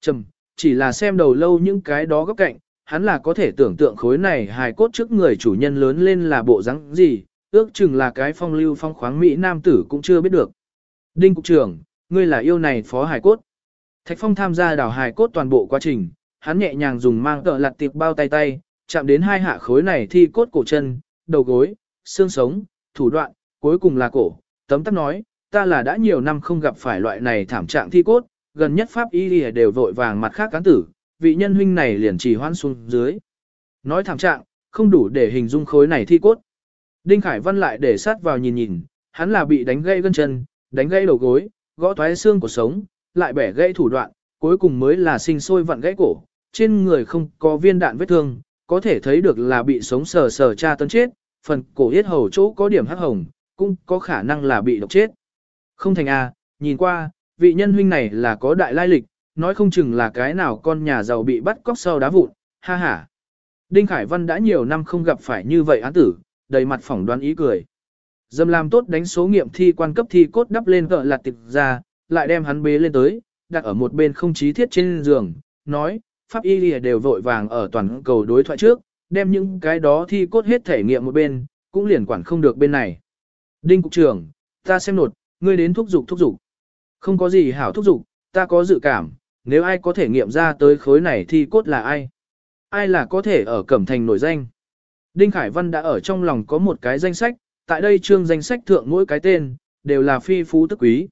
Trầm, chỉ là xem đầu lâu những cái đó góc cạnh, hắn là có thể tưởng tượng khối này hài cốt trước người chủ nhân lớn lên là bộ dáng gì, ước chừng là cái phong lưu phong khoáng Mỹ nam tử cũng chưa biết được. Đinh Cục trưởng, ngươi là yêu này phó hài cốt. Thạch Phong tham gia đào hài cốt toàn bộ quá trình, hắn nhẹ nhàng dùng mang tợ lặt tiệp bao tay tay, chạm đến hai hạ khối này thi cốt cổ chân, đầu gối, xương sống, thủ đoạn, cuối cùng là cổ. Tấm tắc nói, ta là đã nhiều năm không gặp phải loại này thảm trạng thi cốt, gần nhất pháp y đều vội vàng mặt khác cán tử, vị nhân huynh này liền chỉ hoan xuống dưới. Nói thẳng trạng, không đủ để hình dung khối này thi cốt. Đinh Khải Văn lại để sát vào nhìn nhìn, hắn là bị đánh gãy gân chân, đánh gãy đầu gối, gõ toái xương của sống, lại bẻ gãy thủ đoạn, cuối cùng mới là sinh sôi vặn gãy cổ, trên người không có viên đạn vết thương, có thể thấy được là bị sống sờ sờ tra tấn chết, phần cổ yết hầu chỗ có điểm hắc hồng, cũng có khả năng là bị độc chết. Không thành A, nhìn qua, vị nhân huynh này là có đại lai lịch, nói không chừng là cái nào con nhà giàu bị bắt cóc sau đá vụn, ha ha. Đinh Khải Văn đã nhiều năm không gặp phải như vậy án tử, đầy mặt phỏng đoán ý cười. Dâm làm tốt đánh số nghiệm thi quan cấp thi cốt đắp lên cỡ lạt tịch ra, lại đem hắn bế lên tới, đặt ở một bên không trí thiết trên giường, nói, pháp y lìa đều vội vàng ở toàn cầu đối thoại trước, đem những cái đó thi cốt hết thể nghiệm một bên, cũng liền quản không được bên này. Đinh cục trưởng, ta xem nột, ngươi đến thúc giục thúc giục. Không có gì hảo thúc dục, ta có dự cảm, nếu ai có thể nghiệm ra tới khối này thì cốt là ai? Ai là có thể ở Cẩm Thành nổi danh? Đinh Khải Văn đã ở trong lòng có một cái danh sách, tại đây trương danh sách thượng mỗi cái tên, đều là phi phú tức quý.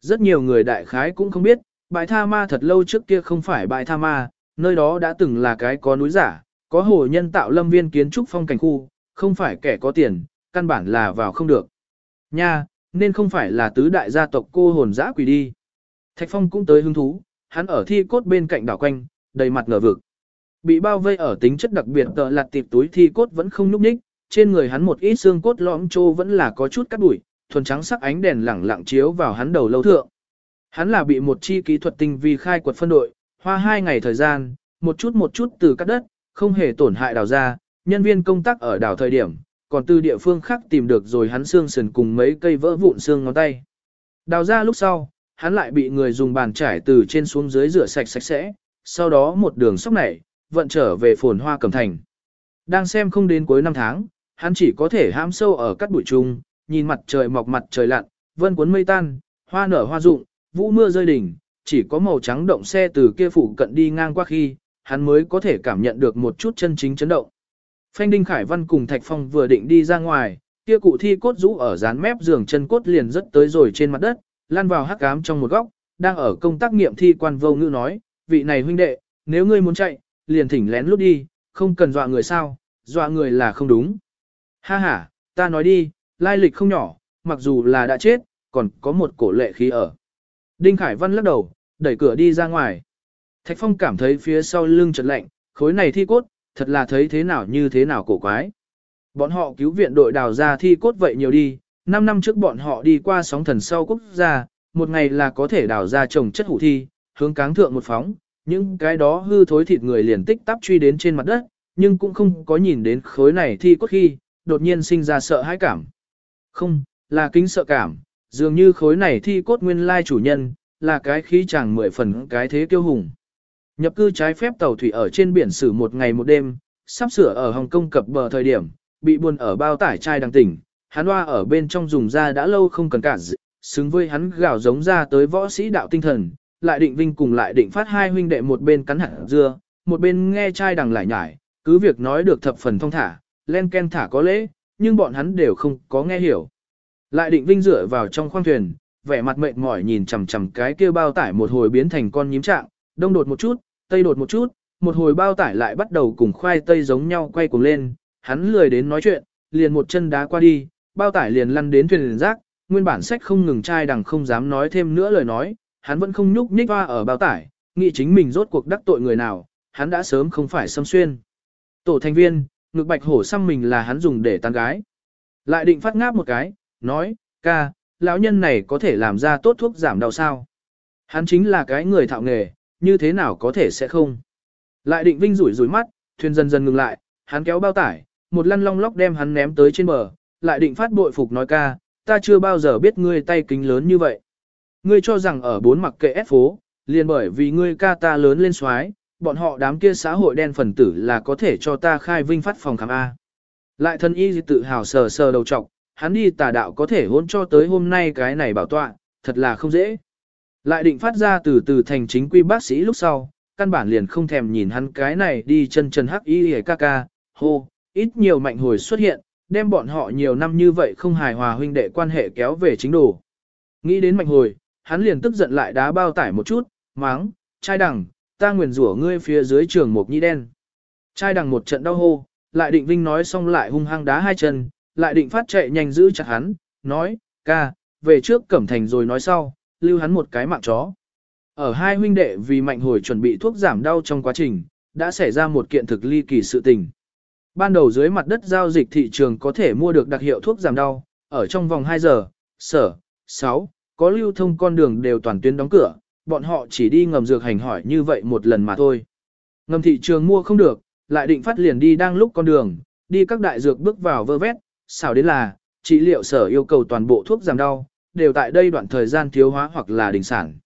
Rất nhiều người đại khái cũng không biết, bãi tha ma thật lâu trước kia không phải bãi tha ma, nơi đó đã từng là cái có núi giả, có hồ nhân tạo lâm viên kiến trúc phong cảnh khu, không phải kẻ có tiền, căn bản là vào không được. Nha, nên không phải là tứ đại gia tộc cô hồn dã quỷ đi. Thạch Phong cũng tới hứng thú, hắn ở thi cốt bên cạnh đảo quanh, đầy mặt ngờ vực. Bị bao vây ở tính chất đặc biệt tợ lạt tịp túi thi cốt vẫn không nhúc nhích, trên người hắn một ít xương cốt lõm trô vẫn là có chút cắt bụi, thuần trắng sắc ánh đèn lẳng lặng chiếu vào hắn đầu lâu thượng. Hắn là bị một chi kỹ thuật tinh vi khai quật phân đội, hoa hai ngày thời gian, một chút một chút từ cắt đất, không hề tổn hại đào ra, nhân viên công tác ở đảo thời điểm, còn từ địa phương khác tìm được rồi hắn xương sườn cùng mấy cây vỡ vụn xương ngón tay. Đào ra lúc sau, hắn lại bị người dùng bàn trải từ trên xuống dưới rửa sạch sạch sẽ, sau đó một đường sóc nảy, vận trở về phồn hoa cẩm thành. Đang xem không đến cuối năm tháng, hắn chỉ có thể hãm sâu ở các bụi trùng nhìn mặt trời mọc mặt trời lặn, vân cuốn mây tan, hoa nở hoa rụng, vũ mưa rơi đỉnh, chỉ có màu trắng động xe từ kia phủ cận đi ngang qua khi, hắn mới có thể cảm nhận được một chút chân chính chấn động. Phanh Đinh Khải Văn cùng Thạch Phong vừa định đi ra ngoài, kia cụ thi cốt rũ ở dán mép giường chân cốt liền rất tới rồi trên mặt đất, lan vào hắc ám trong một góc, đang ở công tác nghiệm thi quan vô ngữ nói, vị này huynh đệ, nếu ngươi muốn chạy, liền thỉnh lén lút đi, không cần dọa người sao, dọa người là không đúng. Ha ha, ta nói đi, lai lịch không nhỏ, mặc dù là đã chết, còn có một cổ lệ khí ở. Đinh Khải Văn lắc đầu, đẩy cửa đi ra ngoài. Thạch Phong cảm thấy phía sau lưng chợt lạnh, khối này thi cốt, thật là thấy thế nào như thế nào cổ quái. Bọn họ cứu viện đội đào ra thi cốt vậy nhiều đi, 5 năm trước bọn họ đi qua sóng thần sau quốc gia, một ngày là có thể đào ra trồng chất hủ thi, hướng cáng thượng một phóng, những cái đó hư thối thịt người liền tích tắp truy đến trên mặt đất, nhưng cũng không có nhìn đến khối này thi cốt khi, đột nhiên sinh ra sợ hãi cảm. Không, là kính sợ cảm, dường như khối này thi cốt nguyên lai chủ nhân, là cái khí chàng mười phần cái thế kiêu hùng. Nhập cư trái phép tàu thủy ở trên biển xử một ngày một đêm, sắp sửa ở Hồng Kông cập bờ thời điểm, bị buồn ở bao tải trai đằng tỉnh, hắn hoa ở bên trong dùng ra đã lâu không cần cản, xứng với hắn gào giống ra tới võ sĩ đạo tinh thần, lại định vinh cùng lại định phát hai huynh đệ một bên cắn hạt dưa, một bên nghe trai đằng lại nhải, cứ việc nói được thập phần thông thả, len ken thả có lễ, nhưng bọn hắn đều không có nghe hiểu. Lại định vinh dựa vào trong khoang thuyền, vẻ mặt mệt mỏi nhìn chằm chằm cái kia bao tải một hồi biến thành con nhím trạng, đông đột một chút, tây đột một chút, một hồi bao tải lại bắt đầu cùng khoai tây giống nhau quay cuồng lên, hắn lười đến nói chuyện, liền một chân đá qua đi, bao tải liền lăn đến thuyền rác, nguyên bản sách không ngừng trai đằng không dám nói thêm nữa lời nói, hắn vẫn không nhúc nhích hoa ở bao tải, nghĩ chính mình rốt cuộc đắc tội người nào, hắn đã sớm không phải xâm xuyên. Tổ thành viên, ngực bạch hổ xăm mình là hắn dùng để tán gái. Lại định phát ngáp một cái, nói, ca, lão nhân này có thể làm ra tốt thuốc giảm đau sao. Hắn chính là cái người thạo nghề, như thế nào có thể sẽ không. Lại định vinh rủi rủi mắt, thuyền dần dần ngừng lại, hắn kéo bao tải, một lăn long lóc đem hắn ném tới trên bờ, lại định phát bội phục nói ca, ta chưa bao giờ biết ngươi tay kính lớn như vậy. Ngươi cho rằng ở bốn mặc kệ ép phố, liền bởi vì ngươi ca ta lớn lên xoái, bọn họ đám kia xã hội đen phần tử là có thể cho ta khai vinh phát phòng khám A. Lại thân y tự hào sờ sờ đầu trọc, hắn đi tà đạo có thể hôn cho tới hôm nay cái này bảo tọa, thật là không dễ. Lại định phát ra từ từ thành chính quy bác sĩ lúc sau, căn bản liền không thèm nhìn hắn cái này đi chân chân hắc y hề ca ca, hô, ít nhiều mạnh hồi xuất hiện, đem bọn họ nhiều năm như vậy không hài hòa huynh đệ quan hệ kéo về chính đồ. Nghĩ đến mạnh hồi, hắn liền tức giận lại đá bao tải một chút, máng, trai đằng, ta nguyền rủa ngươi phía dưới trường một nhĩ đen. Trai đằng một trận đau hô, lại định vinh nói xong lại hung hăng đá hai chân, lại định phát chạy nhanh giữ chặt hắn, nói, ca, về trước cẩm thành rồi nói sau, lưu hắn một cái mạng chó. Ở hai huynh đệ vì mạnh hồi chuẩn bị thuốc giảm đau trong quá trình, đã xảy ra một kiện thực ly kỳ sự tình. Ban đầu dưới mặt đất giao dịch thị trường có thể mua được đặc hiệu thuốc giảm đau, ở trong vòng 2 giờ, sở, 6, có lưu thông con đường đều toàn tuyến đóng cửa, bọn họ chỉ đi ngầm dược hành hỏi như vậy một lần mà thôi. Ngầm thị trường mua không được, lại định phát liền đi đang lúc con đường, đi các đại dược bước vào vơ vét, xảo đến là, trị liệu sở yêu cầu toàn bộ thuốc giảm đau, đều tại đây đoạn thời gian thiếu hóa hoặc là đình sản.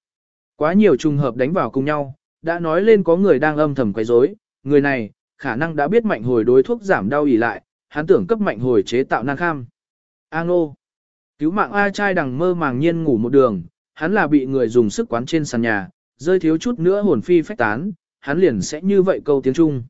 Quá nhiều trùng hợp đánh vào cùng nhau, đã nói lên có người đang âm thầm quấy rối, người này, khả năng đã biết mạnh hồi đối thuốc giảm đau ỉ lại, hắn tưởng cấp mạnh hồi chế tạo năng kham. A ngô. Cứu mạng A trai đằng mơ màng nhiên ngủ một đường, hắn là bị người dùng sức quán trên sàn nhà, rơi thiếu chút nữa hồn phi phách tán, hắn liền sẽ như vậy câu tiếng Trung.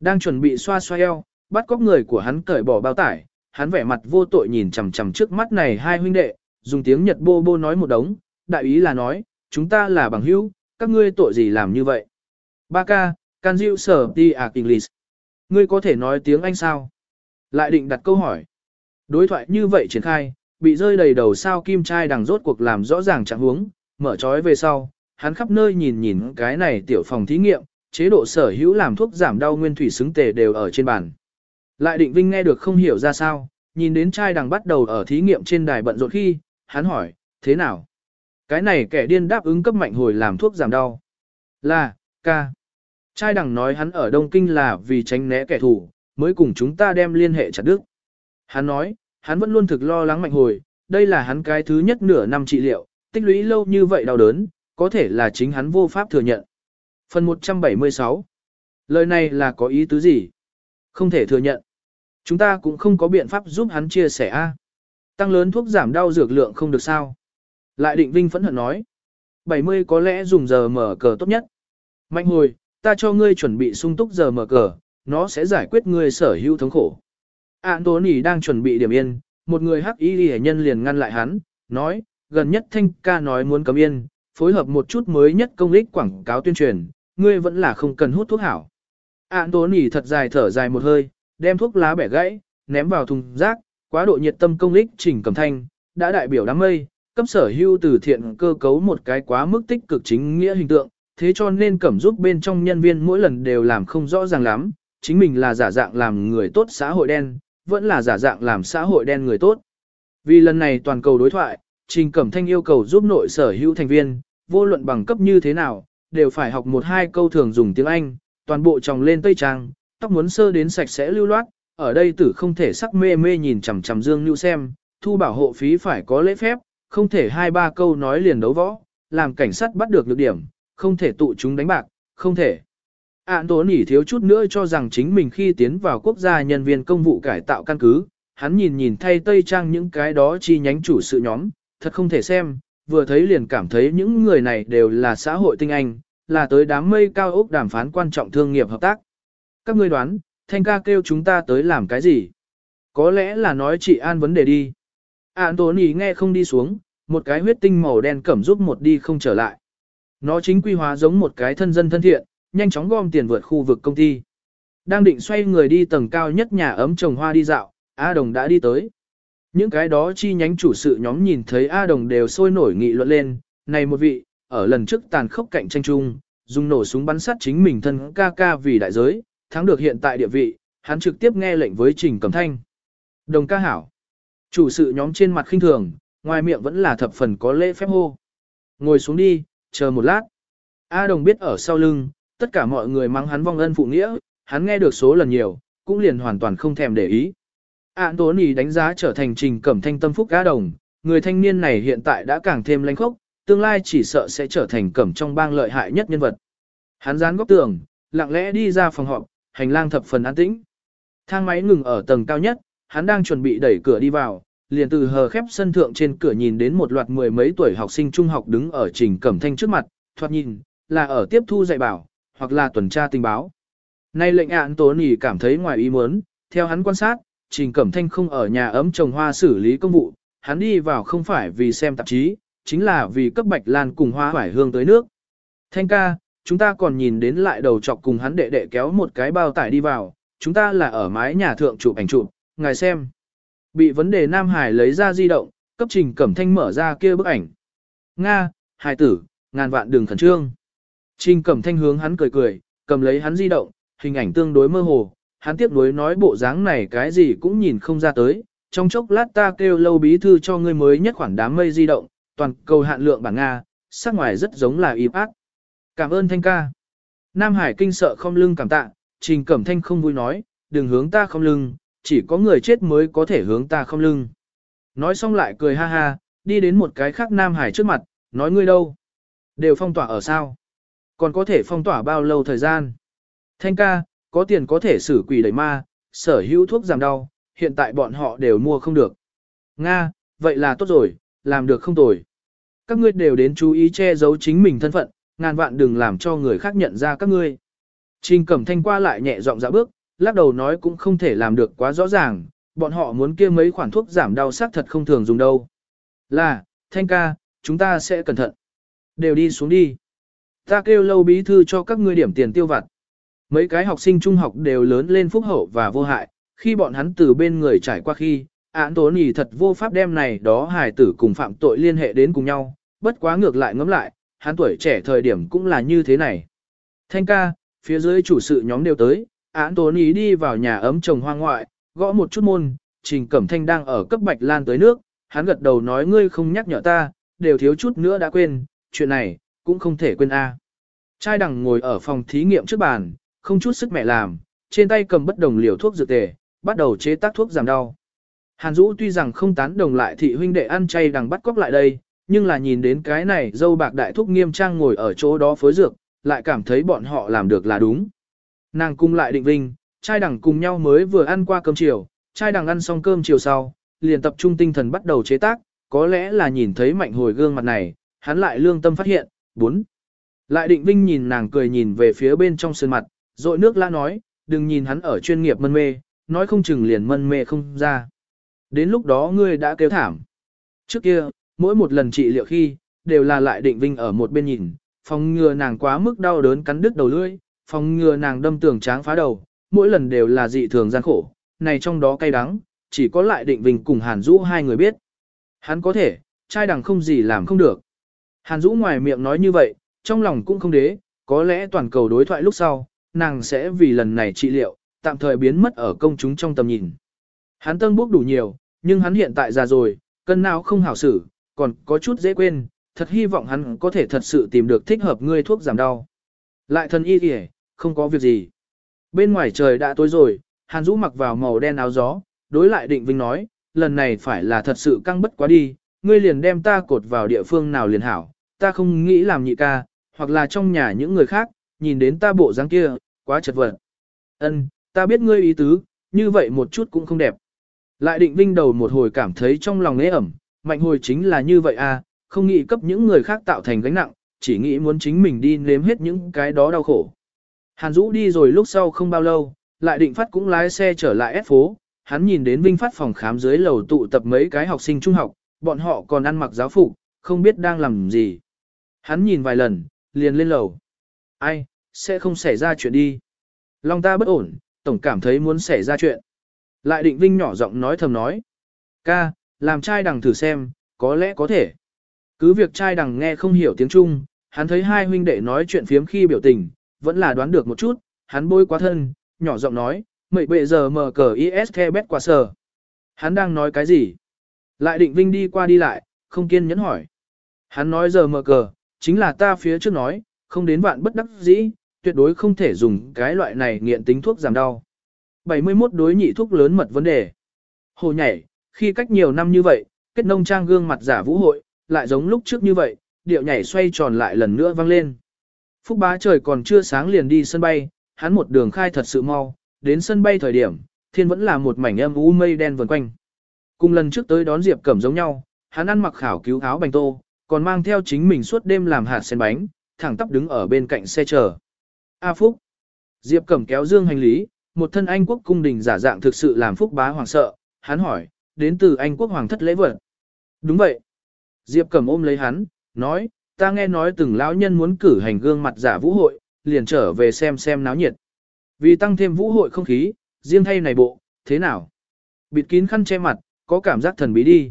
Đang chuẩn bị xoa xoa eo, bắt cóc người của hắn cởi bỏ bao tải, hắn vẻ mặt vô tội nhìn chằm chằm trước mắt này hai huynh đệ, dùng tiếng Nhật bô bô nói một đống, đại ý là nói, chúng ta là bằng hữu, các ngươi tội gì làm như vậy. Ba ca, can you sở đi à English? Ngươi có thể nói tiếng Anh sao? Lại định đặt câu hỏi. Đối thoại như vậy triển khai, bị rơi đầy đầu sao kim trai đằng rốt cuộc làm rõ ràng trạng huống, mở trói về sau, hắn khắp nơi nhìn nhìn cái này tiểu phòng thí nghiệm, chế độ sở hữu làm thuốc giảm đau nguyên thủy xứng tề đều ở trên bàn. Lại định vinh nghe được không hiểu ra sao, nhìn đến trai đằng bắt đầu ở thí nghiệm trên đài bận rộn khi, hắn hỏi, thế nào? Cái này kẻ điên đáp ứng cấp mạnh hồi làm thuốc giảm đau. Là, ca. Trai đằng nói hắn ở Đông Kinh là vì tránh né kẻ thù, mới cùng chúng ta đem liên hệ chặt đức. Hắn nói, hắn vẫn luôn thực lo lắng mạnh hồi, đây là hắn cái thứ nhất nửa năm trị liệu, tích lũy lâu như vậy đau đớn, có thể là chính hắn vô pháp thừa nhận. Phần 176 Lời này là có ý tứ gì? Không thể thừa nhận. Chúng ta cũng không có biện pháp giúp hắn chia sẻ a. Tăng lớn thuốc giảm đau dược lượng không được sao. Lại định vinh phẫn hận nói. 70 có lẽ dùng giờ mở cờ tốt nhất. Mạnh hồi, ta cho ngươi chuẩn bị sung túc giờ mở cờ, nó sẽ giải quyết ngươi sở hữu thống khổ. Anthony đang chuẩn bị điểm yên, một người hắc y hệ nhân liền ngăn lại hắn, nói, gần nhất thanh ca nói muốn cấm yên, phối hợp một chút mới nhất công lích quảng cáo tuyên truyền, ngươi vẫn là không cần hút thuốc hảo. Anthony thật dài thở dài một hơi, đem thuốc lá bẻ gãy, ném vào thùng rác, quá độ nhiệt tâm công lích Trình cầm thanh, đã đại biểu đám mây, cấp sở hưu từ thiện cơ cấu một cái quá mức tích cực chính nghĩa hình tượng, thế cho nên cẩm giúp bên trong nhân viên mỗi lần đều làm không rõ ràng lắm, chính mình là giả dạng làm người tốt xã hội đen, vẫn là giả dạng làm xã hội đen người tốt. Vì lần này toàn cầu đối thoại, Trình Cẩm Thanh yêu cầu giúp nội sở hữu thành viên, vô luận bằng cấp như thế nào, đều phải học một hai câu thường dùng tiếng Anh, toàn bộ tròng lên tây trang, tóc muốn sơ đến sạch sẽ lưu loát, ở đây tử không thể sắc mê mê nhìn chằm chằm Dương Nhu xem, thu bảo hộ phí phải có lễ phép, không thể hai ba câu nói liền đấu võ, làm cảnh sát bắt được lược điểm, không thể tụ chúng đánh bạc, không thể. Ản tố nỉ thiếu chút nữa cho rằng chính mình khi tiến vào quốc gia nhân viên công vụ cải tạo căn cứ, hắn nhìn nhìn thay tây trang những cái đó chi nhánh chủ sự nhóm, thật không thể xem, vừa thấy liền cảm thấy những người này đều là xã hội tinh anh, là tới đám mây cao ốc đàm phán quan trọng thương nghiệp hợp tác. Các ngươi đoán, thanh ca kêu chúng ta tới làm cái gì? Có lẽ là nói chị an vấn đề đi. Anthony nghe không đi xuống, một cái huyết tinh màu đen cẩm giúp một đi không trở lại. Nó chính quy hóa giống một cái thân dân thân thiện, nhanh chóng gom tiền vượt khu vực công ty. Đang định xoay người đi tầng cao nhất nhà ấm trồng hoa đi dạo, A Đồng đã đi tới. Những cái đó chi nhánh chủ sự nhóm nhìn thấy A Đồng đều sôi nổi nghị luận lên, này một vị, ở lần trước tàn khốc cạnh tranh chung, dùng nổ súng bắn sát chính mình thân ca ca vì đại giới, thắng được hiện tại địa vị, hắn trực tiếp nghe lệnh với Trình Cẩm Thanh. Đồng ca hảo. Chủ sự nhóm trên mặt khinh thường, ngoài miệng vẫn là thập phần có lễ phép hô. Ngồi xuống đi, chờ một lát. A Đồng biết ở sau lưng, tất cả mọi người mắng hắn vong ân phụ nghĩa, hắn nghe được số lần nhiều, cũng liền hoàn toàn không thèm để ý. Anthony đánh giá trở thành trình cẩm thanh tâm phúc A Đồng, người thanh niên này hiện tại đã càng thêm lãnh khốc, tương lai chỉ sợ sẽ trở thành cẩm trong bang lợi hại nhất nhân vật. Hắn dán góc tường, lặng lẽ đi ra phòng họp, hành lang thập phần an tĩnh. Thang máy ngừng ở tầng cao nhất, hắn đang chuẩn bị đẩy cửa đi vào, liền từ hờ khép sân thượng trên cửa nhìn đến một loạt mười mấy tuổi học sinh trung học đứng ở trình cẩm thanh trước mặt, thoạt nhìn, là ở tiếp thu dạy bảo, hoặc là tuần tra tình báo. Nay lệnh ạn tố nỉ cảm thấy ngoài ý muốn, theo hắn quan sát, trình cẩm thanh không ở nhà ấm trồng hoa xử lý công vụ, hắn đi vào không phải vì xem tạp chí, chính là vì cấp bạch lan cùng hoa hoải hương tới nước. Thanh ca, chúng ta còn nhìn đến lại đầu chọc cùng hắn đệ đệ kéo một cái bao tải đi vào, chúng ta là ở mái nhà thượng chụp ảnh chụp, ngài xem. Bị vấn đề Nam Hải lấy ra di động, cấp trình cẩm thanh mở ra kia bức ảnh. Nga, hải tử, ngàn vạn đường khẩn trương. Trình cẩm thanh hướng hắn cười cười, cầm lấy hắn di động, hình ảnh tương đối mơ hồ, hắn tiếp nối nói bộ dáng này cái gì cũng nhìn không ra tới. Trong chốc lát ta kêu lâu bí thư cho ngươi mới nhất khoản đám mây di động, toàn cầu hạn lượng bảng Nga, sắc ngoài rất giống là im ác. Cảm ơn thanh ca. Nam Hải kinh sợ không lưng cảm tạ, trình cẩm thanh không vui nói, đừng hướng ta không lưng, chỉ có người chết mới có thể hướng ta không lưng. Nói xong lại cười ha ha, đi đến một cái khác Nam Hải trước mặt, nói ngươi đâu? Đều phong tỏa ở sao? Còn có thể phong tỏa bao lâu thời gian? Thanh ca, có tiền có thể xử quỷ đẩy ma, sở hữu thuốc giảm đau, hiện tại bọn họ đều mua không được. Nga, vậy là tốt rồi, làm được không tồi. Các ngươi đều đến chú ý che giấu chính mình thân phận, ngàn vạn đừng làm cho người khác nhận ra các ngươi. Trình Cẩm Thanh qua lại nhẹ giọng dạ bước, lắc đầu nói cũng không thể làm được quá rõ ràng, bọn họ muốn kia mấy khoản thuốc giảm đau sắc thật không thường dùng đâu. Là, Thanh ca, chúng ta sẽ cẩn thận. Đều đi xuống đi. Ta kêu lâu bí thư cho các ngươi điểm tiền tiêu vặt. Mấy cái học sinh trung học đều lớn lên phúc hậu và vô hại, khi bọn hắn từ bên người trải qua khi, án tố nì thật vô pháp đem này đó hài tử cùng phạm tội liên hệ đến cùng nhau, bất quá ngược lại ngẫm lại, hắn tuổi trẻ thời điểm cũng là như thế này. Thanh ca, phía dưới chủ sự nhóm đều tới, án tố nì đi vào nhà ấm chồng hoa ngoại, gõ một chút môn, trình cẩm thanh đang ở cấp bạch lan tới nước, hắn gật đầu nói ngươi không nhắc nhở ta, đều thiếu chút nữa đã quên, chuyện này, cũng không thể quên a. Trai đằng ngồi ở phòng thí nghiệm trước bàn, không chút sức mẹ làm, trên tay cầm bất đồng liều thuốc dược tề, bắt đầu chế tác thuốc giảm đau. Hàn Dũ tuy rằng không tán đồng lại thị huynh đệ ăn chay đằng bắt cóc lại đây, nhưng là nhìn đến cái này dâu bạc đại thúc nghiêm trang ngồi ở chỗ đó phối dược, lại cảm thấy bọn họ làm được là đúng. Nàng cung lại định vinh, trai đằng cùng nhau mới vừa ăn qua cơm chiều, trai đằng ăn xong cơm chiều sau, liền tập trung tinh thần bắt đầu chế tác, có lẽ là nhìn thấy mạnh hồi gương mặt này, hắn lại lương tâm phát hiện, bốn. Lại định vinh nhìn nàng cười nhìn về phía bên trong sơn mặt, rồi nước la nói, đừng nhìn hắn ở chuyên nghiệp mân mê, nói không chừng liền mân mê không ra. Đến lúc đó ngươi đã kêu thảm. Trước kia, mỗi một lần trị liệu khi, đều là lại định vinh ở một bên nhìn, phòng ngừa nàng quá mức đau đớn cắn đứt đầu lưỡi, phòng ngừa nàng đâm tường tráng phá đầu, mỗi lần đều là dị thường gian khổ, này trong đó cay đắng, chỉ có lại định vinh cùng Hàn Dũ hai người biết. Hắn có thể, trai đằng không gì làm không được. Hàn Dũ ngoài miệng nói như vậy, trong lòng cũng không đế, có lẽ toàn cầu đối thoại lúc sau, nàng sẽ vì lần này trị liệu, tạm thời biến mất ở công chúng trong tầm nhìn. Hắn tân bước đủ nhiều, nhưng hắn hiện tại già rồi, cân não không hảo xử, còn có chút dễ quên, thật hy vọng hắn có thể thật sự tìm được thích hợp ngươi thuốc giảm đau. Lại thần y kìa, không có việc gì. Bên ngoài trời đã tối rồi, Hàn Dũ mặc vào màu đen áo gió, đối lại định vinh nói, lần này phải là thật sự căng bất quá đi, ngươi liền đem ta cột vào địa phương nào liền hảo, ta không nghĩ làm nhị ca, hoặc là trong nhà những người khác, nhìn đến ta bộ dáng kia, quá chật vật. Ân, ta biết ngươi ý tứ, như vậy một chút cũng không đẹp. Lại định vinh đầu một hồi cảm thấy trong lòng nế ẩm, mạnh hồi chính là như vậy à, không nghĩ cấp những người khác tạo thành gánh nặng, chỉ nghĩ muốn chính mình đi nếm hết những cái đó đau khổ. Hàn Dũ đi rồi lúc sau không bao lâu, lại định phát cũng lái xe trở lại S phố, hắn nhìn đến Vinh Phát phòng khám dưới lầu tụ tập mấy cái học sinh trung học, bọn họ còn ăn mặc giáo phục, không biết đang làm gì. Hắn nhìn vài lần, liền lên lầu. Ai, sẽ không xảy ra chuyện đi. Long ta bất ổn, tổng cảm thấy muốn xảy ra chuyện. Lại định Vinh nhỏ giọng nói thầm nói. Ca, làm trai đằng thử xem, có lẽ có thể. Cứ việc trai đằng nghe không hiểu tiếng Trung, hắn thấy hai huynh đệ nói chuyện phiếm khi biểu tình, vẫn là đoán được một chút, hắn bôi quá thân, nhỏ giọng nói, mệnh bệ giờ mở cờ ISK bét qua sờ. Hắn đang nói cái gì? Lại định Vinh đi qua đi lại, không kiên nhẫn hỏi. Hắn nói giờ mở cờ, chính là ta phía trước nói, không đến vạn bất đắc dĩ, tuyệt đối không thể dùng cái loại này nghiện tính thuốc giảm đau. 71 đối nhị thuốc lớn mật vấn đề. Hồ nhảy, khi cách nhiều năm như vậy, kết nông trang gương mặt giả vũ hội, lại giống lúc trước như vậy, điệu nhảy xoay tròn lại lần nữa vang lên. Phúc bá trời còn chưa sáng liền đi sân bay, hắn một đường khai thật sự mau, đến sân bay thời điểm, thiên vẫn là một mảnh âm u mây đen vần quanh. Cùng lần trước tới đón Diệp Cẩm giống nhau, hắn ăn mặc khảo cứu áo bánh tô, còn mang theo chính mình suốt đêm làm hạt sen bánh, thẳng tắp đứng ở bên cạnh xe chờ. A Phúc. Diệp Cẩm kéo dương hành lý, một thân Anh quốc cung đình giả dạng thực sự làm Phúc bá hoàng sợ, hắn hỏi, đến từ Anh quốc hoàng thất lễ vật. Đúng vậy. Diệp Cẩm ôm lấy hắn, nói, ta nghe nói từng lão nhân muốn cử hành gương mặt giả vũ hội, liền trở về xem xem náo nhiệt. Vì tăng thêm vũ hội không khí, riêng thay này bộ, thế nào? Bịt kín khăn che mặt, có cảm giác thần bí đi.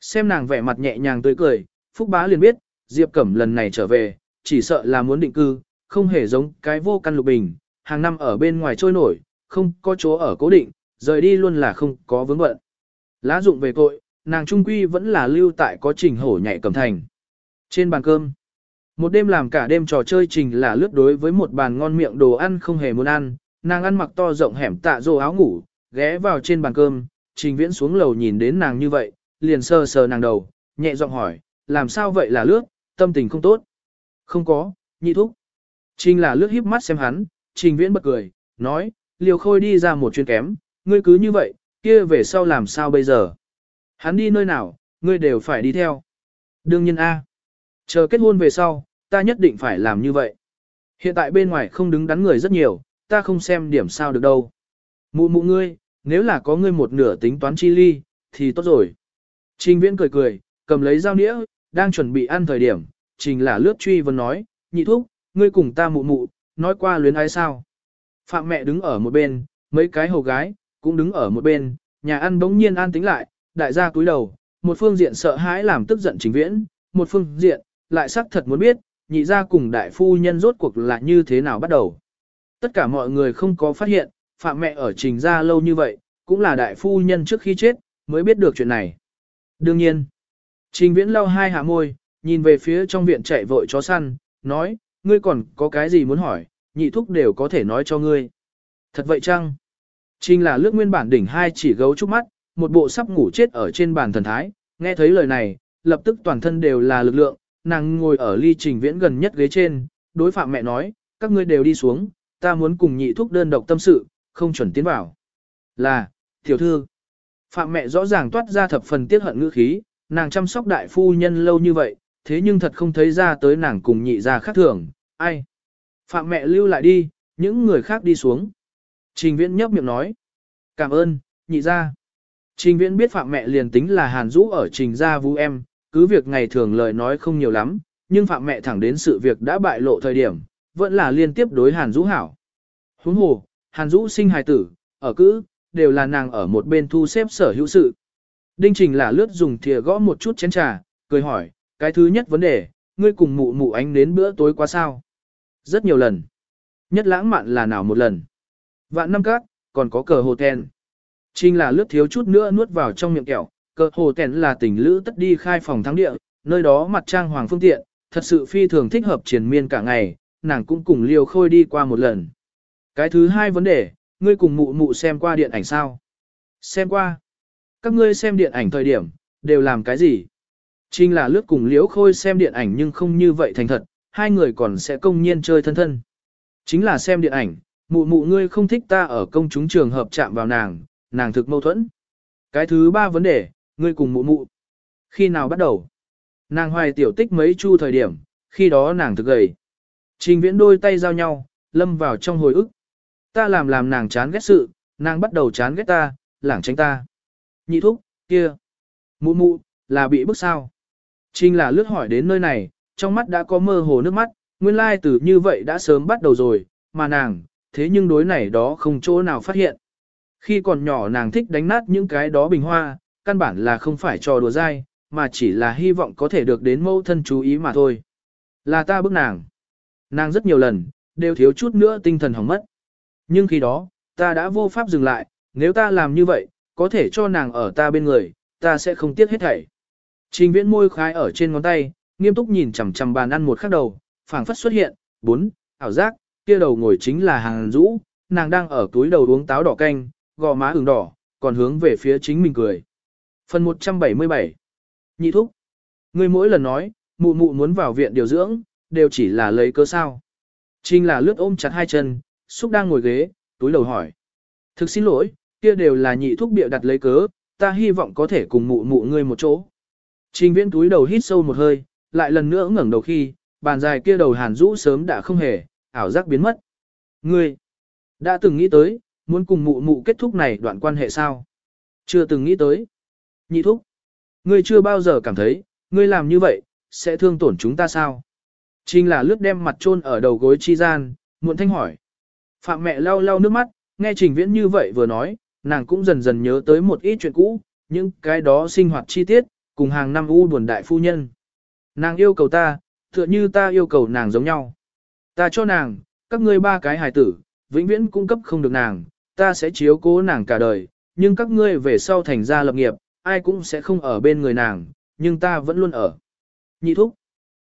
Xem nàng vẻ mặt nhẹ nhàng tươi cười, Phúc Bá liền biết, Diệp Cẩm lần này trở về, chỉ sợ là muốn định cư, không hề giống cái vô căn lục bình, hàng năm ở bên ngoài trôi nổi, không có chỗ ở cố định, rời đi luôn là không có vướng bận. Lá dụng về tội nàng trung quy vẫn là lưu tại có trình hổ nhạy cầm thành. Trên bàn cơm, một đêm làm cả đêm trò chơi trình là lướt đối với một bàn ngon miệng đồ ăn không hề muốn ăn, nàng ăn mặc to rộng hẻm tạ rồ áo ngủ, ghé vào trên bàn cơm, trình viễn xuống lầu nhìn đến nàng như vậy, liền sờ sờ nàng đầu, nhẹ giọng hỏi, làm sao vậy là lướt, tâm tình không tốt. Không có, nhị thúc. Trình là lướt híp mắt xem hắn, trình viễn bật cười, nói, liều khôi đi ra một chuyến kém, ngươi cứ như vậy, kia về sau làm sao bây giờ. Hắn đi nơi nào, ngươi đều phải đi theo. Đương nhiên A. Chờ kết hôn về sau, ta nhất định phải làm như vậy. Hiện tại bên ngoài không đứng đắn người rất nhiều, ta không xem điểm sao được đâu. Mụ mụ ngươi, nếu là có ngươi một nửa tính toán chi ly, thì tốt rồi. Trình viễn cười cười, cầm lấy dao nĩa, đang chuẩn bị ăn thời điểm, trình là lướt truy vấn nói, nhị thúc, ngươi cùng ta mụ mụ, nói qua luyến ái sao. Phạm mẹ đứng ở một bên, mấy cái hầu gái, cũng đứng ở một bên, nhà ăn bỗng nhiên an tính lại, đại gia cúi đầu, một phương diện sợ hãi làm tức giận trình viễn, một phương diện, lại xác thật muốn biết, nhị gia cùng đại phu nhân rốt cuộc là như thế nào bắt đầu. Tất cả mọi người không có phát hiện, phạm mẹ ở trình gia lâu như vậy, cũng là đại phu nhân trước khi chết, mới biết được chuyện này. Đương nhiên, trình viễn lau hai hạ môi, nhìn về phía trong viện chạy vội chó săn, nói, ngươi còn có cái gì muốn hỏi, nhị thúc đều có thể nói cho ngươi. Thật vậy chăng? Trình là lướt nguyên bản đỉnh hai chỉ gấu trúc mắt, một bộ sắp ngủ chết ở trên bàn thần thái, nghe thấy lời này, lập tức toàn thân đều là lực lượng, nàng ngồi ở ly trình viễn gần nhất ghế trên, đối phạm mẹ nói, các ngươi đều đi xuống, ta muốn cùng nhị thúc đơn độc tâm sự, không chuẩn tiến vào. Là, tiểu thư, phạm mẹ rõ ràng toát ra thập phần tiết hận ngữ khí, nàng chăm sóc đại phu nhân lâu như vậy, thế nhưng thật không thấy ra tới nàng cùng nhị ra khác thường, ai. Phạm mẹ lưu lại đi, những người khác đi xuống. Trình viễn nhấp miệng nói, cảm ơn, nhị ra. Trình viễn biết phạm mẹ liền tính là hàn rũ ở trình gia vũ em, cứ việc ngày thường lời nói không nhiều lắm, nhưng phạm mẹ thẳng đến sự việc đã bại lộ thời điểm, vẫn là liên tiếp đối hàn rũ hảo. Huống hồ, hàn rũ sinh hài tử, ở cữ, đều là nàng ở một bên thu xếp sở hữu sự. Đinh trình là lướt dùng thìa gõ một chút chén trà, cười hỏi, cái thứ nhất vấn đề, ngươi cùng mụ mụ ánh đến bữa tối quá sao? Rất nhiều lần. Nhất lãng mạn là nào một lần? Vạn năm cát, còn có cờ hồ tèn. Trinh là lướt thiếu chút nữa nuốt vào trong miệng kẹo, cờ hồ tèn là tỉnh lữ tất đi khai phòng thắng địa, nơi đó mặt trang hoàng phương tiện, thật sự phi thường thích hợp triển miên cả ngày, nàng cũng cùng liều khôi đi qua một lần. Cái thứ hai vấn đề, ngươi cùng mụ mụ xem qua điện ảnh sao? Xem qua. Các ngươi xem điện ảnh thời điểm, đều làm cái gì? trinh là lướt cùng liễu khôi xem điện ảnh nhưng không như vậy thành thật, hai người còn sẽ công nhiên chơi thân thân. Chính là xem điện ảnh, mụ mụ ngươi không thích ta ở công chúng trường hợp chạm vào nàng, nàng thực mâu thuẫn. Cái thứ ba vấn đề, ngươi cùng mụ mụ. Khi nào bắt đầu? Nàng hoài tiểu tích mấy chu thời điểm, khi đó nàng thực gầy. Trình viễn đôi tay giao nhau, lâm vào trong hồi ức. Ta làm làm nàng chán ghét sự, nàng bắt đầu chán ghét ta, lảng tránh ta. Nhị thúc, kia. Mụ mụ, là bị bức sao? Trình là lướt hỏi đến nơi này, trong mắt đã có mơ hồ nước mắt, nguyên lai từ như vậy đã sớm bắt đầu rồi, mà nàng, thế nhưng đối này đó không chỗ nào phát hiện. Khi còn nhỏ nàng thích đánh nát những cái đó bình hoa, căn bản là không phải trò đùa dai, mà chỉ là hy vọng có thể được đến mẫu thân chú ý mà thôi. Là ta bức nàng. Nàng rất nhiều lần, đều thiếu chút nữa tinh thần hỏng mất. Nhưng khi đó, ta đã vô pháp dừng lại, nếu ta làm như vậy, có thể cho nàng ở ta bên người, ta sẽ không tiếc hết thảy. Trình viễn môi khai ở trên ngón tay, nghiêm túc nhìn chằm chằm bàn ăn một khắc đầu, phảng phất xuất hiện, bốn, ảo giác, kia đầu ngồi chính là hàng rũ, nàng đang ở túi đầu uống táo đỏ canh, gò má ửng đỏ, còn hướng về phía chính mình cười. Phần 177 Nhị thúc Ngươi mỗi lần nói, mụ mụ muốn vào viện điều dưỡng, đều chỉ là lấy cớ sao. Trình là lướt ôm chặt hai chân, xúc đang ngồi ghế, túi đầu hỏi. Thực xin lỗi, kia đều là nhị thúc bịa đặt lấy cớ, ta hy vọng có thể cùng mụ mụ ngươi một chỗ. Trình viễn túi đầu hít sâu một hơi, lại lần nữa ngẩng đầu khi, bàn dài kia đầu hàn rũ sớm đã không hề, ảo giác biến mất. Ngươi, đã từng nghĩ tới, muốn cùng mụ mụ kết thúc này đoạn quan hệ sao? Chưa từng nghĩ tới. Nhị thúc, ngươi chưa bao giờ cảm thấy, ngươi làm như vậy, sẽ thương tổn chúng ta sao? Trình là lướt đem mặt chôn ở đầu gối chi gian, muộn thanh hỏi. Phạm mẹ lau lau nước mắt, nghe trình viễn như vậy vừa nói, nàng cũng dần dần nhớ tới một ít chuyện cũ, những cái đó sinh hoạt chi tiết, cùng hàng năm u buồn đại phu nhân. Nàng yêu cầu ta, tựa như ta yêu cầu nàng giống nhau. Ta cho nàng, các ngươi ba cái hài tử, vĩnh viễn cung cấp không được nàng, ta sẽ chiếu cố nàng cả đời, nhưng các ngươi về sau thành ra lập nghiệp, ai cũng sẽ không ở bên người nàng, nhưng ta vẫn luôn ở. Nhị thúc.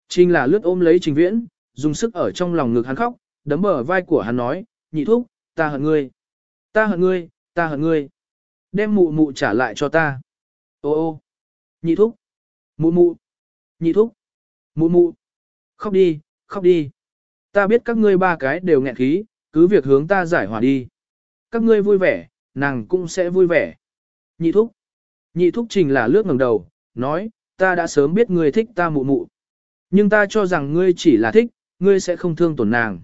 Trình là lướt ôm lấy trình viễn, dùng sức ở trong lòng ngực hắn khóc, đấm bờ vai của hắn nói, nhị thúc, ta hận ngươi. Ta hận ngươi, ta hận ngươi. Đem mụ mụ trả lại cho ta. Ô ô. Nhị thúc. Mụ mụ. Nhị thúc. Mụ mụ. Khóc đi, khóc đi. Ta biết các ngươi ba cái đều nghẹn khí, cứ việc hướng ta giải hòa đi. Các ngươi vui vẻ, nàng cũng sẽ vui vẻ. Nhị thúc. Nhị thúc trình là lướt ngẩng đầu, nói, ta đã sớm biết ngươi thích ta mụ mụ. Nhưng ta cho rằng ngươi chỉ là thích, ngươi sẽ không thương tổn nàng.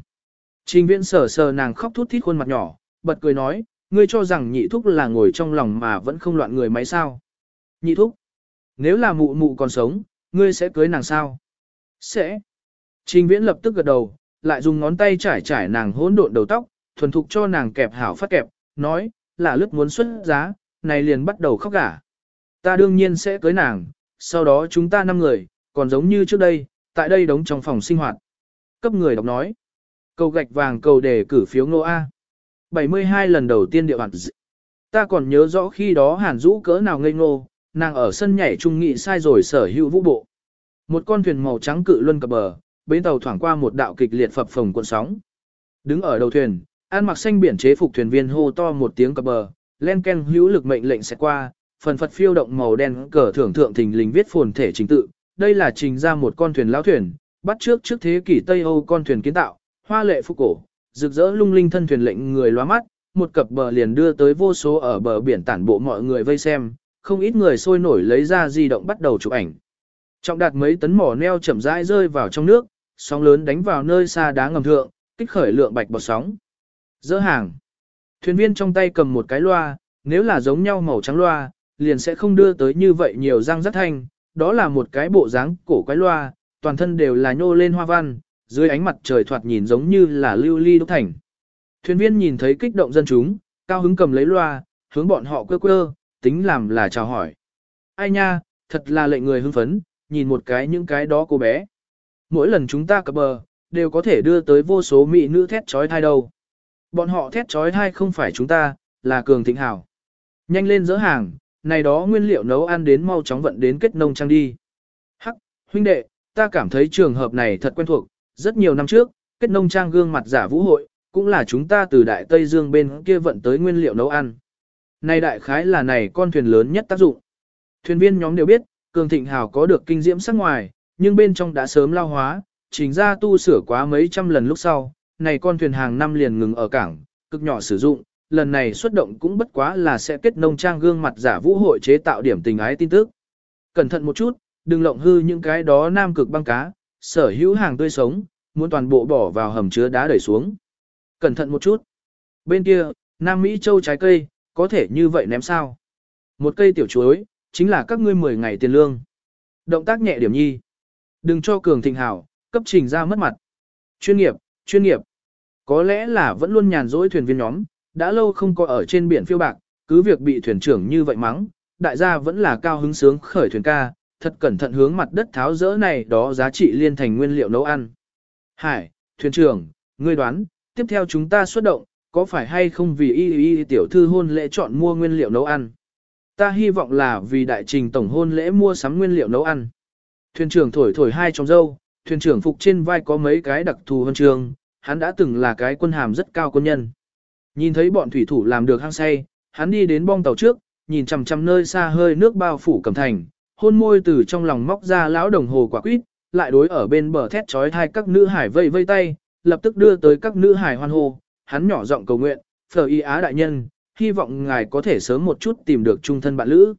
Trình viễn sờ sờ nàng khóc thút thít khuôn mặt nhỏ, bật cười nói, ngươi cho rằng nhị thúc là ngồi trong lòng mà vẫn không loạn người máy sao. Nhị thúc, nếu là mụ mụ còn sống, ngươi sẽ cưới nàng sao? Sẽ. Trình viễn lập tức gật đầu, lại dùng ngón tay trải trải nàng hỗn độn đầu tóc, thuần thục cho nàng kẹp hảo phát kẹp, nói, là lướt muốn xuất giá, này liền bắt đầu khóc gả. Ta đương nhiên sẽ cưới nàng, sau đó chúng ta năm người, còn giống như trước đây, tại đây đóng trong phòng sinh hoạt. Cấp người đọc nói. Cầu gạch vàng cầu đề cử phiếu Ngô A. 72 lần đầu tiên địa bản Ta còn nhớ rõ khi đó hàn rũ cỡ nào ngây ngô, nàng ở sân nhảy trung nghị sai rồi sở hữu vũ bộ. Một con thuyền màu trắng cự luân cập bờ, bến tàu thoảng qua một đạo kịch liệt phập phồng cuộn sóng. Đứng ở đầu thuyền, an mặc xanh biển chế phục thuyền viên hô to một tiếng cập bờ, len ken hữu lực mệnh lệnh sẽ qua, phần phật phiêu động màu đen cờ thưởng thượng thình lình viết phồn thể chính tự. Đây là trình ra một con thuyền lão thuyền, bắt trước trước thế kỷ Tây Âu con thuyền kiến tạo, hoa lệ phục cổ, rực rỡ lung linh thân thuyền lệnh người loa mắt, một cập bờ liền đưa tới vô số ở bờ biển tản bộ mọi người vây xem, không ít người sôi nổi lấy ra di động bắt đầu chụp ảnh. Trọng đạt mấy tấn mỏ neo chậm rãi rơi vào trong nước, sóng lớn đánh vào nơi xa đá ngầm thượng, kích khởi lượng bạch bọt sóng. Dỡ hàng. Thuyền viên trong tay cầm một cái loa, nếu là giống nhau màu trắng loa, liền sẽ không đưa tới như vậy nhiều răng rất thanh, đó là một cái bộ dáng cổ quái loa, toàn thân đều là nhô lên hoa văn, dưới ánh mặt trời thoạt nhìn giống như là lưu ly đúc thành. Thuyền viên nhìn thấy kích động dân chúng, cao hứng cầm lấy loa, hướng bọn họ quơ quơ, tính làm là chào hỏi. Ai nha, thật là lệnh người hưng phấn, nhìn một cái những cái đó cô bé. Mỗi lần chúng ta cập bờ, đều có thể đưa tới vô số mỹ nữ thét trói thai đâu. Bọn họ thét trói thai không phải chúng ta, là cường thịnh hảo. Nhanh lên dỡ hàng, này đó nguyên liệu nấu ăn đến mau chóng vận đến kết nông trang đi. Hắc, huynh đệ, ta cảm thấy trường hợp này thật quen thuộc, rất nhiều năm trước, kết nông trang gương mặt giả vũ hội, cũng là chúng ta từ Đại Tây Dương bên kia vận tới nguyên liệu nấu ăn. Này đại khái là này con thuyền lớn nhất tác dụng. Thuyền viên nhóm đều biết, Cường Thịnh Hào có được kinh diễm sắc ngoài, nhưng bên trong đã sớm lao hóa, chính ra tu sửa quá mấy trăm lần lúc sau, này con thuyền hàng năm liền ngừng ở cảng, cực nhỏ sử dụng, lần này xuất động cũng bất quá là sẽ kết nông trang gương mặt giả vũ hội chế tạo điểm tình ái tin tức. Cẩn thận một chút, đừng lộng hư những cái đó nam cực băng cá, sở hữu hàng tươi sống, muốn toàn bộ bỏ vào hầm chứa đá đẩy xuống. Cẩn thận một chút. Bên kia, Nam Mỹ châu trái cây, có thể như vậy ném sao? Một cây tiểu chuối, chính là các ngươi 10 ngày tiền lương. Động tác nhẹ điểm nhi. Đừng cho cường thịnh hảo, cấp trình ra mất mặt. Chuyên nghiệp, chuyên nghiệp. Có lẽ là vẫn luôn nhàn rỗi thuyền viên nhóm, đã lâu không có ở trên biển phiêu bạc, cứ việc bị thuyền trưởng như vậy mắng, đại gia vẫn là cao hứng sướng khởi thuyền ca, thật cẩn thận hướng mặt đất tháo rỡ này đó giá trị liên thành nguyên liệu nấu ăn. Hải, thuyền trưởng, ngươi đoán, tiếp theo chúng ta xuất động, có phải hay không vì y y tiểu thư hôn lễ chọn mua nguyên liệu nấu ăn? Ta hy vọng là vì đại trình tổng hôn lễ mua sắm nguyên liệu nấu ăn. Thuyền trưởng thổi thổi hai trong dâu, thuyền trưởng phục trên vai có mấy cái đặc thù huân trường, hắn đã từng là cái quân hàm rất cao quân nhân. Nhìn thấy bọn thủy thủ làm được hăng say, hắn đi đến bong tàu trước, nhìn chằm chằm nơi xa hơi nước bao phủ cầm thành, hôn môi từ trong lòng móc ra lão đồng hồ quả quýt, lại đối ở bên bờ thét trói hai các nữ hải vây vây tay, lập tức đưa tới các nữ hải hoan hô, hắn nhỏ giọng cầu nguyện, phở y á đại nhân, hy vọng ngài có thể sớm một chút tìm được trung thân bạn lữ.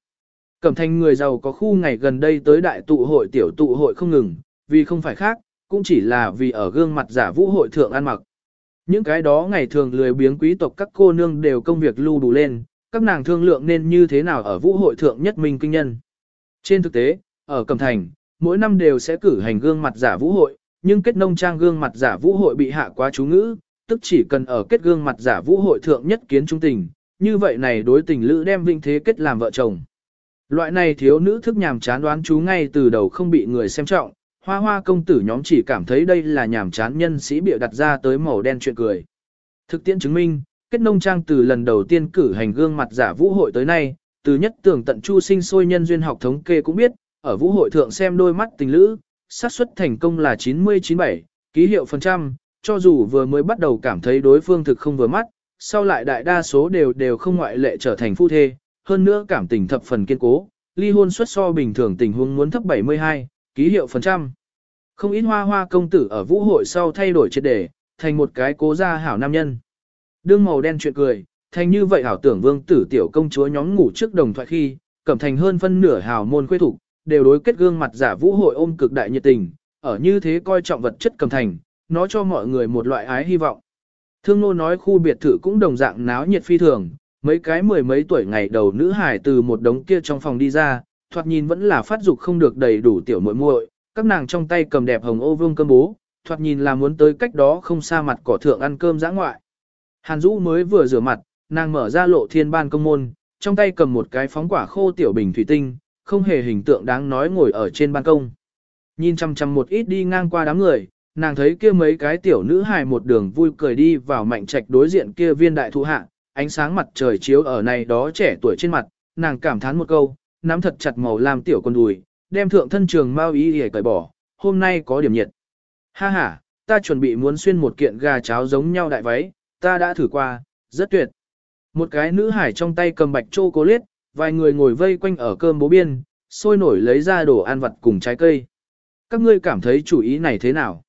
Cẩm thành người giàu có khu ngày gần đây tới đại tụ hội tiểu tụ hội không ngừng, vì không phải khác, cũng chỉ là vì ở gương mặt giả vũ hội thượng ăn mặc. Những cái đó ngày thường lười biếng quý tộc các cô nương đều công việc lưu đủ lên, các nàng thương lượng nên như thế nào ở vũ hội thượng nhất minh kinh nhân. Trên thực tế, ở Cẩm Thành, mỗi năm đều sẽ cử hành gương mặt giả vũ hội, nhưng kết nông trang gương mặt giả vũ hội bị hạ quá chú ngữ, tức chỉ cần ở kết gương mặt giả vũ hội thượng nhất kiến trung tình, như vậy này đối tình lữ đem vinh thế kết làm vợ chồng. Loại này thiếu nữ thức nhàm chán đoán chú ngay từ đầu không bị người xem trọng, hoa hoa công tử nhóm chỉ cảm thấy đây là nhàm chán nhân sĩ bịa đặt ra tới màu đen chuyện cười. Thực tiễn chứng minh, kết nông trang từ lần đầu tiên cử hành gương mặt giả vũ hội tới nay, từ nhất tưởng tận chu sinh sôi nhân duyên học thống kê cũng biết, ở vũ hội thượng xem đôi mắt tình lữ, xác suất thành công là 90-97, ký hiệu phần trăm, cho dù vừa mới bắt đầu cảm thấy đối phương thực không vừa mắt, sau lại đại đa số đều đều không ngoại lệ trở thành phu thê, hơn nữa cảm tình thập phần kiên cố, ly hôn suất so bình thường tình huống muốn thấp 72, ký hiệu phần trăm. Không ít hoa hoa công tử ở vũ hội sau thay đổi triệt đề, thành một cái cố gia hảo nam nhân. Đương màu đen chuyện cười, thành như vậy hảo tưởng vương tử tiểu công chúa nhóm ngủ trước đồng thoại khi, cẩm thành hơn phân nửa hào môn quê thủ, đều đối kết gương mặt giả vũ hội ôm cực đại nhiệt tình, ở như thế coi trọng vật chất cẩm thành, nó cho mọi người một loại ái hy vọng. Thương nô nói khu biệt thự cũng đồng dạng náo nhiệt phi thường, mấy cái mười mấy tuổi ngày đầu nữ hải từ một đống kia trong phòng đi ra, thoạt nhìn vẫn là phát dục không được đầy đủ tiểu muội muội, các nàng trong tay cầm đẹp hồng ô vương cơm bố, thoạt nhìn là muốn tới cách đó không xa mặt cỏ thượng ăn cơm giã ngoại. Hàn Dũ mới vừa rửa mặt, nàng mở ra lộ thiên ban công môn, trong tay cầm một cái phóng quả khô tiểu bình thủy tinh, không hề hình tượng đáng nói ngồi ở trên ban công. Nhìn chăm chăm một ít đi ngang qua đám người, nàng thấy kia mấy cái tiểu nữ hài một đường vui cười đi vào mạnh trạch đối diện kia viên đại thụ hạ, ánh sáng mặt trời chiếu ở này đó trẻ tuổi trên mặt, nàng cảm thán một câu, nắm thật chặt màu làm tiểu con đùi, đem thượng thân trường mau ý để cởi bỏ, hôm nay có điểm nhiệt. Ha ha, ta chuẩn bị muốn xuyên một kiện gà cháo giống nhau đại váy, ta đã thử qua, rất tuyệt. Một cái nữ hải trong tay cầm bạch chô cố liết, vài người ngồi vây quanh ở cơm bố biên, sôi nổi lấy ra đồ ăn vặt cùng trái cây. Các ngươi cảm thấy chủ ý này thế nào?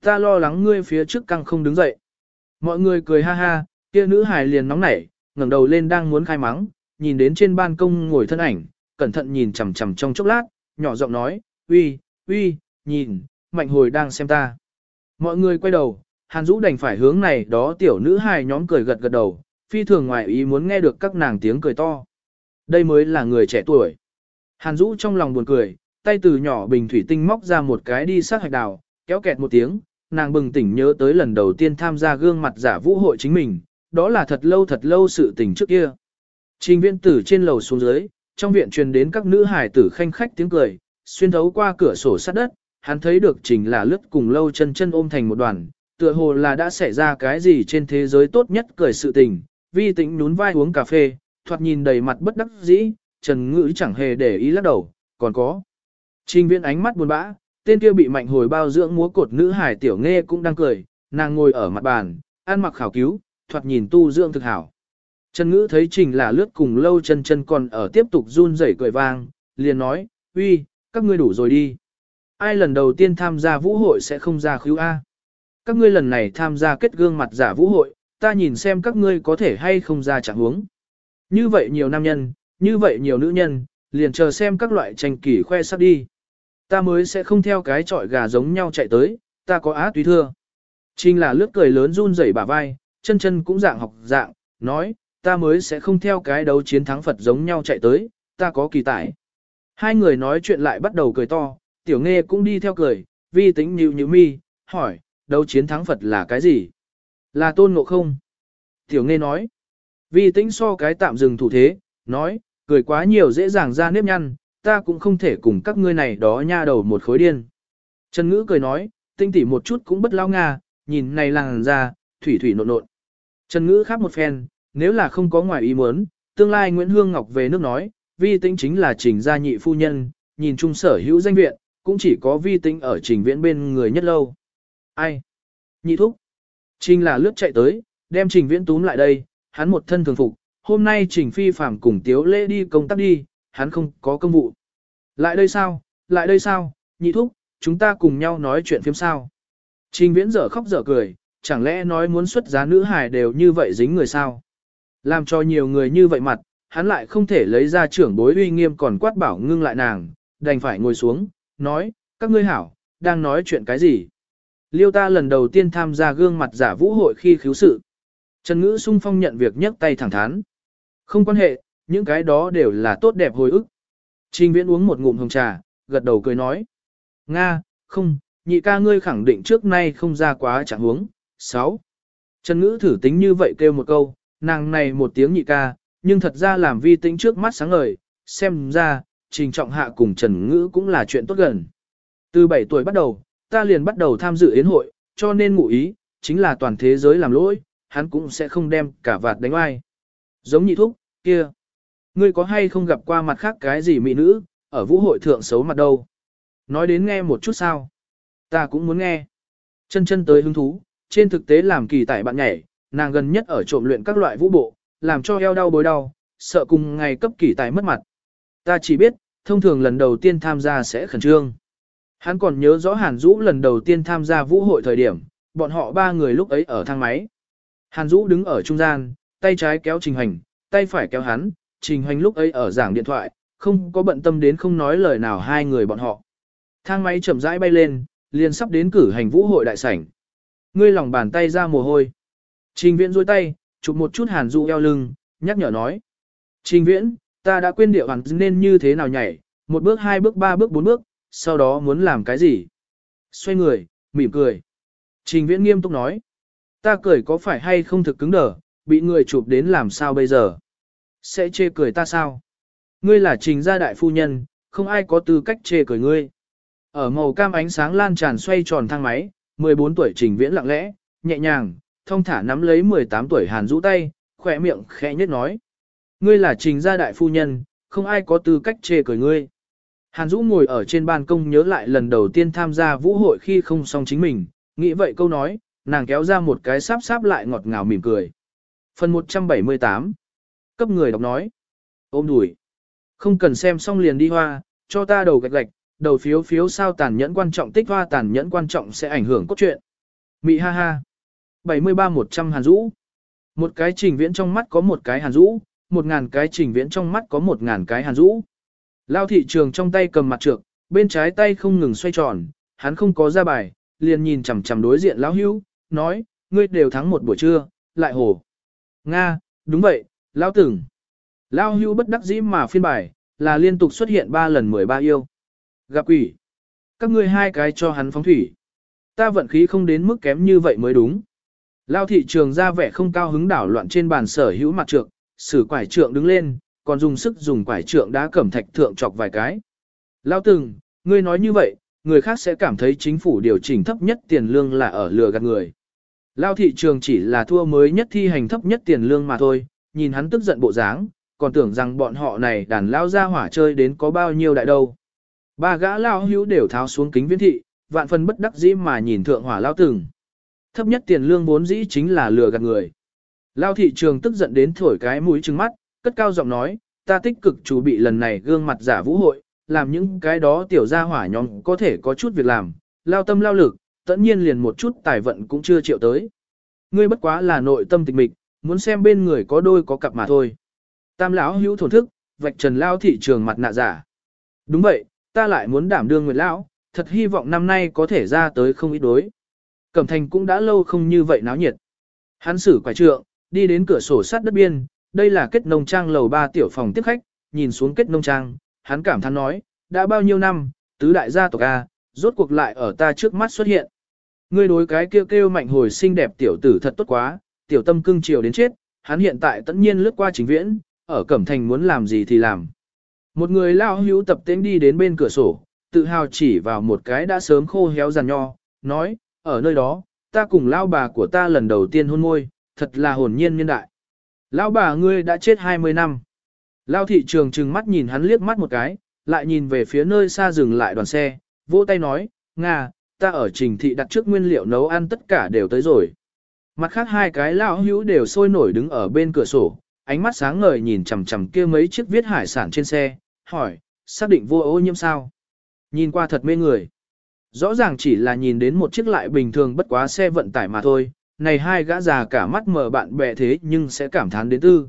Ta lo lắng ngươi phía trước căng không đứng dậy. Mọi người cười ha ha, kia nữ hài liền nóng nảy, ngẩng đầu lên đang muốn khai mắng, nhìn đến trên ban công ngồi thân ảnh, cẩn thận nhìn chằm chằm trong chốc lát, nhỏ giọng nói, uy, uy, nhìn, mạnh hồi đang xem ta. Mọi người quay đầu, Hàn Dũ đành phải hướng này đó tiểu nữ hài nhóm cười gật gật đầu, phi thường ngoài ý muốn nghe được các nàng tiếng cười to. Đây mới là người trẻ tuổi. Hàn Dũ trong lòng buồn cười, tay từ nhỏ bình thủy tinh móc ra một cái đi sát hạch đào, kéo kẹt một tiếng, nàng bừng tỉnh nhớ tới lần đầu tiên tham gia gương mặt giả vũ hội chính mình, đó là thật lâu thật lâu sự tình trước kia. Trình viện tử trên lầu xuống dưới, trong viện truyền đến các nữ hải tử khanh khách tiếng cười, xuyên thấu qua cửa sổ sát đất, hắn thấy được trình là lướt cùng lâu chân chân ôm thành một đoàn, tựa hồ là đã xảy ra cái gì trên thế giới tốt nhất cười sự tình, vi tĩnh nhún vai uống cà phê, thoạt nhìn đầy mặt bất đắc dĩ, Trần Ngữ chẳng hề để ý lắc đầu, còn có. Trình viện ánh mắt buồn bã, tên kia bị mạnh hồi bao dưỡng múa cột nữ hải tiểu nghe cũng đang cười, nàng ngồi ở mặt bàn, ăn mặc khảo cứu, thoạt nhìn tu dưỡng thực hảo. Trần Ngữ thấy Trình là lướt cùng lâu chân chân còn ở tiếp tục run rẩy cười vang, liền nói, uy, các ngươi đủ rồi đi. Ai lần đầu tiên tham gia vũ hội sẽ không ra khíu A các ngươi lần này tham gia kết gương mặt giả vũ hội, ta nhìn xem các ngươi có thể hay không ra trạng huống. Như vậy nhiều nam nhân, như vậy nhiều nữ nhân, liền chờ xem các loại tranh kỳ khoe sắp đi. Ta mới sẽ không theo cái trọi gà giống nhau chạy tới, ta có á tùy thưa. Trình là lướt cười lớn run rẩy bả vai, chân chân cũng dạng học dạng, nói, ta mới sẽ không theo cái đấu chiến thắng Phật giống nhau chạy tới, ta có kỳ tài. Hai người nói chuyện lại bắt đầu cười to, tiểu nghe cũng đi theo cười, vi tính nhịu nhịu mi, hỏi, đấu chiến thắng Phật là cái gì? Là tôn ngộ không? Tiểu nghe nói. Vi tĩnh so cái tạm dừng thủ thế, nói, cười quá nhiều dễ dàng ra nếp nhăn, ta cũng không thể cùng các ngươi này đó nha đầu một khối điên. Trần ngữ cười nói, tinh tỉ một chút cũng bất lao nga, nhìn này làng ra, thủy thủy nộn nộn. Trần ngữ khác một phen, nếu là không có ngoài ý muốn, tương lai Nguyễn Hương Ngọc về nước nói, vi tĩnh chính là trình gia nhị phu nhân, nhìn chung sở hữu danh viện, cũng chỉ có vi tĩnh ở trình viễn bên người nhất lâu. Ai? Nhị thúc. Trình là lướt chạy tới, đem trình viễn túm lại đây, hắn một thân thường phục, hôm nay trình phi phạm cùng tiếu lễ đi công tác đi, hắn không có công vụ. Lại đây sao, lại đây sao, nhị thúc, chúng ta cùng nhau nói chuyện phim sao. Trình viễn dở khóc dở cười, chẳng lẽ nói muốn xuất giá nữ hài đều như vậy dính người sao. Làm cho nhiều người như vậy mặt, hắn lại không thể lấy ra trưởng bối uy nghiêm còn quát bảo ngưng lại nàng, đành phải ngồi xuống, nói, các ngươi hảo, đang nói chuyện cái gì. Liêu ta lần đầu tiên tham gia gương mặt giả vũ hội khi khiếu sự. Trần Ngữ sung phong nhận việc nhấc tay thẳng thắn. Không quan hệ, những cái đó đều là tốt đẹp hồi ức. Trình viễn uống một ngụm hồng trà, gật đầu cười nói. Nga, không, nhị ca ngươi khẳng định trước nay không ra quá chẳng huống. 6. Trần Ngữ thử tính như vậy kêu một câu, nàng này một tiếng nhị ca, nhưng thật ra làm vi tính trước mắt sáng ngời, xem ra, trình trọng hạ cùng Trần Ngữ cũng là chuyện tốt gần. Từ 7 tuổi bắt đầu, ta liền bắt đầu tham dự yến hội, cho nên ngụ ý, chính là toàn thế giới làm lỗi, hắn cũng sẽ không đem cả vạt đánh ai. Giống nhị thúc, kia. Ngươi có hay không gặp qua mặt khác cái gì mỹ nữ, ở vũ hội thượng xấu mặt đâu? Nói đến nghe một chút sao? Ta cũng muốn nghe. Chân chân tới hứng thú, trên thực tế làm kỳ tại bạn nhảy, nàng gần nhất ở trộm luyện các loại vũ bộ, làm cho eo đau bối đau, sợ cùng ngày cấp kỳ tài mất mặt. Ta chỉ biết, thông thường lần đầu tiên tham gia sẽ khẩn trương. Hắn còn nhớ rõ Hàn Dũ lần đầu tiên tham gia vũ hội thời điểm, bọn họ ba người lúc ấy ở thang máy. Hàn Dũ đứng ở trung gian, tay trái kéo Trình Hành, tay phải kéo hắn, Trình Hành lúc ấy ở giảng điện thoại, không có bận tâm đến không nói lời nào hai người bọn họ. Thang máy chậm rãi bay lên, liền sắp đến cử hành vũ hội đại sảnh. Ngươi lòng bàn tay ra mồ hôi. Trình Viễn duỗi tay, chụp một chút Hàn dụ eo lưng, nhắc nhở nói. Trình Viễn, ta đã quên điệu hẳn nên như thế nào nhảy, một bước hai bước ba bước bốn bước, sau đó muốn làm cái gì? Xoay người, mỉm cười. Trình Viễn nghiêm túc nói. Ta cười có phải hay không thực cứng đờ, bị người chụp đến làm sao bây giờ? Sẽ chê cười ta sao? Ngươi là trình gia đại phu nhân, không ai có tư cách chê cười ngươi. Ở màu cam ánh sáng lan tràn xoay tròn thang máy, 14 tuổi trình viễn lặng lẽ, nhẹ nhàng, thông thả nắm lấy 18 tuổi hàn rũ tay, khỏe miệng khẽ nhất nói. Ngươi là trình gia đại phu nhân, không ai có tư cách chê cười ngươi. Hàn Dũ ngồi ở trên ban công nhớ lại lần đầu tiên tham gia vũ hội khi không xong chính mình, nghĩ vậy câu nói, nàng kéo ra một cái sáp sáp lại ngọt ngào mỉm cười. Phần 178 Cấp người đọc nói Ôm đùi Không cần xem xong liền đi hoa, cho ta đầu gạch gạch, đầu phiếu phiếu sao tàn nhẫn quan trọng tích hoa tàn nhẫn quan trọng sẽ ảnh hưởng cốt truyện. Mị ha ha 73-100 Hàn Dũ Một cái trình viễn trong mắt có một cái Hàn Dũ, một ngàn cái trình viễn trong mắt có một ngàn cái Hàn Dũ. Lao thị trường trong tay cầm mặt trược, bên trái tay không ngừng xoay tròn, hắn không có ra bài, liền nhìn chằm chằm đối diện lão hưu, nói, ngươi đều thắng một buổi trưa, lại hồ. Nga, đúng vậy, lão từng. Lão hưu bất đắc dĩ mà phiên bài, là liên tục xuất hiện 3 lần 13 yêu. Gặp quỷ. Các ngươi hai cái cho hắn phóng thủy. Ta vận khí không đến mức kém như vậy mới đúng. Lao thị trường ra vẻ không cao hứng đảo loạn trên bàn sở hữu mặt trượng, sử quải trượng đứng lên, còn dùng sức dùng quải trượng đá cẩm thạch thượng chọc vài cái. Lao từng, ngươi nói như vậy, người khác sẽ cảm thấy chính phủ điều chỉnh thấp nhất tiền lương là ở lừa gạt người. Lao thị trường chỉ là thua mới nhất thi hành thấp nhất tiền lương mà thôi, nhìn hắn tức giận bộ dáng, còn tưởng rằng bọn họ này đàn lao ra hỏa chơi đến có bao nhiêu đại đâu. Ba gã lao hữu đều tháo xuống kính viễn thị, vạn phần bất đắc dĩ mà nhìn thượng hỏa lao từng. Thấp nhất tiền lương vốn dĩ chính là lừa gạt người. Lao thị trường tức giận đến thổi cái mũi trừng mắt, cất cao giọng nói, ta tích cực chủ bị lần này gương mặt giả vũ hội, làm những cái đó tiểu gia hỏa nhóm có thể có chút việc làm, lao tâm lao lực, tất nhiên liền một chút tài vận cũng chưa chịu tới. Ngươi bất quá là nội tâm tịch mịch, muốn xem bên người có đôi có cặp mà thôi. Tam lão hữu thổn thức, vạch trần lao thị trường mặt nạ giả. Đúng vậy, ta lại muốn đảm đương nguyệt lão, thật hy vọng năm nay có thể ra tới không ít đối. Cẩm thành cũng đã lâu không như vậy náo nhiệt. Hắn xử quải trượng, đi đến cửa sổ sát đất biên, đây là kết nông trang lầu ba tiểu phòng tiếp khách, nhìn xuống kết nông trang, hắn cảm thán nói, đã bao nhiêu năm, tứ đại gia tộc A, rốt cuộc lại ở ta trước mắt xuất hiện. Ngươi đối cái kêu kêu mạnh hồi xinh đẹp tiểu tử thật tốt quá, tiểu tâm cưng chiều đến chết, hắn hiện tại tất nhiên lướt qua chính viễn, ở Cẩm Thành muốn làm gì thì làm. Một người lao hữu tập tên đi đến bên cửa sổ, tự hào chỉ vào một cái đã sớm khô héo giàn nho, nói, ở nơi đó, ta cùng lao bà của ta lần đầu tiên hôn môi, thật là hồn nhiên nhân đại. Lão bà ngươi đã chết 20 năm. Lao thị trường trừng mắt nhìn hắn liếc mắt một cái, lại nhìn về phía nơi xa dừng lại đoàn xe, vỗ tay nói, Nga, ta ở trình thị đặt trước nguyên liệu nấu ăn tất cả đều tới rồi. Mặt khác hai cái lão hữu đều sôi nổi đứng ở bên cửa sổ, ánh mắt sáng ngời nhìn chằm chằm kia mấy chiếc viết hải sản trên xe, hỏi, xác định vô ô nhiễm sao? Nhìn qua thật mê người. Rõ ràng chỉ là nhìn đến một chiếc lại bình thường bất quá xe vận tải mà thôi, này hai gã già cả mắt mở bạn bè thế nhưng sẽ cảm thán đến tư.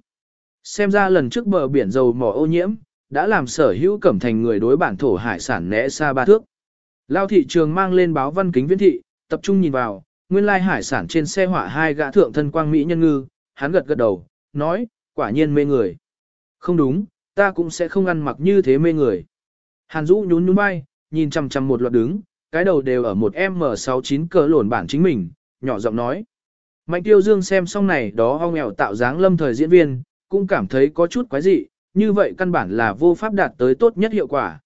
Xem ra lần trước bờ biển dầu mỏ ô nhiễm, đã làm sở hữu cẩm thành người đối bản thổ hải sản né xa ba thước. Lao thị trường mang lên báo văn kính viễn thị, tập trung nhìn vào, nguyên lai hải sản trên xe hỏa hai gã thượng thân quang mỹ nhân ngư, hắn gật gật đầu, nói, quả nhiên mê người. Không đúng, ta cũng sẽ không ăn mặc như thế mê người. Hàn Dũ nhún nhún vai, nhìn chằm chằm một loạt đứng, cái đầu đều ở một M69 cỡ lổn bản chính mình, nhỏ giọng nói. Mạnh tiêu dương xem xong này đó ho nghèo tạo dáng lâm thời diễn viên, cũng cảm thấy có chút quái dị, như vậy căn bản là vô pháp đạt tới tốt nhất hiệu quả.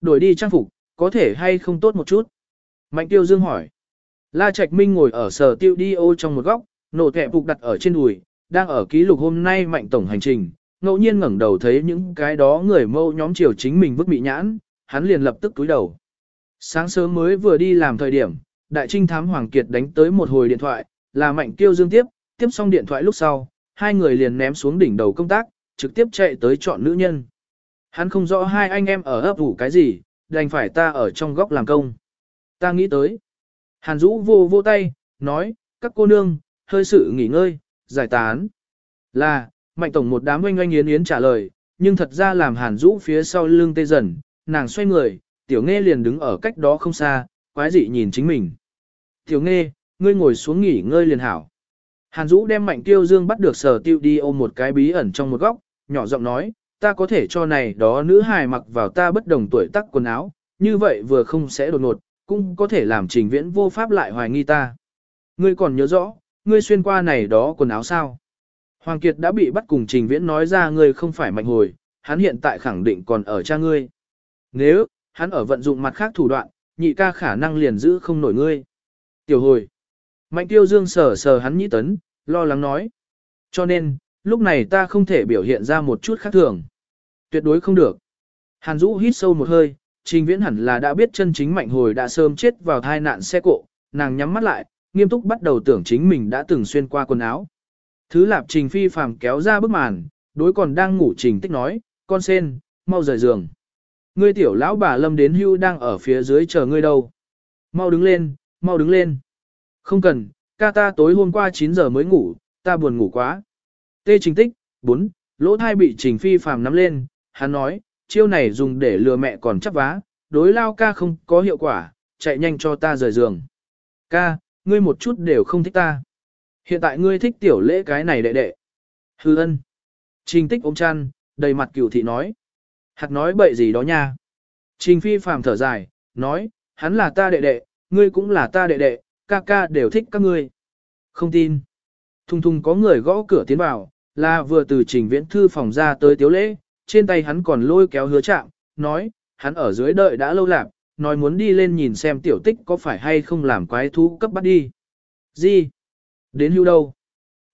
Đổi đi trang phục, có thể hay không tốt một chút? Mạnh tiêu dương hỏi. La Trạch Minh ngồi ở sở tiêu đi ô trong một góc, nổ kẹp phục đặt ở trên đùi, đang ở ký lục hôm nay mạnh tổng hành trình, ngẫu nhiên ngẩng đầu thấy những cái đó người mâu nhóm chiều chính mình vứt bị nhãn, hắn liền lập tức túi đầu. Sáng sớm mới vừa đi làm thời điểm, đại trinh thám Hoàng Kiệt đánh tới một hồi điện thoại, là mạnh kêu dương tiếp, tiếp xong điện thoại lúc sau, hai người liền ném xuống đỉnh đầu công tác, trực tiếp chạy tới chọn nữ nhân. Hắn không rõ hai anh em ở ấp ủ cái gì, đành phải ta ở trong góc làm công. Ta nghĩ tới. Hàn Dũ vô vô tay, nói, các cô nương, hơi sự nghỉ ngơi, giải tán. Là, mạnh tổng một đám oanh oanh yến yến trả lời, nhưng thật ra làm Hàn Dũ phía sau lưng tê dần, nàng xoay người, tiểu nghe liền đứng ở cách đó không xa, quái dị nhìn chính mình. Tiểu nghe, ngươi ngồi xuống nghỉ ngơi liền hảo. Hàn Dũ đem mạnh tiêu dương bắt được sở tiêu đi ôm một cái bí ẩn trong một góc, nhỏ giọng nói, ta có thể cho này đó nữ hài mặc vào ta bất đồng tuổi tác quần áo, như vậy vừa không sẽ đột ngột, cũng có thể làm trình viễn vô pháp lại hoài nghi ta. Ngươi còn nhớ rõ, ngươi xuyên qua này đó quần áo sao? Hoàng Kiệt đã bị bắt cùng trình viễn nói ra ngươi không phải mạnh hồi, hắn hiện tại khẳng định còn ở cha ngươi. Nếu, hắn ở vận dụng mặt khác thủ đoạn, nhị ca khả năng liền giữ không nổi ngươi. Tiểu hồi. Mạnh tiêu dương sờ sờ hắn nhĩ tấn, lo lắng nói. Cho nên, lúc này ta không thể biểu hiện ra một chút khác thường. Tuyệt đối không được. Hàn Dũ hít sâu một hơi, trình viễn hẳn là đã biết chân chính mạnh hồi đã sớm chết vào thai nạn xe cộ, nàng nhắm mắt lại, nghiêm túc bắt đầu tưởng chính mình đã từng xuyên qua quần áo. Thứ lạp trình phi phàm kéo ra bức màn, đối còn đang ngủ trình tích nói, con sen, mau rời giường. Ngươi tiểu lão bà lâm đến hưu đang ở phía dưới chờ ngươi đâu. Mau đứng lên, mau đứng lên. Không cần, ca ta tối hôm qua 9 giờ mới ngủ, ta buồn ngủ quá. Tê trình tích, 4, lỗ thai bị trình phi phàm nắm lên, hắn nói, chiêu này dùng để lừa mẹ còn chắp vá, đối lao ca không có hiệu quả, chạy nhanh cho ta rời giường. Ca, ngươi một chút đều không thích ta. Hiện tại ngươi thích tiểu lễ cái này đệ đệ. Hư ân. Trình tích ôm chăn, đầy mặt cửu thị nói. Hạt nói bậy gì đó nha. Trình phi phàm thở dài, nói, hắn là ta đệ đệ, ngươi cũng là ta đệ đệ, ca ca đều thích các ngươi. Không tin. Thùng thùng có người gõ cửa tiến vào, là vừa từ trình viễn thư phòng ra tới tiếu lễ, trên tay hắn còn lôi kéo hứa chạm, nói, hắn ở dưới đợi đã lâu lạc, nói muốn đi lên nhìn xem tiểu tích có phải hay không làm quái thú cấp bắt đi. Gì? Đến hưu đâu?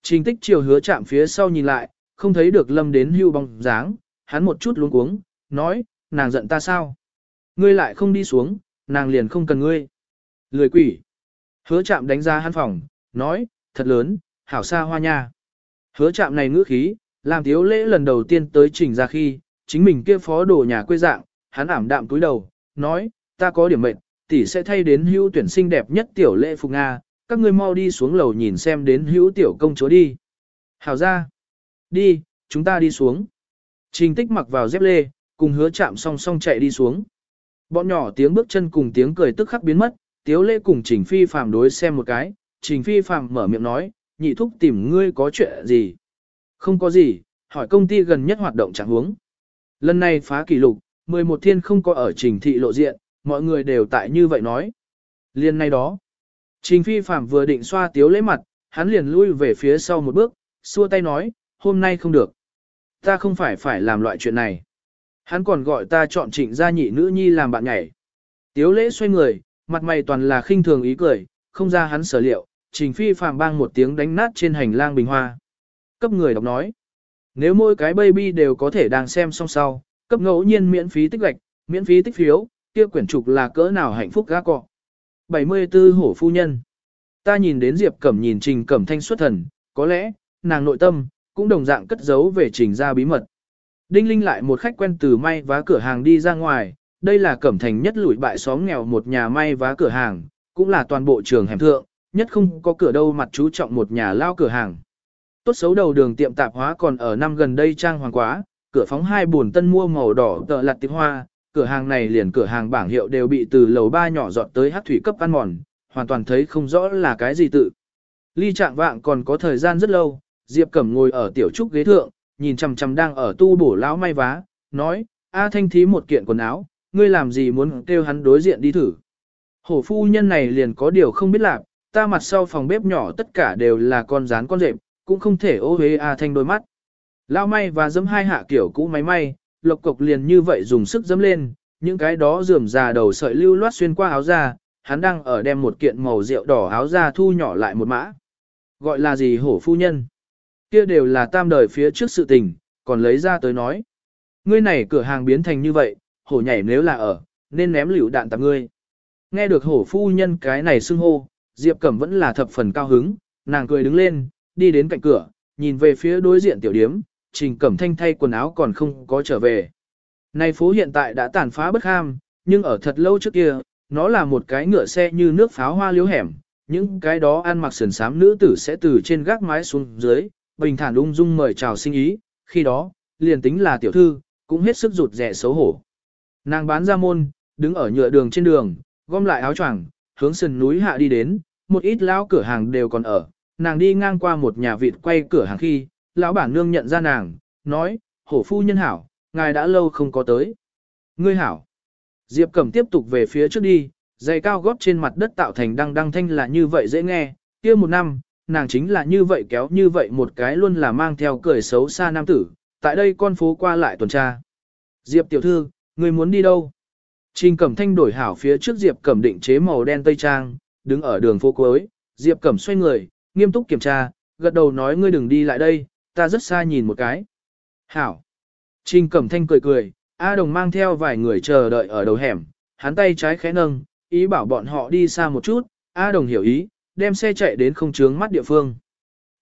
Trình tích chiều hứa chạm phía sau nhìn lại, không thấy được lâm đến hưu bóng dáng, hắn một chút luống cuống, nói, nàng giận ta sao? Ngươi lại không đi xuống, nàng liền không cần ngươi. Lười quỷ. Hứa chạm đánh ra hắn phòng, nói, thật lớn, hảo xa hoa nha. Hứa chạm này ngữ khí, làm thiếu lễ lần đầu tiên tới trình ra khi, chính mình kia phó đồ nhà quê dạng, hắn ảm đạm túi đầu, nói, ta có điểm mệnh, tỷ sẽ thay đến hưu tuyển sinh đẹp nhất tiểu lễ phục Nga, các ngươi mau đi xuống lầu nhìn xem đến hữu tiểu công chúa đi. Hảo ra, đi, chúng ta đi xuống. Trình tích mặc vào dép lê, cùng hứa chạm song song chạy đi xuống. Bọn nhỏ tiếng bước chân cùng tiếng cười tức khắc biến mất, tiếu lễ cùng trình phi phàm đối xem một cái, trình phi phàm mở miệng nói, nhị thúc tìm ngươi có chuyện gì. Không có gì, hỏi công ty gần nhất hoạt động chẳng huống. Lần này phá kỷ lục, 11 thiên không có ở trình thị lộ diện, mọi người đều tại như vậy nói. Liên nay đó, trình phi phạm vừa định xoa tiếu lễ mặt, hắn liền lui về phía sau một bước, xua tay nói, hôm nay không được. Ta không phải phải làm loại chuyện này. Hắn còn gọi ta chọn trịnh gia nhị nữ nhi làm bạn nhảy. Tiếu lễ xoay người, mặt mày toàn là khinh thường ý cười, không ra hắn sở liệu, trình phi phạm bang một tiếng đánh nát trên hành lang bình hoa cấp người đọc nói. Nếu mỗi cái baby đều có thể đang xem song sau, cấp ngẫu nhiên miễn phí tích lệch, miễn phí tích phiếu, kia quyển trục là cỡ nào hạnh phúc gác cọ. 74 hổ phu nhân. Ta nhìn đến Diệp Cẩm nhìn Trình Cẩm thanh xuất thần, có lẽ, nàng nội tâm, cũng đồng dạng cất giấu về Trình ra bí mật. Đinh Linh lại một khách quen từ may vá cửa hàng đi ra ngoài, đây là cẩm thành nhất lủi bại xóm nghèo một nhà may vá cửa hàng, cũng là toàn bộ trường hẻm thượng, nhất không có cửa đâu mặt chú trọng một nhà lao cửa hàng. Tốt xấu đầu đường tiệm tạp hóa còn ở năm gần đây trang hoàng quá, cửa phóng hai buồn tân mua màu đỏ tợ lặt tiếng hoa, cửa hàng này liền cửa hàng bảng hiệu đều bị từ lầu ba nhỏ dọn tới hát thủy cấp ăn mòn, hoàn toàn thấy không rõ là cái gì tự. Ly trạng vạng còn có thời gian rất lâu, Diệp Cẩm ngồi ở tiểu trúc ghế thượng, nhìn chằm chằm đang ở tu bổ lão may vá, nói, A Thanh thí một kiện quần áo, ngươi làm gì muốn kêu hắn đối diện đi thử. Hổ phu nhân này liền có điều không biết làm, ta mặt sau phòng bếp nhỏ tất cả đều là con rán con rệp, cũng không thể ô hế A Thanh đôi mắt. lão may và dấm hai hạ kiểu cũ máy may, lộc cục liền như vậy dùng sức dấm lên, những cái đó rườm già đầu sợi lưu loát xuyên qua áo ra, hắn đang ở đem một kiện màu rượu đỏ áo ra thu nhỏ lại một mã. Gọi là gì hổ phu nhân? Kia đều là tam đời phía trước sự tình, còn lấy ra tới nói. Ngươi này cửa hàng biến thành như vậy, hổ nhảy nếu là ở, nên ném liều đạn tặng ngươi. Nghe được hổ phu nhân cái này xưng hô, Diệp Cẩm vẫn là thập phần cao hứng, nàng cười đứng lên, đi đến cạnh cửa, nhìn về phía đối diện tiểu điếm, Trình Cẩm Thanh thay quần áo còn không có trở về. Này phố hiện tại đã tàn phá bất ham, nhưng ở thật lâu trước kia, nó là một cái ngựa xe như nước pháo hoa liếu hẻm, những cái đó ăn mặc sườn sám nữ tử sẽ từ trên gác mái xuống dưới, bình thản ung dung mời chào sinh ý, khi đó, liền tính là tiểu thư, cũng hết sức rụt rẻ xấu hổ. Nàng bán ra môn, đứng ở nhựa đường trên đường, gom lại áo choàng, hướng sườn núi hạ đi đến, một ít lão cửa hàng đều còn ở. Nàng đi ngang qua một nhà vịt quay cửa hàng khi, lão bản nương nhận ra nàng, nói, hổ phu nhân hảo, ngài đã lâu không có tới. Ngươi hảo. Diệp Cẩm tiếp tục về phía trước đi, giày cao gót trên mặt đất tạo thành đăng đăng thanh là như vậy dễ nghe, kia một năm, nàng chính là như vậy kéo như vậy một cái luôn là mang theo cười xấu xa nam tử, tại đây con phố qua lại tuần tra. Diệp tiểu thư, người muốn đi đâu? Trình Cẩm Thanh đổi hảo phía trước Diệp Cẩm định chế màu đen tây trang, đứng ở đường phố cuối, Diệp Cẩm xoay người, nghiêm túc kiểm tra, gật đầu nói ngươi đừng đi lại đây, ta rất xa nhìn một cái. Hảo. Trình Cẩm Thanh cười cười, A Đồng mang theo vài người chờ đợi ở đầu hẻm, hắn tay trái khẽ nâng, ý bảo bọn họ đi xa một chút, A Đồng hiểu ý, đem xe chạy đến không chướng mắt địa phương.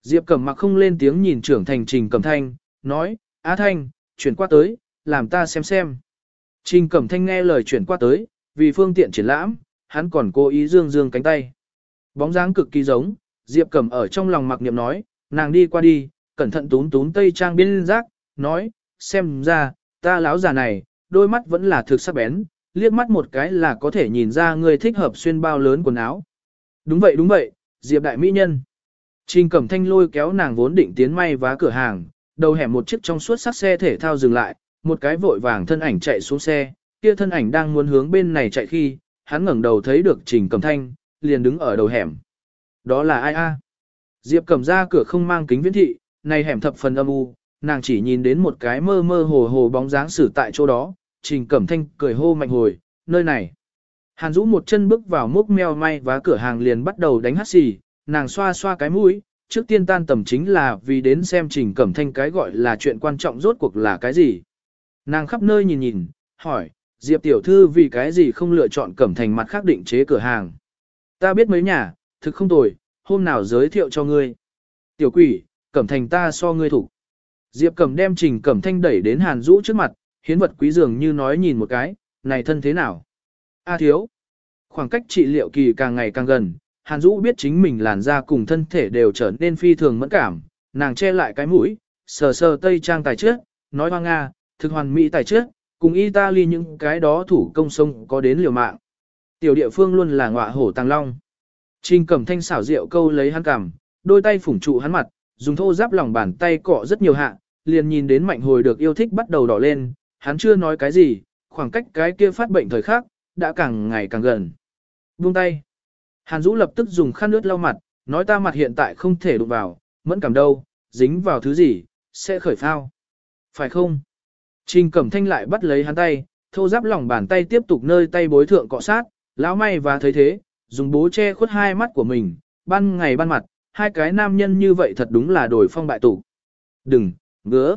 Diệp Cẩm mặc không lên tiếng nhìn trưởng thành Trình Cẩm Thanh, nói, A Thanh, chuyển qua tới, làm ta xem xem. Trình Cẩm Thanh nghe lời chuyển qua tới, vì phương tiện triển lãm, hắn còn cố ý dương dương cánh tay. Bóng dáng cực kỳ giống, Diệp Cẩm ở trong lòng mặc niệm nói, nàng đi qua đi, cẩn thận tún tún tây trang biên rác, nói, xem ra, ta lão già này, đôi mắt vẫn là thực sắc bén, liếc mắt một cái là có thể nhìn ra người thích hợp xuyên bao lớn quần áo. Đúng vậy đúng vậy, Diệp đại mỹ nhân. Trình Cẩm Thanh lôi kéo nàng vốn định tiến may vá cửa hàng, đầu hẻm một chiếc trong suốt sắc xe thể thao dừng lại, một cái vội vàng thân ảnh chạy xuống xe, kia thân ảnh đang muốn hướng bên này chạy khi, hắn ngẩng đầu thấy được Trình Cẩm Thanh, liền đứng ở đầu hẻm. Đó là ai a? Diệp Cẩm ra cửa không mang kính viễn thị, này hẻm thập phần âm u, nàng chỉ nhìn đến một cái mơ mơ hồ hồ bóng dáng xử tại chỗ đó, Trình Cẩm Thanh cười hô mạnh hồi, nơi này. Hàn Dũ một chân bước vào mốc meo may và cửa hàng liền bắt đầu đánh hát xì, nàng xoa xoa cái mũi, trước tiên tan tầm chính là vì đến xem Trình Cẩm Thanh cái gọi là chuyện quan trọng rốt cuộc là cái gì. Nàng khắp nơi nhìn nhìn, hỏi, Diệp tiểu thư vì cái gì không lựa chọn Cẩm Thành mặt khác định chế cửa hàng. Ta biết mấy nhà, thực không tồi, hôm nào giới thiệu cho ngươi. Tiểu quỷ, Cẩm Thành ta so ngươi thủ. Diệp Cẩm đem Trình Cẩm Thanh đẩy đến Hàn Dũ trước mặt, hiến vật quý dường như nói nhìn một cái, này thân thế nào? A thiếu. Khoảng cách trị liệu kỳ càng ngày càng gần, Hàn Dũ biết chính mình làn da cùng thân thể đều trở nên phi thường mẫn cảm, nàng che lại cái mũi, sờ sờ tây trang tài trước, nói hoang Nga, thực hoàn mỹ tài trước, cùng Italy những cái đó thủ công sông có đến liều mạng. Tiểu địa phương luôn là ngọa hổ tàng long. Trình cẩm thanh xảo rượu câu lấy hắn cằm, đôi tay phủng trụ hắn mặt, dùng thô giáp lòng bàn tay cọ rất nhiều hạ, liền nhìn đến mạnh hồi được yêu thích bắt đầu đỏ lên, hắn chưa nói cái gì, khoảng cách cái kia phát bệnh thời khắc, đã càng ngày càng gần. Buông tay. Hàn Dũ lập tức dùng khăn nước lau mặt, nói ta mặt hiện tại không thể đụng vào, mẫn cảm đâu, dính vào thứ gì, sẽ khởi phao. Phải không? Trình Cẩm Thanh lại bắt lấy hắn tay, thô giáp lòng bàn tay tiếp tục nơi tay bối thượng cọ sát, lão may và thấy thế, dùng bố che khuất hai mắt của mình, ban ngày ban mặt, hai cái nam nhân như vậy thật đúng là đổi phong bại tủ. Đừng, ngứa.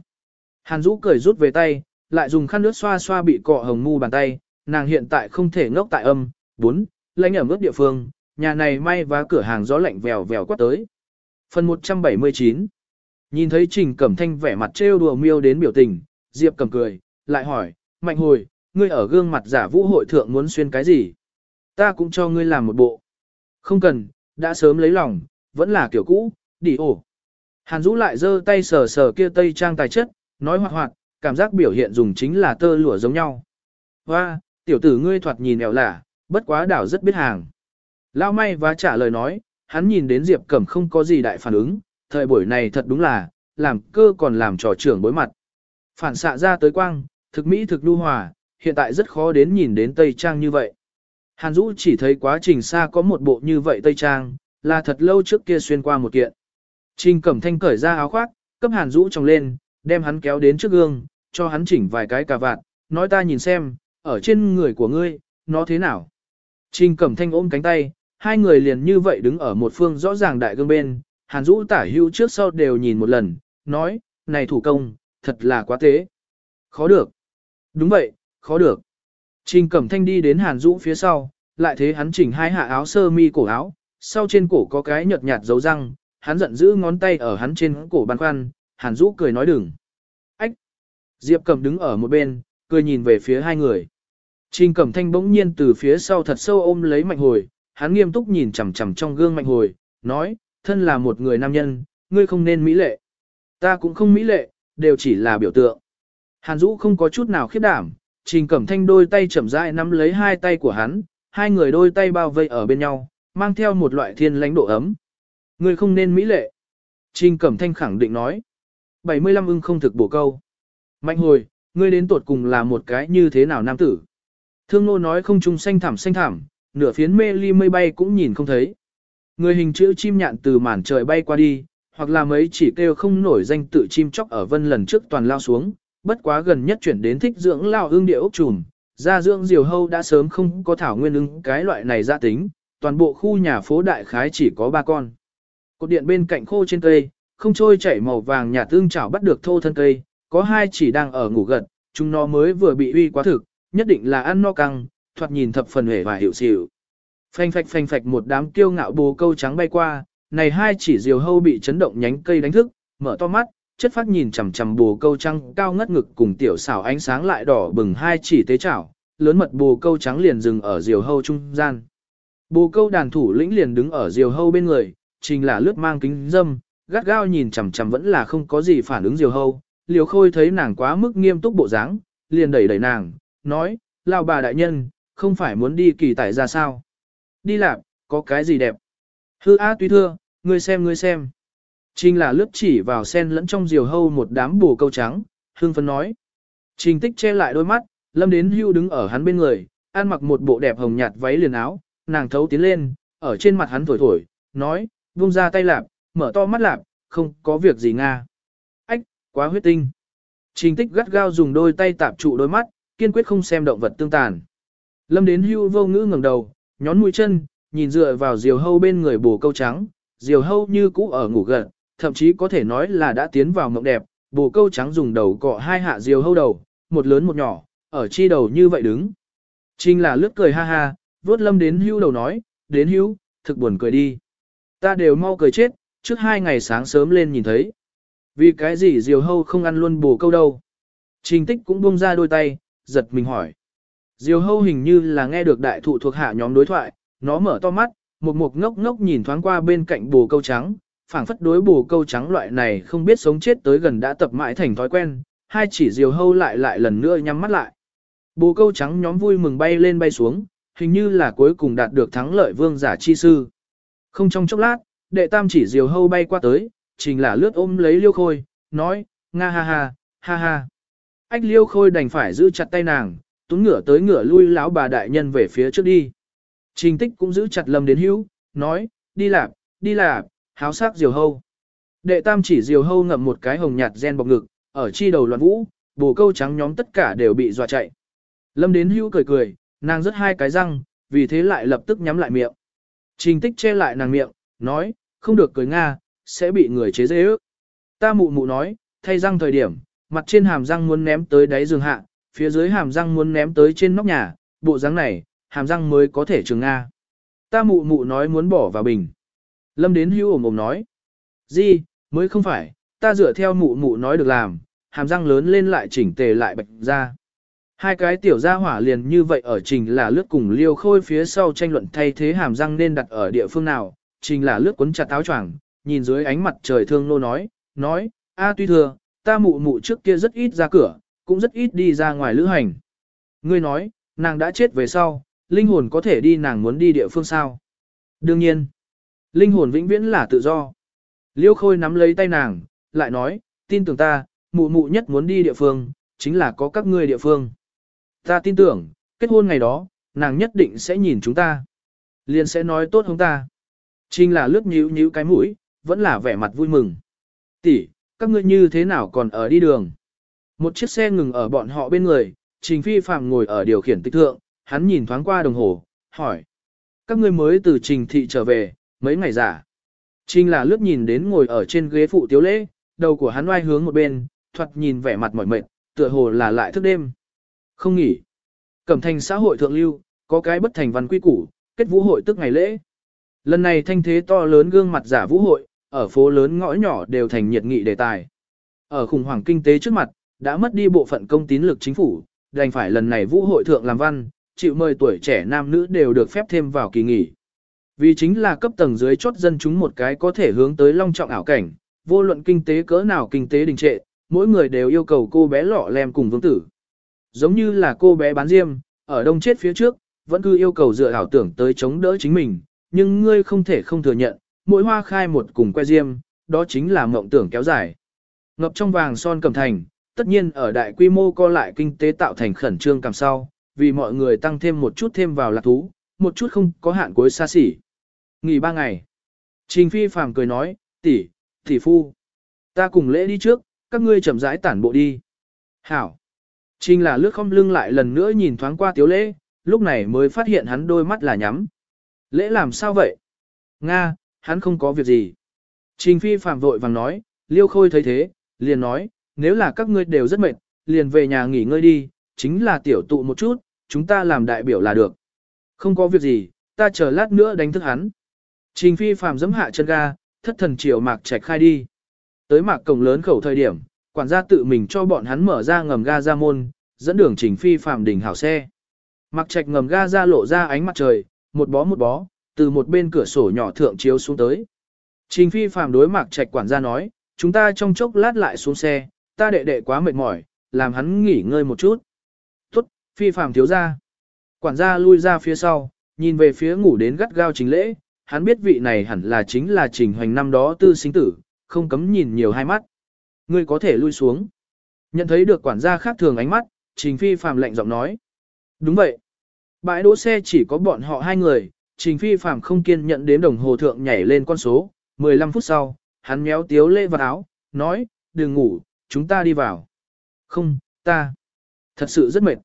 Hàn Dũ cười rút về tay, lại dùng khăn nước xoa xoa bị cọ hồng mu bàn tay, nàng hiện tại không thể ngốc tại âm, bốn, lãnh ở ướt địa phương, nhà này may và cửa hàng gió lạnh vèo vèo quát tới. Phần 179 Nhìn thấy Trình Cẩm Thanh vẻ mặt trêu đùa miêu đến biểu tình, Diệp cầm cười, lại hỏi, mạnh hồi, ngươi ở gương mặt giả vũ hội thượng muốn xuyên cái gì? Ta cũng cho ngươi làm một bộ. Không cần, đã sớm lấy lòng, vẫn là kiểu cũ, đi ổ. Hàn Dũ lại giơ tay sờ sờ kia tây trang tài chất, nói hoạt hoạt, cảm giác biểu hiện dùng chính là tơ lụa giống nhau. Hoa, tiểu tử ngươi thoạt nhìn ẻo lả, bất quá đảo rất biết hàng. Lao may và trả lời nói, hắn nhìn đến Diệp Cẩm không có gì đại phản ứng, thời buổi này thật đúng là, làm cơ còn làm trò trưởng bối mặt. Phản xạ ra tới quang, thực mỹ thực lưu hòa, hiện tại rất khó đến nhìn đến Tây Trang như vậy. Hàn Dũ chỉ thấy quá trình xa có một bộ như vậy Tây Trang, là thật lâu trước kia xuyên qua một kiện. Trình Cẩm Thanh cởi ra áo khoác, cấp Hàn Dũ trong lên, đem hắn kéo đến trước gương, cho hắn chỉnh vài cái cà vạt, nói ta nhìn xem, ở trên người của ngươi, nó thế nào. Trình Cẩm Thanh ôm cánh tay, hai người liền như vậy đứng ở một phương rõ ràng đại gương bên, Hàn Dũ tả hữu trước sau đều nhìn một lần, nói, này thủ công, thật là quá tế. Khó được. Đúng vậy, khó được. Trình Cẩm Thanh đi đến Hàn Dũ phía sau, lại thế hắn chỉnh hai hạ áo sơ mi cổ áo, sau trên cổ có cái nhợt nhạt dấu răng, hắn giận giữ ngón tay ở hắn trên cổ băn khoăn, Hàn Dũ cười nói đừng. Ách! Diệp Cẩm đứng ở một bên, cười nhìn về phía hai người. Trình Cẩm Thanh bỗng nhiên từ phía sau thật sâu ôm lấy Mạnh Hồi, hắn nghiêm túc nhìn chằm chằm trong gương Mạnh Hồi, nói, thân là một người nam nhân, ngươi không nên mỹ lệ. Ta cũng không mỹ lệ, đều chỉ là biểu tượng. Hàn Dũ không có chút nào khiếp đảm, Trình Cẩm Thanh đôi tay chậm rãi nắm lấy hai tay của hắn, hai người đôi tay bao vây ở bên nhau, mang theo một loại thiên lãnh độ ấm. người không nên mỹ lệ. Trình Cẩm Thanh khẳng định nói. 75 ưng không thực bổ câu. Mạnh hồi, ngươi đến tột cùng là một cái như thế nào nam tử. Thương nô nói không trung xanh thảm xanh thảm, nửa phiến mê ly mây bay cũng nhìn không thấy. Người hình chữ chim nhạn từ màn trời bay qua đi, hoặc là mấy chỉ kêu không nổi danh tự chim chóc ở vân lần trước toàn lao xuống, bất quá gần nhất chuyển đến thích dưỡng lao ương địa ốc trùm, ra dưỡng diều hâu đã sớm không có thảo nguyên ưng cái loại này ra tính, toàn bộ khu nhà phố đại khái chỉ có ba con. Cột điện bên cạnh khô trên cây, không trôi chảy màu vàng nhà tương chảo bắt được thô thân cây, có hai chỉ đang ở ngủ gật, chúng nó mới vừa bị uy quá thực, nhất định là ăn no căng, thoạt nhìn thập phần hề và hiểu xỉu. Phanh phạch phanh phạch một đám kiêu ngạo bồ câu trắng bay qua, này hai chỉ diều hâu bị chấn động nhánh cây đánh thức, mở to mắt, chất phát nhìn chằm chằm bồ câu trắng cao ngất ngực cùng tiểu xảo ánh sáng lại đỏ bừng hai chỉ tế chảo, lớn mật bồ câu trắng liền dừng ở diều hâu trung gian. Bồ câu đàn thủ lĩnh liền đứng ở diều hâu bên người, trình là lướt mang kính dâm, gắt gao nhìn chằm chằm vẫn là không có gì phản ứng diều hâu, liều khôi thấy nàng quá mức nghiêm túc bộ dáng, liền đẩy đẩy nàng, nói, lao bà đại nhân, không phải muốn đi kỳ tải ra sao. Đi làm, có cái gì đẹp. Hư á tuy thưa, ngươi xem ngươi xem. Trình là lướt chỉ vào sen lẫn trong diều hâu một đám bồ câu trắng, hương phấn nói. Trình tích che lại đôi mắt, lâm đến hưu đứng ở hắn bên người, ăn mặc một bộ đẹp hồng nhạt váy liền áo, nàng thấu tiến lên, ở trên mặt hắn thổi thổi, nói, buông ra tay lạp, mở to mắt lạp, không có việc gì nga. Ách, quá huyết tinh. Trình tích gắt gao dùng đôi tay tạp trụ đôi mắt, kiên quyết không xem động vật tương tàn. Lâm đến hưu vô ngữ ngẩng đầu, nhón mũi chân, nhìn dựa vào diều hâu bên người bồ câu trắng, diều hâu như cũ ở ngủ gần, thậm chí có thể nói là đã tiến vào mộng đẹp, bồ câu trắng dùng đầu cọ hai hạ diều hâu đầu, một lớn một nhỏ, ở chi đầu như vậy đứng. Trình là lướt cười ha ha, vuốt lâm đến hưu đầu nói, đến hưu, thực buồn cười đi. Ta đều mau cười chết, trước hai ngày sáng sớm lên nhìn thấy. Vì cái gì diều hâu không ăn luôn bù câu đâu. Trình tích cũng buông ra đôi tay, giật mình hỏi. Diều hâu hình như là nghe được đại thụ thuộc hạ nhóm đối thoại, nó mở to mắt, một mục ngốc ngốc nhìn thoáng qua bên cạnh bồ câu trắng, phảng phất đối bồ câu trắng loại này không biết sống chết tới gần đã tập mãi thành thói quen, hai chỉ diều hâu lại lại lần nữa nhắm mắt lại. Bồ câu trắng nhóm vui mừng bay lên bay xuống, hình như là cuối cùng đạt được thắng lợi vương giả chi sư. Không trong chốc lát, đệ tam chỉ diều hâu bay qua tới, trình là lướt ôm lấy liêu khôi, nói, nga ha ha, ha ha. Ách liêu khôi đành phải giữ chặt tay nàng, tún ngửa tới ngửa lui lão bà đại nhân về phía trước đi. Trình tích cũng giữ chặt lâm đến hữu, nói, đi lạp, đi lạp, háo sắc diều hâu. Đệ tam chỉ diều hâu ngậm một cái hồng nhạt gen bọc ngực, ở chi đầu loạn vũ, bồ câu trắng nhóm tất cả đều bị dọa chạy. Lâm đến hữu cười cười, nàng rất hai cái răng, vì thế lại lập tức nhắm lại miệng. Trình tích che lại nàng miệng, nói, không được cười Nga, sẽ bị người chế dễ ước. Ta mụ mụ nói, thay răng thời điểm, mặt trên hàm răng muốn ném tới đáy giường hạ, phía dưới hàm răng muốn ném tới trên nóc nhà, bộ dáng này, hàm răng mới có thể trường Nga. Ta mụ mụ nói muốn bỏ vào bình. Lâm đến hưu ồm ồm nói. Gì, mới không phải, ta dựa theo mụ mụ nói được làm, hàm răng lớn lên lại chỉnh tề lại bạch ra. Hai cái tiểu gia hỏa liền như vậy ở trình là lướt cùng liêu khôi phía sau tranh luận thay thế hàm răng nên đặt ở địa phương nào, trình là lướt cuốn chặt áo choàng, nhìn dưới ánh mặt trời thương nô nói, nói, a tuy thừa, ta mụ mụ trước kia rất ít ra cửa, cũng rất ít đi ra ngoài lữ hành. Ngươi nói, nàng đã chết về sau, linh hồn có thể đi nàng muốn đi địa phương sao? Đương nhiên, linh hồn vĩnh viễn là tự do. Liêu khôi nắm lấy tay nàng, lại nói, tin tưởng ta, mụ mụ nhất muốn đi địa phương, chính là có các ngươi địa phương. Ta tin tưởng, kết hôn ngày đó, nàng nhất định sẽ nhìn chúng ta. Liền sẽ nói tốt không ta. Trình là lướt nhíu nhíu cái mũi, vẫn là vẻ mặt vui mừng. Tỷ, các ngươi như thế nào còn ở đi đường? Một chiếc xe ngừng ở bọn họ bên người, Trình Phi Phạm ngồi ở điều khiển tích thượng, hắn nhìn thoáng qua đồng hồ, hỏi. Các ngươi mới từ Trình Thị trở về, mấy ngày giả. Trình là lướt nhìn đến ngồi ở trên ghế phụ tiếu lễ, đầu của hắn oai hướng một bên, thoạt nhìn vẻ mặt mỏi mệt, tựa hồ là lại thức đêm. Không nghỉ. Cẩm thành xã hội thượng lưu, có cái bất thành văn quy củ, kết vũ hội tức ngày lễ. Lần này thanh thế to lớn gương mặt giả vũ hội, ở phố lớn ngõ nhỏ đều thành nhiệt nghị đề tài. Ở khủng hoảng kinh tế trước mặt, đã mất đi bộ phận công tín lực chính phủ, đành phải lần này vũ hội thượng làm văn, chịu mời tuổi trẻ nam nữ đều được phép thêm vào kỳ nghỉ. Vì chính là cấp tầng dưới chốt dân chúng một cái có thể hướng tới long trọng ảo cảnh, vô luận kinh tế cỡ nào kinh tế đình trệ, mỗi người đều yêu cầu cô bé lọ lem cùng vương tử. Giống như là cô bé bán diêm, ở đông chết phía trước, vẫn cứ yêu cầu dựa ảo tưởng tới chống đỡ chính mình, nhưng ngươi không thể không thừa nhận, mỗi hoa khai một cùng que diêm, đó chính là mộng tưởng kéo dài. Ngập trong vàng son cầm thành, tất nhiên ở đại quy mô co lại kinh tế tạo thành khẩn trương cầm sau, vì mọi người tăng thêm một chút thêm vào lạc thú, một chút không có hạn cuối xa xỉ. Nghỉ ba ngày. Trình phi phàm cười nói, tỷ, tỷ phu. Ta cùng lễ đi trước, các ngươi chậm rãi tản bộ đi. Hảo. Trình là lướt không lưng lại lần nữa nhìn thoáng qua tiếu lễ, lúc này mới phát hiện hắn đôi mắt là nhắm. Lễ làm sao vậy? Nga, hắn không có việc gì. Trình phi phạm vội vàng nói, liêu khôi thấy thế, liền nói, nếu là các ngươi đều rất mệt, liền về nhà nghỉ ngơi đi, chính là tiểu tụ một chút, chúng ta làm đại biểu là được. Không có việc gì, ta chờ lát nữa đánh thức hắn. Trình phi phạm giẫm hạ chân ga, thất thần chiều mạc trạch khai đi. Tới mạc cổng lớn khẩu thời điểm, quản gia tự mình cho bọn hắn mở ra ngầm ga ra môn, dẫn đường trình phi phạm đỉnh hảo xe. Mặc trạch ngầm ga ra lộ ra ánh mặt trời, một bó một bó, từ một bên cửa sổ nhỏ thượng chiếu xuống tới. Trình phi phạm đối mặc trạch quản gia nói, chúng ta trong chốc lát lại xuống xe, ta đệ đệ quá mệt mỏi, làm hắn nghỉ ngơi một chút. Tốt, phi phạm thiếu ra. Quản gia lui ra phía sau, nhìn về phía ngủ đến gắt gao trình lễ, hắn biết vị này hẳn là chính là trình hoành năm đó tư sinh tử, không cấm nhìn nhiều hai mắt. Ngươi có thể lui xuống. Nhận thấy được quản gia khác thường ánh mắt, trình phi phạm lạnh giọng nói. Đúng vậy. Bãi đỗ xe chỉ có bọn họ hai người, trình phi phạm không kiên nhận đến đồng hồ thượng nhảy lên con số, 15 phút sau, hắn méo tiếu lê vào áo, nói, đừng ngủ, chúng ta đi vào. Không, ta, thật sự rất mệt.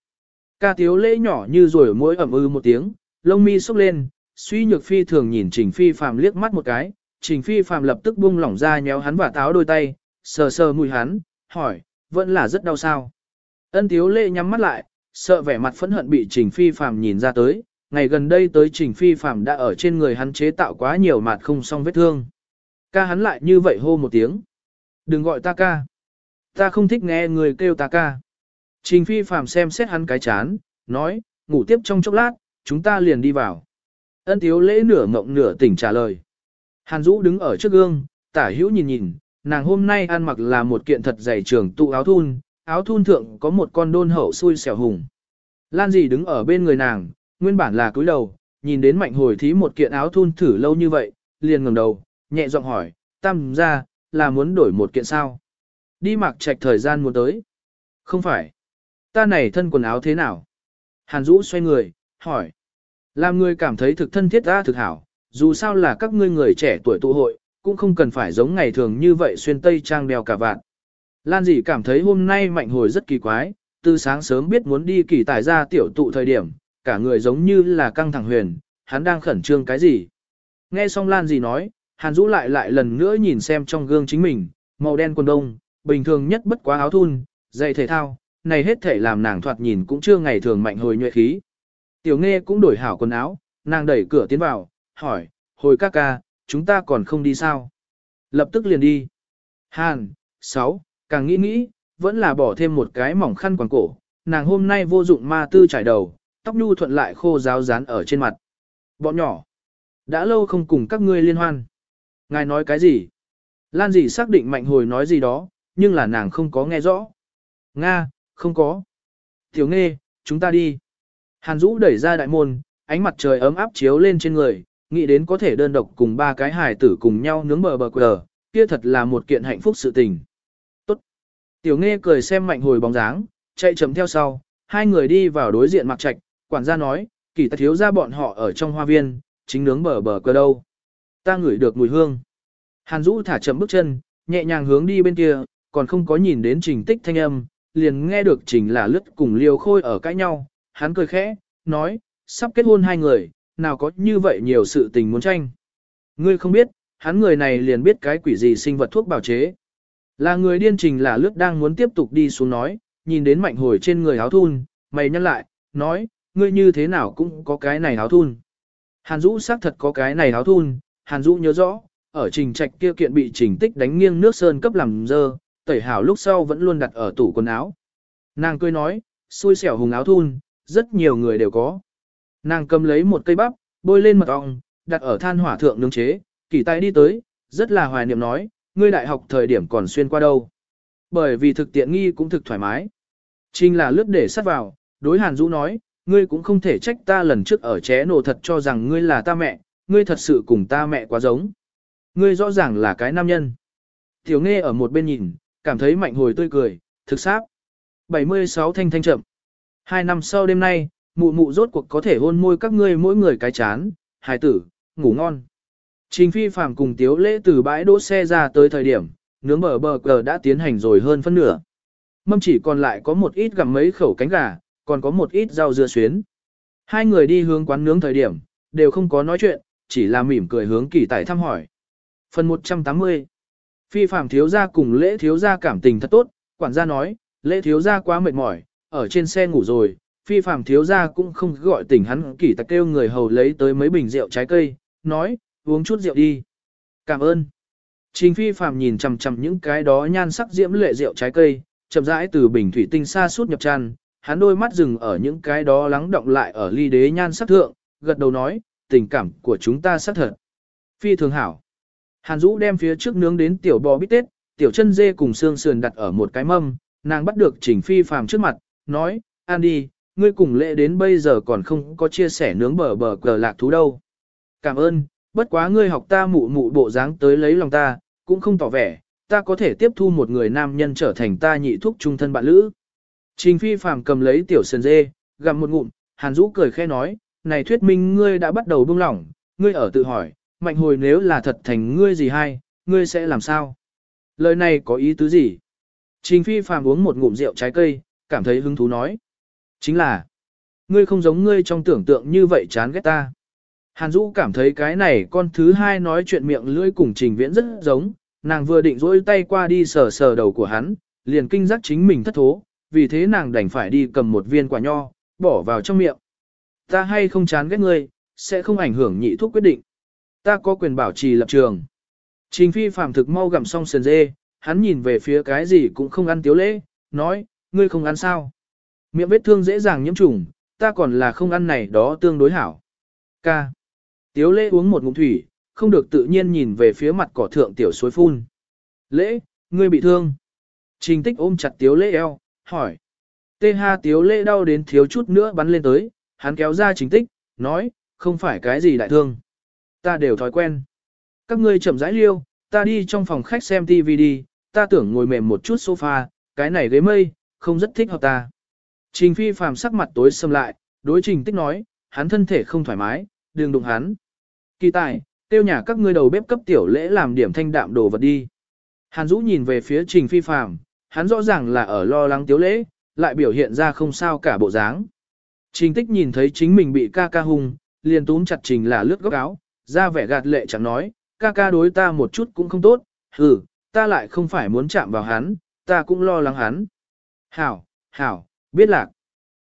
Ca tiếu lễ nhỏ như rồi mỗi ẩm ư một tiếng, lông mi sốc lên, suy nhược phi thường nhìn trình phi phạm liếc mắt một cái, trình phi phạm lập tức buông lỏng ra nhéo hắn và táo đôi tay, sờ sờ mùi hắn, hỏi, vẫn là rất đau sao. Ân tiếu Lệ nhắm mắt lại, sợ vẻ mặt phẫn hận bị trình phi phạm nhìn ra tới, ngày gần đây tới trình phi phạm đã ở trên người hắn chế tạo quá nhiều mặt không xong vết thương. Ca hắn lại như vậy hô một tiếng. Đừng gọi ta ca. Ta không thích nghe người kêu ta ca. Trình phi phạm xem xét hắn cái chán, nói, ngủ tiếp trong chốc lát, chúng ta liền đi vào. Ân tiếu lễ nửa mộng nửa tỉnh trả lời. Hàn Dũ đứng ở trước gương, tả hữu nhìn nhìn, nàng hôm nay ăn mặc là một kiện thật dày trường tụ áo thun, áo thun thượng có một con đôn hậu xui xẻo hùng. Lan dì đứng ở bên người nàng, nguyên bản là cúi đầu, nhìn đến mạnh hồi thí một kiện áo thun thử lâu như vậy, liền ngẩng đầu, nhẹ giọng hỏi, tam ra, là muốn đổi một kiện sao? Đi mặc trạch thời gian muốn tới. Không phải. Ta này thân quần áo thế nào? Hàn Dũ xoay người, hỏi. Làm người cảm thấy thực thân thiết ta thực hảo, dù sao là các ngươi người trẻ tuổi tụ hội, cũng không cần phải giống ngày thường như vậy xuyên tây trang đeo cả vạn. Lan dì cảm thấy hôm nay mạnh hồi rất kỳ quái, từ sáng sớm biết muốn đi kỳ tài ra tiểu tụ thời điểm, cả người giống như là căng thẳng huyền, hắn đang khẩn trương cái gì. Nghe xong Lan dì nói, Hàn Dũ lại lại lần nữa nhìn xem trong gương chính mình, màu đen quần đông, bình thường nhất bất quá áo thun, giày thể thao, này hết thể làm nàng thoạt nhìn cũng chưa ngày thường mạnh hồi nhuệ khí. Tiểu Nghe cũng đổi hảo quần áo, nàng đẩy cửa tiến vào, hỏi, hồi ca ca, chúng ta còn không đi sao? Lập tức liền đi. Hàn, 6, càng nghĩ nghĩ, vẫn là bỏ thêm một cái mỏng khăn quàng cổ, nàng hôm nay vô dụng ma tư trải đầu, tóc nhu thuận lại khô ráo rán ở trên mặt. Bọn nhỏ, đã lâu không cùng các ngươi liên hoan. Ngài nói cái gì? Lan dì xác định mạnh hồi nói gì đó, nhưng là nàng không có nghe rõ. Nga, không có. Tiểu nghe, chúng ta đi. Hàn Dũ đẩy ra đại môn, ánh mặt trời ấm áp chiếu lên trên người, nghĩ đến có thể đơn độc cùng ba cái hài tử cùng nhau nướng bờ bờ quờ, kia thật là một kiện hạnh phúc sự tình. Tốt. Tiểu nghe cười xem mạnh hồi bóng dáng, chạy chậm theo sau, hai người đi vào đối diện mặc trạch, quản gia nói, kỳ ta thiếu ra bọn họ ở trong hoa viên, chính nướng bờ bờ quờ đâu. Ta ngửi được mùi hương. Hàn Dũ thả chậm bước chân, nhẹ nhàng hướng đi bên kia, còn không có nhìn đến trình tích thanh âm, liền nghe được trình là lướt cùng liều khôi ở cãi nhau, hắn cười khẽ, nói, sắp kết hôn hai người, nào có như vậy nhiều sự tình muốn tranh. Ngươi không biết, hắn người này liền biết cái quỷ gì sinh vật thuốc bảo chế. Là người điên trình là lướt đang muốn tiếp tục đi xuống nói, nhìn đến mạnh hồi trên người áo thun, mày nhăn lại, nói, ngươi như thế nào cũng có cái này áo thun. Hàn Dũ xác thật có cái này áo thun, Hàn Dũ nhớ rõ, ở trình trạch kia kiện bị trình tích đánh nghiêng nước sơn cấp làm dơ, tẩy hảo lúc sau vẫn luôn đặt ở tủ quần áo. Nàng cười nói, xui xẻo hùng áo thun, rất nhiều người đều có. Nàng cầm lấy một cây bắp, bôi lên mật ong, đặt ở than hỏa thượng nướng chế, kỳ tay đi tới, rất là hoài niệm nói, ngươi đại học thời điểm còn xuyên qua đâu. Bởi vì thực tiện nghi cũng thực thoải mái. Trình là lướt để sát vào, đối Hàn Dũ nói, ngươi cũng không thể trách ta lần trước ở ché nổ thật cho rằng ngươi là ta mẹ, ngươi thật sự cùng ta mẹ quá giống. Ngươi rõ ràng là cái nam nhân. Tiểu nghe ở một bên nhìn, cảm thấy mạnh hồi tươi cười, thực xác. 76 thanh thanh chậm. Hai năm sau đêm nay, mụ mụ rốt cuộc có thể hôn môi các ngươi mỗi người cái chán, hài tử, ngủ ngon. Trình phi phàm cùng tiếu lễ từ bãi đỗ xe ra tới thời điểm, nướng bờ bờ cờ đã tiến hành rồi hơn phân nửa. Mâm chỉ còn lại có một ít gặm mấy khẩu cánh gà, còn có một ít rau dưa xuyến. Hai người đi hướng quán nướng thời điểm, đều không có nói chuyện, chỉ là mỉm cười hướng kỳ tài thăm hỏi. Phần 180 Phi phạm thiếu gia cùng lễ thiếu gia cảm tình thật tốt, quản gia nói, lễ thiếu gia quá mệt mỏi, ở trên xe ngủ rồi, phi phàm thiếu gia cũng không gọi tỉnh hắn kỳ tặc kêu người hầu lấy tới mấy bình rượu trái cây, nói, uống chút rượu đi. Cảm ơn. Trình phi phàm nhìn chằm chằm những cái đó nhan sắc diễm lệ rượu trái cây, chậm rãi từ bình thủy tinh xa suốt nhập tràn, hắn đôi mắt dừng ở những cái đó lắng động lại ở ly đế nhan sắc thượng, gật đầu nói, tình cảm của chúng ta xác thật. Phi thường hảo. Hàn Dũ đem phía trước nướng đến tiểu bò bít tết, tiểu chân dê cùng xương sườn đặt ở một cái mâm, nàng bắt được Trình Phi phàm trước mặt, nói, ăn đi, ngươi cùng lễ đến bây giờ còn không có chia sẻ nướng bờ bờ cờ lạc thú đâu. Cảm ơn, bất quá ngươi học ta mụ mụ bộ dáng tới lấy lòng ta, cũng không tỏ vẻ, ta có thể tiếp thu một người nam nhân trở thành ta nhị thúc trung thân bạn lữ. Trình Phi phàm cầm lấy tiểu sơn dê, gặm một ngụm, Hàn Dũ cười khẽ nói, này thuyết minh ngươi đã bắt đầu buông lỏng, ngươi ở tự hỏi, mạnh hồi nếu là thật thành ngươi gì hay, ngươi sẽ làm sao? Lời này có ý tứ gì? Trình phi phàm uống một ngụm rượu trái cây, cảm thấy hứng thú nói. Chính là, ngươi không giống ngươi trong tưởng tượng như vậy chán ghét ta. Hàn Dũ cảm thấy cái này con thứ hai nói chuyện miệng lưỡi cùng trình viễn rất giống, nàng vừa định rỗi tay qua đi sờ sờ đầu của hắn, liền kinh giác chính mình thất thố, vì thế nàng đành phải đi cầm một viên quả nho, bỏ vào trong miệng. Ta hay không chán ghét ngươi, sẽ không ảnh hưởng nhị thuốc quyết định. Ta có quyền bảo trì lập trường. Trình phi phàm thực mau gặm xong sườn dê, hắn nhìn về phía cái gì cũng không ăn tiếu lễ, nói, ngươi không ăn sao. Miệng vết thương dễ dàng nhiễm trùng, ta còn là không ăn này đó tương đối hảo. Ca. Tiếu lễ uống một ngụm thủy, không được tự nhiên nhìn về phía mặt cỏ thượng tiểu suối phun. Lễ, ngươi bị thương. Trình tích ôm chặt tiếu lễ eo, hỏi. Tê ha tiếu lễ đau đến thiếu chút nữa bắn lên tới, hắn kéo ra trình tích, nói, không phải cái gì đại thương ta đều thói quen. Các ngươi chậm rãi liêu, ta đi trong phòng khách xem TV đi, ta tưởng ngồi mềm một chút sofa, cái này ghế mây, không rất thích hợp ta. Trình phi phàm sắc mặt tối sầm lại, đối trình tích nói, hắn thân thể không thoải mái, đừng đụng hắn. Kỳ tài, tiêu nhà các ngươi đầu bếp cấp tiểu lễ làm điểm thanh đạm đồ vật đi. Hàn Dũ nhìn về phía trình phi phàm, hắn rõ ràng là ở lo lắng tiếu lễ, lại biểu hiện ra không sao cả bộ dáng. Trình tích nhìn thấy chính mình bị ca ca hung, liền túm chặt trình là lướt góc áo, ra vẻ gạt lệ chẳng nói, ca ca đối ta một chút cũng không tốt, hừ, ta lại không phải muốn chạm vào hắn, ta cũng lo lắng hắn. Hảo, hảo, biết lạc.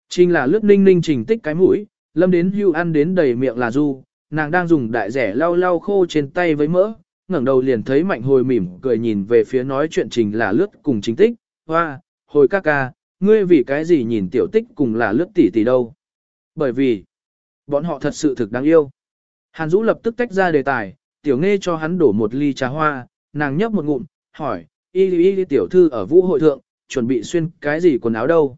Trình là lướt ninh ninh trình tích cái mũi, lâm đến hưu ăn đến đầy miệng là du, nàng đang dùng đại rẻ lau lau khô trên tay với mỡ, ngẩng đầu liền thấy mạnh hồi mỉm cười nhìn về phía nói chuyện trình là lướt cùng trình tích, hoa, hồi ca ca, ngươi vì cái gì nhìn tiểu tích cùng là lướt tỷ tỷ đâu. Bởi vì, bọn họ thật sự thực đáng yêu. Hàn Dũ lập tức tách ra đề tài, tiểu nghe cho hắn đổ một ly trà hoa, nàng nhấp một ngụm, hỏi, y y y tiểu thư ở vũ hội thượng, chuẩn bị xuyên cái gì quần áo đâu.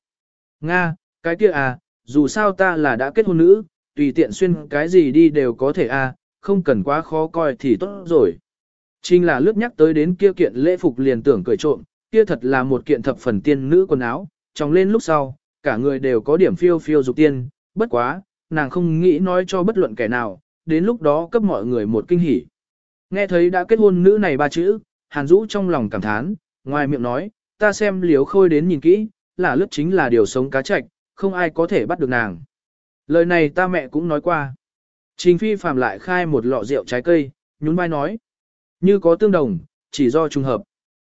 Nga, cái kia à, dù sao ta là đã kết hôn nữ, tùy tiện xuyên cái gì đi đều có thể à, không cần quá khó coi thì tốt rồi. Trình là lướt nhắc tới đến kia kiện lễ phục liền tưởng cười trộm, kia thật là một kiện thập phần tiên nữ quần áo, trong lên lúc sau, cả người đều có điểm phiêu phiêu dục tiên, bất quá, nàng không nghĩ nói cho bất luận kẻ nào, đến lúc đó cấp mọi người một kinh hỉ. Nghe thấy đã kết hôn nữ này ba chữ, Hàn Dũ trong lòng cảm thán, ngoài miệng nói, ta xem liếu khôi đến nhìn kỹ, là lướt chính là điều sống cá trạch, không ai có thể bắt được nàng. Lời này ta mẹ cũng nói qua. Trình phi phạm lại khai một lọ rượu trái cây, nhún vai nói. Như có tương đồng, chỉ do trùng hợp.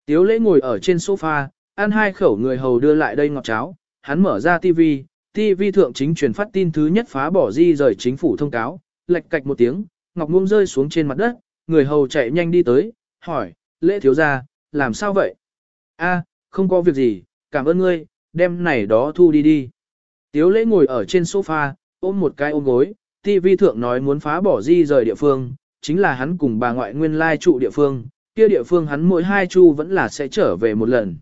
Tiếu lễ ngồi ở trên sofa, ăn hai khẩu người hầu đưa lại đây ngọt cháo, hắn mở ra TV, TV thượng chính truyền phát tin thứ nhất phá bỏ di rời chính phủ thông cáo, lệch cạch một tiếng, ngọc muông rơi xuống trên mặt đất, người hầu chạy nhanh đi tới, hỏi, lễ thiếu gia, làm sao vậy? A, không có việc gì, cảm ơn ngươi, đem này đó thu đi đi. Tiếu lễ ngồi ở trên sofa, ôm một cái ôm gối, TV thượng nói muốn phá bỏ di rời địa phương, chính là hắn cùng bà ngoại nguyên lai trụ địa phương, kia địa phương hắn mỗi hai chu vẫn là sẽ trở về một lần.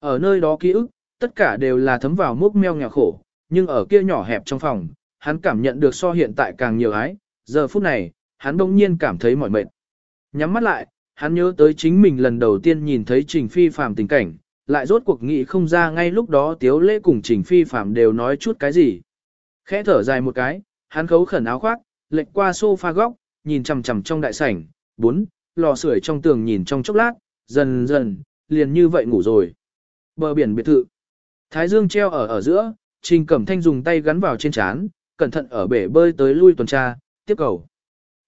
Ở nơi đó ký ức, tất cả đều là thấm vào mốc meo nghèo khổ, nhưng ở kia nhỏ hẹp trong phòng, hắn cảm nhận được so hiện tại càng nhiều ái, giờ phút này, hắn đông nhiên cảm thấy mỏi mệt. Nhắm mắt lại, hắn nhớ tới chính mình lần đầu tiên nhìn thấy Trình Phi phàm tình cảnh, lại rốt cuộc nghị không ra ngay lúc đó Tiếu Lễ cùng Trình Phi Phạm đều nói chút cái gì. Khẽ thở dài một cái, hắn khấu khẩn áo khoác, lệch qua sofa góc, nhìn chằm chằm trong đại sảnh, bốn, lò sưởi trong tường nhìn trong chốc lát, dần dần, liền như vậy ngủ rồi. Bờ biển biệt thự. Thái dương treo ở ở giữa, Trình Cẩm Thanh dùng tay gắn vào trên chán, cẩn thận ở bể bơi tới lui tuần tra, tiếp cầu.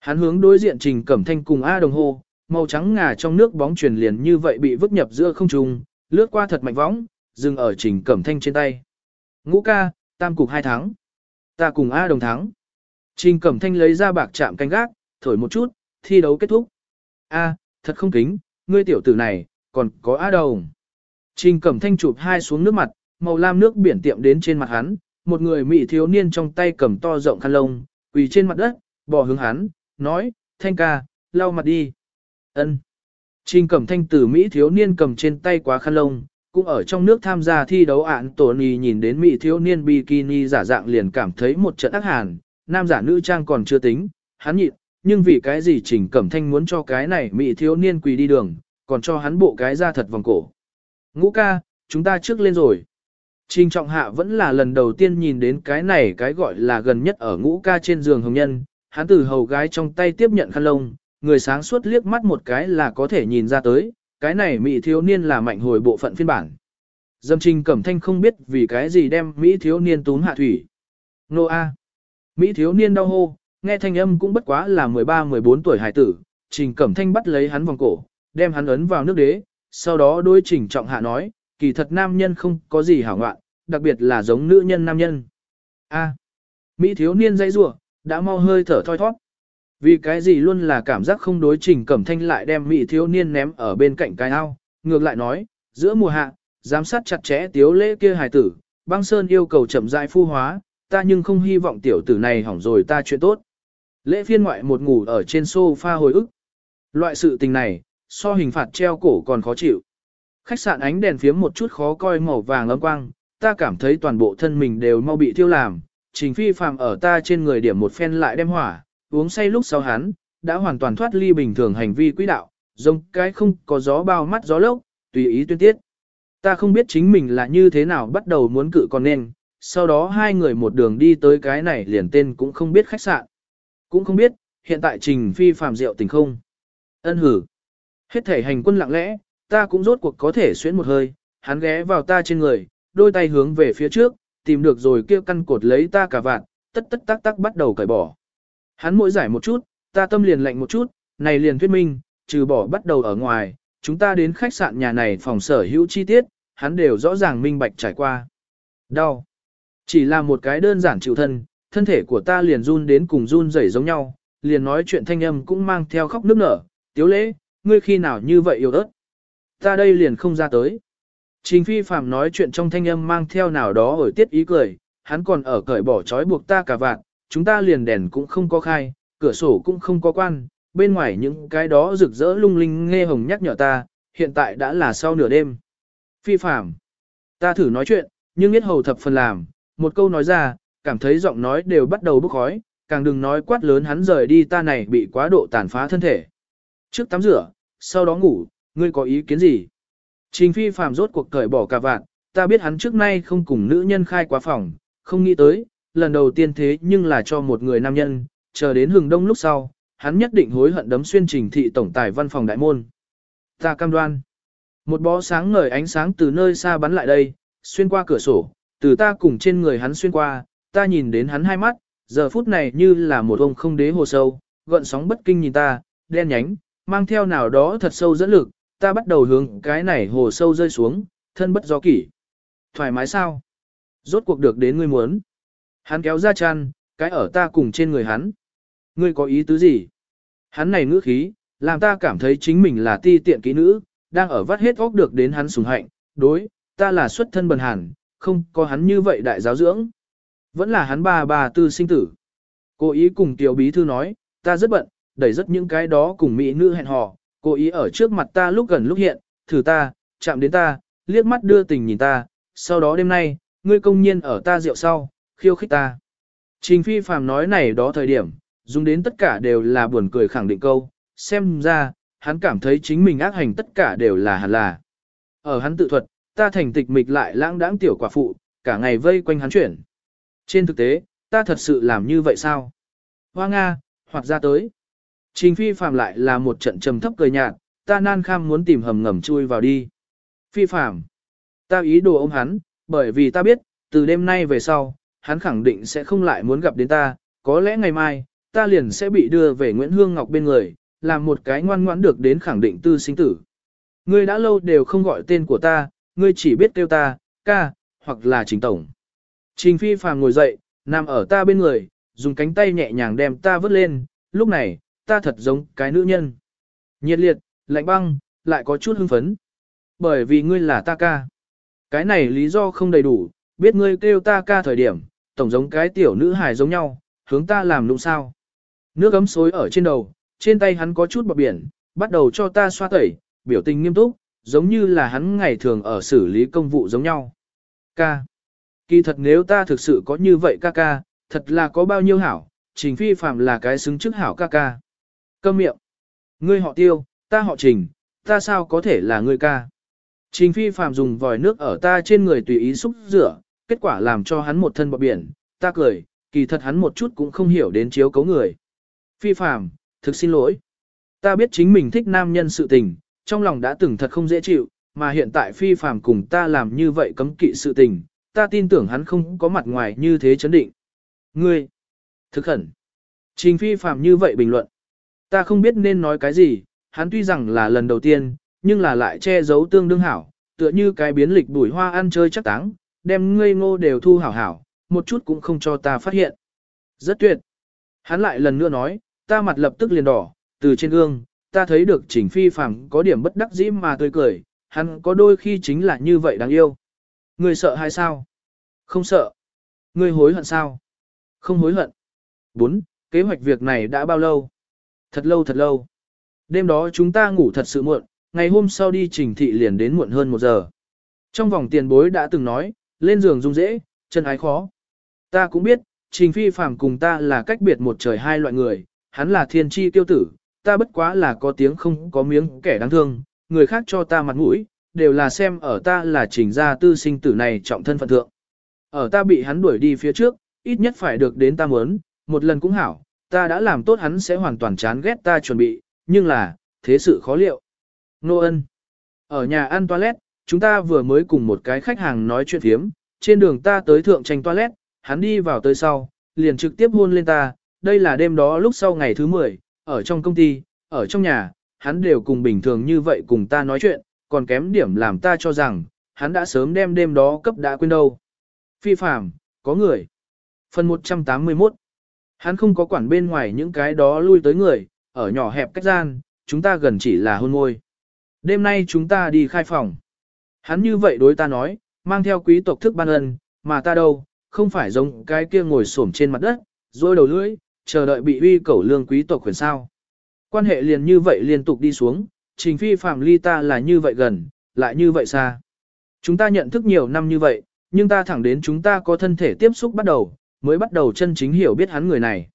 Hắn hướng đối diện Trình Cẩm Thanh cùng A đồng hồ, màu trắng ngà trong nước bóng truyền liền như vậy bị vứt nhập giữa không trung, lướt qua thật mạnh võng, dừng ở Trình Cẩm Thanh trên tay. Ngũ ca, tam cục hai thắng. Ta cùng A đồng thắng. Trình Cẩm Thanh lấy ra bạc chạm canh gác, thổi một chút, thi đấu kết thúc. A, thật không kính, ngươi tiểu tử này, còn có A đồng. Trình Cẩm Thanh chụp hai xuống nước mặt, màu lam nước biển tiệm đến trên mặt hắn, một người mỹ thiếu niên trong tay cầm to rộng khăn lông, quỳ trên mặt đất, bò hướng hắn, nói, Thanh ca, lau mặt đi. Ân. Trình Cẩm Thanh từ mỹ thiếu niên cầm trên tay quá khăn lông, cũng ở trong nước tham gia thi đấu ạn Tony nhìn đến mỹ thiếu niên bikini giả dạng liền cảm thấy một trận ác hàn, nam giả nữ trang còn chưa tính, hắn nhịn, nhưng vì cái gì Trình Cẩm Thanh muốn cho cái này mỹ thiếu niên quỳ đi đường, còn cho hắn bộ cái ra thật vòng cổ. Ngũ ca, chúng ta trước lên rồi. Trình trọng hạ vẫn là lần đầu tiên nhìn đến cái này cái gọi là gần nhất ở ngũ ca trên giường hồng nhân, hắn từ hầu gái trong tay tiếp nhận khăn lông, người sáng suốt liếc mắt một cái là có thể nhìn ra tới, cái này Mỹ thiếu niên là mạnh hồi bộ phận phiên bản. Dâm trình cẩm thanh không biết vì cái gì đem Mỹ thiếu niên túm hạ thủy. Nô A. Mỹ thiếu niên đau hô, nghe thanh âm cũng bất quá là 13-14 tuổi hải tử, trình cẩm thanh bắt lấy hắn vòng cổ, đem hắn ấn vào nước đế, sau đó đôi trình trọng hạ nói, kỳ thật nam nhân không có gì hảo ngoạn, đặc biệt là giống nữ nhân nam nhân. A. Mỹ thiếu niên dây rủa đã mau hơi thở thoi thoát. Vì cái gì luôn là cảm giác không đối trình cẩm thanh lại đem Mỹ thiếu niên ném ở bên cạnh cái ao, ngược lại nói, giữa mùa hạ, giám sát chặt chẽ tiếu lễ kia hài tử, băng sơn yêu cầu chậm rãi phu hóa, ta nhưng không hy vọng tiểu tử này hỏng rồi ta chuyện tốt. Lễ phiên ngoại một ngủ ở trên sofa hồi ức. Loại sự tình này, so hình phạt treo cổ còn khó chịu. Khách sạn ánh đèn phiếm một chút khó coi màu vàng ấm quang, ta cảm thấy toàn bộ thân mình đều mau bị thiêu làm. Trình phi phàm ở ta trên người điểm một phen lại đem hỏa, uống say lúc sau hắn, đã hoàn toàn thoát ly bình thường hành vi quỹ đạo, giống cái không có gió bao mắt gió lốc, tùy ý tuyên tiết. Ta không biết chính mình là như thế nào bắt đầu muốn cự còn nên, sau đó hai người một đường đi tới cái này liền tên cũng không biết khách sạn. Cũng không biết, hiện tại trình phi phàm rượu tình không. Ân hử. Hết thể hành quân lặng lẽ, ta cũng rốt cuộc có thể xuyến một hơi, hắn ghé vào ta trên người, đôi tay hướng về phía trước, tìm được rồi kia căn cột lấy ta cả vạn, tất tất tắc tắc bắt đầu cởi bỏ. Hắn mỗi giải một chút, ta tâm liền lạnh một chút, này liền thuyết minh, trừ bỏ bắt đầu ở ngoài, chúng ta đến khách sạn nhà này phòng sở hữu chi tiết, hắn đều rõ ràng minh bạch trải qua. Đau. Chỉ là một cái đơn giản chịu thân, thân thể của ta liền run đến cùng run rẩy giống nhau, liền nói chuyện thanh âm cũng mang theo khóc nức nở, tiếu lễ, ngươi khi nào như vậy yêu ớt. Ta đây liền không ra tới. Trình phi phạm nói chuyện trong thanh âm mang theo nào đó ở tiết ý cười, hắn còn ở cởi bỏ trói buộc ta cả vạn, chúng ta liền đèn cũng không có khai, cửa sổ cũng không có quan, bên ngoài những cái đó rực rỡ lung linh nghe hồng nhắc nhở ta, hiện tại đã là sau nửa đêm. Phi phạm, ta thử nói chuyện, nhưng biết hầu thập phần làm, một câu nói ra, cảm thấy giọng nói đều bắt đầu bốc khói, càng đừng nói quát lớn hắn rời đi ta này bị quá độ tàn phá thân thể. Trước tắm rửa, sau đó ngủ, ngươi có ý kiến gì? Trình phi phàm rốt cuộc cởi bỏ cả vạn, ta biết hắn trước nay không cùng nữ nhân khai quá phòng, không nghĩ tới, lần đầu tiên thế nhưng là cho một người nam nhân, chờ đến hừng đông lúc sau, hắn nhất định hối hận đấm xuyên trình thị tổng tài văn phòng đại môn. Ta cam đoan. Một bó sáng ngời ánh sáng từ nơi xa bắn lại đây, xuyên qua cửa sổ, từ ta cùng trên người hắn xuyên qua, ta nhìn đến hắn hai mắt, giờ phút này như là một ông không đế hồ sâu, gợn sóng bất kinh nhìn ta, đen nhánh, mang theo nào đó thật sâu dẫn lực, ta bắt đầu hướng cái này hồ sâu rơi xuống, thân bất do kỷ. Thoải mái sao? Rốt cuộc được đến ngươi muốn. Hắn kéo ra chăn, cái ở ta cùng trên người hắn. Ngươi có ý tứ gì? Hắn này ngữ khí, làm ta cảm thấy chính mình là ti tiện kỹ nữ, đang ở vắt hết óc được đến hắn sùng hạnh, đối, ta là xuất thân bần hàn, không có hắn như vậy đại giáo dưỡng. Vẫn là hắn ba bà tư sinh tử. Cô ý cùng tiểu bí thư nói, ta rất bận, đẩy rất những cái đó cùng mỹ nữ hẹn hò, cô ý ở trước mặt ta lúc gần lúc hiện, thử ta, chạm đến ta, liếc mắt đưa tình nhìn ta, sau đó đêm nay, ngươi công nhiên ở ta rượu sau, khiêu khích ta. Trình phi phàm nói này đó thời điểm, dùng đến tất cả đều là buồn cười khẳng định câu, xem ra, hắn cảm thấy chính mình ác hành tất cả đều là hẳn là. Ở hắn tự thuật, ta thành tịch mịch lại lãng đãng tiểu quả phụ, cả ngày vây quanh hắn chuyển. Trên thực tế, ta thật sự làm như vậy sao? Hoa Nga, hoặc ra tới. Trình phi phàm lại là một trận trầm thấp cười nhạt, ta nan kham muốn tìm hầm ngầm chui vào đi. Phi phàm, ta ý đồ ôm hắn, bởi vì ta biết, từ đêm nay về sau, hắn khẳng định sẽ không lại muốn gặp đến ta, có lẽ ngày mai, ta liền sẽ bị đưa về Nguyễn Hương Ngọc bên người, làm một cái ngoan ngoãn được đến khẳng định tư sinh tử. Ngươi đã lâu đều không gọi tên của ta, ngươi chỉ biết kêu ta, ca, hoặc là trình tổng. Trình phi phàm ngồi dậy, nằm ở ta bên người, dùng cánh tay nhẹ nhàng đem ta vớt lên, lúc này, ta thật giống cái nữ nhân. Nhiệt liệt, lạnh băng, lại có chút hưng phấn. Bởi vì ngươi là ta ca. Cái này lý do không đầy đủ, biết ngươi kêu ta ca thời điểm, tổng giống cái tiểu nữ hài giống nhau, hướng ta làm nụng sao. Nước ấm xối ở trên đầu, trên tay hắn có chút bọc biển, bắt đầu cho ta xoa tẩy, biểu tình nghiêm túc, giống như là hắn ngày thường ở xử lý công vụ giống nhau. Ca. Kỳ thật nếu ta thực sự có như vậy ca ca, thật là có bao nhiêu hảo, trình phi phạm là cái xứng chức hảo ca ca. Câm miệng. Ngươi họ tiêu, ta họ trình, ta sao có thể là ngươi ca. Trình phi phạm dùng vòi nước ở ta trên người tùy ý xúc rửa, kết quả làm cho hắn một thân bọt biển, ta cười, kỳ thật hắn một chút cũng không hiểu đến chiếu cấu người. Phi phạm, thực xin lỗi. Ta biết chính mình thích nam nhân sự tình, trong lòng đã từng thật không dễ chịu, mà hiện tại phi phạm cùng ta làm như vậy cấm kỵ sự tình, ta tin tưởng hắn không có mặt ngoài như thế chấn định. Ngươi, thực hẳn, Trình phi phạm như vậy bình luận. Ta không biết nên nói cái gì, hắn tuy rằng là lần đầu tiên, nhưng là lại che giấu tương đương hảo, tựa như cái biến lịch bùi hoa ăn chơi chắc táng, đem ngây ngô đều thu hảo hảo, một chút cũng không cho ta phát hiện. Rất tuyệt. Hắn lại lần nữa nói, ta mặt lập tức liền đỏ, từ trên gương, ta thấy được trình phi phàm có điểm bất đắc dĩ mà tươi cười, hắn có đôi khi chính là như vậy đáng yêu. người sợ hay sao? Không sợ. Ngươi hối hận sao? Không hối hận. 4. Kế hoạch việc này đã bao lâu? Thật lâu thật lâu. Đêm đó chúng ta ngủ thật sự muộn, ngày hôm sau đi trình thị liền đến muộn hơn một giờ. Trong vòng tiền bối đã từng nói, lên giường dung dễ, chân ái khó. Ta cũng biết, trình phi phàm cùng ta là cách biệt một trời hai loại người, hắn là thiên tri tiêu tử, ta bất quá là có tiếng không có miếng kẻ đáng thương, người khác cho ta mặt mũi, đều là xem ở ta là trình gia tư sinh tử này trọng thân phận thượng. Ở ta bị hắn đuổi đi phía trước, ít nhất phải được đến ta muốn, một lần cũng hảo, ta đã làm tốt hắn sẽ hoàn toàn chán ghét ta chuẩn bị, nhưng là, thế sự khó liệu. Nô ân. Ở nhà ăn toilet, chúng ta vừa mới cùng một cái khách hàng nói chuyện thiếm, trên đường ta tới thượng tranh toilet, hắn đi vào tới sau, liền trực tiếp hôn lên ta, đây là đêm đó lúc sau ngày thứ 10, ở trong công ty, ở trong nhà, hắn đều cùng bình thường như vậy cùng ta nói chuyện, còn kém điểm làm ta cho rằng, hắn đã sớm đem đêm đó cấp đã quên đâu. Phi phạm, có người. Phần 181 Hắn không có quản bên ngoài những cái đó lui tới người, ở nhỏ hẹp cách gian, chúng ta gần chỉ là hôn môi. Đêm nay chúng ta đi khai phòng. Hắn như vậy đối ta nói, mang theo quý tộc thức ban ân, mà ta đâu, không phải giống cái kia ngồi xổm trên mặt đất, rồi đầu lưỡi, chờ đợi bị uy cẩu lương quý tộc quyền sao. Quan hệ liền như vậy liên tục đi xuống, trình phi phạm ly ta là như vậy gần, lại như vậy xa. Chúng ta nhận thức nhiều năm như vậy, nhưng ta thẳng đến chúng ta có thân thể tiếp xúc bắt đầu, mới bắt đầu chân chính hiểu biết hắn người này.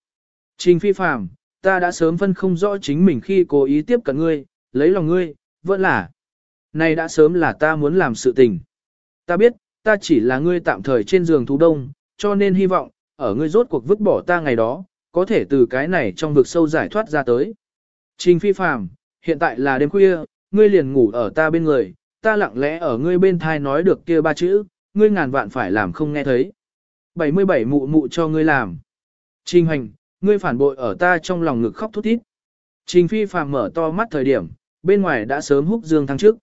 Trình phi phạm, ta đã sớm phân không rõ chính mình khi cố ý tiếp cận ngươi, lấy lòng ngươi, vẫn là. Này đã sớm là ta muốn làm sự tình. Ta biết, ta chỉ là ngươi tạm thời trên giường thú đông, cho nên hy vọng, ở ngươi rốt cuộc vứt bỏ ta ngày đó, có thể từ cái này trong vực sâu giải thoát ra tới. Trình phi phàm, hiện tại là đêm khuya, ngươi liền ngủ ở ta bên người, ta lặng lẽ ở ngươi bên thai nói được kia ba chữ, ngươi ngàn vạn phải làm không nghe thấy. 77 mụ mụ cho ngươi làm. Trình hành, ngươi phản bội ở ta trong lòng ngực khóc thút thít. Trình phi phàm mở to mắt thời điểm, bên ngoài đã sớm húc dương thăng trước.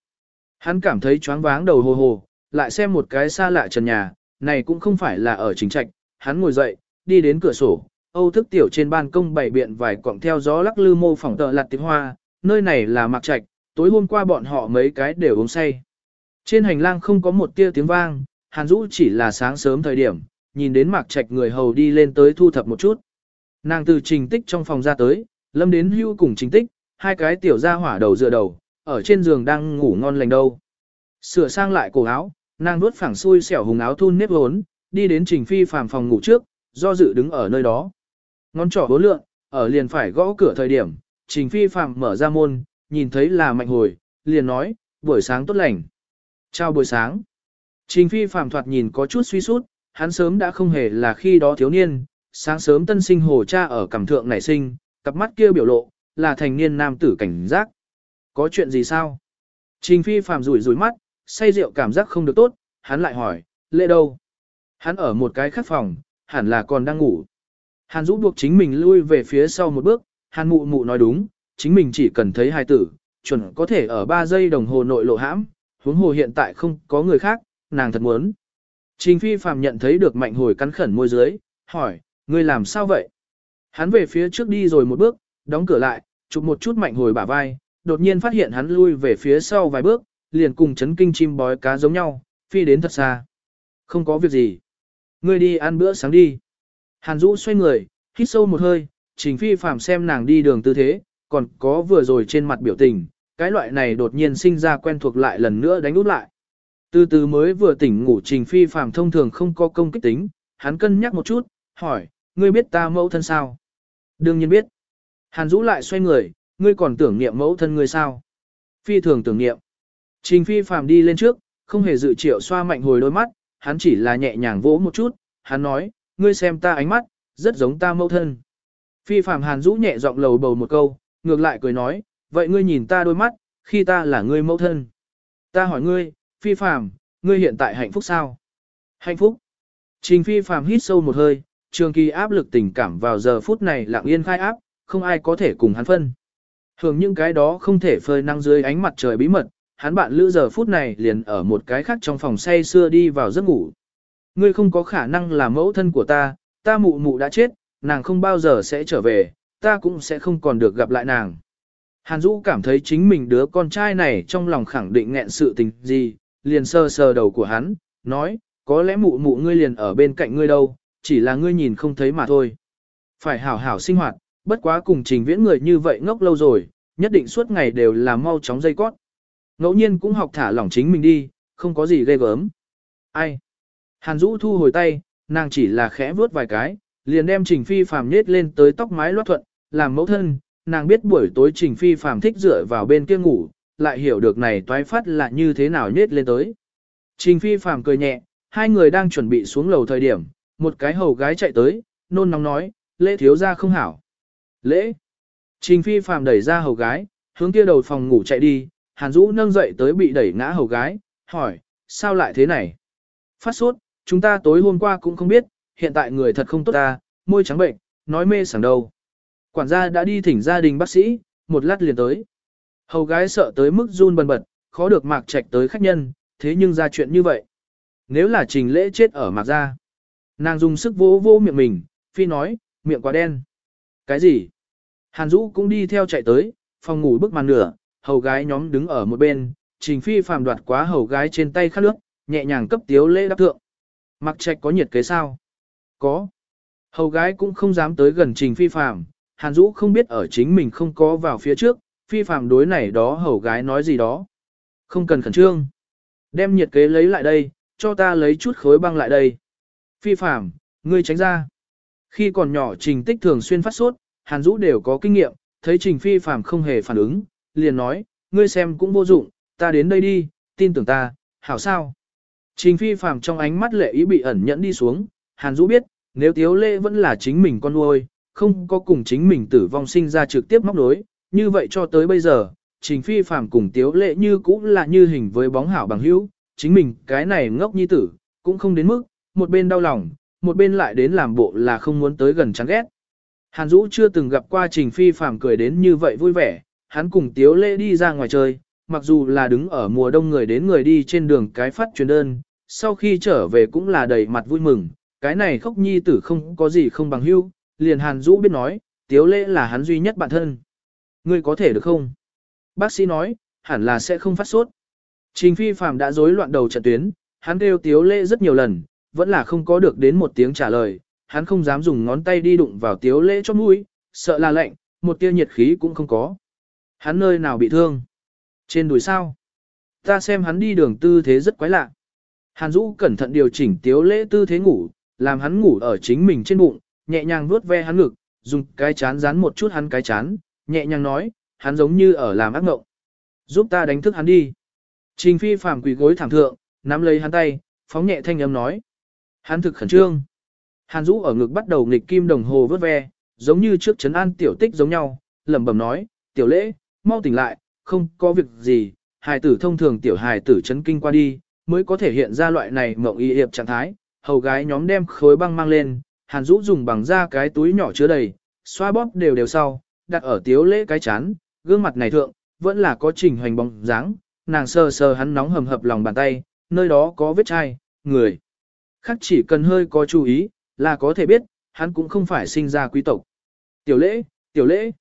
Hắn cảm thấy choáng váng đầu hồ hồ, lại xem một cái xa lạ trần nhà, này cũng không phải là ở chính trạch, hắn ngồi dậy, đi đến cửa sổ, Âu thức tiểu trên ban công bày biện vài cọng theo gió lắc lư mô phỏng tợ lạt tiếng hoa, nơi này là mặc trạch, tối hôm qua bọn họ mấy cái đều uống say. Trên hành lang không có một tia tiếng vang, Hàn Dũ chỉ là sáng sớm thời điểm, nhìn đến mặc trạch người hầu đi lên tới thu thập một chút. Nàng từ trình tích trong phòng ra tới, lâm đến hưu cùng trình tích, hai cái tiểu ra hỏa đầu dựa đầu, ở trên giường đang ngủ ngon lành đâu. Sửa sang lại cổ áo, nàng nuốt phẳng xui xẻo hùng áo thun nếp hốn, đi đến trình phi phàm phòng ngủ trước, do dự đứng ở nơi đó. Ngón trỏ hố lượng, ở liền phải gõ cửa thời điểm, trình phi phàm mở ra môn, nhìn thấy là mạnh hồi, liền nói, buổi sáng tốt lành. Chào buổi sáng. Trình phi phàm thoạt nhìn có chút suy sút, hắn sớm đã không hề là khi đó thiếu niên, sáng sớm tân sinh hồ cha ở cẩm thượng nảy sinh, cặp mắt kia biểu lộ, là thành niên nam tử cảnh giác. Có chuyện gì sao? Trình phi phàm rủi rủi mắt, say rượu cảm giác không được tốt, hắn lại hỏi, lệ đâu? Hắn ở một cái khác phòng, hẳn là còn đang ngủ. Hàn Dũ buộc chính mình lui về phía sau một bước, Hàn mụ mụ nói đúng, chính mình chỉ cần thấy hai tử, chuẩn có thể ở 3 giây đồng hồ nội lộ hãm, huống hồ hiện tại không có người khác, nàng thật muốn. Trình phi phàm nhận thấy được mạnh hồi cắn khẩn môi dưới, hỏi, ngươi làm sao vậy? Hắn về phía trước đi rồi một bước, đóng cửa lại, chụp một chút mạnh hồi bả vai, đột nhiên phát hiện hắn lui về phía sau vài bước, liền cùng chấn kinh chim bói cá giống nhau, phi đến thật xa. Không có việc gì. Ngươi đi ăn bữa sáng đi. Hàn Dũ xoay người, hít sâu một hơi, trình phi phàm xem nàng đi đường tư thế, còn có vừa rồi trên mặt biểu tình, cái loại này đột nhiên sinh ra quen thuộc lại lần nữa đánh út lại. Từ từ mới vừa tỉnh ngủ trình phi phàm thông thường không có công kích tính, hắn cân nhắc một chút, hỏi, ngươi biết ta mẫu thân sao? Đương nhiên biết. Hàn Dũ lại xoay người, ngươi còn tưởng niệm mẫu thân ngươi sao? Phi thường tưởng niệm. Trình phi phàm đi lên trước, không hề dự triệu xoa mạnh hồi đôi mắt, hắn chỉ là nhẹ nhàng vỗ một chút, hắn nói, ngươi xem ta ánh mắt, rất giống ta mẫu thân. Phi phàm hàn rũ nhẹ giọng lầu bầu một câu, ngược lại cười nói, vậy ngươi nhìn ta đôi mắt, khi ta là ngươi mẫu thân. Ta hỏi ngươi, phi phàm, ngươi hiện tại hạnh phúc sao? Hạnh phúc. Trình phi phàm hít sâu một hơi, trường kỳ áp lực tình cảm vào giờ phút này lặng yên khai áp, không ai có thể cùng hắn phân. Thường những cái đó không thể phơi năng dưới ánh mặt trời bí mật, hắn bạn lữ giờ phút này liền ở một cái khác trong phòng say xưa đi vào giấc ngủ. Ngươi không có khả năng là mẫu thân của ta, ta mụ mụ đã chết, nàng không bao giờ sẽ trở về, ta cũng sẽ không còn được gặp lại nàng. Hàn Dũ cảm thấy chính mình đứa con trai này trong lòng khẳng định nghẹn sự tình gì, liền sơ sờ đầu của hắn, nói, có lẽ mụ mụ ngươi liền ở bên cạnh ngươi đâu, chỉ là ngươi nhìn không thấy mà thôi. Phải hảo hảo sinh hoạt, bất quá cùng trình viễn người như vậy ngốc lâu rồi, nhất định suốt ngày đều là mau chóng dây cót. Ngẫu nhiên cũng học thả lỏng chính mình đi, không có gì ghê gớm. Ai? Hàn Dũ thu hồi tay, nàng chỉ là khẽ vuốt vài cái, liền đem Trình Phi Phàm nết lên tới tóc mái loát thuận, làm mẫu thân, nàng biết buổi tối Trình Phi Phàm thích dựa vào bên kia ngủ, lại hiểu được này toái phát là như thế nào nết lên tới. Trình Phi Phàm cười nhẹ, hai người đang chuẩn bị xuống lầu thời điểm, một cái hầu gái chạy tới, nôn nóng nói, lễ thiếu ra không hảo. Lễ. Trình Phi Phàm đẩy ra hầu gái, hướng kia đầu phòng ngủ chạy đi, Hàn Dũ nâng dậy tới bị đẩy ngã hầu gái, hỏi, sao lại thế này? Phát sốt, chúng ta tối hôm qua cũng không biết, hiện tại người thật không tốt ta, môi trắng bệnh, nói mê sảng đầu. Quản gia đã đi thỉnh gia đình bác sĩ, một lát liền tới. Hầu gái sợ tới mức run bần bật, khó được mạc trạch tới khách nhân, thế nhưng ra chuyện như vậy. Nếu là trình lễ chết ở mạc gia, nàng dùng sức vỗ vỗ miệng mình, phi nói, miệng quá đen. Cái gì? Hàn Dũ cũng đi theo chạy tới, phòng ngủ bức màn nửa, hầu gái nhóm đứng ở một bên, trình phi phàm đoạt quá hầu gái trên tay khát nước, nhẹ nhàng cấp tiếu lễ đáp thượng. Mặc trạch có nhiệt kế sao? Có. Hầu gái cũng không dám tới gần trình phi phàm, hàn dũ không biết ở chính mình không có vào phía trước, phi phàm đối này đó hầu gái nói gì đó. Không cần khẩn trương. Đem nhiệt kế lấy lại đây, cho ta lấy chút khối băng lại đây. Phi phàm, ngươi tránh ra. Khi còn nhỏ trình tích thường xuyên phát sốt, hàn dũ đều có kinh nghiệm, thấy trình phi phàm không hề phản ứng, liền nói, ngươi xem cũng vô dụng, ta đến đây đi, tin tưởng ta, hảo sao. Trình phi phàm trong ánh mắt lệ ý bị ẩn nhẫn đi xuống, hàn dũ biết, nếu tiếu lệ vẫn là chính mình con nuôi, không có cùng chính mình tử vong sinh ra trực tiếp móc đối, như vậy cho tới bây giờ, trình phi phàm cùng tiếu lệ như cũng là như hình với bóng hảo bằng hữu, chính mình cái này ngốc nhi tử, cũng không đến mức, một bên đau lòng, một bên lại đến làm bộ là không muốn tới gần chán ghét. Hàn Dũ chưa từng gặp qua Trình Phi Phàm cười đến như vậy vui vẻ, hắn cùng Tiếu Lễ đi ra ngoài chơi, mặc dù là đứng ở mùa đông người đến người đi trên đường cái phát truyền đơn, sau khi trở về cũng là đầy mặt vui mừng, cái này khóc nhi tử không có gì không bằng hưu, liền Hàn Dũ biết nói, Tiếu Lễ là hắn duy nhất bạn thân. Ngươi có thể được không? Bác sĩ nói, hẳn là sẽ không phát sốt. Trình Phi Phàm đã rối loạn đầu trận tuyến, hắn kêu Tiếu Lễ rất nhiều lần, vẫn là không có được đến một tiếng trả lời, hắn không dám dùng ngón tay đi đụng vào tiếu lễ cho mũi, sợ là lạnh, một tia nhiệt khí cũng không có. Hắn nơi nào bị thương? Trên đùi sao? Ta xem hắn đi đường tư thế rất quái lạ. Hàn Dũ cẩn thận điều chỉnh tiếu lễ tư thế ngủ, làm hắn ngủ ở chính mình trên bụng, nhẹ nhàng vuốt ve hắn ngực, dùng cái chán dán một chút hắn cái chán, nhẹ nhàng nói, hắn giống như ở làm ác ngộng, Giúp ta đánh thức hắn đi. Trình phi phàm quỳ gối thảm thượng, nắm lấy hắn tay, phóng nhẹ thanh âm nói. Hắn thực khẩn trương. Hàn Dũ ở ngực bắt đầu nghịch kim đồng hồ vớt ve, giống như trước chấn an tiểu tích giống nhau, lẩm bẩm nói, tiểu lễ, mau tỉnh lại, không có việc gì, hài tử thông thường tiểu hài tử chấn kinh qua đi, mới có thể hiện ra loại này mộng y hiệp trạng thái, hầu gái nhóm đem khối băng mang lên, Hàn Dũ dùng bằng da cái túi nhỏ chứa đầy, xoa bóp đều đều sau, đặt ở tiểu lễ cái chán, gương mặt này thượng, vẫn là có trình hoành bóng dáng, nàng sờ sờ hắn nóng hầm hập lòng bàn tay, nơi đó có vết chai, người. Khác chỉ cần hơi có chú ý, là có thể biết, hắn cũng không phải sinh ra quý tộc. Tiểu lễ, tiểu lễ.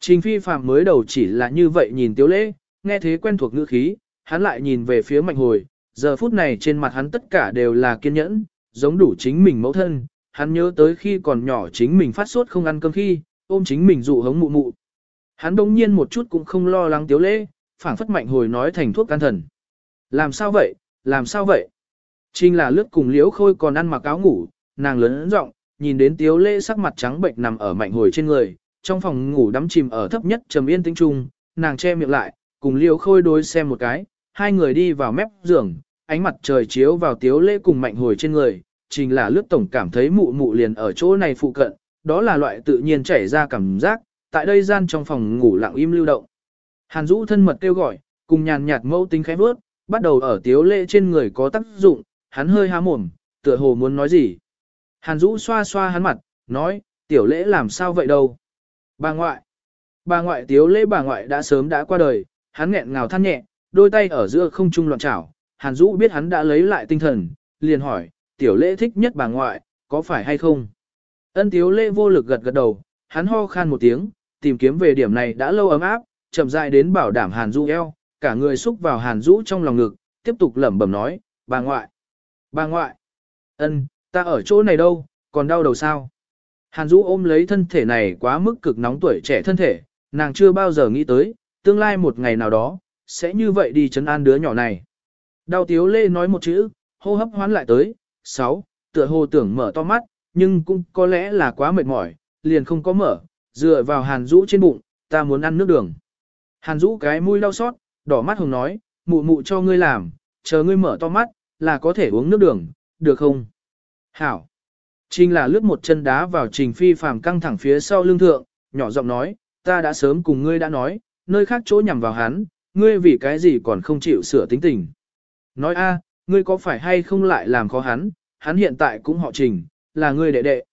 Trình phi phạm mới đầu chỉ là như vậy nhìn tiểu lễ, nghe thế quen thuộc ngữ khí, hắn lại nhìn về phía mạnh hồi, giờ phút này trên mặt hắn tất cả đều là kiên nhẫn, giống đủ chính mình mẫu thân, hắn nhớ tới khi còn nhỏ chính mình phát sốt không ăn cơm khi, ôm chính mình dụ hống mụ mụ. Hắn đông nhiên một chút cũng không lo lắng tiếu lễ, phảng phất mạnh hồi nói thành thuốc can thần. Làm sao vậy, làm sao vậy? Trình là lướt cùng liễu khôi còn ăn mặc áo ngủ, nàng lớn giọng nhìn đến tiếu lễ sắc mặt trắng bệnh nằm ở mạnh hồi trên người, trong phòng ngủ đắm chìm ở thấp nhất trầm yên tĩnh trung, nàng che miệng lại, cùng liễu khôi đối xem một cái, hai người đi vào mép giường, ánh mặt trời chiếu vào tiếu lễ cùng mạnh hồi trên người, trình là lướt tổng cảm thấy mụ mụ liền ở chỗ này phụ cận, đó là loại tự nhiên chảy ra cảm giác, tại đây gian trong phòng ngủ lặng im lưu động. Hàn Dũ thân mật kêu gọi, cùng nhàn nhạt mẫu tính khẽ bước, bắt đầu ở tiếu lễ trên người có tác dụng, hắn hơi há mồm, tựa hồ muốn nói gì. Hàn Dũ xoa xoa hắn mặt, nói, tiểu lễ làm sao vậy đâu. Bà ngoại. Bà ngoại tiếu lễ bà ngoại đã sớm đã qua đời, hắn nghẹn ngào than nhẹ, đôi tay ở giữa không trung loạn chảo. Hàn Dũ biết hắn đã lấy lại tinh thần, liền hỏi, tiểu lễ thích nhất bà ngoại, có phải hay không? Ân tiếu lễ vô lực gật gật đầu, hắn ho khan một tiếng, tìm kiếm về điểm này đã lâu ấm áp, chậm rãi đến bảo đảm Hàn Dũ eo, cả người xúc vào Hàn Dũ trong lòng ngực, tiếp tục lẩm bẩm nói, bà ngoại. Bà ngoại, ân, ta ở chỗ này đâu, còn đau đầu sao? Hàn Dũ ôm lấy thân thể này quá mức cực nóng tuổi trẻ thân thể, nàng chưa bao giờ nghĩ tới, tương lai một ngày nào đó, sẽ như vậy đi chấn an đứa nhỏ này. Đau tiếu lê nói một chữ, hô hấp hoán lại tới, sáu, tựa hồ tưởng mở to mắt, nhưng cũng có lẽ là quá mệt mỏi, liền không có mở, dựa vào Hàn Dũ trên bụng, ta muốn ăn nước đường. Hàn Dũ cái mũi đau xót, đỏ mắt hồng nói, mụ mụ cho ngươi làm, chờ ngươi mở to mắt, là có thể uống nước đường, được không? Hảo. Trình là lướt một chân đá vào trình phi phàm căng thẳng phía sau lưng thượng, nhỏ giọng nói, ta đã sớm cùng ngươi đã nói, nơi khác chỗ nhằm vào hắn, ngươi vì cái gì còn không chịu sửa tính tình. Nói a, ngươi có phải hay không lại làm khó hắn, hắn hiện tại cũng họ trình, là ngươi đệ đệ.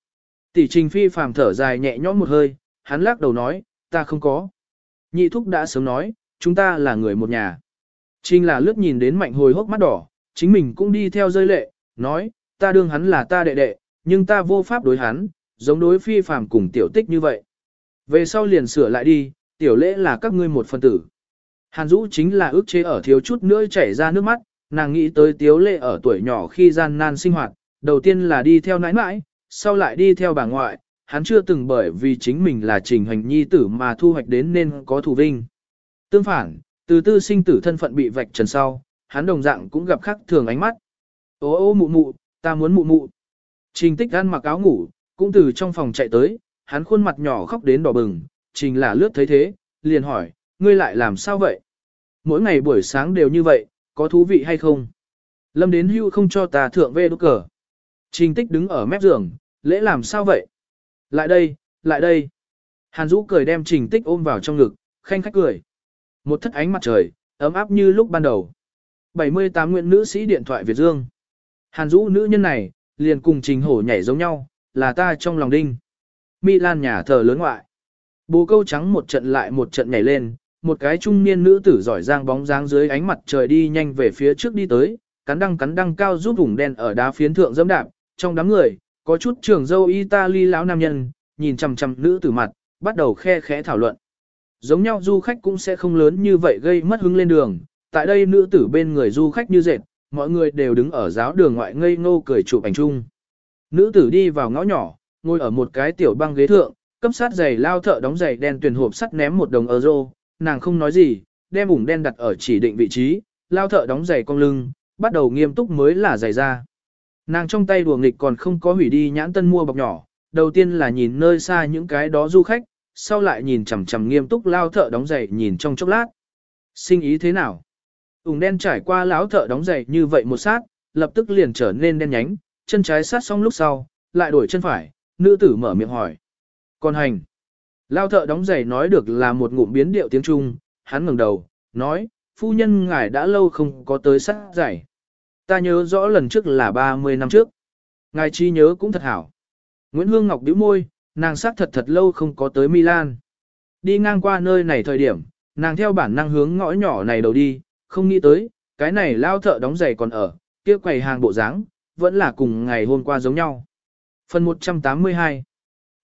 Tỷ trình phi phàm thở dài nhẹ nhõm một hơi, hắn lắc đầu nói, ta không có. Nhị thúc đã sớm nói, chúng ta là người một nhà. Trình là lướt nhìn đến mạnh hồi hốc mắt đỏ, chính mình cũng đi theo rơi lệ, nói, ta đương hắn là ta đệ đệ, nhưng ta vô pháp đối hắn, giống đối phi phàm cùng tiểu tích như vậy. Về sau liền sửa lại đi, tiểu lễ là các ngươi một phân tử. Hàn Dũ chính là ước chế ở thiếu chút nữa chảy ra nước mắt, nàng nghĩ tới tiếu lệ ở tuổi nhỏ khi gian nan sinh hoạt, đầu tiên là đi theo nãi nãi, sau lại đi theo bà ngoại, hắn chưa từng bởi vì chính mình là trình hành nhi tử mà thu hoạch đến nên có thù vinh. Tương phản, từ tư sinh tử thân phận bị vạch trần sau, hắn đồng dạng cũng gặp khắc thường ánh mắt. Ô ô mụ mụ, ta muốn mụ mụ. Trình tích ăn mặc áo ngủ, cũng từ trong phòng chạy tới, hắn khuôn mặt nhỏ khóc đến đỏ bừng, trình là lướt thấy thế, liền hỏi, ngươi lại làm sao vậy? Mỗi ngày buổi sáng đều như vậy, có thú vị hay không? Lâm đến hưu không cho ta thượng về đốt cờ. Trình tích đứng ở mép giường, lễ làm sao vậy? Lại đây, lại đây. Hàn Dũ cười đem trình tích ôm vào trong ngực, khanh khách cười. Một thất ánh mặt trời, ấm áp như lúc ban đầu. 78 nguyện nữ sĩ điện thoại Việt Dương. Hàn Dũ nữ nhân này, liền cùng trình hổ nhảy giống nhau, là ta trong lòng đinh. Milan nhà thờ lớn ngoại. Bố câu trắng một trận lại một trận nhảy lên, một cái trung niên nữ tử giỏi giang bóng dáng dưới ánh mặt trời đi nhanh về phía trước đi tới, cắn đăng cắn đăng cao giúp vùng đen ở đá phiến thượng dẫm đạp, trong đám người, có chút trưởng dâu Italy lão nam nhân, nhìn chằm chằm nữ tử mặt, bắt đầu khe khẽ thảo luận. Giống nhau du khách cũng sẽ không lớn như vậy gây mất hứng lên đường, tại đây nữ tử bên người du khách như dệt, mọi người đều đứng ở giáo đường ngoại ngây ngô cười chụp ảnh chung. Nữ tử đi vào ngõ nhỏ, ngồi ở một cái tiểu băng ghế thượng, cấp sát giày lao thợ đóng giày đen tuyển hộp sắt ném một đồng euro, nàng không nói gì, đem ủng đen đặt ở chỉ định vị trí, lao thợ đóng giày cong lưng, bắt đầu nghiêm túc mới là giày ra. Nàng trong tay đùa nghịch còn không có hủy đi nhãn tân mua bọc nhỏ, đầu tiên là nhìn nơi xa những cái đó du khách, sau lại nhìn chằm chằm nghiêm túc lao thợ đóng giày nhìn trong chốc lát. Sinh ý thế nào? Ủng đen trải qua lão thợ đóng giày như vậy một sát, lập tức liền trở nên đen nhánh, chân trái sát xong lúc sau, lại đổi chân phải, nữ tử mở miệng hỏi. Còn hành. Lao thợ đóng giày nói được là một ngụm biến điệu tiếng Trung, hắn ngẩng đầu, nói, phu nhân ngài đã lâu không có tới sát giày. Ta nhớ rõ lần trước là 30 năm trước. Ngài chi nhớ cũng thật hảo. Nguyễn Hương Ngọc bĩu môi, nàng sát thật thật lâu không có tới Milan. Đi ngang qua nơi này thời điểm, nàng theo bản năng hướng ngõ nhỏ này đầu đi, không nghĩ tới, cái này lao thợ đóng giày còn ở, kia quầy hàng bộ dáng vẫn là cùng ngày hôm qua giống nhau. Phần 182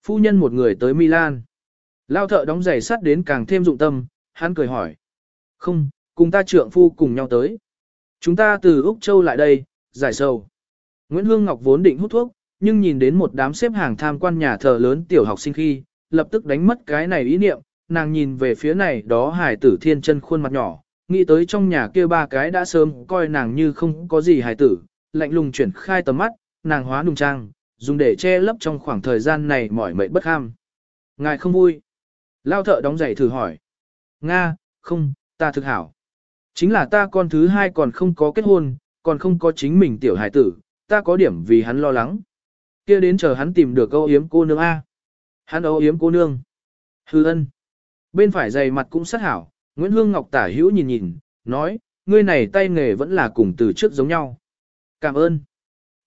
Phu nhân một người tới Milan. Lao thợ đóng giày sắt đến càng thêm dụng tâm, hắn cười hỏi. Không, cùng ta trượng phu cùng nhau tới. Chúng ta từ Úc Châu lại đây, giải sầu. Nguyễn Hương Ngọc vốn định hút thuốc, nhưng nhìn đến một đám xếp hàng tham quan nhà thờ lớn tiểu học sinh khi, lập tức đánh mất cái này ý niệm, nàng nhìn về phía này đó hải tử thiên chân khuôn mặt nhỏ, nghĩ tới trong nhà kia ba cái đã sớm coi nàng như không có gì hải tử, lạnh lùng chuyển khai tầm mắt, nàng hóa nùng trang, dùng để che lấp trong khoảng thời gian này mỏi mệt bất ham. Ngài không vui. Lao thợ đóng giày thử hỏi. Nga, không, ta thực hảo. Chính là ta con thứ hai còn không có kết hôn, còn không có chính mình tiểu hải tử, ta có điểm vì hắn lo lắng. kia đến chờ hắn tìm được âu yếm cô nương A. Hắn âu yếm cô nương. Hư ân. Bên phải giày mặt cũng sát hảo, Nguyễn Hương Ngọc tả hữu nhìn nhìn, nói, ngươi này tay nghề vẫn là cùng từ trước giống nhau. Cảm ơn.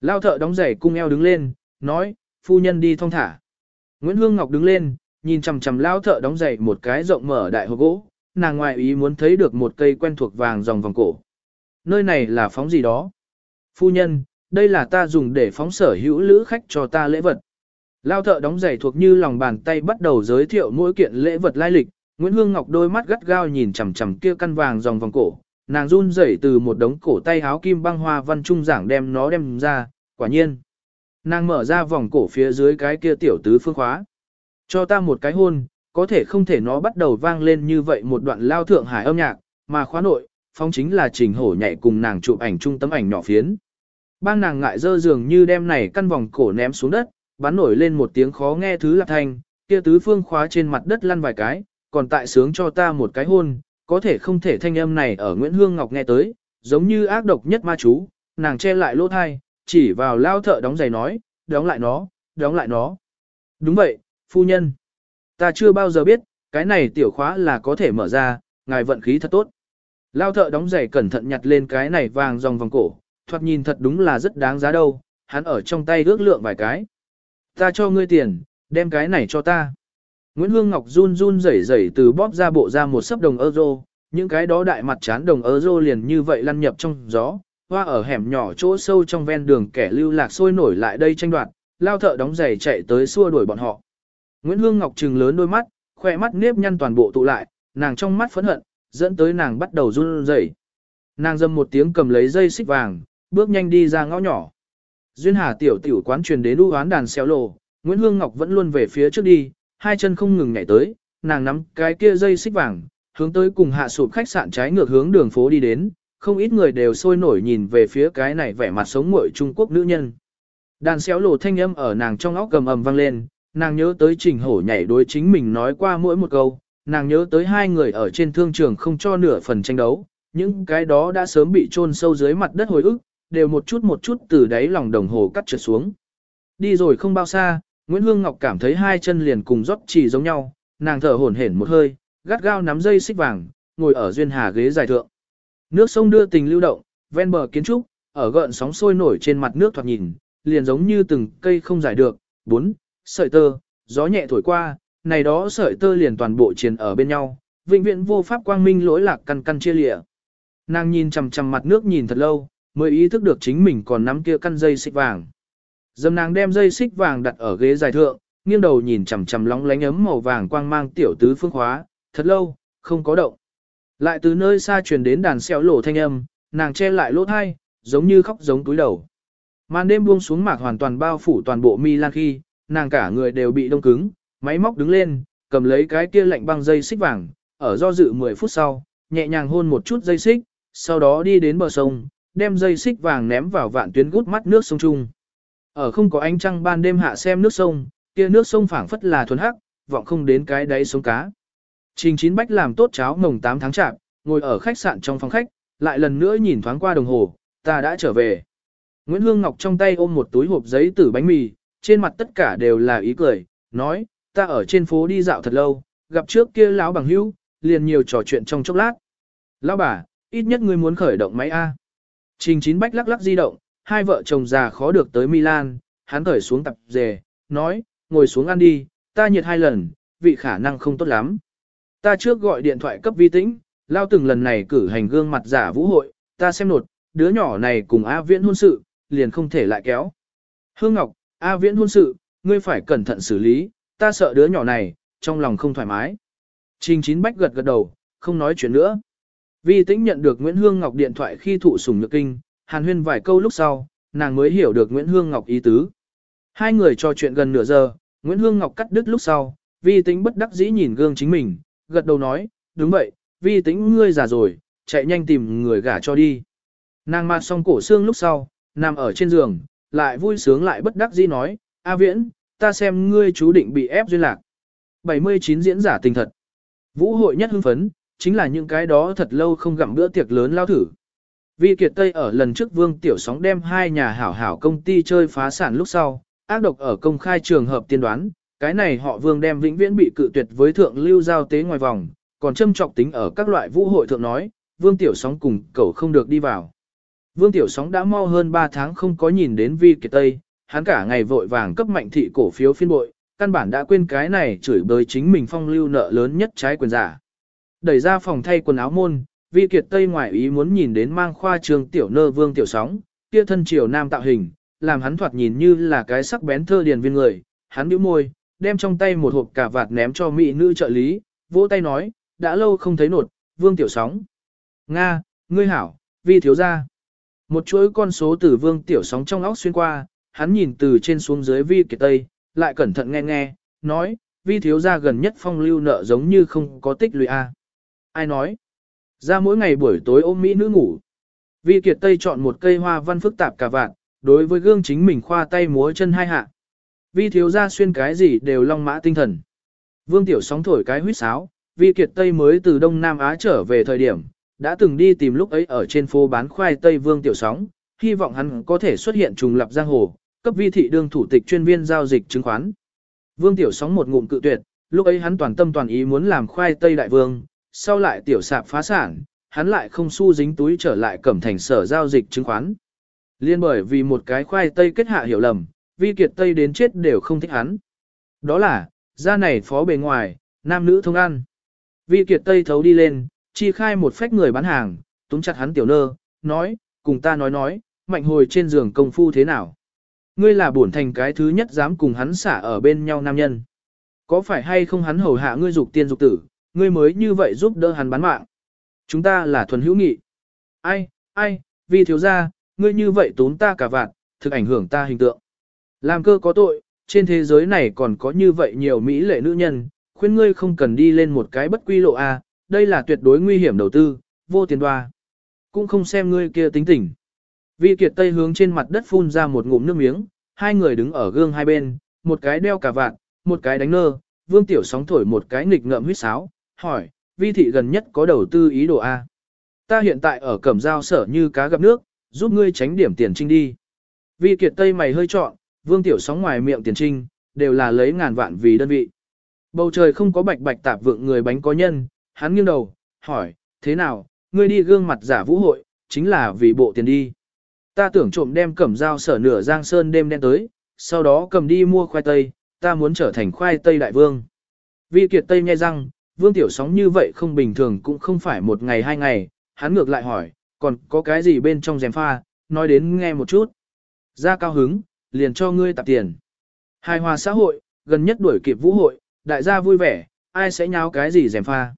Lao thợ đóng giày cung eo đứng lên, nói, phu nhân đi thong thả. Nguyễn Hương Ngọc đứng lên, nhìn chằm chằm lao thợ đóng giày một cái rộng mở đại hộp gỗ, nàng ngoại ý muốn thấy được một cây quen thuộc vàng dòng vòng cổ. Nơi này là phóng gì đó? Phu nhân, đây là ta dùng để phóng sở hữu lữ khách cho ta lễ vật. Lao thợ đóng giày thuộc như lòng bàn tay bắt đầu giới thiệu mỗi kiện lễ vật lai lịch, Nguyễn Hương Ngọc đôi mắt gắt gao nhìn chằm chằm kia căn vàng dòng vòng cổ, nàng run rẩy từ một đống cổ tay háo kim băng hoa văn trung giảng đem nó đem ra, quả nhiên. Nàng mở ra vòng cổ phía dưới cái kia tiểu tứ phương khóa. Cho ta một cái hôn, có thể không thể nó bắt đầu vang lên như vậy một đoạn lao thượng hải âm nhạc, mà khóa nội, phong chính là trình hổ nhảy cùng nàng chụp ảnh trung tấm ảnh nhỏ phiến. Bang nàng ngại dơ dường như đem này căn vòng cổ ném xuống đất, bắn nổi lên một tiếng khó nghe thứ lạc thanh, kia tứ phương khóa trên mặt đất lăn vài cái, còn tại sướng cho ta một cái hôn, có thể không thể thanh âm này ở Nguyễn Hương Ngọc nghe tới, giống như ác độc nhất ma chú, nàng che lại lỗ thai, chỉ vào lao thợ đóng giày nói, đóng lại nó, đóng lại nó. Đúng vậy, phu nhân. Ta chưa bao giờ biết, cái này tiểu khóa là có thể mở ra, ngài vận khí thật tốt. Lao thợ đóng giày cẩn thận nhặt lên cái này vàng dòng vòng cổ, thoạt nhìn thật đúng là rất đáng giá đâu, hắn ở trong tay ước lượng vài cái. Ta cho ngươi tiền, đem cái này cho ta. Nguyễn Hương Ngọc run run rẩy rẩy từ bóp ra bộ ra một sấp đồng euro, những cái đó đại mặt chán đồng euro liền như vậy lăn nhập trong gió, hoa ở hẻm nhỏ chỗ sâu trong ven đường kẻ lưu lạc sôi nổi lại đây tranh đoạt, lao thợ đóng giày chạy tới xua đuổi bọn họ. Nguyễn Hương Ngọc trừng lớn đôi mắt, khoe mắt nếp nhăn toàn bộ tụ lại, nàng trong mắt phẫn hận, dẫn tới nàng bắt đầu run rẩy. Nàng dâm một tiếng cầm lấy dây xích vàng, bước nhanh đi ra ngõ nhỏ. Duyên Hà tiểu tiểu quán truyền đến u hoán đàn xéo lộ, Nguyễn Hương Ngọc vẫn luôn về phía trước đi, hai chân không ngừng nhảy tới, nàng nắm cái kia dây xích vàng, hướng tới cùng hạ sụp khách sạn trái ngược hướng đường phố đi đến, không ít người đều sôi nổi nhìn về phía cái này vẻ mặt sống muội Trung Quốc nữ nhân. Đàn xéo lộ thanh âm ở nàng trong óc gầm ầm vang lên, nàng nhớ tới trình hổ nhảy đối chính mình nói qua mỗi một câu, nàng nhớ tới hai người ở trên thương trường không cho nửa phần tranh đấu, những cái đó đã sớm bị chôn sâu dưới mặt đất hồi ức, đều một chút một chút từ đáy lòng đồng hồ cắt trượt xuống. Đi rồi không bao xa, Nguyễn Hương Ngọc cảm thấy hai chân liền cùng rót chỉ giống nhau, nàng thở hổn hển một hơi, gắt gao nắm dây xích vàng, ngồi ở duyên hà ghế dài thượng. Nước sông đưa tình lưu động, ven bờ kiến trúc, ở gợn sóng sôi nổi trên mặt nước thoạt nhìn, liền giống như từng cây không giải được, bốn, sợi tơ, gió nhẹ thổi qua, này đó sợi tơ liền toàn bộ triền ở bên nhau, vĩnh viễn vô pháp quang minh lỗi lạc căn căn chia lịa. Nàng nhìn chằm chằm mặt nước nhìn thật lâu, mới ý thức được chính mình còn nắm kia căn dây xích vàng. Dầm nàng đem dây xích vàng đặt ở ghế dài thượng, nghiêng đầu nhìn chằm chằm lóng lánh ấm màu vàng quang mang tiểu tứ phương khóa, thật lâu, không có động. Lại từ nơi xa truyền đến đàn xéo lổ thanh âm, nàng che lại lỗ thai, giống như khóc giống túi đầu. Màn đêm buông xuống mạc hoàn toàn bao phủ toàn bộ mi lan khi, nàng cả người đều bị đông cứng, máy móc đứng lên, cầm lấy cái kia lạnh băng dây xích vàng, ở do dự 10 phút sau, nhẹ nhàng hôn một chút dây xích, sau đó đi đến bờ sông, đem dây xích vàng ném vào vạn tuyến gút mắt nước sông Trung. Ở không có ánh trăng ban đêm hạ xem nước sông, kia nước sông phảng phất là thuần hắc, vọng không đến cái đáy sống cá. Trình Chín Bách làm tốt cháo mồng 8 tháng chạp, ngồi ở khách sạn trong phòng khách, lại lần nữa nhìn thoáng qua đồng hồ, ta đã trở về. Nguyễn Hương Ngọc trong tay ôm một túi hộp giấy tử bánh mì, trên mặt tất cả đều là ý cười, nói, ta ở trên phố đi dạo thật lâu, gặp trước kia lão bằng hữu, liền nhiều trò chuyện trong chốc lát. Lão bà, ít nhất ngươi muốn khởi động máy A. Trình Chín Bách lắc lắc di động, hai vợ chồng già khó được tới Milan, hắn khởi xuống tập dề, nói, ngồi xuống ăn đi, ta nhiệt hai lần, vị khả năng không tốt lắm. Ta trước gọi điện thoại cấp vi tĩnh, lao từng lần này cử hành gương mặt giả vũ hội, ta xem nột, đứa nhỏ này cùng A Viễn hôn sự, liền không thể lại kéo. Hương Ngọc, A Viễn hôn sự, ngươi phải cẩn thận xử lý, ta sợ đứa nhỏ này, trong lòng không thoải mái. Trình Chín Bách gật gật đầu, không nói chuyện nữa. Vi tĩnh nhận được Nguyễn Hương Ngọc điện thoại khi thụ sủng nhược kinh, hàn huyên vài câu lúc sau, nàng mới hiểu được Nguyễn Hương Ngọc ý tứ. Hai người trò chuyện gần nửa giờ, Nguyễn Hương Ngọc cắt đứt lúc sau, vi tĩnh bất đắc dĩ nhìn gương chính mình, gật đầu nói, đúng vậy, vi tĩnh ngươi già rồi, chạy nhanh tìm người gả cho đi. Nàng mặt xong cổ xương lúc sau, nằm ở trên giường, lại vui sướng lại bất đắc dĩ nói, A viễn, ta xem ngươi chú định bị ép duyên lạc. 79 diễn giả tình thật. Vũ hội nhất hưng phấn, chính là những cái đó thật lâu không gặm bữa tiệc lớn lao thử. Vi Kiệt Tây ở lần trước Vương Tiểu Sóng đem hai nhà hảo hảo công ty chơi phá sản lúc sau, ác độc ở công khai trường hợp tiên đoán, cái này họ Vương đem vĩnh viễn bị cự tuyệt với thượng lưu giao tế ngoài vòng, còn châm trọng tính ở các loại vũ hội thượng nói, Vương Tiểu Sóng cùng cậu không được đi vào. Vương Tiểu Sóng đã mau hơn 3 tháng không có nhìn đến Vi Kiệt Tây, hắn cả ngày vội vàng cấp mạnh thị cổ phiếu phiên bội, căn bản đã quên cái này chửi bới chính mình phong lưu nợ lớn nhất trái quyền giả. Đẩy ra phòng thay quần áo môn, Vi Kiệt Tây ngoại ý muốn nhìn đến mang khoa trường tiểu nơ Vương Tiểu Sóng, kia thân triều nam tạo hình, làm hắn thoạt nhìn như là cái sắc bén thơ điền viên người, hắn bĩu môi, đem trong tay một hộp cà vạt ném cho mỹ nữ trợ lý, vỗ tay nói, đã lâu không thấy nột, Vương Tiểu Sóng. Nga, ngươi hảo, vi thiếu gia. Một chuỗi con số từ Vương Tiểu Sóng trong óc xuyên qua, hắn nhìn từ trên xuống dưới vi kiệt tây, lại cẩn thận nghe nghe, nói, vi thiếu gia gần nhất phong lưu nợ giống như không có tích lũy a. Ai nói? Ra mỗi ngày buổi tối ôm mỹ nữ ngủ. Vi kiệt tây chọn một cây hoa văn phức tạp cả vạn, đối với gương chính mình khoa tay múa chân hai hạ. Vi thiếu gia xuyên cái gì đều long mã tinh thần. Vương Tiểu sóng thổi cái huýt sáo, Vi Kiệt Tây mới từ Đông Nam Á trở về thời điểm, đã từng đi tìm lúc ấy ở trên phố bán khoai Tây Vương Tiểu sóng, hy vọng hắn có thể xuất hiện trùng lập giang hồ, cấp vi thị đương thủ tịch chuyên viên giao dịch chứng khoán. Vương Tiểu sóng một ngụm cự tuyệt, lúc ấy hắn toàn tâm toàn ý muốn làm khoai Tây Đại Vương, sau lại Tiểu sạp phá sản, hắn lại không xu dính túi trở lại cẩm thành sở giao dịch chứng khoán. Liên bởi vì một cái khoai Tây kết hạ hiểu lầm, vi kiệt Tây đến chết đều không thích hắn. Đó là, da này phó bề ngoài, nam nữ thông ăn. Vi kiệt Tây thấu đi lên, chi khai một phách người bán hàng, túm chặt hắn tiểu nơ, nói, cùng ta nói nói, mạnh hồi trên giường công phu thế nào. Ngươi là bổn thành cái thứ nhất dám cùng hắn xả ở bên nhau nam nhân. Có phải hay không hắn hầu hạ ngươi dục tiên dục tử, ngươi mới như vậy giúp đỡ hắn bán mạng. Chúng ta là thuần hữu nghị. Ai, ai, vì thiếu gia, ngươi như vậy tốn ta cả vạn, thực ảnh hưởng ta hình tượng. Làm cơ có tội, trên thế giới này còn có như vậy nhiều mỹ lệ nữ nhân, khuyên ngươi không cần đi lên một cái bất quy lộ A, đây là tuyệt đối nguy hiểm đầu tư, vô tiền đoa. Cũng không xem ngươi kia tính tình. Vi Kiệt Tây hướng trên mặt đất phun ra một ngụm nước miếng, hai người đứng ở gương hai bên, một cái đeo cả vạn, một cái đánh nơ, Vương Tiểu sóng thổi một cái nghịch ngợm huyết sáo, hỏi, Vi thị gần nhất có đầu tư ý đồ A. Ta hiện tại ở cẩm giao sở như cá gặp nước, giúp ngươi tránh điểm tiền trinh đi. Vi Kiệt Tây mày hơi trọn, Vương Tiểu sóng ngoài miệng tiền trinh, đều là lấy ngàn vạn vì đơn vị. Bầu trời không có bạch bạch tạp vượng người bánh có nhân, hắn nghiêng đầu, hỏi, thế nào, ngươi đi gương mặt giả vũ hội, chính là vì bộ tiền đi. Ta tưởng trộm đem cẩm dao sở nửa giang sơn đêm đen tới, sau đó cầm đi mua khoai tây, ta muốn trở thành khoai tây đại vương. Vi kiệt tây nghe răng, vương tiểu sóng như vậy không bình thường cũng không phải một ngày hai ngày, hắn ngược lại hỏi, còn có cái gì bên trong rèm pha, nói đến nghe một chút. Ra cao hứng, liền cho ngươi tạp tiền. Hài hòa xã hội, gần nhất đuổi kịp vũ hội, đại gia vui vẻ, ai sẽ nháo cái gì rèm pha.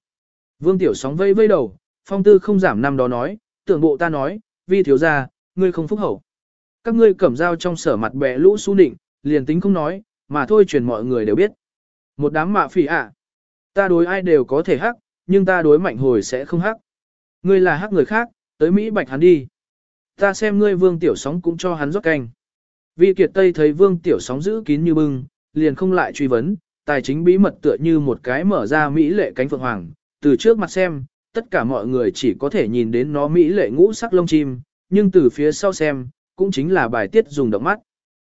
Vương Tiểu sóng vây vây đầu, phong tư không giảm năm đó nói, tưởng bộ ta nói, vi thiếu gia, ngươi không phúc hậu. Các ngươi cẩm dao trong sở mặt bẻ lũ su nịnh, liền tính không nói, mà thôi truyền mọi người đều biết. Một đám mạ phỉ ạ. Ta đối ai đều có thể hắc, nhưng ta đối mạnh hồi sẽ không hắc. Ngươi là hắc người khác, tới Mỹ bạch hắn đi. Ta xem ngươi vương tiểu sóng cũng cho hắn rót canh. Vi Kiệt Tây thấy vương tiểu sóng giữ kín như bưng, liền không lại truy vấn, tài chính bí mật tựa như một cái mở ra Mỹ lệ cánh phượng hoàng. Từ trước mặt xem, tất cả mọi người chỉ có thể nhìn đến nó Mỹ lệ ngũ sắc lông chim, nhưng từ phía sau xem, cũng chính là bài tiết dùng động mắt.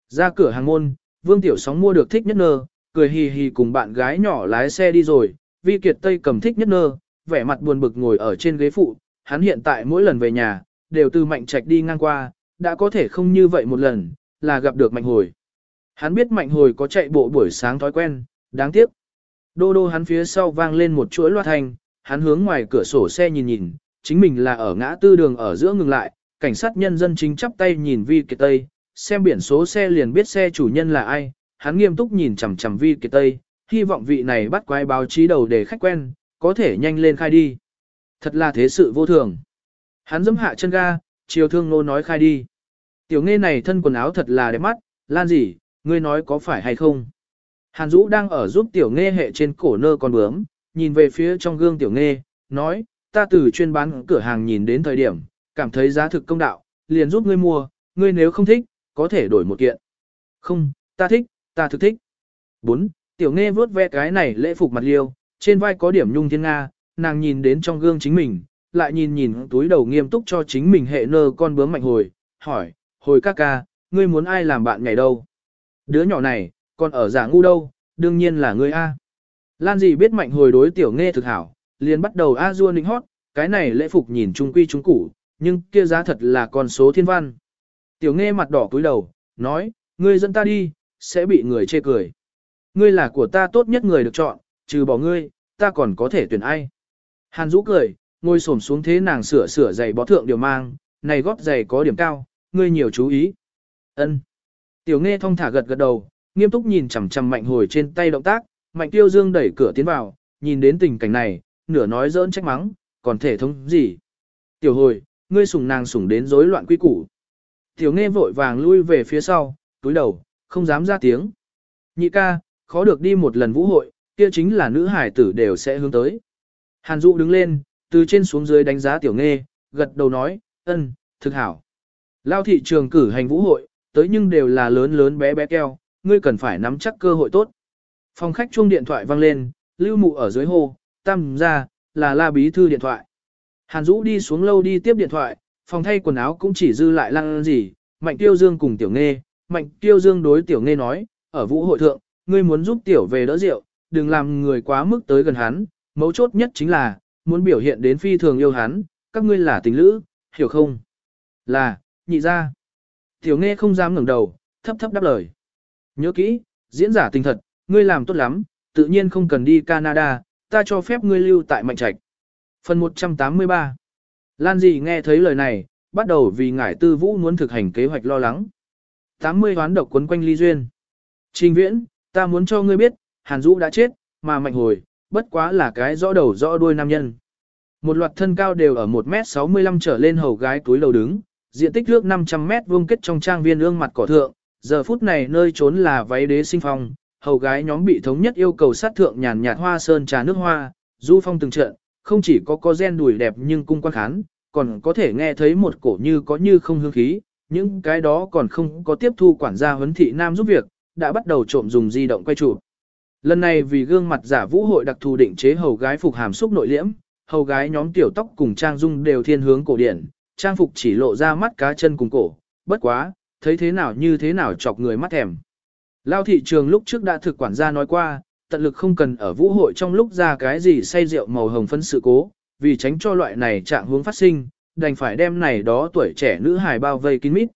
Ra cửa hàng môn, Vương Tiểu Sóng mua được thích nhất nơ, cười hì hì cùng bạn gái nhỏ lái xe đi rồi, Vi Kiệt Tây cầm thích nhất nơ, vẻ mặt buồn bực ngồi ở trên ghế phụ, hắn hiện tại mỗi lần về nhà, đều từ Mạnh Trạch đi ngang qua, đã có thể không như vậy một lần, là gặp được Mạnh Hồi. Hắn biết Mạnh Hồi có chạy bộ buổi sáng thói quen, đáng tiếc. Đô đô hắn phía sau vang lên một chuỗi loa thanh, hắn hướng ngoài cửa sổ xe nhìn nhìn, chính mình là ở ngã tư đường ở giữa ngừng lại, cảnh sát nhân dân chính chắp tay nhìn Vi Kiệt Tây, xem biển số xe liền biết xe chủ nhân là ai, hắn nghiêm túc nhìn chằm chằm Vi Kiệt Tây, hy vọng vị này bắt quái báo chí đầu để khách quen, có thể nhanh lên khai đi. Thật là thế sự vô thường. Hắn dẫm hạ chân ga, chiều thương nô nói khai đi. Tiểu nghe này thân quần áo thật là đẹp mắt, lan gì, ngươi nói có phải hay không? Hàn Dũ đang ở giúp tiểu nghe hệ trên cổ nơ con bướm, nhìn về phía trong gương tiểu nghe, nói, ta từ chuyên bán cửa hàng nhìn đến thời điểm, cảm thấy giá thực công đạo, liền giúp ngươi mua, ngươi nếu không thích, có thể đổi một kiện. Không, ta thích, ta thực thích. 4. Tiểu nghe vớt ve cái này lễ phục mặt liêu, trên vai có điểm nhung thiên Nga, nàng nhìn đến trong gương chính mình, lại nhìn nhìn túi đầu nghiêm túc cho chính mình hệ nơ con bướm mạnh hồi, hỏi, hồi ca ca, ngươi muốn ai làm bạn ngày đâu? Đứa nhỏ này, còn ở giả ngu đâu, đương nhiên là ngươi A. Lan gì biết mạnh hồi đối tiểu nghe thực hảo, liền bắt đầu A dua nịnh hót, cái này lễ phục nhìn trung quy trung củ, nhưng kia giá thật là con số thiên văn. Tiểu nghe mặt đỏ cúi đầu, nói, ngươi dẫn ta đi, sẽ bị người chê cười. Ngươi là của ta tốt nhất người được chọn, trừ bỏ ngươi, ta còn có thể tuyển ai. Hàn Dũ cười, ngồi xổm xuống thế nàng sửa sửa giày bó thượng điều mang, này gót giày có điểm cao, ngươi nhiều chú ý. Ân. Tiểu nghe thong thả gật gật đầu, nghiêm túc nhìn chằm chằm mạnh hồi trên tay động tác, mạnh tiêu dương đẩy cửa tiến vào, nhìn đến tình cảnh này, nửa nói giỡn trách mắng, còn thể thống gì. Tiểu hồi, ngươi sủng nàng sủng đến rối loạn quy củ. Tiểu nghe vội vàng lui về phía sau, túi đầu, không dám ra tiếng. Nhị ca, khó được đi một lần vũ hội, kia chính là nữ hải tử đều sẽ hướng tới. Hàn Dụ đứng lên, từ trên xuống dưới đánh giá tiểu nghe, gật đầu nói, ân, thực hảo. Lao thị trường cử hành vũ hội, tới nhưng đều là lớn lớn bé bé keo, ngươi cần phải nắm chắc cơ hội tốt. Phòng khách chuông điện thoại vang lên, lưu mụ ở dưới hồ, tam ra, là la bí thư điện thoại. Hàn Dũ đi xuống lâu đi tiếp điện thoại, phòng thay quần áo cũng chỉ dư lại lăng gì, Mạnh Tiêu Dương cùng Tiểu nghe Mạnh Tiêu Dương đối Tiểu Nghe nói, ở vũ hội thượng, ngươi muốn giúp Tiểu về đỡ rượu, đừng làm người quá mức tới gần hắn, mấu chốt nhất chính là, muốn biểu hiện đến phi thường yêu hắn, các ngươi là tình lữ, hiểu không? Là, nhị ra. Tiểu Nghe không dám ngẩng đầu, thấp thấp đáp lời. Nhớ kỹ, diễn giả tình thật, ngươi làm tốt lắm, tự nhiên không cần đi Canada, ta cho phép ngươi lưu tại Mạnh Trạch. Phần 183 Lan Dị nghe thấy lời này, bắt đầu vì ngải tư vũ muốn thực hành kế hoạch lo lắng. 80 hoán độc quấn quanh ly duyên. Trình viễn, ta muốn cho ngươi biết, Hàn Dũ đã chết, mà mạnh hồi, bất quá là cái rõ đầu rõ đuôi nam nhân. Một loạt thân cao đều ở 1m65 trở lên hầu gái túi lầu đứng, diện tích nước 500 m vuông kết trong trang viên ương mặt cỏ thượng, giờ phút này nơi trốn là váy đế sinh phong, hầu gái nhóm bị thống nhất yêu cầu sát thượng nhàn nhạt hoa sơn trà nước hoa, du phong từng trận, không chỉ có có gen đùi đẹp nhưng cung quan khán, còn có thể nghe thấy một cổ như có như không hương khí, những cái đó còn không có tiếp thu quản gia huấn thị nam giúp việc, đã bắt đầu trộm dùng di động quay chụp. Lần này vì gương mặt giả vũ hội đặc thù định chế hầu gái phục hàm xúc nội liễm, hầu gái nhóm tiểu tóc cùng trang dung đều thiên hướng cổ điển, trang phục chỉ lộ ra mắt cá chân cùng cổ, bất quá, thấy thế nào như thế nào chọc người mắt thèm. Lao thị trường lúc trước đã thực quản gia nói qua, tận lực không cần ở vũ hội trong lúc ra cái gì say rượu màu hồng phân sự cố, vì tránh cho loại này trạng hướng phát sinh, đành phải đem này đó tuổi trẻ nữ hài bao vây kín mít.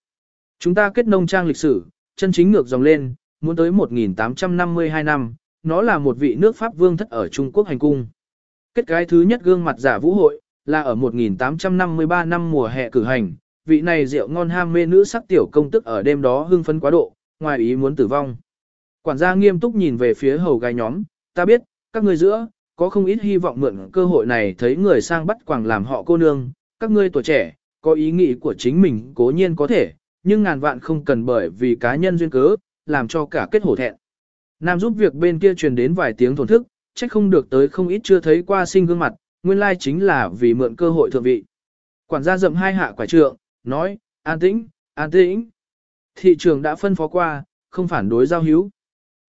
Chúng ta kết nông trang lịch sử, chân chính ngược dòng lên, muốn tới 1852 năm, nó là một vị nước Pháp vương thất ở Trung Quốc hành cung. Kết cái thứ nhất gương mặt giả vũ hội, là ở 1853 năm mùa hè cử hành, vị này rượu ngon ham mê nữ sắc tiểu công tức ở đêm đó hưng phấn quá độ, ngoài ý muốn tử vong. Quản gia nghiêm túc nhìn về phía hầu gái nhóm, ta biết, các ngươi giữa, có không ít hy vọng mượn cơ hội này thấy người sang bắt quảng làm họ cô nương, các ngươi tuổi trẻ, có ý nghĩ của chính mình cố nhiên có thể, nhưng ngàn vạn không cần bởi vì cá nhân duyên cớ, làm cho cả kết hổ thẹn. Nam giúp việc bên kia truyền đến vài tiếng thổn thức, trách không được tới không ít chưa thấy qua sinh gương mặt, nguyên lai chính là vì mượn cơ hội thượng vị. Quản gia dậm hai hạ quả trượng, nói, an tĩnh, an tĩnh. Thị trường đã phân phó qua, không phản đối giao hữu.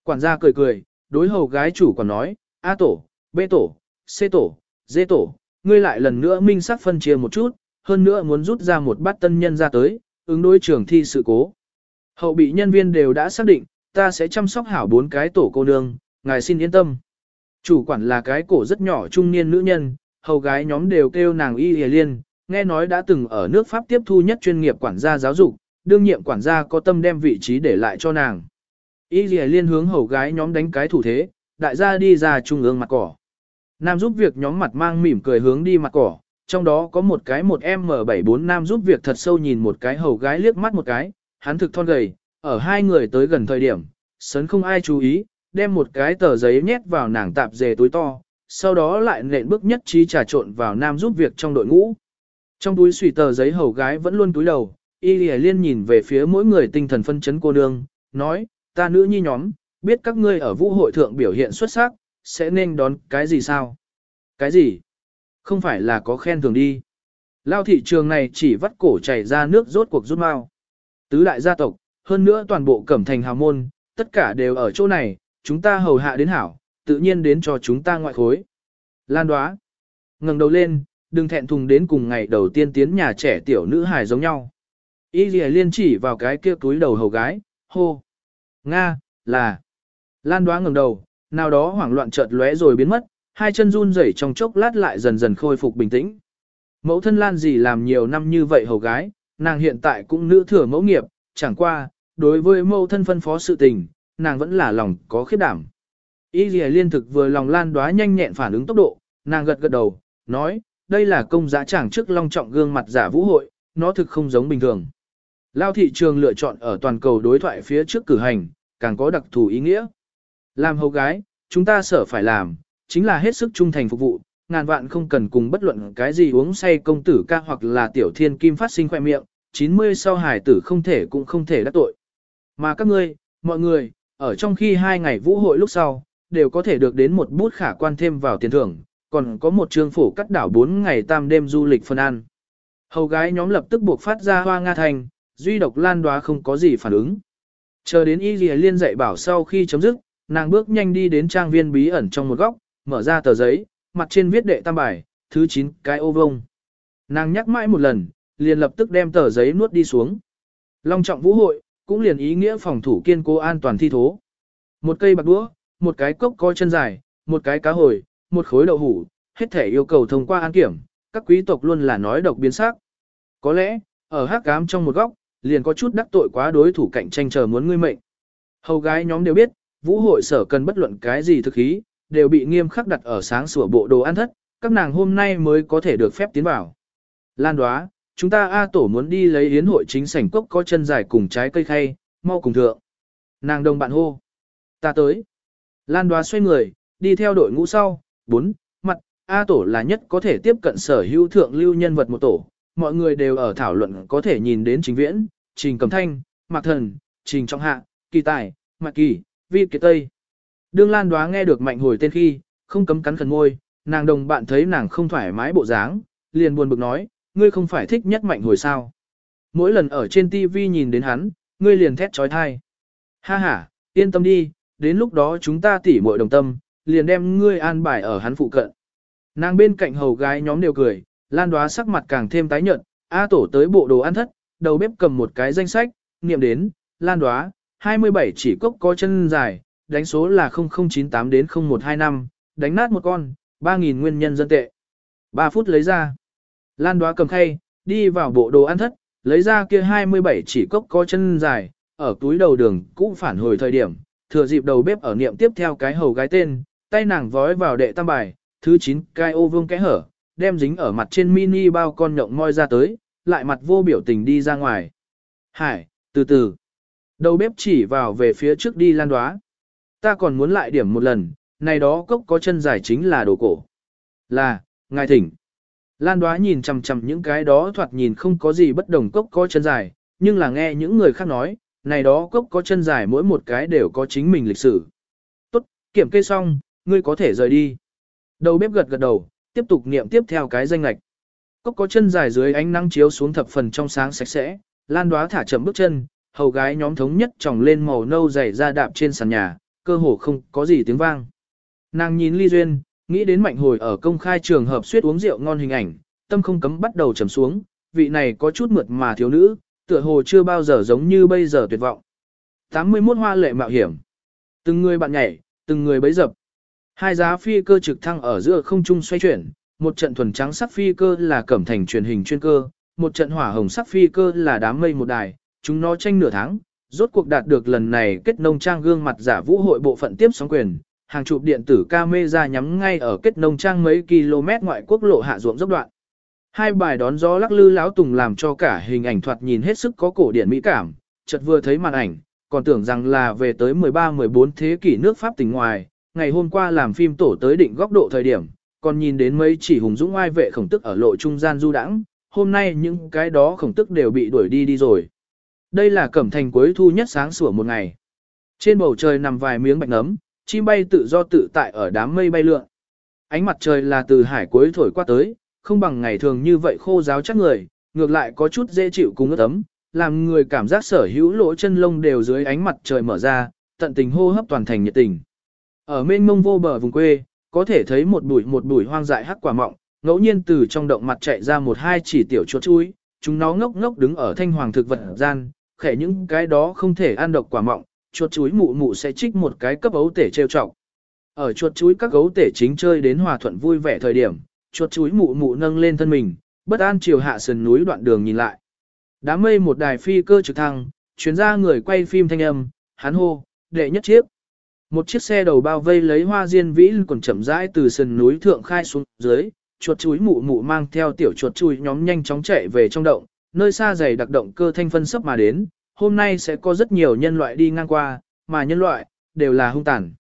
Quản gia cười cười, đối hầu gái chủ còn nói, A tổ, B tổ, C tổ, D tổ, ngươi lại lần nữa minh sắc phân chia một chút, hơn nữa muốn rút ra một bát tân nhân ra tới, ứng đối trường thi sự cố. Hậu bị nhân viên đều đã xác định, ta sẽ chăm sóc hảo bốn cái tổ cô nương, ngài xin yên tâm. Chủ quản là cái cổ rất nhỏ trung niên nữ nhân, hầu gái nhóm đều kêu nàng y hề liên, nghe nói đã từng ở nước Pháp tiếp thu nhất chuyên nghiệp quản gia giáo dục, đương nhiệm quản gia có tâm đem vị trí để lại cho nàng. Y hề liên hướng hầu gái nhóm đánh cái thủ thế, đại gia đi ra trung ương mặt cỏ. Nam giúp việc nhóm mặt mang mỉm cười hướng đi mặt cỏ, trong đó có một cái một M74 nam giúp việc thật sâu nhìn một cái hầu gái liếc mắt một cái, hắn thực thon gầy, ở hai người tới gần thời điểm, sấn không ai chú ý, đem một cái tờ giấy nhét vào nàng tạp dề túi to, sau đó lại nện bước nhất trí trà trộn vào nam giúp việc trong đội ngũ. Trong túi xùy tờ giấy hầu gái vẫn luôn túi đầu, y lìa liên nhìn về phía mỗi người tinh thần phân chấn cô nương, nói, ta nữ nhi nhóm, biết các ngươi ở vũ hội thượng biểu hiện xuất sắc, sẽ nên đón cái gì sao? Cái gì? Không phải là có khen thường đi. Lao thị trường này chỉ vắt cổ chảy ra nước rốt cuộc rút mau. Tứ đại gia tộc, hơn nữa toàn bộ cẩm thành hào môn, tất cả đều ở chỗ này, chúng ta hầu hạ đến hảo, tự nhiên đến cho chúng ta ngoại khối. Lan đoá. ngẩng đầu lên, đừng thẹn thùng đến cùng ngày đầu tiên tiến nhà trẻ tiểu nữ hài giống nhau. Y lìa liên chỉ vào cái kia túi đầu hầu gái, hô. Nga, là. Lan đoá ngẩng đầu, nào đó hoảng loạn chợt lóe rồi biến mất, hai chân run rẩy trong chốc lát lại dần dần khôi phục bình tĩnh. Mẫu thân Lan gì làm nhiều năm như vậy hầu gái, nàng hiện tại cũng nữ thừa mẫu nghiệp, chẳng qua, đối với mẫu thân phân phó sự tình, nàng vẫn là lòng có khiếp đảm. Y Lì liên thực vừa lòng lan đoá nhanh nhẹn phản ứng tốc độ, nàng gật gật đầu, nói, đây là công giá chẳng trước long trọng gương mặt giả vũ hội, nó thực không giống bình thường. Lao thị trường lựa chọn ở toàn cầu đối thoại phía trước cử hành, càng có đặc thù ý nghĩa. Làm hầu gái, chúng ta sợ phải làm, chính là hết sức trung thành phục vụ, ngàn vạn không cần cùng bất luận cái gì uống say công tử ca hoặc là tiểu thiên kim phát sinh khoe miệng, 90 sau hải tử không thể cũng không thể đắc tội. Mà các ngươi, mọi người, ở trong khi hai ngày vũ hội lúc sau, đều có thể được đến một bút khả quan thêm vào tiền thưởng, còn có một trường phổ cắt đảo 4 ngày tam đêm du lịch phân ăn. Hầu gái nhóm lập tức buộc phát ra hoa nga thành, duy độc lan đoá không có gì phản ứng. Chờ đến y liên dạy bảo sau khi chấm dứt, nàng bước nhanh đi đến trang viên bí ẩn trong một góc, mở ra tờ giấy, mặt trên viết đệ tam bài, thứ 9 cái ô vông. Nàng nhắc mãi một lần, liền lập tức đem tờ giấy nuốt đi xuống. Long trọng vũ hội, cũng liền ý nghĩa phòng thủ kiên cố an toàn thi thố. Một cây bạc đũa, một cái cốc coi chân dài, một cái cá hồi, một khối đậu hủ, hết thể yêu cầu thông qua an kiểm, các quý tộc luôn là nói độc biến sắc. Có lẽ, ở hắc ám trong một góc, liền có chút đắc tội quá đối thủ cạnh tranh chờ muốn ngươi mệnh. Hầu gái nhóm đều biết, vũ hội sở cần bất luận cái gì thực khí, đều bị nghiêm khắc đặt ở sáng sủa bộ đồ ăn thất, các nàng hôm nay mới có thể được phép tiến vào. Lan đoá, chúng ta A tổ muốn đi lấy yến hội chính sảnh cốc có chân dài cùng trái cây khay, mau cùng thượng. Nàng đồng bạn hô. Ta tới. Lan đoá xoay người, đi theo đội ngũ sau, bốn, mặt, A tổ là nhất có thể tiếp cận sở hữu thượng lưu nhân vật một tổ, mọi người đều ở thảo luận có thể nhìn đến Chính viễn, trình cầm thanh, mạc thần, trình trọng hạ, kỳ tài, mạc kỳ, vi kiệt tây. Đương Lan đoá nghe được mạnh hồi tên khi, không cấm cắn khẩn môi, nàng đồng bạn thấy nàng không thoải mái bộ dáng, liền buồn bực nói, ngươi không phải thích nhất mạnh hồi sao. Mỗi lần ở trên TV nhìn đến hắn, ngươi liền thét trói thai. Ha ha, yên tâm đi, đến lúc đó chúng ta tỉ muội đồng tâm, liền đem ngươi an bài ở hắn phụ cận. Nàng bên cạnh hầu gái nhóm đều cười, lan đoá sắc mặt càng thêm tái nhợt, A tổ tới bộ đồ ăn thất, đầu bếp cầm một cái danh sách, niệm đến, lan đoá, 27 chỉ cốc có chân dài, đánh số là 0098 đến 0125, đánh nát một con, 3.000 nguyên nhân dân tệ. 3 phút lấy ra. Lan đoá cầm khay, đi vào bộ đồ ăn thất, lấy ra kia 27 chỉ cốc có chân dài, ở túi đầu đường cũng phản hồi thời điểm, thừa dịp đầu bếp ở niệm tiếp theo cái hầu gái tên, tay nàng vói vào đệ tam bài, thứ 9 cai ô vương kẽ hở, đem dính ở mặt trên mini bao con nhộng moi ra tới, lại mặt vô biểu tình đi ra ngoài. Hải, từ từ. Đầu bếp chỉ vào về phía trước đi lan đoá. Ta còn muốn lại điểm một lần, này đó cốc có chân dài chính là đồ cổ. Là, ngài thỉnh. Lan đoá nhìn chằm chằm những cái đó thoạt nhìn không có gì bất đồng cốc có chân dài, nhưng là nghe những người khác nói, này đó cốc có chân dài mỗi một cái đều có chính mình lịch sử. Tốt, kiểm kê xong, ngươi có thể rời đi. Đầu bếp gật gật đầu, tiếp tục niệm tiếp theo cái danh lạch. Cốc có chân dài dưới ánh nắng chiếu xuống thập phần trong sáng sạch sẽ, lan đoá thả chậm bước chân, hầu gái nhóm thống nhất tròng lên màu nâu dày ra đạp trên sàn nhà, cơ hồ không có gì tiếng vang. Nàng nhìn Ly Duyên, nghĩ đến mạnh hồi ở công khai trường hợp suýt uống rượu ngon hình ảnh, tâm không cấm bắt đầu trầm xuống, vị này có chút mượt mà thiếu nữ, tựa hồ chưa bao giờ giống như bây giờ tuyệt vọng. 81 hoa lệ mạo hiểm. Từng người bạn nhảy, từng người bấy dập. Hai giá phi cơ trực thăng ở giữa không trung xoay chuyển, một trận thuần trắng sắc phi cơ là cẩm thành truyền hình chuyên cơ, một trận hỏa hồng sắc phi cơ là đám mây một đài, chúng nó tranh nửa tháng, rốt cuộc đạt được lần này kết nông trang gương mặt giả vũ hội bộ phận tiếp sóng quyền, hàng chục điện tử camera nhắm ngay ở kết nông trang mấy km ngoại quốc lộ hạ ruộng dốc đoạn. Hai bài đón gió lắc lư láo tùng làm cho cả hình ảnh thoạt nhìn hết sức có cổ điển mỹ cảm, chợt vừa thấy màn ảnh, còn tưởng rằng là về tới 13-14 thế kỷ nước Pháp tỉnh ngoài, ngày hôm qua làm phim tổ tới định góc độ thời điểm, còn nhìn đến mấy chỉ hùng dũng ai vệ khổng tức ở lộ trung gian du đãng, hôm nay những cái đó khổng tức đều bị đuổi đi đi rồi. Đây là cẩm thành cuối thu nhất sáng sủa một ngày. Trên bầu trời nằm vài miếng bạch nấm, chim bay tự do tự tại ở đám mây bay lượn. Ánh mặt trời là từ hải cuối thổi qua tới, không bằng ngày thường như vậy khô giáo chắc người, ngược lại có chút dễ chịu cùng ướt ấm, làm người cảm giác sở hữu lỗ chân lông đều dưới ánh mặt trời mở ra, tận tình hô hấp toàn thành nhiệt tình. Ở mênh mông vô bờ vùng quê, có thể thấy một bụi một bụi hoang dại hắc quả mọng, ngẫu nhiên từ trong động mặt chạy ra một hai chỉ tiểu chuột chui, chúng nó ngốc ngốc đứng ở thanh hoàng thực vật gian, khẽ những cái đó không thể ăn độc quả mọng, chuột chuối mụ mụ sẽ trích một cái cấp ấu tể trêu chọc. Ở chuột chuối các gấu tể chính chơi đến hòa thuận vui vẻ thời điểm, chuột chuối mụ mụ nâng lên thân mình, bất an chiều hạ sườn núi đoạn đường nhìn lại. Đám mây một đài phi cơ trực thăng, chuyến ra người quay phim thanh âm, hắn hô, đệ nhất chiếc. Một chiếc xe đầu bao vây lấy hoa diên vĩ còn chậm rãi từ sườn núi thượng khai xuống dưới, chuột chuối mụ mụ mang theo tiểu chuột chuối nhóm nhanh chóng chạy về trong động, nơi xa dày đặc động cơ thanh phân sấp mà đến, hôm nay sẽ có rất nhiều nhân loại đi ngang qua, mà nhân loại, đều là hung tàn.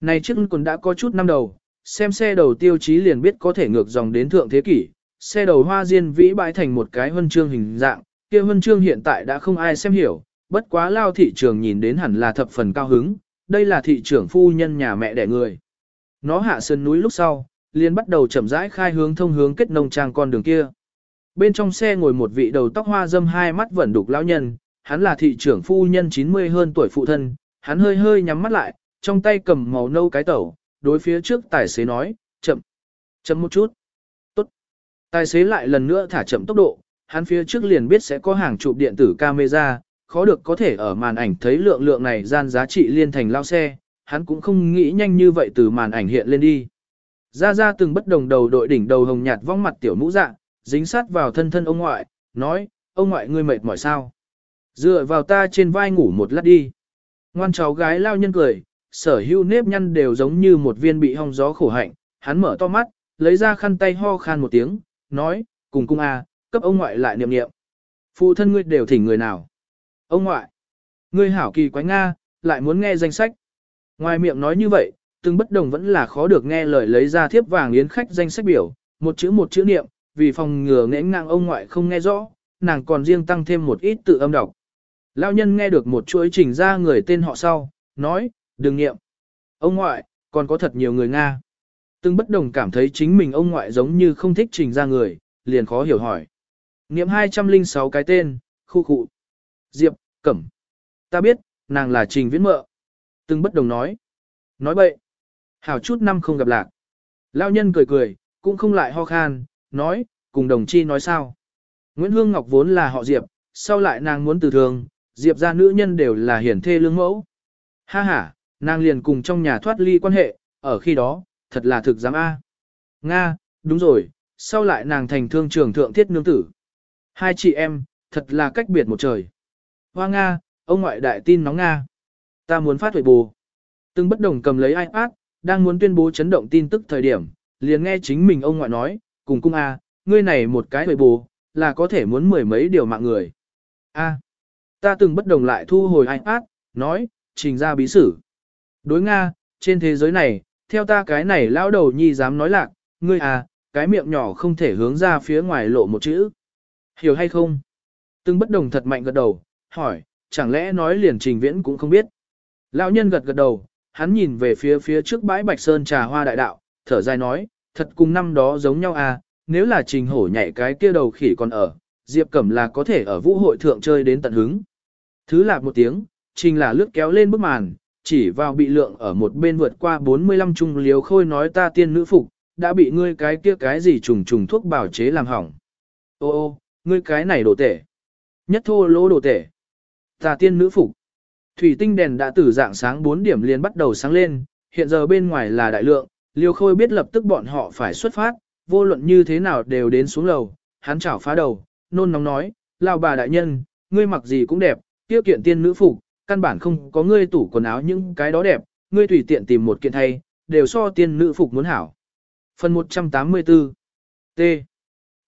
Này chiếc còn đã có chút năm đầu, xem xe đầu tiêu chí liền biết có thể ngược dòng đến thượng thế kỷ, xe đầu hoa diên vĩ bãi thành một cái huân chương hình dạng, kia huân chương hiện tại đã không ai xem hiểu, bất quá lao thị trường nhìn đến hẳn là thập phần cao hứng, đây là thị trưởng phu nhân nhà mẹ đẻ người. Nó hạ sơn núi lúc sau, liền bắt đầu chậm rãi khai hướng thông hướng kết nông trang con đường kia. Bên trong xe ngồi một vị đầu tóc hoa dâm hai mắt vẫn đục lão nhân, hắn là thị trưởng phu nhân 90 hơn tuổi phụ thân, hắn hơi hơi nhắm mắt lại, trong tay cầm màu nâu cái tẩu, đối phía trước tài xế nói, chậm, chậm một chút. Tốt. Tài xế lại lần nữa thả chậm tốc độ, hắn phía trước liền biết sẽ có hàng chụp điện tử camera, khó được có thể ở màn ảnh thấy lượng lượng này gian giá trị liên thành lao xe, hắn cũng không nghĩ nhanh như vậy từ màn ảnh hiện lên đi. Ra ra từng bất đồng đầu đội đỉnh đầu hồng nhạt vong mặt tiểu mũ dạ, dính sát vào thân thân ông ngoại, nói, ông ngoại ngươi mệt mỏi sao? Dựa vào ta trên vai ngủ một lát đi. Ngoan cháu gái lao nhân cười, sở hữu nếp nhăn đều giống như một viên bị hong gió khổ hạnh, hắn mở to mắt, lấy ra khăn tay ho khan một tiếng, nói, cùng cung a, cấp ông ngoại lại niệm niệm. Phụ thân ngươi đều thỉnh người nào? Ông ngoại, ngươi hảo kỳ quái Nga, lại muốn nghe danh sách. Ngoài miệng nói như vậy, từng bất đồng vẫn là khó được nghe lời lấy ra thiếp vàng yến khách danh sách biểu, một chữ một chữ niệm, vì phòng ngừa nghẽn ngang ông ngoại không nghe rõ, nàng còn riêng tăng thêm một ít tự âm đọc. Lão nhân nghe được một chuỗi trình ra người tên họ sau, nói, đừng niệm. Ông ngoại, còn có thật nhiều người Nga. Từng bất đồng cảm thấy chính mình ông ngoại giống như không thích trình ra người, liền khó hiểu hỏi. Niệm 206 cái tên, khu khu. Diệp, Cẩm. Ta biết, nàng là trình viễn mợ. Từng bất đồng nói. Nói bậy. Hảo chút năm không gặp lạc. Lão nhân cười cười, cũng không lại ho khan, nói, cùng đồng chi nói sao. Nguyễn Hương Ngọc vốn là họ Diệp, sau lại nàng muốn từ thường, Diệp ra nữ nhân đều là hiển thê lương mẫu. Ha ha, nàng liền cùng trong nhà thoát ly quan hệ, ở khi đó, thật là thực dám A. Nga, đúng rồi, sau lại nàng thành thương trường thượng thiết nương tử. Hai chị em, thật là cách biệt một trời. Hoa Nga, ông ngoại đại tin nóng Nga. Ta muốn phát huệ bù. Từng bất đồng cầm lấy iPad, đang muốn tuyên bố chấn động tin tức thời điểm, liền nghe chính mình ông ngoại nói, cùng cung A, ngươi này một cái hồi bù, là có thể muốn mười mấy điều mạng người. A. ta từng bất đồng lại thu hồi anh ác, nói, trình ra bí sử. Đối Nga, trên thế giới này, theo ta cái này lão đầu nhi dám nói lạc, ngươi à, cái miệng nhỏ không thể hướng ra phía ngoài lộ một chữ. Hiểu hay không? Từng bất đồng thật mạnh gật đầu, hỏi, chẳng lẽ nói liền trình viễn cũng không biết. Lão nhân gật gật đầu, hắn nhìn về phía phía trước bãi bạch sơn trà hoa đại đạo, thở dài nói, thật cùng năm đó giống nhau à, nếu là trình hổ nhảy cái kia đầu khỉ còn ở, Diệp Cẩm là có thể ở vũ hội thượng chơi đến tận hứng. Thứ lạc một tiếng, trình là lướt kéo lên bức màn, chỉ vào bị lượng ở một bên vượt qua 45 trung liếu khôi nói ta tiên nữ phục, đã bị ngươi cái kia cái gì trùng trùng thuốc bảo chế làm hỏng. Ô ô, ngươi cái này đồ tể. Nhất thô lỗ đồ tể. Ta tiên nữ phục. Thủy tinh đèn đã từ dạng sáng 4 điểm liền bắt đầu sáng lên, hiện giờ bên ngoài là đại lượng, liêu khôi biết lập tức bọn họ phải xuất phát, vô luận như thế nào đều đến xuống lầu, hắn chảo phá đầu, nôn nóng nói, lao bà đại nhân, ngươi mặc gì cũng đẹp, tiêu kiện tiên nữ phục, căn bản không có ngươi tủ quần áo những cái đó đẹp, ngươi tùy tiện tìm một kiện thay, đều so tiên nữ phục muốn hảo. Phần 184 T.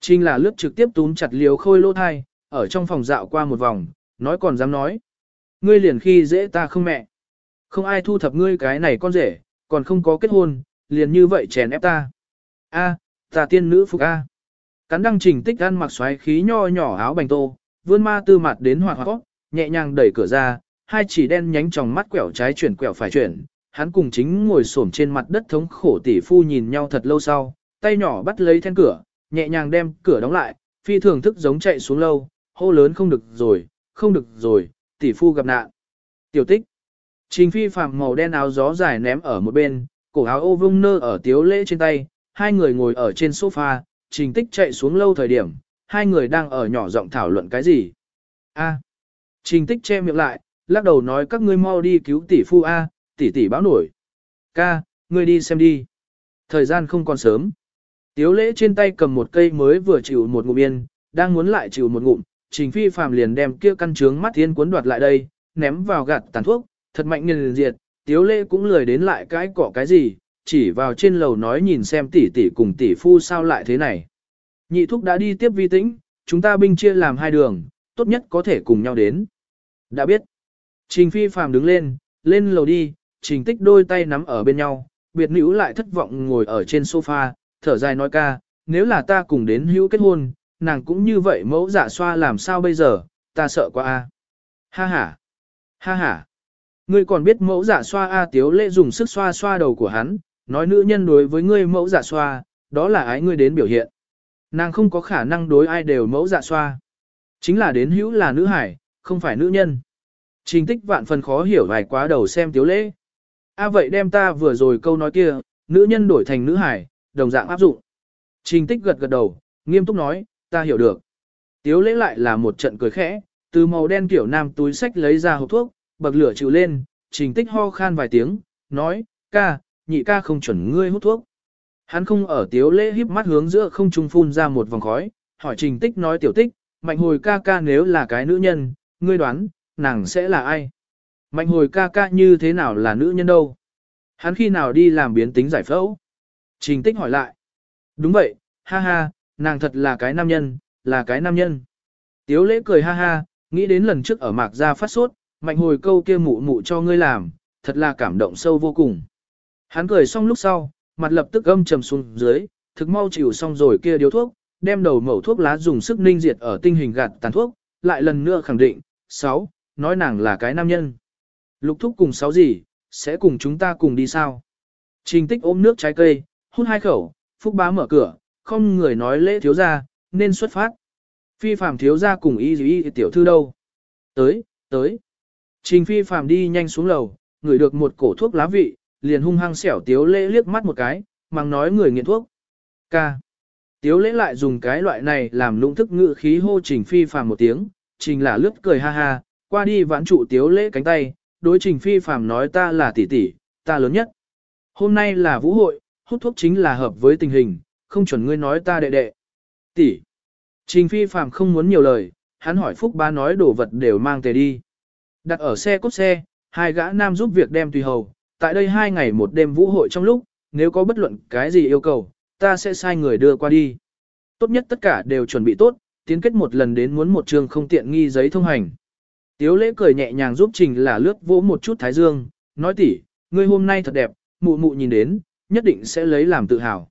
Trinh là lướt trực tiếp túm chặt liều khôi lô thai, ở trong phòng dạo qua một vòng, nói còn dám nói. Ngươi liền khi dễ ta không mẹ. Không ai thu thập ngươi cái này con rể, còn không có kết hôn, liền như vậy chèn ép ta. A, ta tiên nữ phục A. Cắn đăng trình tích ăn mặc xoáy khí nho nhỏ áo bành tô, vươn ma tư mặt đến hoạt hoạt, nhẹ nhàng đẩy cửa ra, hai chỉ đen nhánh trong mắt quẹo trái chuyển quẹo phải chuyển, hắn cùng chính ngồi xổm trên mặt đất thống khổ tỷ phu nhìn nhau thật lâu sau, tay nhỏ bắt lấy then cửa, nhẹ nhàng đem cửa đóng lại, phi thường thức giống chạy xuống lâu, hô lớn không được rồi, không được rồi, tỷ phu gặp nạn. Tiểu tích. Trình phi phạm màu đen áo gió dài ném ở một bên, cổ áo ô vung nơ ở tiếu lễ trên tay, hai người ngồi ở trên sofa, trình tích chạy xuống lâu thời điểm, hai người đang ở nhỏ giọng thảo luận cái gì. A. Trình tích che miệng lại, lắc đầu nói các ngươi mau đi cứu tỷ phu A, tỷ tỷ báo nổi. Ca, ngươi đi xem đi. Thời gian không còn sớm. Tiếu lễ trên tay cầm một cây mới vừa chịu một ngụm yên, đang muốn lại chịu một ngụm, trình phi phàm liền đem kia căn trướng mắt thiên cuốn đoạt lại đây, ném vào gạt tàn thuốc, thật mạnh nghiền diệt, tiếu lễ cũng lười đến lại cái cọ cái gì, chỉ vào trên lầu nói nhìn xem tỷ tỷ cùng tỷ phu sao lại thế này. Nhị thúc đã đi tiếp vi tĩnh, chúng ta binh chia làm hai đường, tốt nhất có thể cùng nhau đến. Đã biết. Trình phi phàm đứng lên, lên lầu đi, trình tích đôi tay nắm ở bên nhau, biệt nữ lại thất vọng ngồi ở trên sofa, thở dài nói ca, nếu là ta cùng đến hữu kết hôn, nàng cũng như vậy mẫu giả xoa làm sao bây giờ, ta sợ quá a. Ha ha, ha ha. Ngươi còn biết mẫu giả xoa a tiếu lệ dùng sức xoa xoa đầu của hắn, nói nữ nhân đối với ngươi mẫu giả xoa, đó là ái ngươi đến biểu hiện. Nàng không có khả năng đối ai đều mẫu dạ xoa. Chính là đến hữu là nữ hải, không phải nữ nhân. Trình tích vạn phần khó hiểu vài quá đầu xem tiếu lễ. A vậy đem ta vừa rồi câu nói kia, nữ nhân đổi thành nữ hải, đồng dạng áp dụng. Trình tích gật gật đầu, nghiêm túc nói, ta hiểu được. Tiếu lễ lại là một trận cười khẽ, từ màu đen kiểu nam túi sách lấy ra hộp thuốc, bậc lửa chịu lên, trình tích ho khan vài tiếng, nói, ca, nhị ca không chuẩn ngươi hút thuốc. Hắn không ở tiếu lễ híp mắt hướng giữa không trung phun ra một vòng khói, hỏi trình tích nói tiểu tích, mạnh hồi ca ca nếu là cái nữ nhân, ngươi đoán, nàng sẽ là ai? Mạnh hồi ca ca như thế nào là nữ nhân đâu? Hắn khi nào đi làm biến tính giải phẫu? Trình tích hỏi lại. Đúng vậy, ha ha, nàng thật là cái nam nhân, là cái nam nhân. Tiếu lễ cười ha ha, nghĩ đến lần trước ở mạc gia phát sốt, mạnh hồi câu kia mụ mụ cho ngươi làm, thật là cảm động sâu vô cùng. Hắn cười xong lúc sau, mặt lập tức âm trầm xuống dưới, thực mau chịu xong rồi kia điếu thuốc, đem đầu mẩu thuốc lá dùng sức ninh diệt ở tinh hình gạt tàn thuốc, lại lần nữa khẳng định, 6, nói nàng là cái nam nhân. Lục thúc cùng 6 gì, sẽ cùng chúng ta cùng đi sao? Trình tích ôm nước trái cây, hút hai khẩu, phúc bá mở cửa, không người nói lễ thiếu ra, nên xuất phát. Phi phàm thiếu ra cùng y y tiểu thư đâu? Tới, tới. Trình phi phàm đi nhanh xuống lầu, ngửi được một cổ thuốc lá vị, liền hung hăng xẻo tiếu lễ liếc mắt một cái, mang nói người nghiện thuốc. Ca. Tiếu lễ lại dùng cái loại này làm lũng thức ngự khí hô trình phi phàm một tiếng, trình là lướt cười ha ha, qua đi vãn trụ tiếu lễ cánh tay, đối trình phi phàm nói ta là tỷ tỷ, ta lớn nhất. Hôm nay là vũ hội, hút thuốc chính là hợp với tình hình, không chuẩn ngươi nói ta đệ đệ. Tỷ. Trình phi phàm không muốn nhiều lời, hắn hỏi Phúc Ba nói đồ vật đều mang về đi. Đặt ở xe cốt xe, hai gã nam giúp việc đem tùy hầu, tại đây hai ngày một đêm vũ hội trong lúc, nếu có bất luận cái gì yêu cầu, ta sẽ sai người đưa qua đi. Tốt nhất tất cả đều chuẩn bị tốt, tiến kết một lần đến muốn một trường không tiện nghi giấy thông hành. Tiếu lễ cười nhẹ nhàng giúp Trình là lướt vỗ một chút thái dương, nói tỉ, ngươi hôm nay thật đẹp, mụ mụ nhìn đến, nhất định sẽ lấy làm tự hào.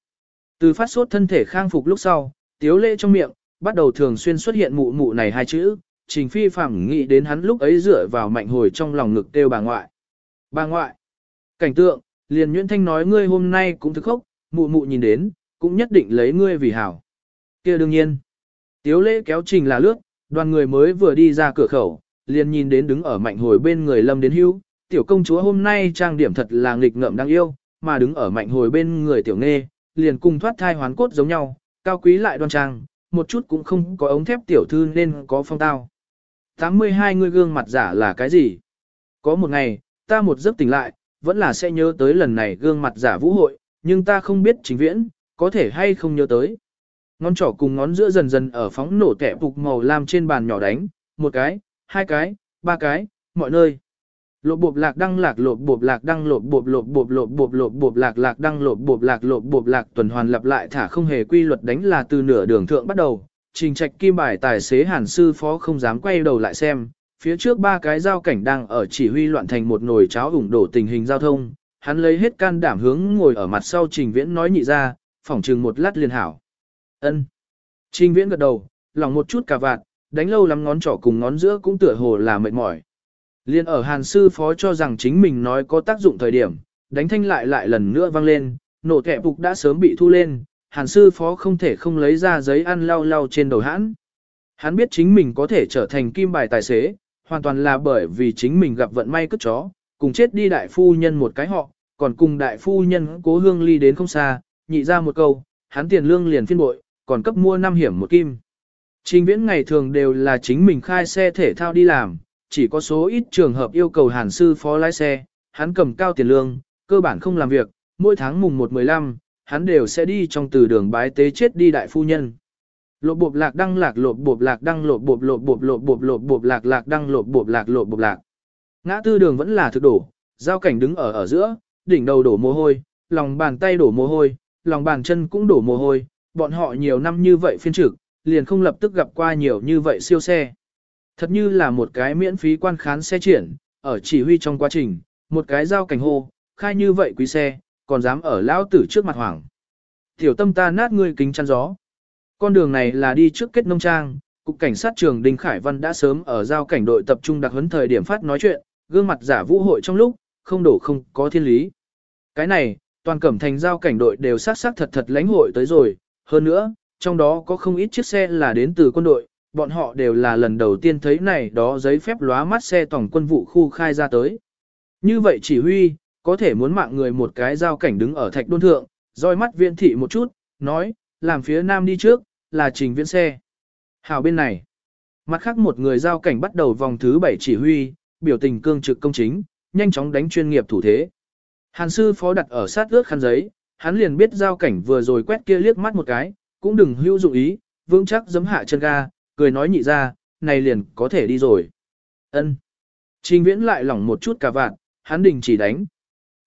Từ phát sốt thân thể khang phục lúc sau, tiếu lễ trong miệng, bắt đầu thường xuyên xuất hiện mụ mụ này hai chữ, trình phi phẳng nghĩ đến hắn lúc ấy dựa vào mạnh hồi trong lòng ngực kêu bà ngoại. Bà ngoại, cảnh tượng, liền Nguyễn Thanh nói ngươi hôm nay cũng thức khốc, mụ mụ nhìn đến, cũng nhất định lấy ngươi vì hảo. kia đương nhiên, tiếu lễ kéo trình là lướt, đoàn người mới vừa đi ra cửa khẩu, liền nhìn đến đứng ở mạnh hồi bên người lâm đến hưu, tiểu công chúa hôm nay trang điểm thật là nghịch ngợm đáng yêu, mà đứng ở mạnh hồi bên người tiểu nghe, liền cùng thoát thai hoán cốt giống nhau, cao quý lại đoan trang, một chút cũng không có ống thép tiểu thư nên có phong tao. 82 người gương mặt giả là cái gì? Có một ngày, ta một giấc tỉnh lại, vẫn là sẽ nhớ tới lần này gương mặt giả vũ hội, nhưng ta không biết chính viễn, có thể hay không nhớ tới. Ngón trỏ cùng ngón giữa dần dần ở phóng nổ kẻ phục màu lam trên bàn nhỏ đánh, một cái, hai cái, ba cái, mọi nơi. Lộp bộp lạc đăng lạc lộp bộp lạc đăng lộp bộp lộp bộp lộp bộp lộp bộp lạc lạc đăng lộp bộp lạc lộp bộp lạc tuần hoàn lặp lại thả không hề quy luật đánh là từ nửa đường thượng bắt đầu. Trình trạch kim bài tài xế hàn sư phó không dám quay đầu lại xem, phía trước ba cái giao cảnh đang ở chỉ huy loạn thành một nồi cháo ủng đổ tình hình giao thông. Hắn lấy hết can đảm hướng ngồi ở mặt sau trình viễn nói nhị ra, phỏng chừng một lát liền hảo. ân Trình viễn gật đầu, lòng một chút cả vạt, đánh lâu lắm ngón trỏ cùng ngón giữa cũng tựa hồ là mệt mỏi. Liên ở hàn sư phó cho rằng chính mình nói có tác dụng thời điểm, đánh thanh lại lại lần nữa vang lên, nổ kẹp phục đã sớm bị thu lên, hàn sư phó không thể không lấy ra giấy ăn lau lau trên đầu hãn. Hắn biết chính mình có thể trở thành kim bài tài xế, hoàn toàn là bởi vì chính mình gặp vận may cất chó, cùng chết đi đại phu nhân một cái họ, còn cùng đại phu nhân cố hương ly đến không xa, nhị ra một câu, hắn tiền lương liền phiên bội, còn cấp mua năm hiểm một kim. Trình viễn ngày thường đều là chính mình khai xe thể thao đi làm, chỉ có số ít trường hợp yêu cầu hàn sư phó lái xe, hắn cầm cao tiền lương, cơ bản không làm việc, mỗi tháng mùng 1-15, hắn đều sẽ đi trong từ đường bái tế chết đi đại phu nhân. Lộp bộp lạc đăng lạc lộp bộp lạc đăng lộp bộp lộp bộp lộp bộp lộp bộp lạc lạc đăng lộp bộp lạc lộp bộp lạc. Ngã tư đường vẫn là thực đổ, giao cảnh đứng ở ở giữa, đỉnh đầu đổ mồ hôi, lòng bàn tay đổ mồ hôi, lòng bàn chân cũng đổ mồ hôi, bọn họ nhiều năm như vậy phiên trực, liền không lập tức gặp qua nhiều như vậy siêu xe. Thật như là một cái miễn phí quan khán xe triển, ở chỉ huy trong quá trình, một cái giao cảnh hô, khai như vậy quý xe, còn dám ở lão tử trước mặt hoảng. Tiểu tâm ta nát ngươi kính chăn gió. Con đường này là đi trước kết nông trang, cục cảnh sát trường Đinh Khải Văn đã sớm ở giao cảnh đội tập trung đặc huấn thời điểm phát nói chuyện, gương mặt giả vũ hội trong lúc, không đổ không có thiên lý. Cái này, toàn cẩm thành giao cảnh đội đều sát sát thật thật lãnh hội tới rồi, hơn nữa, trong đó có không ít chiếc xe là đến từ quân đội, bọn họ đều là lần đầu tiên thấy này đó giấy phép lóa mắt xe tổng quân vụ khu khai ra tới. Như vậy chỉ huy, có thể muốn mạng người một cái giao cảnh đứng ở thạch đôn thượng, roi mắt viên thị một chút, nói, làm phía nam đi trước, là trình viễn xe. Hào bên này, mặt khác một người giao cảnh bắt đầu vòng thứ bảy chỉ huy, biểu tình cương trực công chính, nhanh chóng đánh chuyên nghiệp thủ thế. Hàn sư phó đặt ở sát ướt khăn giấy, hắn liền biết giao cảnh vừa rồi quét kia liếc mắt một cái, cũng đừng hữu dụng ý, vững chắc giấm hạ chân ga, cười nói nhị ra, này liền có thể đi rồi. Ân. Trình viễn lại lỏng một chút cả vạn, hắn đình chỉ đánh.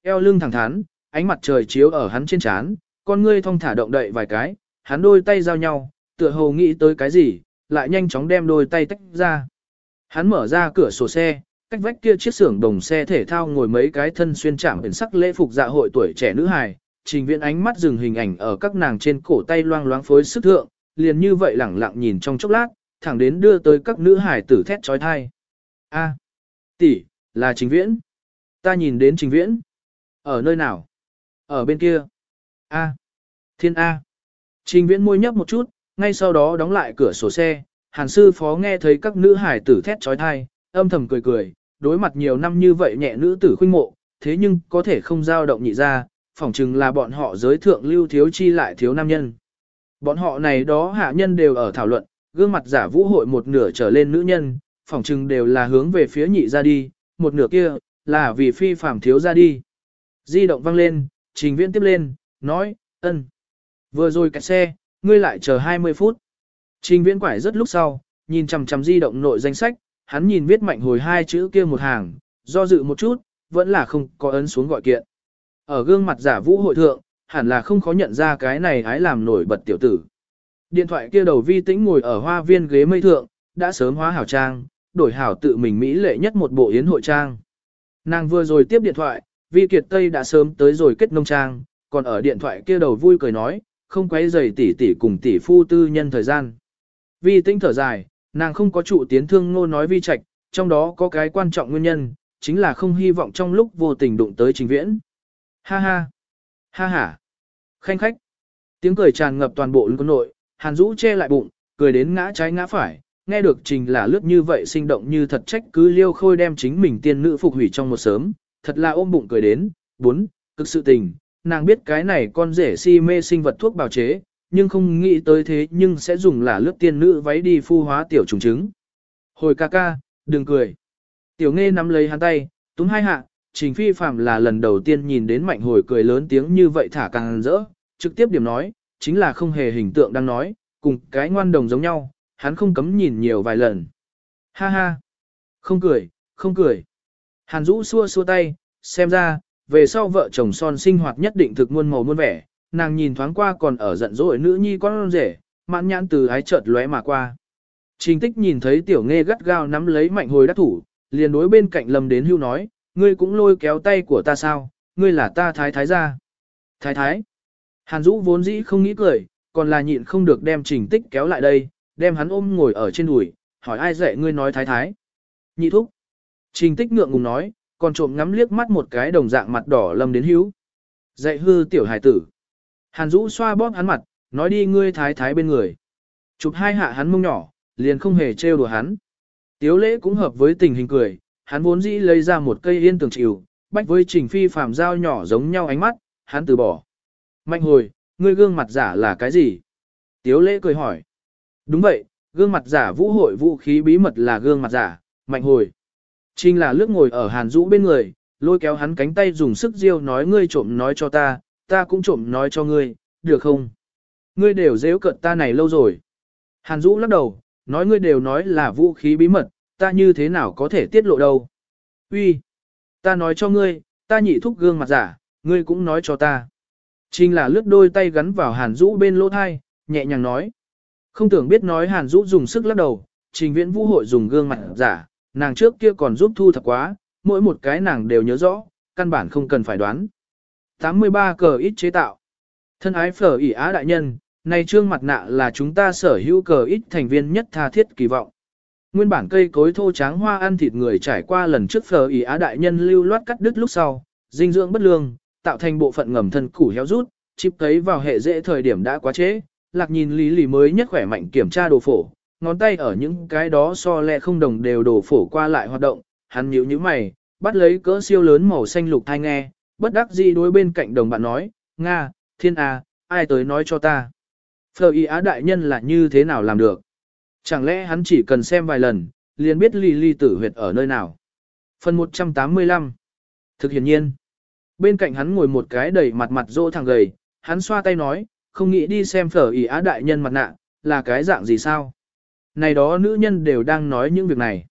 Eo lưng thẳng thắn, ánh mặt trời chiếu ở hắn trên trán, con ngươi thong thả động đậy vài cái, hắn đôi tay giao nhau, tựa hồ nghĩ tới cái gì, lại nhanh chóng đem đôi tay tách ra. Hắn mở ra cửa sổ xe, cách vách kia chiếc xưởng đồng xe thể thao ngồi mấy cái thân xuyên chạm biển sắc lễ phục dạ hội tuổi trẻ nữ hài, trình viễn ánh mắt dừng hình ảnh ở các nàng trên cổ tay loang loáng phối sức thượng, liền như vậy lẳng lặng nhìn trong chốc lát, thẳng đến đưa tới các nữ hài tử thét trói thai. A, tỷ, là trình viễn. Ta nhìn đến trình viễn. Ở nơi nào? Ở bên kia. A, thiên A. Trình viễn môi nhấp một chút, ngay sau đó đóng lại cửa sổ xe, hàn sư phó nghe thấy các nữ hải tử thét trói thai, âm thầm cười cười, đối mặt nhiều năm như vậy nhẹ nữ tử khuynh mộ, thế nhưng có thể không dao động nhị ra, phỏng chừng là bọn họ giới thượng lưu thiếu chi lại thiếu nam nhân. Bọn họ này đó hạ nhân đều ở thảo luận, gương mặt giả vũ hội một nửa trở lên nữ nhân, phỏng chừng đều là hướng về phía nhị ra đi, một nửa kia, là vì phi phàm thiếu ra đi. Di động vang lên, trình viễn tiếp lên, nói, ân. Vừa rồi kẹt xe, ngươi lại chờ 20 phút. Trình viễn quải rất lúc sau, nhìn chằm chằm di động nội danh sách, hắn nhìn viết mạnh hồi hai chữ kia một hàng, do dự một chút, vẫn là không có ấn xuống gọi kiện. Ở gương mặt giả vũ hội thượng, hẳn là không khó nhận ra cái này hái làm nổi bật tiểu tử. Điện thoại kia đầu vi tĩnh ngồi ở hoa viên ghế mây thượng, đã sớm hóa hảo trang, đổi hảo tự mình mỹ lệ nhất một bộ yến hội trang. Nàng vừa rồi tiếp điện thoại, vi kiệt tây đã sớm tới rồi kết nông trang, còn ở điện thoại kia đầu vui cười nói, không quấy giày tỷ tỷ cùng tỷ phu tư nhân thời gian. Vi tĩnh thở dài, nàng không có trụ tiến thương ngô nói vi trạch, trong đó có cái quan trọng nguyên nhân, chính là không hy vọng trong lúc vô tình đụng tới trình viễn. Ha ha, ha ha, khanh khách, tiếng cười tràn ngập toàn bộ lưng nội, hàn rũ che lại bụng, cười đến ngã trái ngã phải, nghe được trình là lướt như vậy sinh động như thật trách cứ liêu khôi đem chính mình tiên nữ phục hủy trong một sớm, thật là ôm bụng cười đến, bốn, cực sự tình, nàng biết cái này con rể si mê sinh vật thuốc bào chế, nhưng không nghĩ tới thế nhưng sẽ dùng là lướt tiên nữ váy đi phu hóa tiểu trùng trứng. Hồi ca ca, đừng cười. Tiểu nghe nắm lấy hắn tay, túm hai hạ, trình phi phạm là lần đầu tiên nhìn đến mạnh hồi cười lớn tiếng như vậy thả càng rỡ, trực tiếp điểm nói, chính là không hề hình tượng đang nói, cùng cái ngoan đồng giống nhau, hắn không cấm nhìn nhiều vài lần. Ha ha, không cười, không cười. Hàn Dũ xua xua tay, xem ra, về sau vợ chồng son sinh hoạt nhất định thực muôn màu muôn vẻ, nàng nhìn thoáng qua còn ở giận dỗi nữ nhi con rể, mạn nhãn từ ái chợt lóe mà qua. Trình tích nhìn thấy tiểu nghe gắt gao nắm lấy mạnh hồi đắc thủ, liền đối bên cạnh lầm đến hưu nói, ngươi cũng lôi kéo tay của ta sao, ngươi là ta thái thái gia. Thái thái. Hàn Dũ vốn dĩ không nghĩ cười, còn là nhịn không được đem trình tích kéo lại đây, đem hắn ôm ngồi ở trên đùi, hỏi ai dạy ngươi nói thái thái. Nhị thúc. Trình tích ngượng ngùng nói, còn trộm ngắm liếc mắt một cái đồng dạng mặt đỏ lâm đến hữu. Dạy hư tiểu hải tử. Hàn Dũ xoa bóp hắn mặt, nói đi ngươi thái thái bên người. Chụp hai hạ hắn mông nhỏ, liền không hề trêu đùa hắn. Tiếu lễ cũng hợp với tình hình cười, hắn vốn dĩ lấy ra một cây yên tường chịu, bách với trình phi phàm dao nhỏ giống nhau ánh mắt, hắn từ bỏ. Mạnh hồi, ngươi gương mặt giả là cái gì? Tiếu lễ cười hỏi. Đúng vậy, gương mặt giả vũ hội vũ khí bí mật là gương mặt giả, mạnh hồi. Trình là lướt ngồi ở hàn Dũ bên người, lôi kéo hắn cánh tay dùng sức riêu nói ngươi trộm nói cho ta, ta cũng trộm nói cho ngươi, được không? Ngươi đều dễ cận ta này lâu rồi. Hàn Dũ lắc đầu, nói ngươi đều nói là vũ khí bí mật, ta như thế nào có thể tiết lộ đâu. Uy, ta nói cho ngươi, ta nhị thúc gương mặt giả, ngươi cũng nói cho ta. Trình là lướt đôi tay gắn vào Hàn Dũ bên lỗ thai, nhẹ nhàng nói. Không tưởng biết nói Hàn Dũ dùng sức lắc đầu, trình viễn vũ hội dùng gương mặt giả, nàng trước kia còn giúp thu thập quá, mỗi một cái nàng đều nhớ rõ, căn bản không cần phải đoán. 83 cờ ít chế tạo. Thân ái phở ỉ á đại nhân, này trương mặt nạ là chúng ta sở hữu cờ ít thành viên nhất tha thiết kỳ vọng. Nguyên bản cây cối thô tráng hoa ăn thịt người trải qua lần trước phở ỉ á đại nhân lưu loát cắt đứt lúc sau, dinh dưỡng bất lương, tạo thành bộ phận ngầm thân củ héo rút, chip thấy vào hệ dễ thời điểm đã quá trễ. Lạc nhìn lý lì mới nhất khỏe mạnh kiểm tra đồ phổ, ngón tay ở những cái đó so lẹ không đồng đều đổ phổ qua lại hoạt động, hắn nhíu nhíu mày, bắt lấy cỡ siêu lớn màu xanh lục thai nghe, bất đắc dĩ đối bên cạnh đồng bạn nói, Nga, thiên à, ai tới nói cho ta. Phờ y á đại nhân là như thế nào làm được? Chẳng lẽ hắn chỉ cần xem vài lần, liền biết ly ly tử huyệt ở nơi nào? Phần 185 Thực hiện nhiên, bên cạnh hắn ngồi một cái đầy mặt mặt rỗ thằng gầy, hắn xoa tay nói, không nghĩ đi xem phở y á đại nhân mặt nạ, là cái dạng gì sao? Này đó nữ nhân đều đang nói những việc này.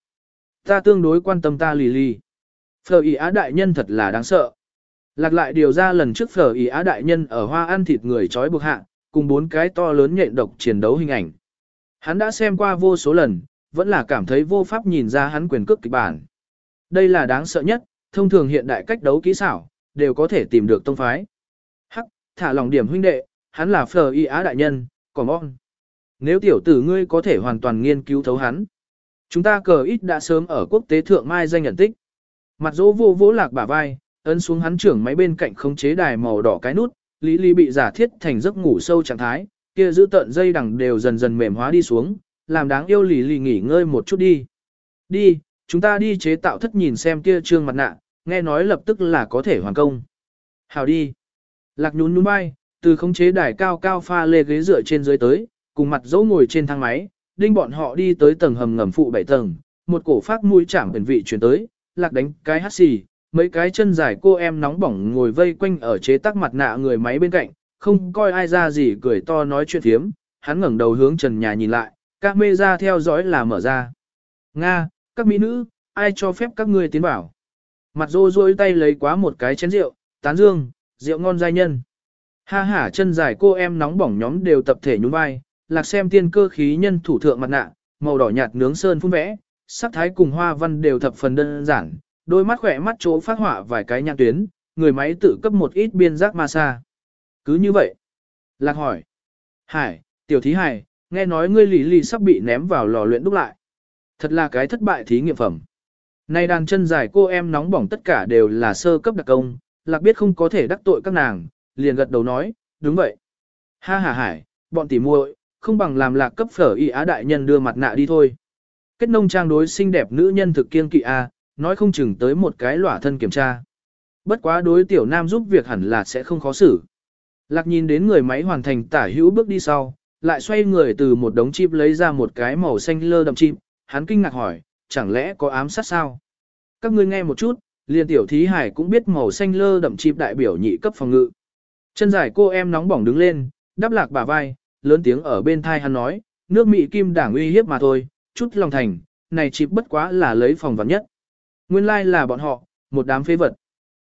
Ta tương đối quan tâm ta lì lì. Phở y á đại nhân thật là đáng sợ. Lạc lại điều ra lần trước phở ý á đại nhân ở hoa ăn thịt người trói buộc hạ, cùng bốn cái to lớn nhện độc chiến đấu hình ảnh. Hắn đã xem qua vô số lần, vẫn là cảm thấy vô pháp nhìn ra hắn quyền cước kịch bản. Đây là đáng sợ nhất, thông thường hiện đại cách đấu kỹ xảo, đều có thể tìm được tông phái. Hắc, thả lòng điểm huynh đệ, hắn là phở y á đại nhân, còn on. Nếu tiểu tử ngươi có thể hoàn toàn nghiên cứu thấu hắn. Chúng ta cờ ít đã sớm ở quốc tế thượng mai danh nhận tích. Mặt dỗ vô vỗ lạc bả vai, ấn xuống hắn trưởng máy bên cạnh khống chế đài màu đỏ cái nút, Lý Lý bị giả thiết thành giấc ngủ sâu trạng thái, kia giữ tận dây đằng đều dần dần mềm hóa đi xuống, làm đáng yêu Lý Lý nghỉ ngơi một chút đi. Đi, chúng ta đi chế tạo thất nhìn xem kia trương mặt nạ, nghe nói lập tức là có thể hoàn công. Hào đi. Lạc nhún nhún bay, từ khống chế đài cao cao pha lê ghế dựa trên dưới tới, cùng mặt dỗ ngồi trên thang máy, đinh bọn họ đi tới tầng hầm ngầm phụ bảy tầng, một cổ phát mũi chạm ẩn vị chuyển tới, lạc đánh cái hắt xì, mấy cái chân dài cô em nóng bỏng ngồi vây quanh ở chế tác mặt nạ người máy bên cạnh, không coi ai ra gì cười to nói chuyện thiếm, hắn ngẩng đầu hướng trần nhà nhìn lại, các mê ra theo dõi là mở ra. Nga, các mỹ nữ, ai cho phép các ngươi tiến vào? Mặt rô rôi tay lấy quá một cái chén rượu, tán dương, rượu ngon giai nhân. Ha ha chân dài cô em nóng bỏng nhóm đều tập thể nhún vai, lạc xem tiên cơ khí nhân thủ thượng mặt nạ, màu đỏ nhạt nướng sơn phun vẽ, sắc thái cùng hoa văn đều thập phần đơn giản, đôi mắt khỏe mắt chỗ phát họa vài cái nhạc tuyến, người máy tự cấp một ít biên giác ma xa. Cứ như vậy. Lạc hỏi. Hải, tiểu thí hải, nghe nói ngươi lì lì sắp bị ném vào lò luyện đúc lại. Thật là cái thất bại thí nghiệm phẩm. nay đàn chân dài cô em nóng bỏng tất cả đều là sơ cấp đặc công, lạc biết không có thể đắc tội các nàng, liền gật đầu nói, đúng vậy. Ha ha hải, bọn tỉ muội, không bằng làm lạc cấp phở y á đại nhân đưa mặt nạ đi thôi. Kết nông trang đối xinh đẹp nữ nhân thực kiên kỵ a, nói không chừng tới một cái lỏa thân kiểm tra. Bất quá đối tiểu nam giúp việc hẳn là sẽ không khó xử. Lạc nhìn đến người máy hoàn thành tả hữu bước đi sau, lại xoay người từ một đống chip lấy ra một cái màu xanh lơ đậm chip, hắn kinh ngạc hỏi, chẳng lẽ có ám sát sao? Các ngươi nghe một chút, liền tiểu thí hải cũng biết màu xanh lơ đậm chip đại biểu nhị cấp phòng ngự. Chân dài cô em nóng bỏng đứng lên, đáp lạc bả vai, lớn tiếng ở bên thai hắn nói, nước Mỹ kim đảng uy hiếp mà thôi, chút lòng thành, này chỉ bất quá là lấy phòng vật nhất. Nguyên lai like là bọn họ, một đám phế vật.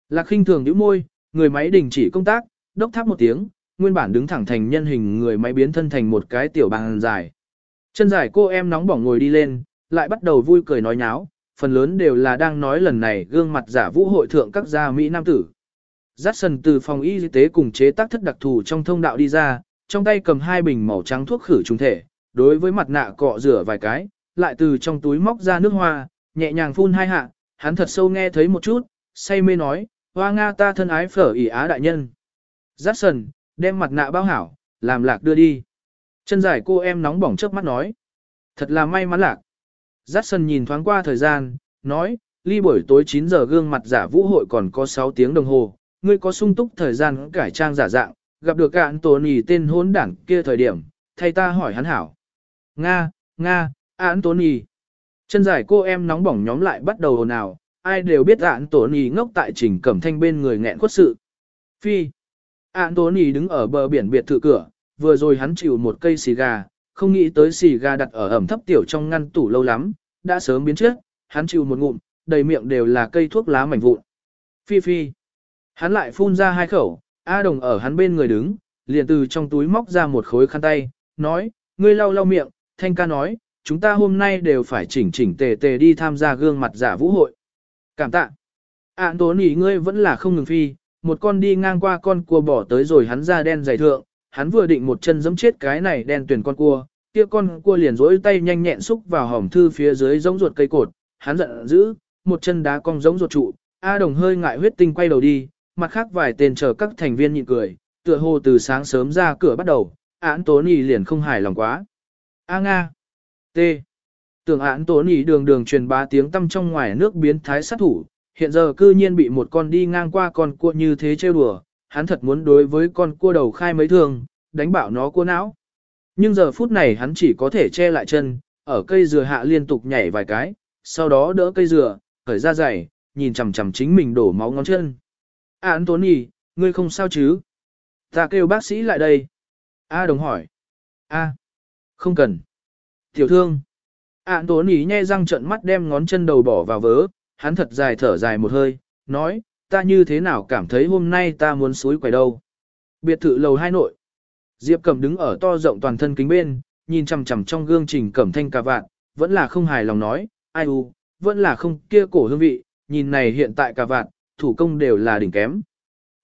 Lạc khinh thường nhíu môi, người máy đình chỉ công tác, đốc tháp một tiếng, nguyên bản đứng thẳng thành nhân hình người máy biến thân thành một cái tiểu bàn dài. Chân dài cô em nóng bỏng ngồi đi lên, lại bắt đầu vui cười nói nháo, phần lớn đều là đang nói lần này gương mặt giả vũ hội thượng các gia Mỹ Nam tử. jackson từ phòng y tế cùng chế tác thất đặc thù trong thông đạo đi ra, trong tay cầm hai bình màu trắng thuốc khử trùng thể, đối với mặt nạ cọ rửa vài cái, lại từ trong túi móc ra nước hoa, nhẹ nhàng phun hai hạ, hắn thật sâu nghe thấy một chút, say mê nói, hoa Nga ta thân ái phở ỉ á đại nhân. jackson sần, đem mặt nạ bao hảo, làm lạc đưa đi. Chân dài cô em nóng bỏng trước mắt nói. Thật là may mắn lạc. jackson sần nhìn thoáng qua thời gian, nói, ly buổi tối 9 giờ gương mặt giả vũ hội còn có 6 tiếng đồng hồ, ngươi có sung túc thời gian cải trang giả dạng, gặp được cạn tổ nì tên hốn đảng kia thời điểm, thay ta hỏi hắn hảo. Nga, Nga, án tổ nì. Chân dài cô em nóng bỏng nhóm lại bắt đầu hồn ào, ai đều biết án tổ nì ngốc tại trình cẩm thanh bên người nghẹn khuất sự. Phi. Án tổ nì đứng ở bờ biển biệt thự cửa, vừa rồi hắn chịu một cây xì gà, không nghĩ tới xì gà đặt ở ẩm thấp tiểu trong ngăn tủ lâu lắm, đã sớm biến trước, hắn chịu một ngụm, đầy miệng đều là cây thuốc lá mảnh vụn. Phi phi. Hắn lại phun ra hai khẩu, A Đồng ở hắn bên người đứng, liền từ trong túi móc ra một khối khăn tay, nói, ngươi lau lau miệng, thanh ca nói, chúng ta hôm nay đều phải chỉnh chỉnh tề tề đi tham gia gương mặt giả vũ hội. Cảm tạ. Ản tố nỉ ngươi vẫn là không ngừng phi, một con đi ngang qua con cua bỏ tới rồi hắn ra đen dày thượng, hắn vừa định một chân giẫm chết cái này đen tuyển con cua, kia con cua liền rỗi tay nhanh nhẹn xúc vào hỏng thư phía dưới giống ruột cây cột, hắn giận dữ, một chân đá cong giống ruột trụ, A đồng hơi ngại huyết tinh quay đầu đi, mặt khác vài tên chờ các thành viên nhịn cười, tựa hồ từ sáng sớm ra cửa bắt đầu, án tố nì liền không hài lòng quá. A Nga. T. Tưởng án tố nì đường đường truyền bá tiếng tâm trong ngoài nước biến thái sát thủ, hiện giờ cư nhiên bị một con đi ngang qua con cua như thế trêu đùa, hắn thật muốn đối với con cua đầu khai mấy thường, đánh bảo nó cua não. Nhưng giờ phút này hắn chỉ có thể che lại chân, ở cây dừa hạ liên tục nhảy vài cái, sau đó đỡ cây dừa, khởi ra giày, nhìn chằm chằm chính mình đổ máu ngón chân. Án tố ngươi không sao chứ? Ta kêu bác sĩ lại đây. A đồng hỏi. A. Không cần. Tiểu thương. Anthony nhe răng trận mắt đem ngón chân đầu bỏ vào vớ, hắn thật dài thở dài một hơi, nói, ta như thế nào cảm thấy hôm nay ta muốn suối quẩy đâu. Biệt thự lầu hai nội. Diệp Cẩm đứng ở to rộng toàn thân kính bên, nhìn chằm chằm trong gương trình cẩm thanh cà vạn, vẫn là không hài lòng nói, ai u, vẫn là không kia cổ hương vị, nhìn này hiện tại cả vạn, thủ công đều là đỉnh kém.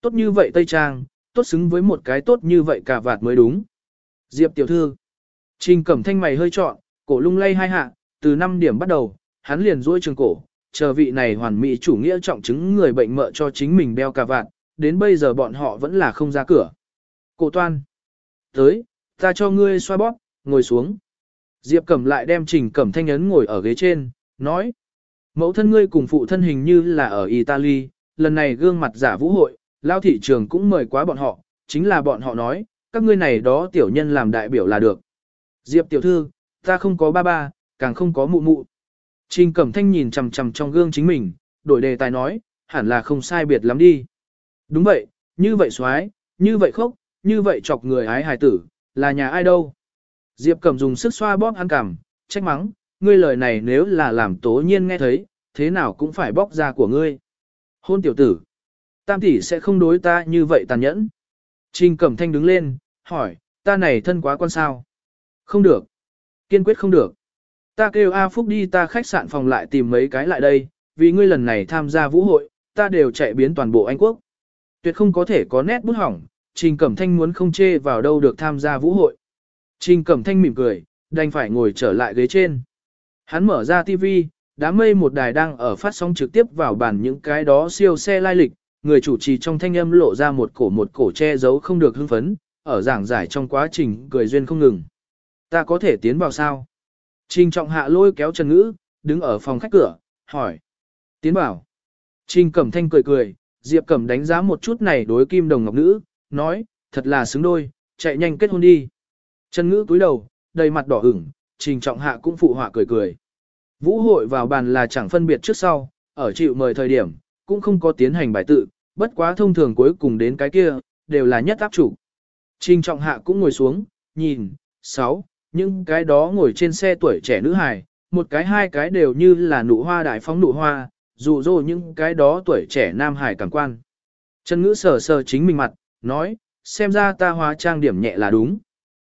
Tốt như vậy Tây Trang, tốt xứng với một cái tốt như vậy cả vạt mới đúng. Diệp tiểu thư. Trình cẩm thanh mày hơi trọn, cổ lung lay hai hạ, từ 5 điểm bắt đầu, hắn liền duỗi trường cổ, chờ vị này hoàn mỹ chủ nghĩa trọng chứng người bệnh mợ cho chính mình đeo cả vạt, đến bây giờ bọn họ vẫn là không ra cửa. Cổ toan. Tới, ta cho ngươi xoa bóp, ngồi xuống. Diệp Cẩm lại đem Trình Cẩm Thanh ấn ngồi ở ghế trên, nói. Mẫu thân ngươi cùng phụ thân hình như là ở Italy, lần này gương mặt giả vũ hội, lao thị trường cũng mời quá bọn họ, chính là bọn họ nói, các ngươi này đó tiểu nhân làm đại biểu là được. Diệp tiểu thư, ta không có ba ba, càng không có mụ mụ. Trình Cẩm Thanh nhìn chằm chằm trong gương chính mình, đổi đề tài nói, hẳn là không sai biệt lắm đi. Đúng vậy, như vậy xoái, như vậy khóc, như vậy chọc người ái hài tử, là nhà ai đâu. Diệp Cẩm dùng sức xoa bóp ăn cảm, trách mắng, ngươi lời này nếu là làm tố nhiên nghe thấy, thế nào cũng phải bóc ra của ngươi. Hôn tiểu tử, tam tỷ sẽ không đối ta như vậy tàn nhẫn. Trình Cẩm Thanh đứng lên, hỏi, ta này thân quá quan sao? Không được. Kiên quyết không được. Ta kêu A Phúc đi ta khách sạn phòng lại tìm mấy cái lại đây, vì ngươi lần này tham gia vũ hội, ta đều chạy biến toàn bộ Anh Quốc. Tuyệt không có thể có nét bút hỏng, Trình Cẩm Thanh muốn không chê vào đâu được tham gia vũ hội. Trình Cẩm Thanh mỉm cười, đành phải ngồi trở lại ghế trên. Hắn mở ra TV, đám mây một đài đang ở phát sóng trực tiếp vào bản những cái đó siêu xe lai lịch, người chủ trì trong thanh âm lộ ra một cổ một cổ che giấu không được hưng phấn, ở giảng giải trong quá trình cười duyên không ngừng. Ta có thể tiến vào sao? Trình trọng hạ lôi kéo Trần Ngữ, đứng ở phòng khách cửa, hỏi. Tiến vào. Trình Cẩm Thanh cười cười, Diệp Cẩm đánh giá một chút này đối kim đồng ngọc nữ, nói, thật là xứng đôi, chạy nhanh kết hôn đi. Trần Ngữ cúi đầu, đầy mặt đỏ ửng, Trình Trọng Hạ cũng phụ họa cười cười. Vũ hội vào bàn là chẳng phân biệt trước sau, ở chịu mời thời điểm, cũng không có tiến hành bài tự, bất quá thông thường cuối cùng đến cái kia, đều là nhất áp chủ. Trình Trọng Hạ cũng ngồi xuống, nhìn, sáu, những cái đó ngồi trên xe tuổi trẻ nữ hài, một cái hai cái đều như là nụ hoa đại phóng nụ hoa, dù dô những cái đó tuổi trẻ nam hài cảm quan. Trần Ngữ sờ sờ chính mình mặt, nói, xem ra ta hóa trang điểm nhẹ là đúng.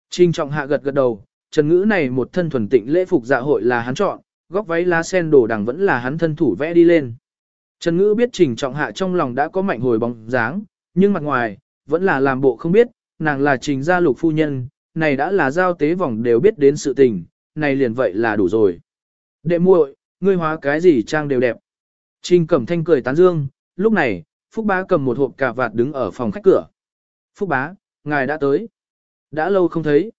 Trình trọng hạ gật gật đầu, Trần Ngữ này một thân thuần tịnh lễ phục dạ hội là hắn chọn, góc váy lá sen đồ đằng vẫn là hắn thân thủ vẽ đi lên. Trần Ngữ biết Trình trọng hạ trong lòng đã có mạnh hồi bóng dáng, nhưng mặt ngoài, vẫn là làm bộ không biết, nàng là Trình gia lục phu nhân, này đã là giao tế vòng đều biết đến sự tình, này liền vậy là đủ rồi. Đệ muội, ngươi hóa cái gì trang đều đẹp. Trình Cẩm Thanh cười tán dương, lúc này, Phúc Bá cầm một hộp cà vạt đứng ở phòng khách cửa. Phúc Bá, ngài đã tới. Đã lâu không thấy.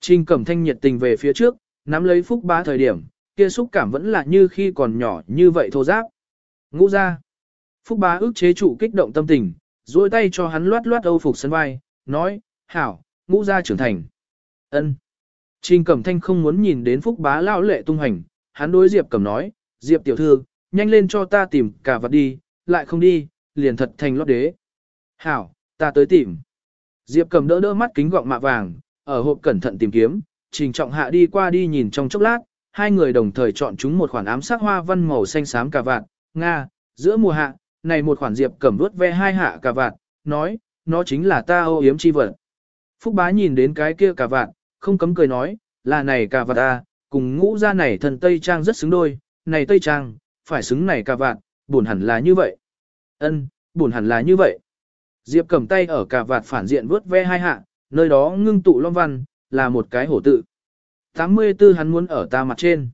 Trình Cẩm Thanh nhiệt tình về phía trước, nắm lấy Phúc Bá thời điểm, kia xúc cảm vẫn là như khi còn nhỏ như vậy thô giáp. Ngũ ra. Phúc Bá ức chế trụ kích động tâm tình, duỗi tay cho hắn loát loát âu phục sân vai, nói, hảo, ngũ gia trưởng thành. ân Trình Cẩm Thanh không muốn nhìn đến Phúc Bá lão lệ tung hành, hắn đối Diệp Cẩm nói, Diệp tiểu thư, nhanh lên cho ta tìm cả vật đi, lại không đi, liền thật thành lót đế. Hảo, ta tới tìm. Diệp cầm đỡ đỡ mắt kính gọng mạ vàng, ở hộp cẩn thận tìm kiếm, trình trọng hạ đi qua đi nhìn trong chốc lát, hai người đồng thời chọn chúng một khoản ám sắc hoa văn màu xanh xám cà vạt, Nga, giữa mùa hạ, này một khoản Diệp cầm vuốt ve hai hạ cà vạt, nói, nó chính là ta ô yếm chi vật. Phúc bá nhìn đến cái kia cà vạt, không cấm cười nói, là này cà vạt ta, cùng ngũ ra này thần Tây Trang rất xứng đôi, này Tây Trang, phải xứng này cà vạt, buồn hẳn là như vậy. Ân, buồn hẳn là như vậy. Diệp cầm tay ở cà vạt phản diện vớt ve hai hạ, nơi đó ngưng tụ long văn, là một cái hổ tự. 84 hắn muốn ở ta mặt trên.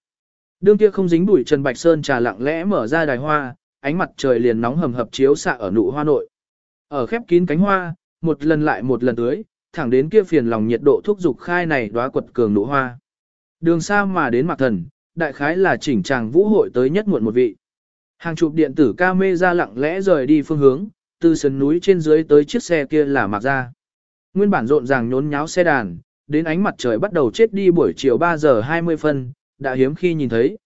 Đương kia không dính bụi Trần Bạch Sơn trà lặng lẽ mở ra đài hoa, ánh mặt trời liền nóng hầm hập chiếu xạ ở nụ hoa nội. Ở khép kín cánh hoa, một lần lại một lần tưới, thẳng đến kia phiền lòng nhiệt độ thúc dục khai này đóa quật cường nụ hoa. Đường xa mà đến mặt thần, đại khái là chỉnh tràng vũ hội tới nhất muộn một vị. Hàng chục điện tử ca mê ra lặng lẽ rời đi phương hướng, từ sườn núi trên dưới tới chiếc xe kia là mặc ra. Nguyên bản rộn ràng nhốn nháo xe đàn, đến ánh mặt trời bắt đầu chết đi buổi chiều 3 giờ 20 phân, đã hiếm khi nhìn thấy.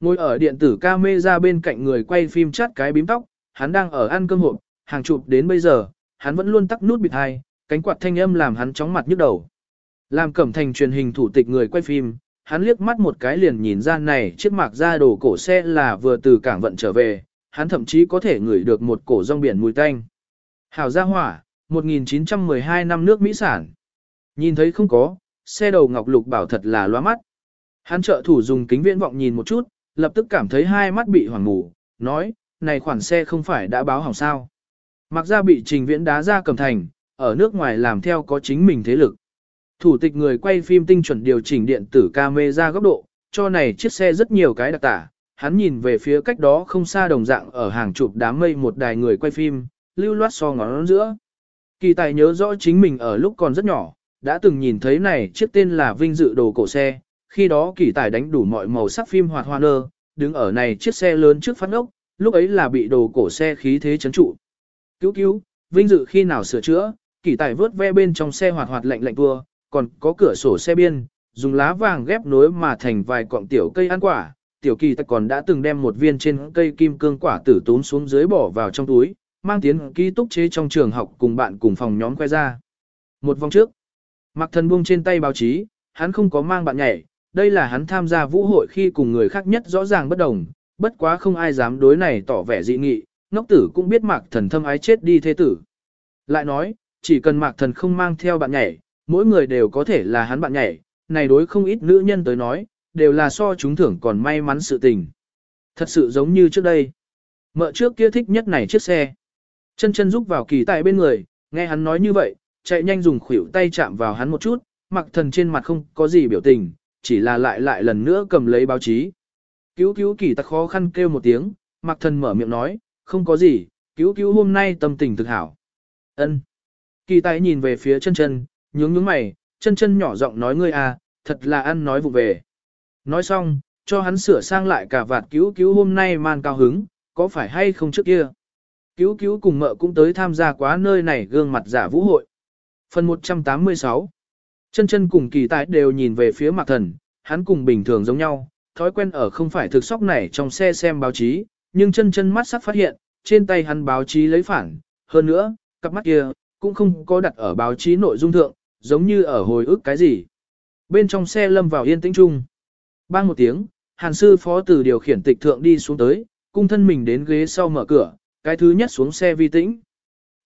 Ngồi ở điện tử camera bên cạnh người quay phim chắt cái bím tóc, hắn đang ở ăn cơm hộp, hàng chụp đến bây giờ, hắn vẫn luôn tắt nút bịt hai, cánh quạt thanh âm làm hắn chóng mặt nhức đầu. Làm cẩm thành truyền hình thủ tịch người quay phim, hắn liếc mắt một cái liền nhìn ra này chiếc mạc ra đồ cổ xe là vừa từ cảng vận trở về, hắn thậm chí có thể ngửi được một cổ rong biển mùi tanh. Hảo gia hỏa, 1912 năm nước Mỹ sản. Nhìn thấy không có, xe đầu ngọc lục bảo thật là loa mắt. Hắn trợ thủ dùng kính viễn vọng nhìn một chút, lập tức cảm thấy hai mắt bị hoàng ngủ, nói, này khoản xe không phải đã báo hỏng sao. Mặc ra bị trình viễn đá ra cầm thành, ở nước ngoài làm theo có chính mình thế lực. Thủ tịch người quay phim tinh chuẩn điều chỉnh điện tử camera góc độ, cho này chiếc xe rất nhiều cái đặc tả. Hắn nhìn về phía cách đó không xa đồng dạng ở hàng chục đám mây một đài người quay phim, lưu loát so ngón giữa. Kỳ tài nhớ rõ chính mình ở lúc còn rất nhỏ, đã từng nhìn thấy này chiếc tên là Vinh Dự đồ cổ xe, khi đó kỳ tài đánh đủ mọi màu sắc phim hoạt hoa nơ, đứng ở này chiếc xe lớn trước phát ốc, lúc ấy là bị đồ cổ xe khí thế chấn trụ. Cứu cứu, Vinh Dự khi nào sửa chữa, kỳ tài vớt ve bên trong xe hoạt hoạt lạnh lạnh tua, còn có cửa sổ xe biên, dùng lá vàng ghép nối mà thành vài cọng tiểu cây ăn quả. Tiểu kỳ tài còn đã từng đem một viên trên cây kim cương quả tử tốn xuống dưới bỏ vào trong túi, mang tiến ký túc chế trong trường học cùng bạn cùng phòng nhóm khoe ra. Một vòng trước, Mặc thần buông trên tay báo chí, hắn không có mang bạn nhảy, đây là hắn tham gia vũ hội khi cùng người khác nhất rõ ràng bất đồng, bất quá không ai dám đối này tỏ vẻ dị nghị, ngốc tử cũng biết mạc thần thâm ái chết đi thế tử. Lại nói, chỉ cần mạc thần không mang theo bạn nhảy, mỗi người đều có thể là hắn bạn nhảy, này đối không ít nữ nhân tới nói, đều là so chúng thưởng còn may mắn sự tình. Thật sự giống như trước đây. Mợ trước kia thích nhất này chiếc xe. Chân chân rúc vào kỳ tại bên người, nghe hắn nói như vậy, chạy nhanh dùng khuỷu tay chạm vào hắn một chút, mặc thần trên mặt không có gì biểu tình, chỉ là lại lại lần nữa cầm lấy báo chí. Cứu cứu kỳ tắc khó khăn kêu một tiếng, mặc thần mở miệng nói, không có gì, cứu cứu hôm nay tâm tình thực hảo. ân Kỳ tài nhìn về phía chân chân, nhướng nhướng mày, chân chân nhỏ giọng nói ngươi à, thật là ăn nói vụ về. Nói xong, cho hắn sửa sang lại cả vạt cứu cứu hôm nay man cao hứng, có phải hay không trước kia. Cứu cứu cùng mợ cũng tới tham gia quá nơi này gương mặt giả vũ hội. Phần 186 Chân chân cùng kỳ tài đều nhìn về phía mạc thần, hắn cùng bình thường giống nhau, thói quen ở không phải thực sóc này trong xe xem báo chí, nhưng chân chân mắt sắc phát hiện, trên tay hắn báo chí lấy phản, hơn nữa, cặp mắt kia, cũng không có đặt ở báo chí nội dung thượng, giống như ở hồi ức cái gì. Bên trong xe lâm vào yên tĩnh chung. Bang một tiếng, hàn sư phó từ điều khiển tịch thượng đi xuống tới, cung thân mình đến ghế sau mở cửa, cái thứ nhất xuống xe vi tĩnh.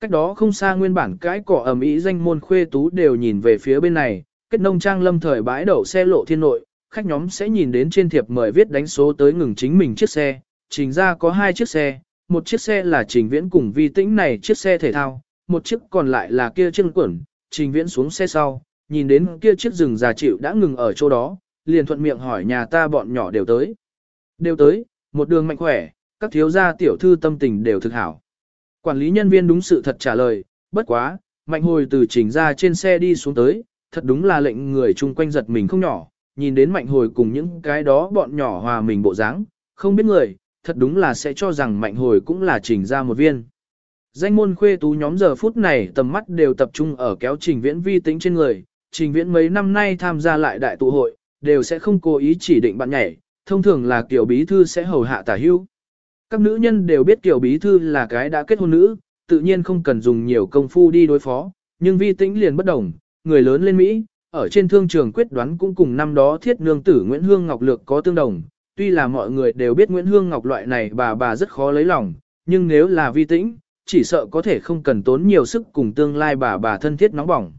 Cách đó không xa nguyên bản cái cỏ ẩm ý danh môn khuê tú đều nhìn về phía bên này, kết nông trang lâm thời bãi đậu xe lộ thiên nội, khách nhóm sẽ nhìn đến trên thiệp mời viết đánh số tới ngừng chính mình chiếc xe, trình ra có hai chiếc xe, một chiếc xe là trình viễn cùng vi tĩnh này chiếc xe thể thao, một chiếc còn lại là kia chiếc quẩn, trình viễn xuống xe sau, nhìn đến kia chiếc rừng già chịu đã ngừng ở chỗ đó, liền thuận miệng hỏi nhà ta bọn nhỏ đều tới. Đều tới, một đường mạnh khỏe, các thiếu gia tiểu thư tâm tình đều thực hảo. Quản lý nhân viên đúng sự thật trả lời, bất quá, mạnh hồi từ chỉnh ra trên xe đi xuống tới, thật đúng là lệnh người chung quanh giật mình không nhỏ, nhìn đến mạnh hồi cùng những cái đó bọn nhỏ hòa mình bộ dáng, không biết người, thật đúng là sẽ cho rằng mạnh hồi cũng là chỉnh ra một viên. Danh môn khuê tú nhóm giờ phút này tầm mắt đều tập trung ở kéo trình viễn vi tính trên người, trình viễn mấy năm nay tham gia lại đại tụ hội, đều sẽ không cố ý chỉ định bạn nhảy, thông thường là kiểu bí thư sẽ hầu hạ tả hưu. Các nữ nhân đều biết Kiều Bí Thư là cái đã kết hôn nữ, tự nhiên không cần dùng nhiều công phu đi đối phó, nhưng vi tĩnh liền bất đồng, người lớn lên Mỹ, ở trên thương trường quyết đoán cũng cùng năm đó thiết nương tử Nguyễn Hương Ngọc Lược có tương đồng, tuy là mọi người đều biết Nguyễn Hương Ngọc loại này bà bà rất khó lấy lòng, nhưng nếu là vi tĩnh, chỉ sợ có thể không cần tốn nhiều sức cùng tương lai bà bà thân thiết nóng bỏng.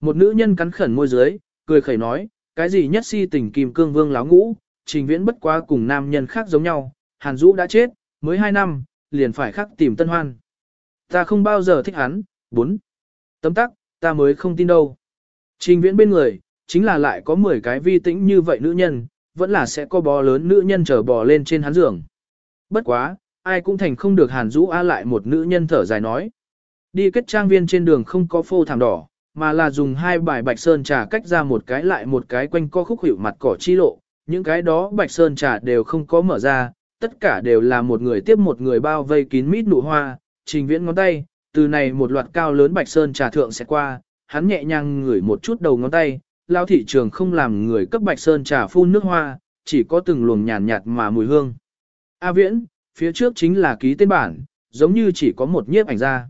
Một nữ nhân cắn khẩn môi dưới, cười khẩy nói, cái gì nhất si tình kim cương vương láo ngũ, trình viễn bất quá cùng nam nhân khác giống nhau, Hàn Dũ đã chết, mới 2 năm, liền phải khắc tìm tân hoan. Ta không bao giờ thích hắn, bốn. Tấm tắc, ta mới không tin đâu. Trình viễn bên người, chính là lại có 10 cái vi tĩnh như vậy nữ nhân, vẫn là sẽ có bò lớn nữ nhân trở bò lên trên hắn giường. Bất quá, ai cũng thành không được hàn rũ a lại một nữ nhân thở dài nói. Đi kết trang viên trên đường không có phô thảm đỏ, mà là dùng hai bài bạch sơn trà cách ra một cái lại một cái quanh co khúc hữu mặt cỏ chi lộ, những cái đó bạch sơn trà đều không có mở ra, tất cả đều là một người tiếp một người bao vây kín mít nụ hoa, trình viễn ngón tay, từ này một loạt cao lớn bạch sơn trà thượng sẽ qua, hắn nhẹ nhàng ngửi một chút đầu ngón tay, lao thị trường không làm người cấp bạch sơn trà phun nước hoa, chỉ có từng luồng nhàn nhạt, mà mùi hương. A viễn, phía trước chính là ký tên bản, giống như chỉ có một nhiếp ảnh ra.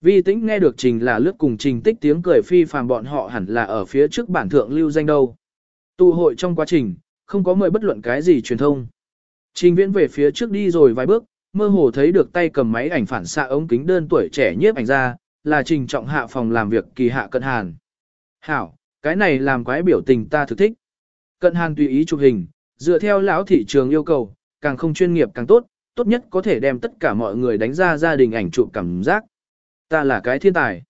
Vi tĩnh nghe được trình là lướt cùng trình tích tiếng cười phi phàm bọn họ hẳn là ở phía trước bản thượng lưu danh đâu. Tụ hội trong quá trình, không có mời bất luận cái gì truyền thông. Trình viễn về phía trước đi rồi vài bước, mơ hồ thấy được tay cầm máy ảnh phản xạ ống kính đơn tuổi trẻ nhiếp ảnh ra, là trình trọng hạ phòng làm việc kỳ hạ cận hàn. Hảo, cái này làm quái biểu tình ta thực thích. Cận hàn tùy ý chụp hình, dựa theo lão thị trường yêu cầu, càng không chuyên nghiệp càng tốt, tốt nhất có thể đem tất cả mọi người đánh ra gia đình ảnh chụp cảm giác. Ta là cái thiên tài.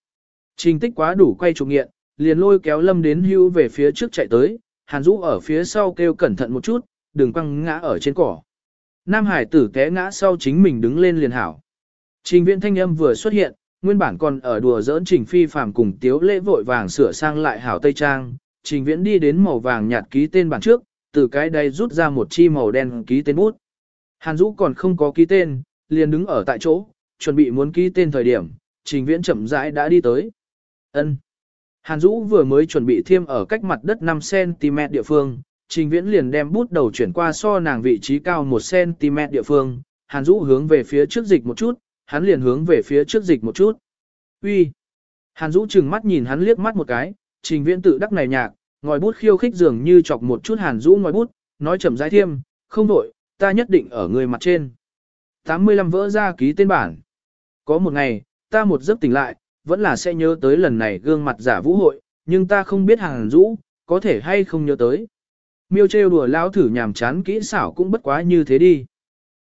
Trình tích quá đủ quay chụp nghiện, liền lôi kéo lâm đến hưu về phía trước chạy tới, Hàn Dũ ở phía sau kêu cẩn thận một chút, đừng quăng ngã ở trên cỏ. Nam Hải tử té ngã sau chính mình đứng lên liền hảo. Trình viện thanh âm vừa xuất hiện, nguyên bản còn ở đùa giỡn trình phi phàm cùng tiếu lễ vội vàng sửa sang lại hảo tây trang. Trình viễn đi đến màu vàng nhạt ký tên bản trước, từ cái đây rút ra một chi màu đen ký tên bút. Hàn Dũ còn không có ký tên, liền đứng ở tại chỗ, chuẩn bị muốn ký tên thời điểm, trình viễn chậm rãi đã đi tới. ân Hàn Dũ vừa mới chuẩn bị thiêm ở cách mặt đất 5cm địa phương, trình viễn liền đem bút đầu chuyển qua so nàng vị trí cao 1cm địa phương, Hàn Dũ hướng về phía trước dịch một chút, hắn liền hướng về phía trước dịch một chút. Uy. Hàn Dũ chừng mắt nhìn hắn liếc mắt một cái, trình viễn tự đắc này nhạc, ngòi bút khiêu khích dường như chọc một chút Hàn Dũ ngòi bút, nói chậm rãi thiêm, không đổi, ta nhất định ở người mặt trên. 85 vỡ ra ký tên bản. Có một ngày, ta một giấc tỉnh lại, vẫn là sẽ nhớ tới lần này gương mặt giả vũ hội, nhưng ta không biết Hàn Dũ, có thể hay không nhớ tới. Miêu trêu đùa lão thử nhàm chán kỹ xảo cũng bất quá như thế đi.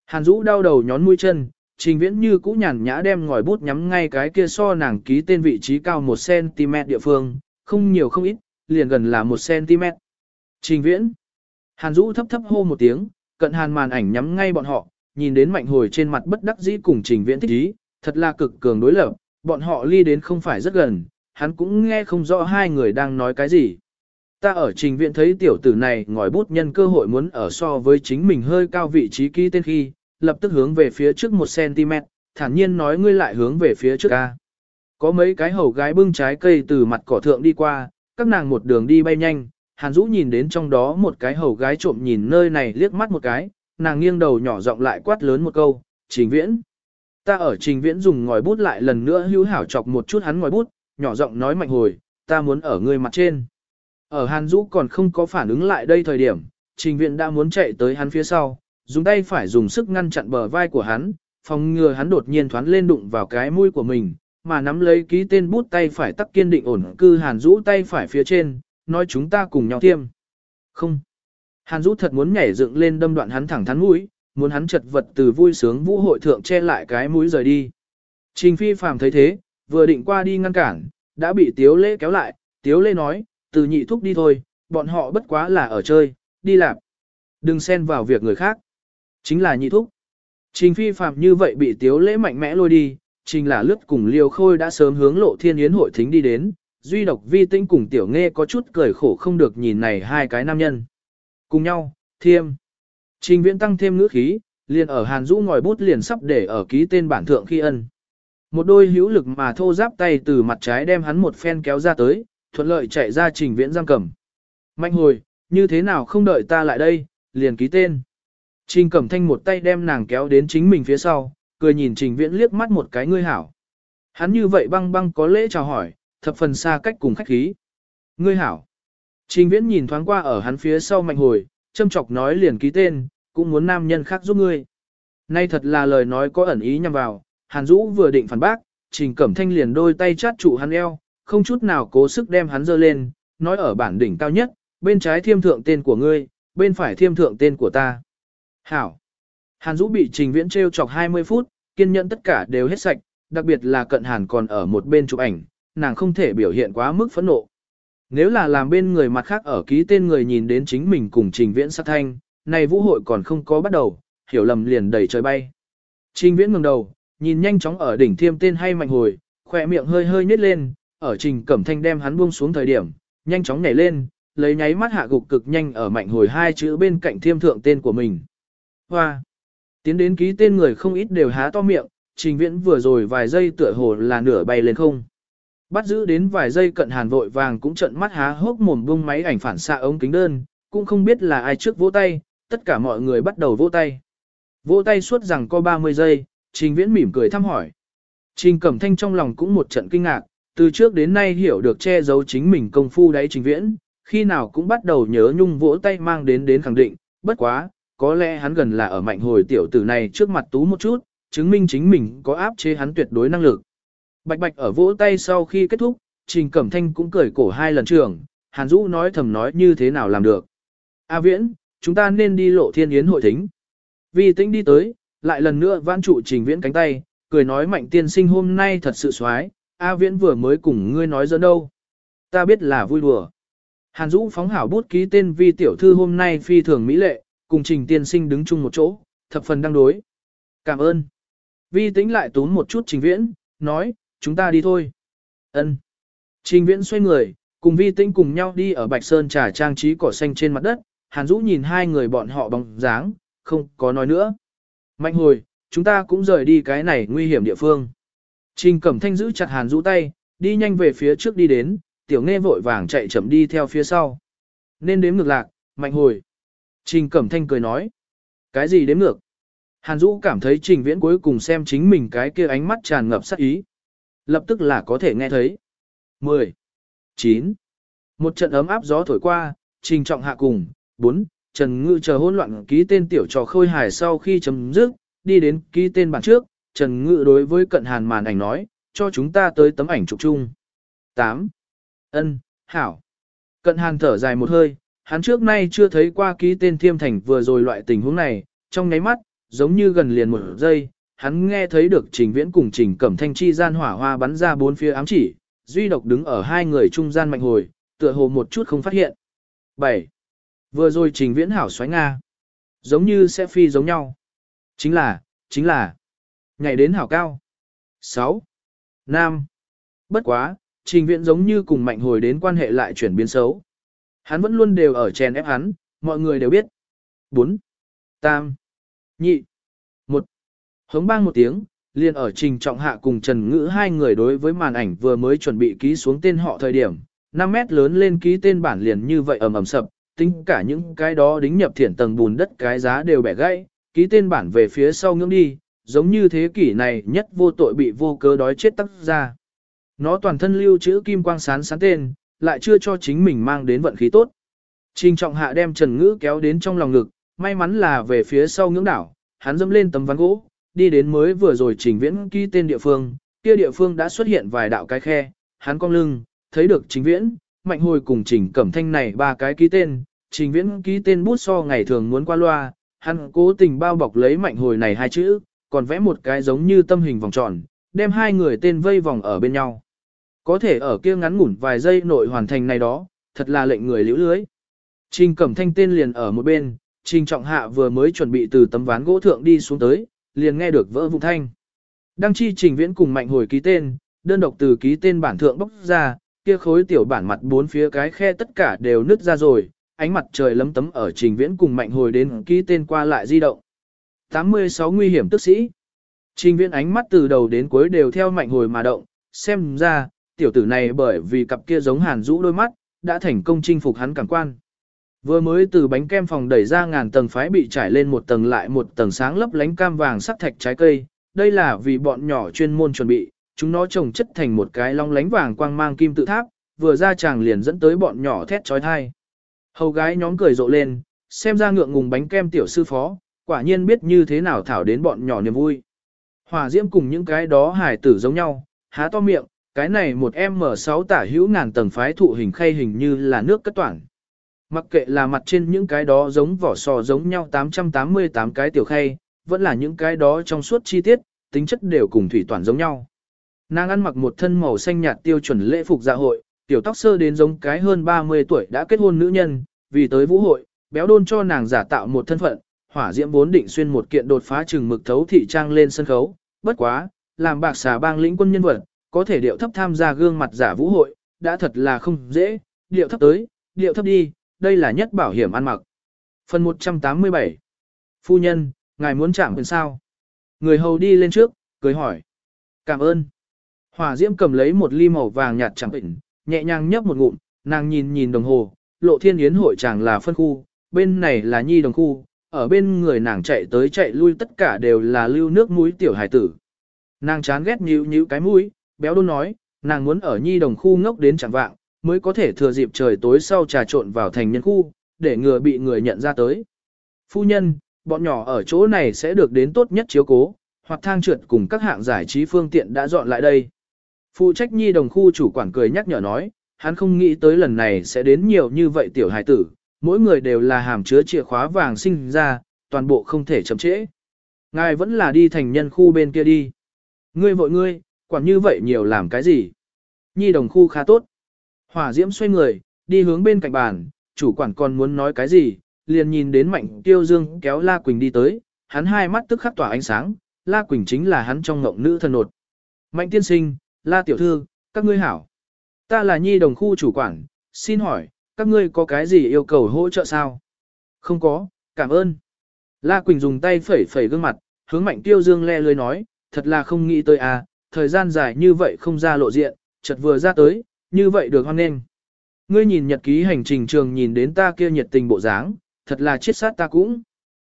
Hàn Dũ đau đầu nhón mũi chân, trình viễn như cũ nhàn nhã đem ngòi bút nhắm ngay cái kia so nàng ký tên vị trí cao 1cm địa phương, không nhiều không ít, liền gần là 1cm. Trình viễn. Hàn Dũ thấp thấp hô một tiếng, cận hàn màn ảnh nhắm ngay bọn họ, nhìn đến mạnh hồi trên mặt bất đắc dĩ cùng trình viễn thích ý, thật là cực cường đối lập, bọn họ ly đến không phải rất gần, hắn cũng nghe không rõ hai người đang nói cái gì. Ta ở trình viện thấy tiểu tử này ngòi bút nhân cơ hội muốn ở so với chính mình hơi cao vị trí ký tên khi, lập tức hướng về phía trước 1cm, thản nhiên nói ngươi lại hướng về phía trước ca. Có mấy cái hầu gái bưng trái cây từ mặt cỏ thượng đi qua, các nàng một đường đi bay nhanh, Hàn Dũ nhìn đến trong đó một cái hầu gái trộm nhìn nơi này liếc mắt một cái, nàng nghiêng đầu nhỏ giọng lại quát lớn một câu, trình viễn. Ta ở trình viễn dùng ngòi bút lại lần nữa hữu hảo chọc một chút hắn ngòi bút, nhỏ giọng nói mạnh hồi, ta muốn ở ngươi mặt trên. Ở Hàn Dũ còn không có phản ứng lại đây thời điểm, trình Viện đã muốn chạy tới hắn phía sau, dùng tay phải dùng sức ngăn chặn bờ vai của hắn, phòng ngừa hắn đột nhiên thoán lên đụng vào cái mũi của mình, mà nắm lấy ký tên bút tay phải tắc kiên định ổn cư Hàn Dũ tay phải phía trên, nói chúng ta cùng nhau tiêm. Không. Hàn Dũ thật muốn nhảy dựng lên đâm đoạn hắn thẳng thắn mũi, muốn hắn chật vật từ vui sướng vũ hội thượng che lại cái mũi rời đi. Trình phi phàm thấy thế, vừa định qua đi ngăn cản, đã bị tiếu lễ kéo lại, tiếu lễ nói, từ nhị thúc đi thôi, bọn họ bất quá là ở chơi, đi làm. Đừng xen vào việc người khác. Chính là nhị thúc. Trình phi phạm như vậy bị tiếu lễ mạnh mẽ lôi đi, trình là lướt cùng liều khôi đã sớm hướng lộ thiên yến hội thính đi đến, duy độc vi tinh cùng tiểu nghe có chút cười khổ không được nhìn này hai cái nam nhân. Cùng nhau, thiêm. Trình viễn tăng thêm ngữ khí, liền ở hàn rũ ngòi bút liền sắp để ở ký tên bản thượng khi ân. Một đôi hữu lực mà thô giáp tay từ mặt trái đem hắn một phen kéo ra tới, thuận lợi chạy ra trình viễn giam cầm. Mạnh hồi, như thế nào không đợi ta lại đây, liền ký tên. Trình cẩm thanh một tay đem nàng kéo đến chính mình phía sau, cười nhìn trình viễn liếc mắt một cái ngươi hảo. Hắn như vậy băng băng có lễ chào hỏi, thập phần xa cách cùng khách khí. Ngươi hảo. Trình viễn nhìn thoáng qua ở hắn phía sau mạnh hồi, châm chọc nói liền ký tên, cũng muốn nam nhân khác giúp ngươi. Nay thật là lời nói có ẩn ý nhằm vào, Hàn Dũ vừa định phản bác, Trình Cẩm Thanh liền đôi tay chát trụ hắn eo, không chút nào cố sức đem hắn dơ lên, nói ở bản đỉnh cao nhất, bên trái thiêm thượng tên của ngươi, bên phải thiêm thượng tên của ta. Hảo. Hàn Dũ bị Trình Viễn treo chọc 20 phút, kiên nhẫn tất cả đều hết sạch, đặc biệt là cận Hàn còn ở một bên chụp ảnh, nàng không thể biểu hiện quá mức phẫn nộ. Nếu là làm bên người mặt khác ở ký tên người nhìn đến chính mình cùng Trình Viễn sát thanh, này vũ hội còn không có bắt đầu, hiểu lầm liền đẩy trời bay. Trình Viễn ngẩng đầu, nhìn nhanh chóng ở đỉnh thiêm tên hay mạnh hồi, khỏe miệng hơi hơi nhếch lên, ở Trình Cẩm Thanh đem hắn buông xuống thời điểm, nhanh chóng nhảy lên, lấy nháy mắt hạ gục cực nhanh ở mạnh hồi hai chữ bên cạnh thiêm thượng tên của mình. Hoa! Tiến đến ký tên người không ít đều há to miệng, Trình Viễn vừa rồi vài giây tựa hồ là nửa bay lên không. Bắt giữ đến vài giây cận hàn vội vàng cũng trận mắt há hốc mồm bung máy ảnh phản xạ ống kính đơn, cũng không biết là ai trước vỗ tay, tất cả mọi người bắt đầu vỗ tay. Vỗ tay suốt rằng có 30 giây, Trình Viễn mỉm cười thăm hỏi. Trình Cẩm Thanh trong lòng cũng một trận kinh ngạc, từ trước đến nay hiểu được che giấu chính mình công phu đáy Trình Viễn, khi nào cũng bắt đầu nhớ nhung vỗ tay mang đến đến khẳng định, bất quá, có lẽ hắn gần là ở mạnh hồi tiểu tử này trước mặt tú một chút, chứng minh chính mình có áp chế hắn tuyệt đối năng lực. Bạch bạch ở vỗ tay sau khi kết thúc, Trình Cẩm Thanh cũng cười cổ hai lần trường, Hàn Dũ nói thầm nói như thế nào làm được. A Viễn, chúng ta nên đi lộ thiên yến hội thính. Vi tính đi tới, lại lần nữa vãn trụ trình viễn cánh tay, cười nói mạnh tiên sinh hôm nay thật sự xoái, A viễn vừa mới cùng ngươi nói giỡn đâu. Ta biết là vui đùa. Hàn Dũ phóng hảo bút ký tên vi tiểu thư hôm nay phi thường mỹ lệ, cùng trình tiên sinh đứng chung một chỗ, thập phần đăng đối. Cảm ơn. Vi tính lại tốn một chút trình viễn, nói, chúng ta đi thôi. ân Trình viễn xoay người, cùng vi tính cùng nhau đi ở Bạch Sơn trà trang trí cỏ xanh trên mặt đất, Hàn Dũ nhìn hai người bọn họ bóng dáng, không có nói nữa. Mạnh hồi, chúng ta cũng rời đi cái này nguy hiểm địa phương. Trình Cẩm Thanh giữ chặt Hàn Dũ tay, đi nhanh về phía trước đi đến, tiểu nghe vội vàng chạy chậm đi theo phía sau. Nên đếm ngược lạc, mạnh hồi. Trình Cẩm Thanh cười nói. Cái gì đếm ngược? Hàn Dũ cảm thấy Trình Viễn cuối cùng xem chính mình cái kia ánh mắt tràn ngập sát ý. Lập tức là có thể nghe thấy. 10. 9. Một trận ấm áp gió thổi qua, Trình Trọng hạ cùng, 4. Trần Ngư chờ hỗn loạn ký tên tiểu trò khôi hài sau khi chấm dứt, đi đến ký tên bản trước, Trần Ngự đối với cận hàn màn ảnh nói, cho chúng ta tới tấm ảnh chụp chung. 8. Ân, Hảo. Cận hàn thở dài một hơi, hắn trước nay chưa thấy qua ký tên thiêm thành vừa rồi loại tình huống này, trong nháy mắt, giống như gần liền một giây, hắn nghe thấy được trình viễn cùng trình cẩm thanh chi gian hỏa hoa bắn ra bốn phía ám chỉ, duy độc đứng ở hai người trung gian mạnh hồi, tựa hồ một chút không phát hiện. 7. Vừa rồi trình viễn hảo xoáy Nga. Giống như sẽ phi giống nhau. Chính là, chính là, nhảy đến hảo cao. 6. Nam. Bất quá, trình viện giống như cùng mạnh hồi đến quan hệ lại chuyển biến xấu. Hắn vẫn luôn đều ở chèn ép hắn, mọi người đều biết. 4. Tam. Nhị. Một. Hống bang một tiếng, liền ở trình trọng hạ cùng Trần Ngữ hai người đối với màn ảnh vừa mới chuẩn bị ký xuống tên họ thời điểm, 5 mét lớn lên ký tên bản liền như vậy ầm ầm sập, tính cả những cái đó đính nhập thiển tầng bùn đất cái giá đều bẻ gãy, ký tên bản về phía sau ngưỡng đi, giống như thế kỷ này nhất vô tội bị vô cớ đói chết tắc ra. Nó toàn thân lưu chữ kim quang sán sán tên, lại chưa cho chính mình mang đến vận khí tốt. Trình trọng hạ đem Trần Ngữ kéo đến trong lòng ngực, may mắn là về phía sau ngưỡng đảo, hắn dâm lên tấm ván gỗ, đi đến mới vừa rồi trình viễn ký tên địa phương, kia địa phương đã xuất hiện vài đạo cái khe, hắn cong lưng, thấy được trình viễn, mạnh hồi cùng trình cẩm thanh này ba cái ký tên, trình viễn ký tên bút so ngày thường muốn qua loa, hắn cố tình bao bọc lấy mạnh hồi này hai chữ, còn vẽ một cái giống như tâm hình vòng tròn, đem hai người tên vây vòng ở bên nhau. Có thể ở kia ngắn ngủn vài giây nội hoàn thành này đó, thật là lệnh người liễu lưới. Trình cẩm thanh tên liền ở một bên, trình trọng hạ vừa mới chuẩn bị từ tấm ván gỗ thượng đi xuống tới, liền nghe được vỡ vụ thanh. Đăng chi trình viễn cùng mạnh hồi ký tên, đơn độc từ ký tên bản thượng bốc ra, kia khối tiểu bản mặt bốn phía cái khe tất cả đều nứt ra rồi, ánh mặt trời lấm tấm ở trình viễn cùng mạnh hồi đến ký tên qua lại di động. 86 nguy hiểm tức sĩ. Trình viễn ánh mắt từ đầu đến cuối đều theo mạnh hồi mà động, xem ra, tiểu tử này bởi vì cặp kia giống hàn rũ đôi mắt, đã thành công chinh phục hắn cảm quan. Vừa mới từ bánh kem phòng đẩy ra ngàn tầng phái bị trải lên một tầng lại một tầng sáng lấp lánh cam vàng sắc thạch trái cây, đây là vì bọn nhỏ chuyên môn chuẩn bị, chúng nó trồng chất thành một cái long lánh vàng quang mang kim tự tháp, vừa ra chàng liền dẫn tới bọn nhỏ thét trói thai. Hầu gái nhóm cười rộ lên, xem ra ngượng ngùng bánh kem tiểu sư phó, quả nhiên biết như thế nào thảo đến bọn nhỏ niềm vui. Hòa diễm cùng những cái đó hài tử giống nhau, há to miệng, cái này một M6 tả hữu ngàn tầng phái thụ hình khay hình như là nước cất toản. Mặc kệ là mặt trên những cái đó giống vỏ sò giống nhau 888 cái tiểu khay, vẫn là những cái đó trong suốt chi tiết, tính chất đều cùng thủy toàn giống nhau. Nàng ăn mặc một thân màu xanh nhạt tiêu chuẩn lễ phục dạ hội, tiểu tóc sơ đến giống cái hơn 30 tuổi đã kết hôn nữ nhân, vì tới vũ hội, béo đôn cho nàng giả tạo một thân phận, hỏa diễm vốn định xuyên một kiện đột phá chừng mực thấu thị trang lên sân khấu, bất quá, làm bạc xà bang lĩnh quân nhân vật, có thể điệu thấp tham gia gương mặt giả vũ hội, đã thật là không dễ, điệu thấp tới, điệu thấp đi, đây là nhất bảo hiểm ăn mặc. Phần 187 Phu nhân, ngài muốn chạm quyền sao? Người hầu đi lên trước, cười hỏi. Cảm ơn. Hỏa diễm cầm lấy một ly màu vàng nhạt chẳng bệnh, nhẹ nhàng nhấp một ngụm, nàng nhìn nhìn đồng hồ, lộ thiên yến hội chẳng là phân khu, bên này là nhi đồng khu, ở bên người nàng chạy tới chạy lui tất cả đều là lưu nước mũi tiểu hải tử. Nàng chán ghét nhíu nhíu cái mũi, béo đôn nói, nàng muốn ở nhi đồng khu ngốc đến chẳng vạng, mới có thể thừa dịp trời tối sau trà trộn vào thành nhân khu, để ngừa bị người nhận ra tới. Phu nhân, bọn nhỏ ở chỗ này sẽ được đến tốt nhất chiếu cố, hoặc thang trượt cùng các hạng giải trí phương tiện đã dọn lại đây. Phụ trách nhi đồng khu chủ quản cười nhắc nhở nói, hắn không nghĩ tới lần này sẽ đến nhiều như vậy tiểu hài tử, mỗi người đều là hàm chứa chìa khóa vàng sinh ra, toàn bộ không thể chậm trễ. Ngài vẫn là đi thành nhân khu bên kia đi. Ngươi vội ngươi, quản như vậy nhiều làm cái gì? Nhi đồng khu khá tốt. Hỏa diễm xoay người, đi hướng bên cạnh bàn, chủ quản còn muốn nói cái gì, liền nhìn đến mạnh tiêu dương kéo La Quỳnh đi tới, hắn hai mắt tức khắc tỏa ánh sáng, La Quỳnh chính là hắn trong ngộng nữ thần nột. Mạnh tiên sinh, La tiểu thư, các ngươi hảo. Ta là nhi đồng khu chủ quản, xin hỏi, các ngươi có cái gì yêu cầu hỗ trợ sao? Không có, cảm ơn. La Quỳnh dùng tay phẩy phẩy gương mặt, hướng mạnh tiêu dương le lưới nói, thật là không nghĩ tới à, thời gian dài như vậy không ra lộ diện, chợt vừa ra tới, như vậy được hoan nghênh. Ngươi nhìn nhật ký hành trình trường nhìn đến ta kia nhiệt tình bộ dáng, thật là chết sát ta cũng.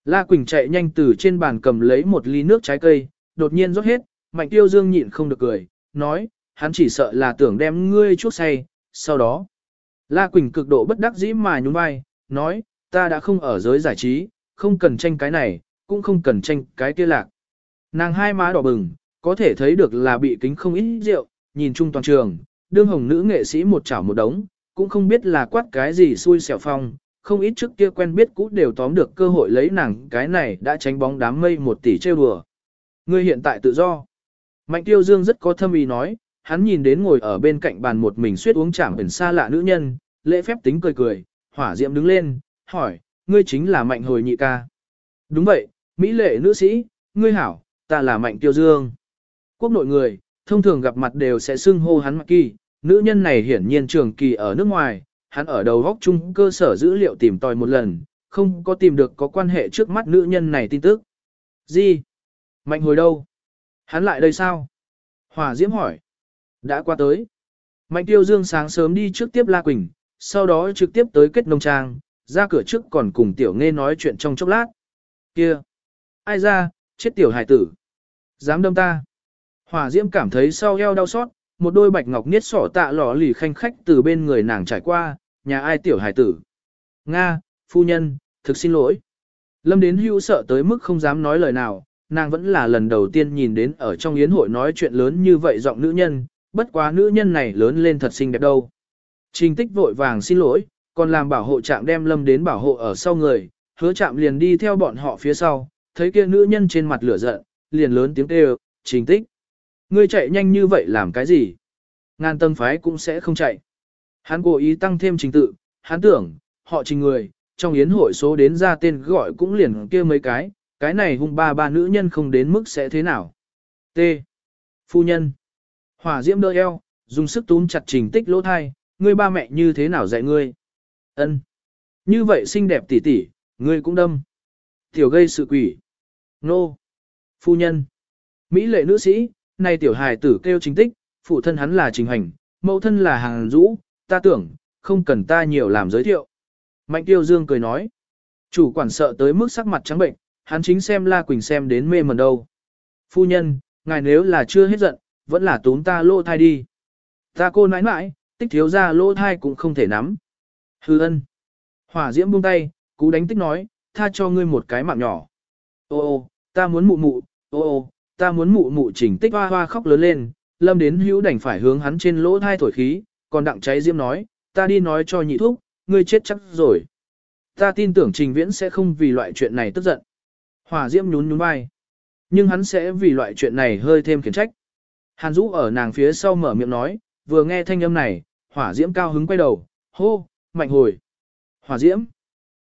La Quỳnh chạy nhanh từ trên bàn cầm lấy một ly nước trái cây, đột nhiên rót hết, Mạnh Tiêu Dương nhịn không được cười, nói, hắn chỉ sợ là tưởng đem ngươi chuốc say, sau đó. La Quỳnh cực độ bất đắc dĩ mà nhún vai, nói, ta đã không ở giới giải trí, không cần tranh cái này, cũng không cần tranh cái kia lạc. Nàng hai má đỏ bừng, có thể thấy được là bị kính không ít rượu, nhìn chung toàn trường, đương hồng nữ nghệ sĩ một chảo một đống, cũng không biết là quát cái gì xui xẻo phong, không ít trước kia quen biết cũ đều tóm được cơ hội lấy nàng cái này đã tránh bóng đám mây một tỷ trêu đùa. Ngươi hiện tại tự do. Mạnh tiêu dương rất có thâm ý nói, hắn nhìn đến ngồi ở bên cạnh bàn một mình suýt uống chảm ẩn xa lạ nữ nhân, lễ phép tính cười cười, hỏa diệm đứng lên, hỏi, ngươi chính là mạnh hồi nhị ca. Đúng vậy, Mỹ lệ nữ sĩ, ngươi hảo, ta là mạnh tiêu dương. Quốc nội người, thông thường gặp mặt đều sẽ xưng hô hắn mặc kỳ, nữ nhân này hiển nhiên trường kỳ ở nước ngoài, hắn ở đầu góc chung cơ sở dữ liệu tìm tòi một lần, không có tìm được có quan hệ trước mắt nữ nhân này tin tức. Gì? Mạnh hồi đâu? Hắn lại đây sao? Hòa Diễm hỏi. Đã qua tới. Mạnh tiêu dương sáng sớm đi trước tiếp La Quỳnh, sau đó trực tiếp tới kết nông trang, ra cửa trước còn cùng tiểu nghe nói chuyện trong chốc lát. Kia! Ai ra, chết tiểu hải tử! Dám đâm ta! Hỏa Diễm cảm thấy sau eo đau xót, một đôi bạch ngọc niết sỏ tạ lò lì khanh khách từ bên người nàng trải qua, nhà ai tiểu hải tử. Nga, phu nhân, thực xin lỗi. Lâm đến hưu sợ tới mức không dám nói lời nào, nàng vẫn là lần đầu tiên nhìn đến ở trong yến hội nói chuyện lớn như vậy giọng nữ nhân, bất quá nữ nhân này lớn lên thật xinh đẹp đâu. Trình tích vội vàng xin lỗi, còn làm bảo hộ trạm đem lâm đến bảo hộ ở sau người, hứa trạm liền đi theo bọn họ phía sau, thấy kia nữ nhân trên mặt lửa giận, liền lớn tiếng kêu, trình tích. Ngươi chạy nhanh như vậy làm cái gì? Ngàn tân phái cũng sẽ không chạy. Hắn cố ý tăng thêm trình tự, hắn tưởng, họ trình người, trong yến hội số đến ra tên gọi cũng liền kia mấy cái, cái này hung ba ba nữ nhân không đến mức sẽ thế nào. T. Phu nhân. Hỏa diễm đỡ eo, dùng sức túm chặt trình tích lỗ thai, ngươi ba mẹ như thế nào dạy ngươi? Ân. Như vậy xinh đẹp tỉ tỉ, ngươi cũng đâm. Tiểu gây sự quỷ. Nô. Phu nhân. Mỹ lệ nữ sĩ, này tiểu hài tử kêu chính tích, phụ thân hắn là trình hành, mẫu thân là hàng rũ, ta tưởng, không cần ta nhiều làm giới thiệu. Mạnh tiêu dương cười nói. Chủ quản sợ tới mức sắc mặt trắng bệnh, hắn chính xem La Quỳnh xem đến mê mẩn đâu. Phu nhân, ngài nếu là chưa hết giận, vẫn là tốn ta lỗ thai đi. Ta cô nãi nãi, tích thiếu ra lỗ thai cũng không thể nắm. Hư ân. Hỏa diễm buông tay, cú đánh tích nói, tha cho ngươi một cái mạng nhỏ. Ô ô, ta muốn mụ mụ, ô ô, ta muốn mụ mụ chỉnh tích hoa hoa khóc lớn lên, lâm đến hữu đành phải hướng hắn trên lỗ thai thổi khí, còn đặng cháy diễm nói, ta đi nói cho nhị thúc, ngươi chết chắc rồi. Ta tin tưởng trình viễn sẽ không vì loại chuyện này tức giận. Hỏa diễm nhún nhún vai. Nhưng hắn sẽ vì loại chuyện này hơi thêm khiển trách. Hàn Dũ ở nàng phía sau mở miệng nói, vừa nghe thanh âm này, hỏa diễm cao hứng quay đầu, hô, mạnh hồi. Hỏa diễm.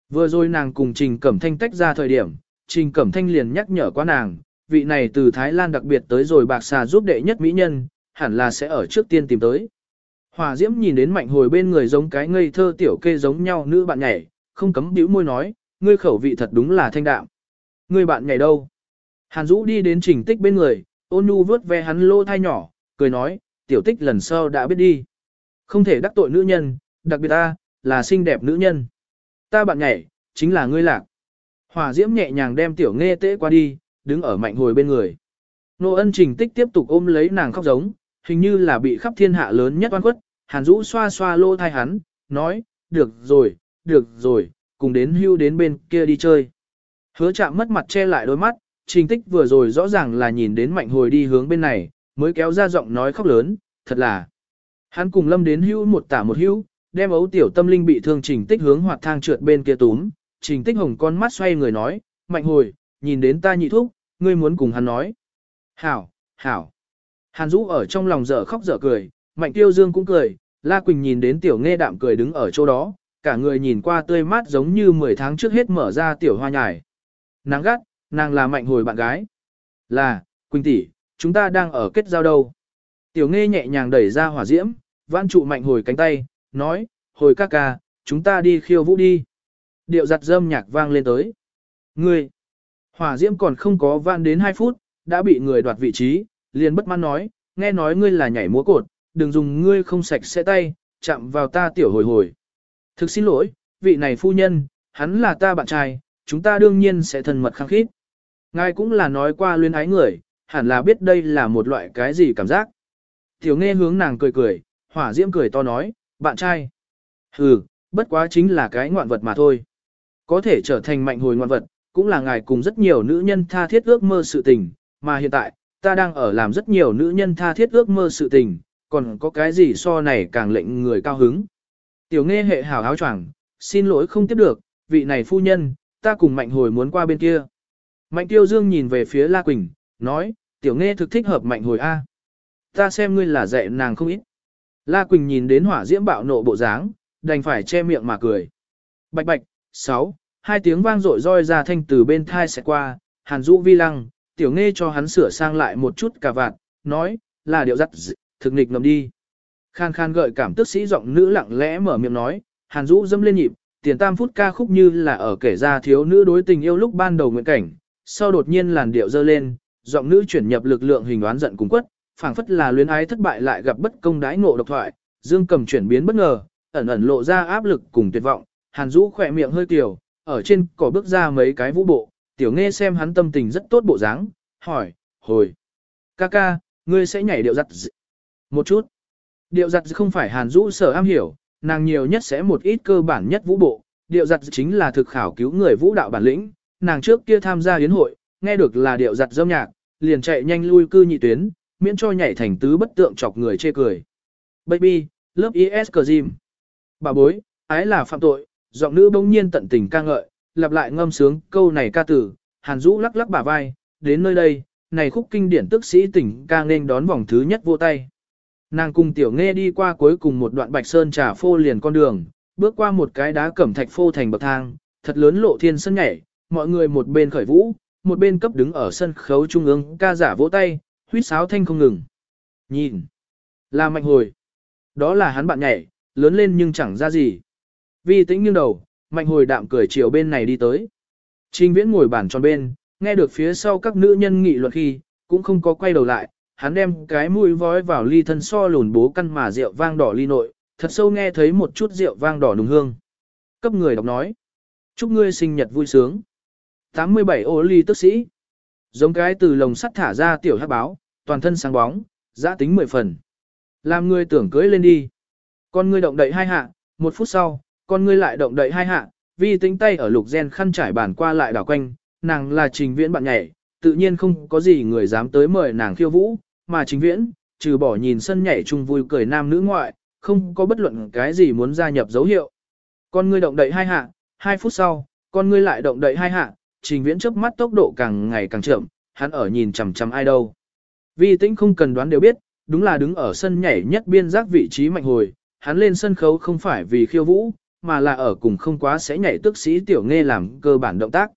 Vừa rồi nàng cùng Trình Cẩm Thanh tách ra thời điểm, Trình Cẩm Thanh liền nhắc nhở qua nàng, vị này từ Thái Lan đặc biệt tới rồi bạc xà giúp đệ nhất mỹ nhân, hẳn là sẽ ở trước tiên tìm tới. Hỏa diễm nhìn đến mạnh hồi bên người giống cái ngây thơ tiểu kê giống nhau nữ bạn nhảy, không cấm bĩu môi nói, ngươi khẩu vị thật đúng là thanh đạm. Ngươi bạn nhảy đâu? Hàn Dũ đi đến trình tích bên người, ôn nhu vớt ve hắn lô thai nhỏ, cười nói, tiểu tích lần sau đã biết đi. Không thể đắc tội nữ nhân, đặc biệt ta, là xinh đẹp nữ nhân. Ta bạn nhảy, chính là ngươi lạc. Hỏa diễm nhẹ nhàng đem tiểu nghe tế qua đi, đứng ở mạnh hồi bên người. Nô ân trình tích tiếp tục ôm lấy nàng khóc giống, hình như là bị khắp thiên hạ lớn nhất oan khuất. Hàn Dũ xoa xoa lô thai hắn, nói, được rồi, được rồi, cùng đến hưu đến bên kia đi chơi. Hứa chạm mất mặt che lại đôi mắt, trình tích vừa rồi rõ ràng là nhìn đến mạnh hồi đi hướng bên này, mới kéo ra giọng nói khóc lớn, thật là. Hắn cùng lâm đến hưu một tả một hưu, đem ấu tiểu tâm linh bị thương trình tích hướng hoạt thang trượt bên kia túm, trình tích hồng con mắt xoay người nói, mạnh hồi, nhìn đến ta nhị thúc, ngươi muốn cùng hắn nói. Hảo, hảo. Hàn Dũ ở trong lòng dở khóc dở cười, Mạnh Tiêu Dương cũng cười, La Quỳnh nhìn đến tiểu nghe đạm cười đứng ở chỗ đó, cả người nhìn qua tươi mát giống như 10 tháng trước hết mở ra tiểu hoa nhài. Nắng gắt, nàng là Mạnh hồi bạn gái. Là, Quỳnh tỷ, chúng ta đang ở kết giao đâu. Tiểu nghe nhẹ nhàng đẩy ra hỏa diễm, vãn trụ Mạnh hồi cánh tay, nói, hồi ca ca, chúng ta đi khiêu vũ đi. Điệu giặt dâm nhạc vang lên tới. Ngươi, hỏa diễm còn không có vãn đến 2 phút, đã bị người đoạt vị trí, liền bất mãn nói, nghe nói ngươi là nhảy múa cột, đừng dùng ngươi không sạch sẽ tay, chạm vào ta tiểu hồi hồi. Thực xin lỗi, vị này phu nhân, hắn là ta bạn trai, chúng ta đương nhiên sẽ thân mật khăng khít. Ngài cũng là nói qua luyến ái người, hẳn là biết đây là một loại cái gì cảm giác. Tiểu nghe hướng nàng cười cười, hỏa diễm cười to nói, bạn trai. Hừ, bất quá chính là cái ngoạn vật mà thôi. Có thể trở thành mạnh hồi ngoạn vật, cũng là ngài cùng rất nhiều nữ nhân tha thiết ước mơ sự tình, mà hiện tại, ta đang ở làm rất nhiều nữ nhân tha thiết ước mơ sự tình, còn có cái gì so này càng lệnh người cao hứng. Tiểu nghe hệ hảo áo choàng, xin lỗi không tiếp được, vị này phu nhân, ta cùng mạnh hồi muốn qua bên kia. Mạnh tiêu dương nhìn về phía La Quỳnh, nói, tiểu nghe thực thích hợp mạnh hồi A. Ta xem ngươi là dạy nàng không ít. La Quỳnh nhìn đến hỏa diễm bạo nộ bộ dáng, đành phải che miệng mà cười. Bạch bạch, sáu, hai tiếng vang rội roi ra thanh từ bên thai sẽ qua, hàn rũ vi lăng, tiểu nghe cho hắn sửa sang lại một chút cả vạn, nói, là điệu dị, thực nghịch ngầm đi. Khan khan gợi cảm tức sĩ giọng nữ lặng lẽ mở miệng nói, hàn dũ dâm lên nhịp, tiền tam phút ca khúc như là ở kể ra thiếu nữ đối tình yêu lúc ban đầu nguyện cảnh, sau đột nhiên làn điệu dơ lên, giọng nữ chuyển nhập lực lượng hình đoán giận cùng quất, phảng phất là luyến ái thất bại lại gặp bất công đái ngộ độc thoại, dương cầm chuyển biến bất ngờ, ẩn ẩn lộ ra áp lực cùng tuyệt vọng, hàn dũ khỏe miệng hơi tiểu, ở trên cỏ bước ra mấy cái vũ bộ, tiểu nghe xem hắn tâm tình rất tốt bộ dáng, hỏi, hồi, ca ca, ngươi sẽ nhảy điệu giặt một chút. Điệu giặt không phải hàn dũ sở am hiểu, nàng nhiều nhất sẽ một ít cơ bản nhất vũ bộ, điệu giặt chính là thực khảo cứu người vũ đạo bản lĩnh, nàng trước kia tham gia yến hội, nghe được là điệu giặt dâm nhạc, liền chạy nhanh lui cư nhị tuyến, miễn cho nhảy thành tứ bất tượng chọc người chê cười. Baby, lớp ES cờ gym. Bà bối, ái là phạm tội, giọng nữ bỗng nhiên tận tình ca ngợi, lặp lại ngâm sướng câu này ca tử, hàn dũ lắc lắc bả vai, đến nơi đây, này khúc kinh điển tức sĩ tỉnh ca nên đón vòng thứ nhất vô tay. Nàng cùng tiểu nghe đi qua cuối cùng một đoạn bạch sơn trà phô liền con đường, bước qua một cái đá cẩm thạch phô thành bậc thang, thật lớn lộ thiên sân nhảy, mọi người một bên khởi vũ, một bên cấp đứng ở sân khấu trung ương ca giả vỗ tay, huýt sáo thanh không ngừng. Nhìn, là mạnh hồi. Đó là hắn bạn nhảy, lớn lên nhưng chẳng ra gì. Vi tĩnh nghiêng đầu, mạnh hồi đạm cười chiều bên này đi tới. Trình viễn ngồi bàn tròn bên, nghe được phía sau các nữ nhân nghị luận khi, cũng không có quay đầu lại, hắn đem cái mũi vói vào ly thân so lùn bố căn mà rượu vang đỏ ly nội, thật sâu nghe thấy một chút rượu vang đỏ nùng hương. Cấp người đọc nói, chúc ngươi sinh nhật vui sướng. 87 ô ly tức sĩ, giống cái từ lồng sắt thả ra tiểu hát báo, toàn thân sáng bóng, giã tính mười phần. Làm ngươi tưởng cưới lên đi. Con ngươi động đậy hai hạ, một phút sau, con ngươi lại động đậy hai hạ, vì tính tay ở lục gen khăn trải bàn qua lại đảo quanh, nàng là trình viễn bạn nhảy, tự nhiên không có gì người dám tới mời nàng khiêu vũ, mà chính viễn, trừ bỏ nhìn sân nhảy chung vui cười nam nữ ngoại, không có bất luận cái gì muốn gia nhập dấu hiệu. Con ngươi động đậy hai hạ, hai phút sau, con ngươi lại động đậy hai hạ, trình viễn chớp mắt tốc độ càng ngày càng chậm, hắn ở nhìn chằm chằm ai đâu. Vi tĩnh không cần đoán đều biết, đúng là đứng ở sân nhảy nhất biên giác vị trí mạnh hồi, hắn lên sân khấu không phải vì khiêu vũ, mà là ở cùng không quá sẽ nhảy tức sĩ tiểu nghe làm cơ bản động tác.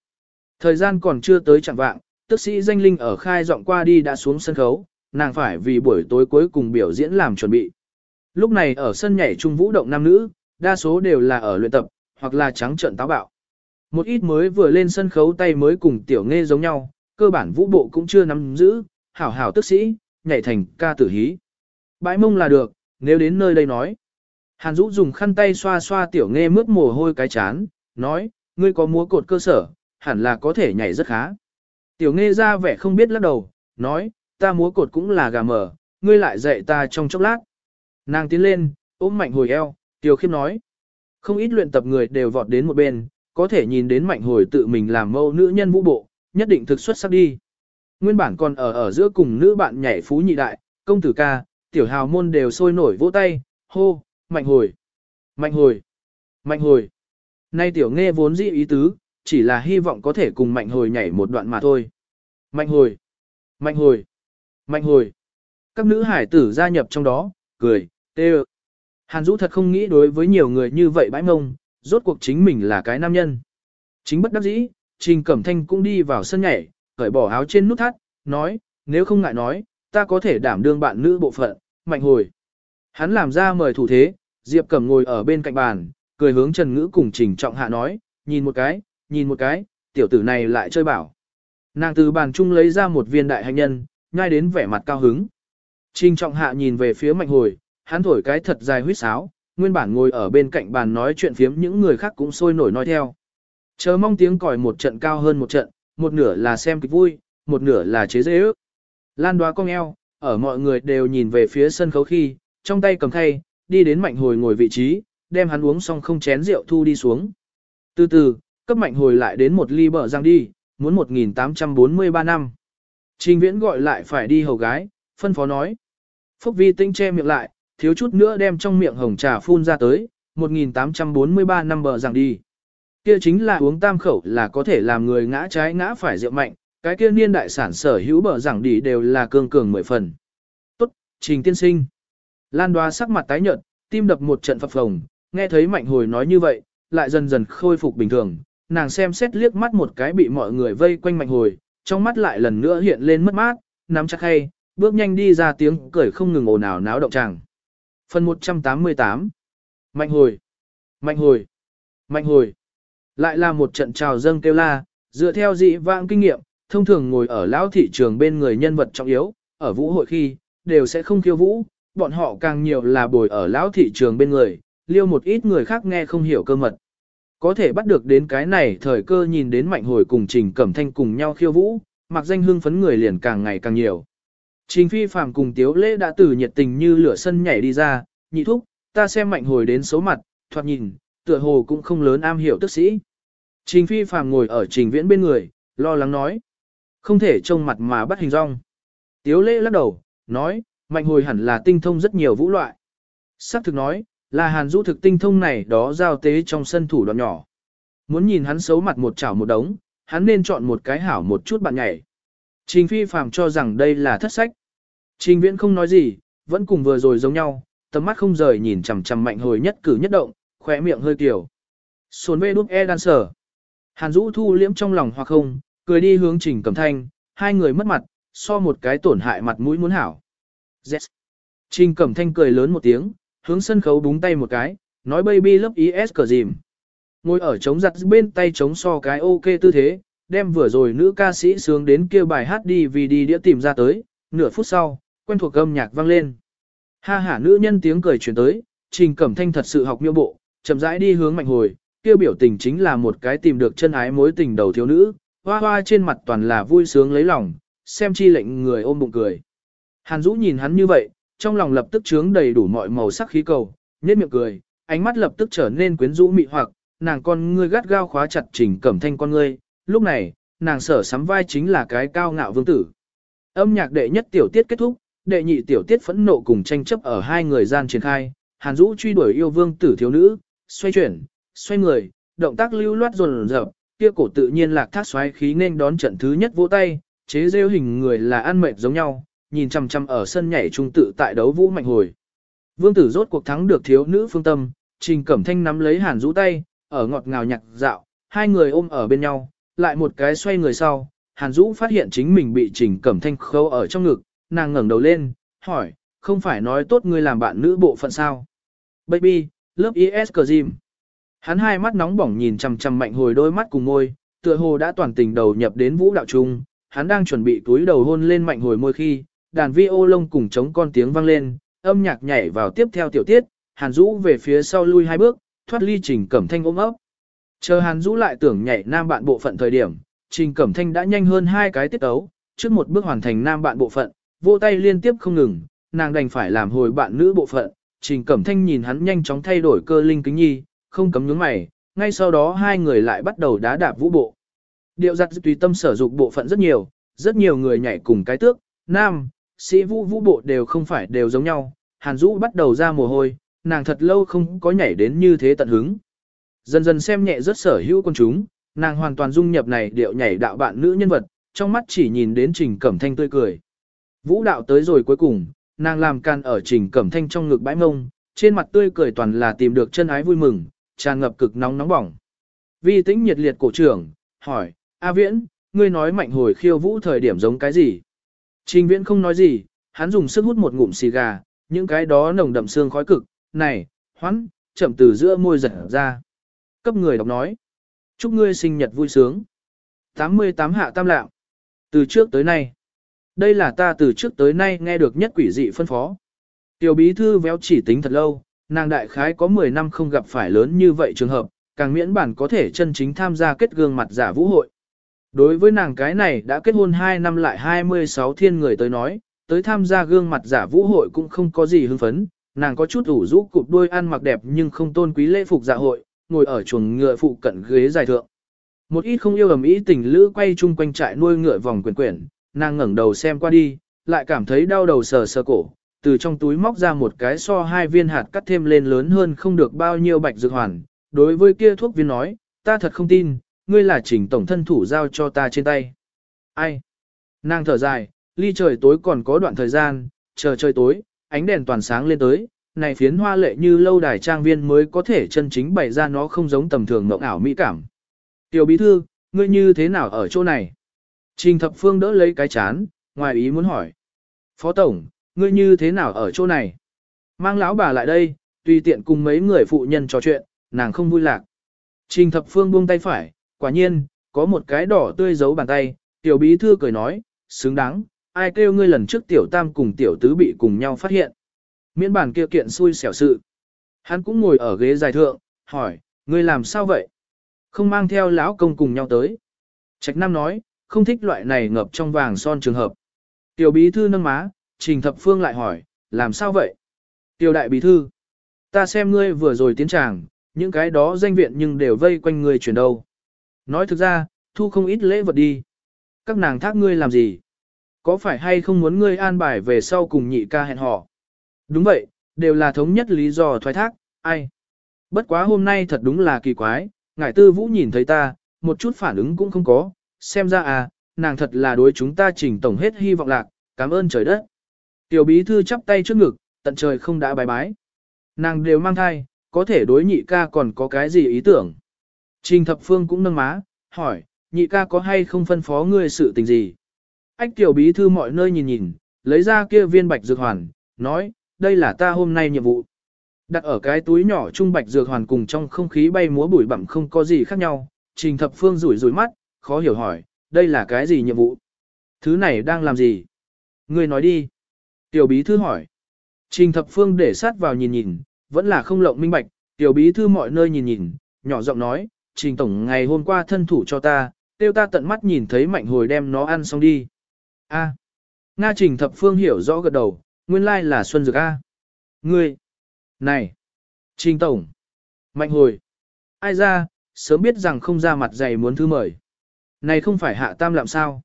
Thời gian còn chưa tới chẳng vạng, tức sĩ danh linh ở khai dọn qua đi đã xuống sân khấu, nàng phải vì buổi tối cuối cùng biểu diễn làm chuẩn bị. Lúc này ở sân nhảy trung vũ động nam nữ, đa số đều là ở luyện tập, hoặc là trắng trợn táo bạo. Một ít mới vừa lên sân khấu tay mới cùng tiểu nghe giống nhau, cơ bản vũ bộ cũng chưa nắm giữ, hảo hảo tức sĩ, nhảy thành ca tử hí. Bãi mông là được, nếu đến nơi đây nói. Hàn Dũ dùng khăn tay xoa xoa tiểu nghe mướt mồ hôi cái chán, nói, ngươi có múa cột cơ sở, hẳn là có thể nhảy rất khá. Tiểu nghe ra vẻ không biết lắc đầu, nói, ta múa cột cũng là gà mờ, ngươi lại dạy ta trong chốc lát. Nàng tiến lên, ôm mạnh hồi eo, tiểu khiêm nói. Không ít luyện tập người đều vọt đến một bên, có thể nhìn đến mạnh hồi tự mình làm mâu nữ nhân vũ bộ, nhất định thực xuất sắc đi. Nguyên bản còn ở ở giữa cùng nữ bạn nhảy phú nhị đại, công tử ca, tiểu hào môn đều sôi nổi vỗ tay, hô, mạnh hồi, mạnh hồi, mạnh hồi. Nay tiểu nghe vốn dĩ ý tứ, chỉ là hy vọng có thể cùng mạnh hồi nhảy một đoạn mà thôi. Mạnh hồi, mạnh hồi, mạnh hồi. Các nữ hải tử gia nhập trong đó, cười, tê Hàn Dũ thật không nghĩ đối với nhiều người như vậy bãi mông, rốt cuộc chính mình là cái nam nhân. Chính bất đắc dĩ, Trình Cẩm Thanh cũng đi vào sân nhảy, cởi bỏ áo trên nút thắt, nói, nếu không ngại nói, ta có thể đảm đương bạn nữ bộ phận, mạnh hồi. Hắn làm ra mời thủ thế, Diệp Cẩm ngồi ở bên cạnh bàn, cười hướng Trần Ngữ cùng Trình Trọng Hạ nói, nhìn một cái, nhìn một cái, tiểu tử này lại chơi bảo. Nàng từ bàn chung lấy ra một viên đại hành nhân, ngay đến vẻ mặt cao hứng. Trình Trọng Hạ nhìn về phía mạnh hồi, hắn thổi cái thật dài huyết sáo, nguyên bản ngồi ở bên cạnh bàn nói chuyện phiếm những người khác cũng sôi nổi nói theo. Chờ mong tiếng còi một trận cao hơn một trận, một nửa là xem kịch vui, một nửa là chế dễ ước. Lan đoá cong eo, ở mọi người đều nhìn về phía sân khấu khi, trong tay cầm khay, đi đến mạnh hồi ngồi vị trí, đem hắn uống xong không chén rượu thu đi xuống. Từ từ, cấp mạnh hồi lại đến một ly bờ răng đi, muốn 1843 năm. Trình viễn gọi lại phải đi hầu gái, phân phó nói. Phúc vi tinh che miệng lại, thiếu chút nữa đem trong miệng hồng trà phun ra tới, 1843 năm bờ rằng đi. Kia chính là uống tam khẩu là có thể làm người ngã trái ngã phải rượu mạnh, cái kia niên đại sản sở hữu bờ rằng đi đều là cường cường mười phần. Tốt, trình tiên sinh. Lan đoá sắc mặt tái nhợt, tim đập một trận phập phồng, nghe thấy mạnh hồi nói như vậy, lại dần dần khôi phục bình thường, nàng xem xét liếc mắt một cái bị mọi người vây quanh mạnh hồi, trong mắt lại lần nữa hiện lên mất mát, nắm chắc hay, bước nhanh đi ra tiếng cười không ngừng ồn ào náo động chàng. Phần 188 Mạnh hồi Mạnh hồi Mạnh hồi Lại là một trận trào dâng kêu la, dựa theo dị vãng kinh nghiệm, thông thường ngồi ở lão thị trường bên người nhân vật trọng yếu, ở vũ hội khi, đều sẽ không khiêu vũ, bọn họ càng nhiều là bồi ở lão thị trường bên người, liêu một ít người khác nghe không hiểu cơ mật. Có thể bắt được đến cái này thời cơ nhìn đến mạnh hồi cùng Trình Cẩm Thanh cùng nhau khiêu vũ, mặc danh hương phấn người liền càng ngày càng nhiều. Trình Phi phàm cùng Tiếu Lễ đã từ nhiệt tình như lửa sân nhảy đi ra, nhị thúc, ta xem mạnh hồi đến xấu mặt, thoạt nhìn, tựa hồ cũng không lớn am hiểu tức sĩ. Trình Phi phàm ngồi ở Trình Viễn bên người, lo lắng nói. Không thể trông mặt mà bắt hình rong. Tiếu Lễ lắc đầu, nói, mạnh hồi hẳn là tinh thông rất nhiều vũ loại. Sắc thực nói, là hàn Dũ thực tinh thông này đó giao tế trong sân thủ đoạn nhỏ. Muốn nhìn hắn xấu mặt một chảo một đống, hắn nên chọn một cái hảo một chút bạn nhảy. Trình phi phàm cho rằng đây là thất sách. Trình viễn không nói gì, vẫn cùng vừa rồi giống nhau, tầm mắt không rời nhìn chằm chằm mạnh hồi nhất cử nhất động, khỏe miệng hơi kiểu. Xuân bê đúc e đan sở. Hàn Dũ thu liễm trong lòng hoặc không, cười đi hướng trình cầm thanh, hai người mất mặt, so một cái tổn hại mặt mũi muốn hảo. Yes. Trình cẩm thanh cười lớn một tiếng, hướng sân khấu búng tay một cái, nói baby love is cờ dìm. Ngồi ở chống giặt bên tay chống so cái ok tư thế, đem vừa rồi nữ ca sĩ sướng đến kêu bài hát đi vì đi đĩa tìm ra tới, nửa phút sau, quen thuộc âm nhạc vang lên. Ha hả nữ nhân tiếng cười chuyển tới, trình cẩm thanh thật sự học miêu bộ, chậm rãi đi hướng mạnh hồi, kêu biểu tình chính là một cái tìm được chân ái mối tình đầu thiếu nữ, hoa hoa trên mặt toàn là vui sướng lấy lòng, xem chi lệnh người ôm bụng cười. Hàn Dũ nhìn hắn như vậy, trong lòng lập tức chướng đầy đủ mọi màu sắc khí cầu, nhếch miệng cười, ánh mắt lập tức trở nên quyến rũ mị hoặc, nàng con ngươi gắt gao khóa chặt Trình Cẩm Thanh con ngươi, lúc này, nàng sở sắm vai chính là cái cao ngạo vương tử. Âm nhạc đệ nhất tiểu tiết kết thúc, đệ nhị tiểu tiết phẫn nộ cùng tranh chấp ở hai người gian triển khai, Hàn Dũ truy đuổi yêu vương tử thiếu nữ, xoay chuyển, xoay người, động tác lưu loát dồn dập, kia cổ tự nhiên lạc thác xoáy khí nên đón trận thứ nhất vỗ tay, chế rêu hình người là ăn mệt giống nhau, nhìn chằm chằm ở sân nhảy trung tự tại đấu vũ mạnh hồi. Vương tử rốt cuộc thắng được thiếu nữ phương tâm, Trình Cẩm Thanh nắm lấy Hàn Dũ tay, ở ngọt ngào nhạc dạo, hai người ôm ở bên nhau, lại một cái xoay người sau, Hàn Dũ phát hiện chính mình bị Trình Cẩm Thanh khâu ở trong ngực, nàng ngẩng đầu lên, hỏi, không phải nói tốt ngươi làm bạn nữ bộ phận sao? Baby, lớp ES cờ Hắn hai mắt nóng bỏng nhìn chằm chằm mạnh hồi đôi mắt cùng môi, tựa hồ đã toàn tình đầu nhập đến vũ đạo trung, hắn đang chuẩn bị túi đầu hôn lên mạnh hồi môi khi, đàn vi ô lông cùng chống con tiếng vang lên, âm nhạc nhảy vào tiếp theo tiểu tiết, Hàn Dũ về phía sau lui hai bước, thoát ly Trình Cẩm Thanh ôm ấp. Chờ Hàn Dũ lại tưởng nhảy nam bạn bộ phận thời điểm, Trình Cẩm Thanh đã nhanh hơn hai cái tiết ấu, trước một bước hoàn thành nam bạn bộ phận, vô tay liên tiếp không ngừng, nàng đành phải làm hồi bạn nữ bộ phận. Trình Cẩm Thanh nhìn hắn nhanh chóng thay đổi cơ linh kính nhi, không cấm nhướng mày, ngay sau đó hai người lại bắt đầu đá đạp vũ bộ. Điệu giặt tùy tâm sở dục bộ phận rất nhiều, rất nhiều người nhảy cùng cái tước, nam, sĩ vũ vũ bộ đều không phải đều giống nhau, Hàn Dũ bắt đầu ra mồ hôi, nàng thật lâu không có nhảy đến như thế tận hứng. Dần dần xem nhẹ rất sở hữu con chúng, nàng hoàn toàn dung nhập này điệu nhảy đạo bạn nữ nhân vật, trong mắt chỉ nhìn đến Trình Cẩm Thanh tươi cười. Vũ đạo tới rồi cuối cùng, nàng làm can ở Trình Cẩm Thanh trong ngực bãi mông, trên mặt tươi cười toàn là tìm được chân ái vui mừng, tràn ngập cực nóng nóng bỏng. Vi tĩnh nhiệt liệt cổ trưởng, hỏi, A Viễn, ngươi nói mạnh hồi khiêu vũ thời điểm giống cái gì? Trình Viễn không nói gì, hắn dùng sức hút một ngụm xì gà, những cái đó nồng đậm xương khói cực, này, hoắn, chậm từ giữa môi giật ra. Cấp người đọc nói, chúc ngươi sinh nhật vui sướng. 88 hạ tam lạng. Từ trước tới nay, đây là ta từ trước tới nay nghe được nhất quỷ dị phân phó. Tiểu bí thư véo chỉ tính thật lâu, nàng đại khái có 10 năm không gặp phải lớn như vậy trường hợp, càng miễn bản có thể chân chính tham gia kết gương mặt giả vũ hội. Đối với nàng cái này đã kết hôn 2 năm lại 26 thiên người tới nói, tới tham gia gương mặt giả vũ hội cũng không có gì hưng phấn, nàng có chút ủ rũ cụp đôi ăn mặc đẹp nhưng không tôn quý lễ phục dạ hội, ngồi ở chuồng ngựa phụ cận ghế dài thượng. Một ít không yêu ầm ý tình lữ quay chung quanh trại nuôi ngựa vòng quyển quyển, nàng ngẩng đầu xem qua đi, lại cảm thấy đau đầu sờ sờ cổ, từ trong túi móc ra một cái so hai viên hạt cắt thêm lên lớn hơn không được bao nhiêu bạch dược hoàn. Đối với kia thuốc viên nói, ta thật không tin, ngươi là chỉnh tổng thân thủ giao cho ta trên tay. Ai? Nàng thở dài, ly trời tối còn có đoạn thời gian, chờ trời tối, ánh đèn toàn sáng lên tới, này phiến hoa lệ như lâu đài trang viên mới có thể chân chính bày ra nó không giống tầm thường mộng ảo mỹ cảm. Tiểu bí thư, ngươi như thế nào ở chỗ này? Trình thập phương đỡ lấy cái chán, ngoài ý muốn hỏi. Phó tổng, ngươi như thế nào ở chỗ này? Mang lão bà lại đây, tùy tiện cùng mấy người phụ nhân trò chuyện, nàng không vui lạc. Trình thập phương buông tay phải, quả nhiên, có một cái đỏ tươi giấu bàn tay, tiểu bí thư cười nói, xứng đáng, ai kêu ngươi lần trước tiểu tam cùng tiểu tứ bị cùng nhau phát hiện. Miễn bản kia kiện xui xẻo sự. Hắn cũng ngồi ở ghế dài thượng, hỏi, ngươi làm sao vậy? Không mang theo lão công cùng nhau tới. Trạch Nam nói, không thích loại này ngập trong vàng son trường hợp. Tiểu bí thư nâng má, trình thập phương lại hỏi, làm sao vậy? Tiểu đại bí thư, ta xem ngươi vừa rồi tiến tràng, những cái đó danh viện nhưng đều vây quanh ngươi chuyển đầu Nói thực ra, thu không ít lễ vật đi. Các nàng thác ngươi làm gì? Có phải hay không muốn ngươi an bài về sau cùng nhị ca hẹn hò? Đúng vậy, đều là thống nhất lý do thoái thác, ai? Bất quá hôm nay thật đúng là kỳ quái, ngải tư vũ nhìn thấy ta, một chút phản ứng cũng không có, xem ra à, nàng thật là đối chúng ta chỉnh tổng hết hy vọng lạc, cảm ơn trời đất. Tiểu bí thư chắp tay trước ngực, tận trời không đã bài bái. Nàng đều mang thai, có thể đối nhị ca còn có cái gì ý tưởng. Trình thập phương cũng nâng má, hỏi, nhị ca có hay không phân phó ngươi sự tình gì? Ách tiểu bí thư mọi nơi nhìn nhìn, lấy ra kia viên bạch dược hoàn, nói, đây là ta hôm nay nhiệm vụ. Đặt ở cái túi nhỏ trung bạch dược hoàn cùng trong không khí bay múa bụi bặm không có gì khác nhau, trình thập phương rủi rủi mắt, khó hiểu hỏi, đây là cái gì nhiệm vụ? Thứ này đang làm gì? Ngươi nói đi. Tiểu bí thư hỏi. Trình thập phương để sát vào nhìn nhìn, vẫn là không lộng minh bạch, tiểu bí thư mọi nơi nhìn nhìn, nhỏ giọng nói, trình tổng ngày hôm qua thân thủ cho ta, tiêu ta tận mắt nhìn thấy mạnh hồi đem nó ăn xong đi. A. Nga trình thập phương hiểu rõ gật đầu, nguyên lai là Xuân Dược A. Ngươi. Này. Trình tổng. Mạnh hồi. Ai ra, sớm biết rằng không ra mặt dày muốn thư mời. Này không phải hạ tam làm sao.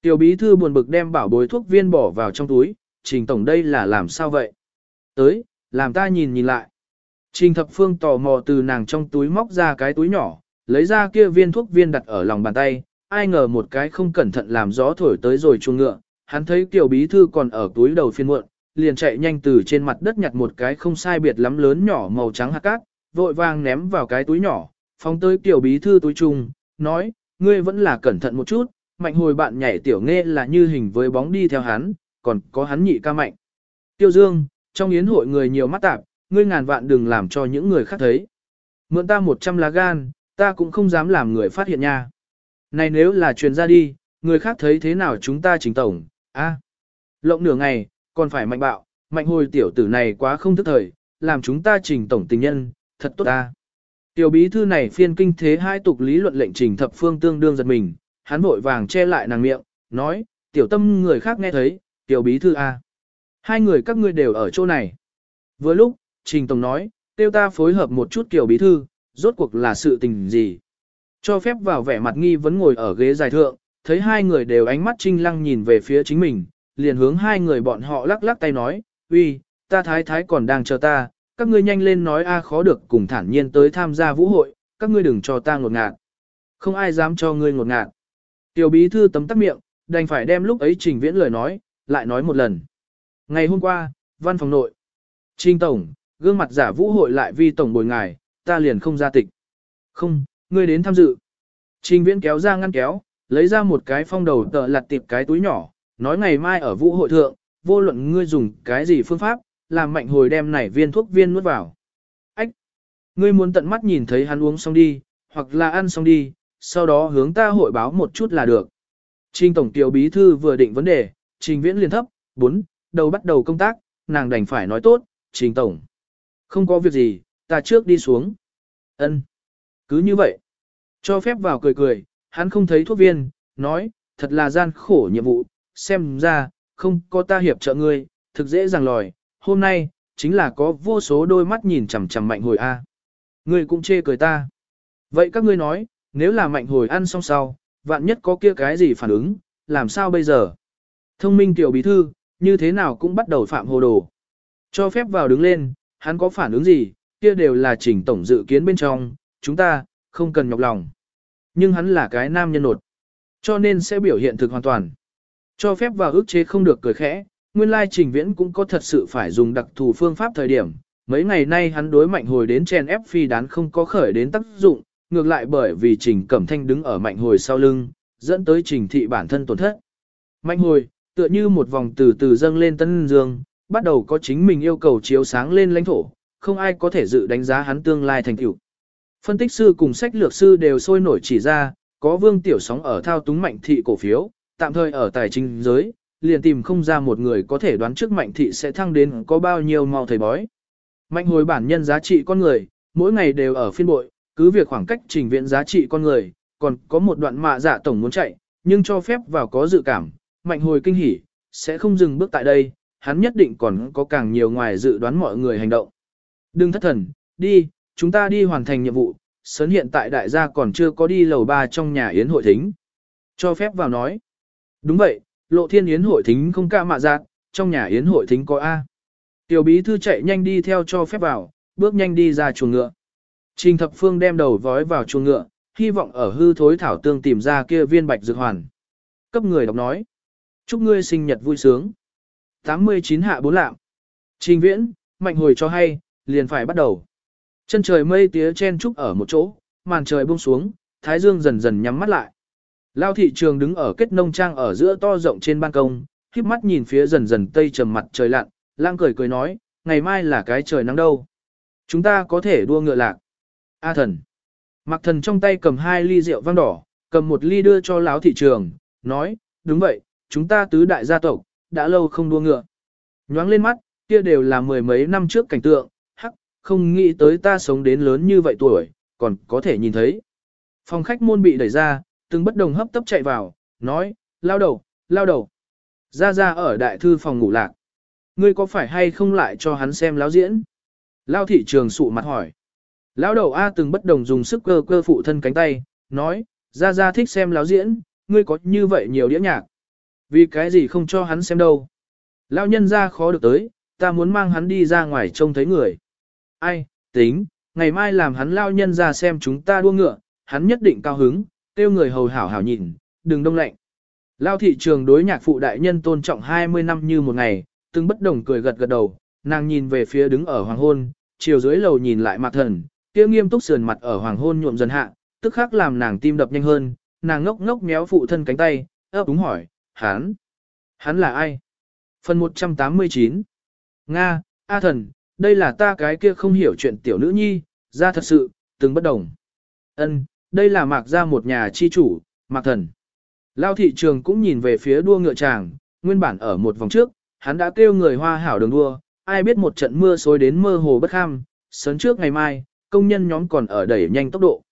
Tiểu bí thư buồn bực đem bảo bối thuốc viên bỏ vào trong túi, trình tổng đây là làm sao vậy? Tới, làm ta nhìn nhìn lại. Trình thập phương tò mò từ nàng trong túi móc ra cái túi nhỏ, lấy ra kia viên thuốc viên đặt ở lòng bàn tay, ai ngờ một cái không cẩn thận làm gió thổi tới rồi chuông ngựa, hắn thấy tiểu bí thư còn ở túi đầu phiên muộn, liền chạy nhanh từ trên mặt đất nhặt một cái không sai biệt lắm lớn nhỏ màu trắng hạt cát, vội vàng ném vào cái túi nhỏ, phóng tới tiểu bí thư túi chung, nói, ngươi vẫn là cẩn thận một chút, mạnh hồi bạn nhảy tiểu nghe là như hình với bóng đi theo hắn, còn có hắn nhị ca mạnh. Tiêu Dương, trong yến hội người nhiều mắt tạp, ngươi ngàn vạn đừng làm cho những người khác thấy. Mượn ta một trăm lá gan, ta cũng không dám làm người phát hiện nha. Này nếu là truyền ra đi, người khác thấy thế nào chúng ta chính tổng, a Lộng nửa ngày, còn phải mạnh bạo, mạnh hồi tiểu tử này quá không thức thời, làm chúng ta trình tổng tình nhân, thật tốt ta. Tiểu bí thư này phiên kinh thế hai tục lý luận lệnh trình thập phương tương đương giật mình, hắn vội vàng che lại nàng miệng, nói, tiểu tâm người khác nghe thấy, tiểu bí thư A. Hai người các ngươi đều ở chỗ này. Vừa lúc, Trình Tổng nói, tiêu ta phối hợp một chút tiểu bí thư, rốt cuộc là sự tình gì. Cho phép vào vẻ mặt nghi vấn ngồi ở ghế dài thượng, thấy hai người đều ánh mắt trinh lăng nhìn về phía chính mình, liền hướng hai người bọn họ lắc lắc tay nói, uy, ta thái thái còn đang chờ ta, các ngươi nhanh lên nói a khó được cùng thản nhiên tới tham gia vũ hội, các ngươi đừng cho ta ngột ngạt. Không ai dám cho ngươi ngột ngạt. Tiểu bí thư tấm tắc miệng, đành phải đem lúc ấy trình viễn lời nói, lại nói một lần. Ngày hôm qua, văn phòng nội. Trình tổng, gương mặt giả vũ hội lại vi tổng bồi ngài, ta liền không ra tịch. Không, ngươi đến tham dự. Trình viễn kéo ra ngăn kéo, lấy ra một cái phong đầu tờ lặt tiệp cái túi nhỏ, nói ngày mai ở vũ hội thượng, vô luận ngươi dùng cái gì phương pháp, làm mạnh hồi đem này viên thuốc viên nuốt vào. Ách! Ngươi muốn tận mắt nhìn thấy hắn uống xong đi, hoặc là ăn xong đi, sau đó hướng ta hội báo một chút là được. Trình tổng tiểu bí thư vừa định vấn đề, trình viễn liền thấp, bốn, đầu bắt đầu công tác, nàng đành phải nói tốt, trình tổng. Không có việc gì, ta trước đi xuống. Ân, Cứ như vậy. Cho phép vào cười cười, hắn không thấy thuốc viên, nói, thật là gian khổ nhiệm vụ, xem ra, không có ta hiệp trợ ngươi, thực dễ dàng lòi, hôm nay, chính là có vô số đôi mắt nhìn chằm chằm mạnh hồi A. Ngươi cũng chê cười ta. Vậy các ngươi nói, nếu là mạnh hồi ăn xong sau, vạn nhất có kia cái gì phản ứng, làm sao bây giờ? Thông minh tiểu bí thư, như thế nào cũng bắt đầu phạm hồ đồ. Cho phép vào đứng lên, hắn có phản ứng gì, kia đều là chỉnh tổng dự kiến bên trong, chúng ta, không cần nhọc lòng. Nhưng hắn là cái nam nhân nột, cho nên sẽ biểu hiện thực hoàn toàn. Cho phép vào ước chế không được cười khẽ, nguyên lai trình viễn cũng có thật sự phải dùng đặc thù phương pháp thời điểm. Mấy ngày nay hắn đối mạnh hồi đến chen ép phi đán không có khởi đến tác dụng, ngược lại bởi vì trình cẩm thanh đứng ở mạnh hồi sau lưng, dẫn tới trình thị bản thân tổn thất. Mạnh hồi, tựa như một vòng từ từ dâng lên tân dương, bắt đầu có chính mình yêu cầu chiếu sáng lên lãnh thổ, không ai có thể dự đánh giá hắn tương lai thành tựu. Phân tích sư cùng sách lược sư đều sôi nổi chỉ ra, có vương tiểu sóng ở thao túng mạnh thị cổ phiếu, tạm thời ở tài chính giới, liền tìm không ra một người có thể đoán trước mạnh thị sẽ thăng đến có bao nhiêu mau thầy bói. Mạnh hồi bản nhân giá trị con người, mỗi ngày đều ở phiên bội, cứ việc khoảng cách trình viện giá trị con người, còn có một đoạn mạ dạ tổng muốn chạy, nhưng cho phép vào có dự cảm, mạnh hồi kinh hỉ, sẽ không dừng bước tại đây, hắn nhất định còn có càng nhiều ngoài dự đoán mọi người hành động. Đừng thất thần, đi, chúng ta đi hoàn thành nhiệm vụ, sớn hiện tại đại gia còn chưa có đi lầu ba trong nhà yến hội thính. Cho phép vào nói. Đúng vậy, lộ thiên yến hội thính không ca mạ giác, trong nhà yến hội thính có A. Tiểu bí thư chạy nhanh đi theo cho phép vào, bước nhanh đi ra chuồng ngựa. Trình thập phương đem đầu vói vào chuồng ngựa, hy vọng ở hư thối thảo tương tìm ra kia viên bạch dược hoàn. Cấp người đọc nói. Chúc ngươi sinh nhật vui sướng. 89 hạ bốn lạm. Trình viễn, mạnh hồi cho hay, liền phải bắt đầu. Chân trời mây tía chen trúc ở một chỗ, màn trời buông xuống, thái dương dần dần nhắm mắt lại. Lao thị trường đứng ở kết nông trang ở giữa to rộng trên ban công, khiếp mắt nhìn phía dần dần tây trầm mặt trời lặn, lang cười cười nói, ngày mai là cái trời nắng đâu. Chúng ta có thể đua ngựa lạc. A thần. Mặc thần trong tay cầm hai ly rượu vang đỏ, cầm một ly đưa cho lão thị trường, nói, đúng vậy, chúng ta tứ đại gia tộc, đã lâu không đua ngựa. Nhoáng lên mắt, kia đều là mười mấy năm trước cảnh tượng, hắc, không nghĩ tới ta sống đến lớn như vậy tuổi, còn có thể nhìn thấy. Phòng khách môn bị đẩy ra, từng bất đồng hấp tấp chạy vào, nói, lao đầu, lao đầu. Ra ra ở đại thư phòng ngủ lạc. Ngươi có phải hay không lại cho hắn xem láo diễn? Lao thị trường sụ mặt hỏi. Lão đầu A từng bất đồng dùng sức cơ cơ phụ thân cánh tay, nói, ra ra thích xem láo diễn, ngươi có như vậy nhiều đĩa nhạc. Vì cái gì không cho hắn xem đâu. lao nhân ra khó được tới, ta muốn mang hắn đi ra ngoài trông thấy người. Ai, tính, ngày mai làm hắn lao nhân ra xem chúng ta đua ngựa, hắn nhất định cao hứng, tiêu người hầu hảo hảo nhìn, đừng đông lạnh. Lao thị trường đối nhạc phụ đại nhân tôn trọng 20 năm như một ngày, từng bất đồng cười gật gật đầu, nàng nhìn về phía đứng ở hoàng hôn, chiều dưới lầu nhìn lại mặt thần, kia nghiêm túc sườn mặt ở hoàng hôn nhuộm dần hạ, tức khắc làm nàng tim đập nhanh hơn, nàng ngốc ngốc méo phụ thân cánh tay, ấp đúng hỏi, hắn, hắn là ai? Phần 189 Nga, A thần, đây là ta cái kia không hiểu chuyện tiểu nữ nhi, ra thật sự, từng bất đồng. Ân, đây là mạc ra một nhà chi chủ, mạc thần. Lao thị trường cũng nhìn về phía đua ngựa chàng, nguyên bản ở một vòng trước, hắn đã kêu người hoa hảo đường đua, ai biết một trận mưa xối đến mơ hồ bất kham, sớm trước ngày mai, công nhân nhóm còn ở đẩy nhanh tốc độ.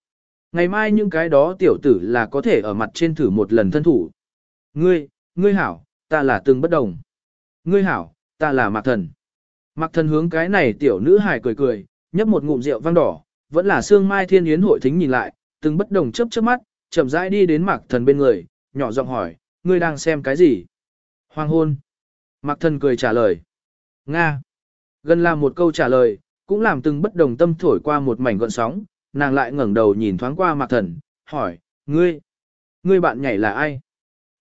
Ngày mai những cái đó tiểu tử là có thể ở mặt trên thử một lần thân thủ. Ngươi, ngươi hảo, ta là từng bất đồng. Ngươi hảo, ta là mạc thần. Mạc thần hướng cái này tiểu nữ hài cười cười, nhấp một ngụm rượu vang đỏ, vẫn là sương mai thiên yến hội thính nhìn lại, từng bất đồng chớp chớp mắt, chậm rãi đi đến mạc thần bên người, nhỏ giọng hỏi, ngươi đang xem cái gì? Hoàng hôn. Mạc thần cười trả lời. Nga. Gần là một câu trả lời, cũng làm từng bất đồng tâm thổi qua một mảnh gọn sóng, nàng lại ngẩng đầu nhìn thoáng qua mạc thần, hỏi, ngươi, Ngươi bạn nhảy là ai?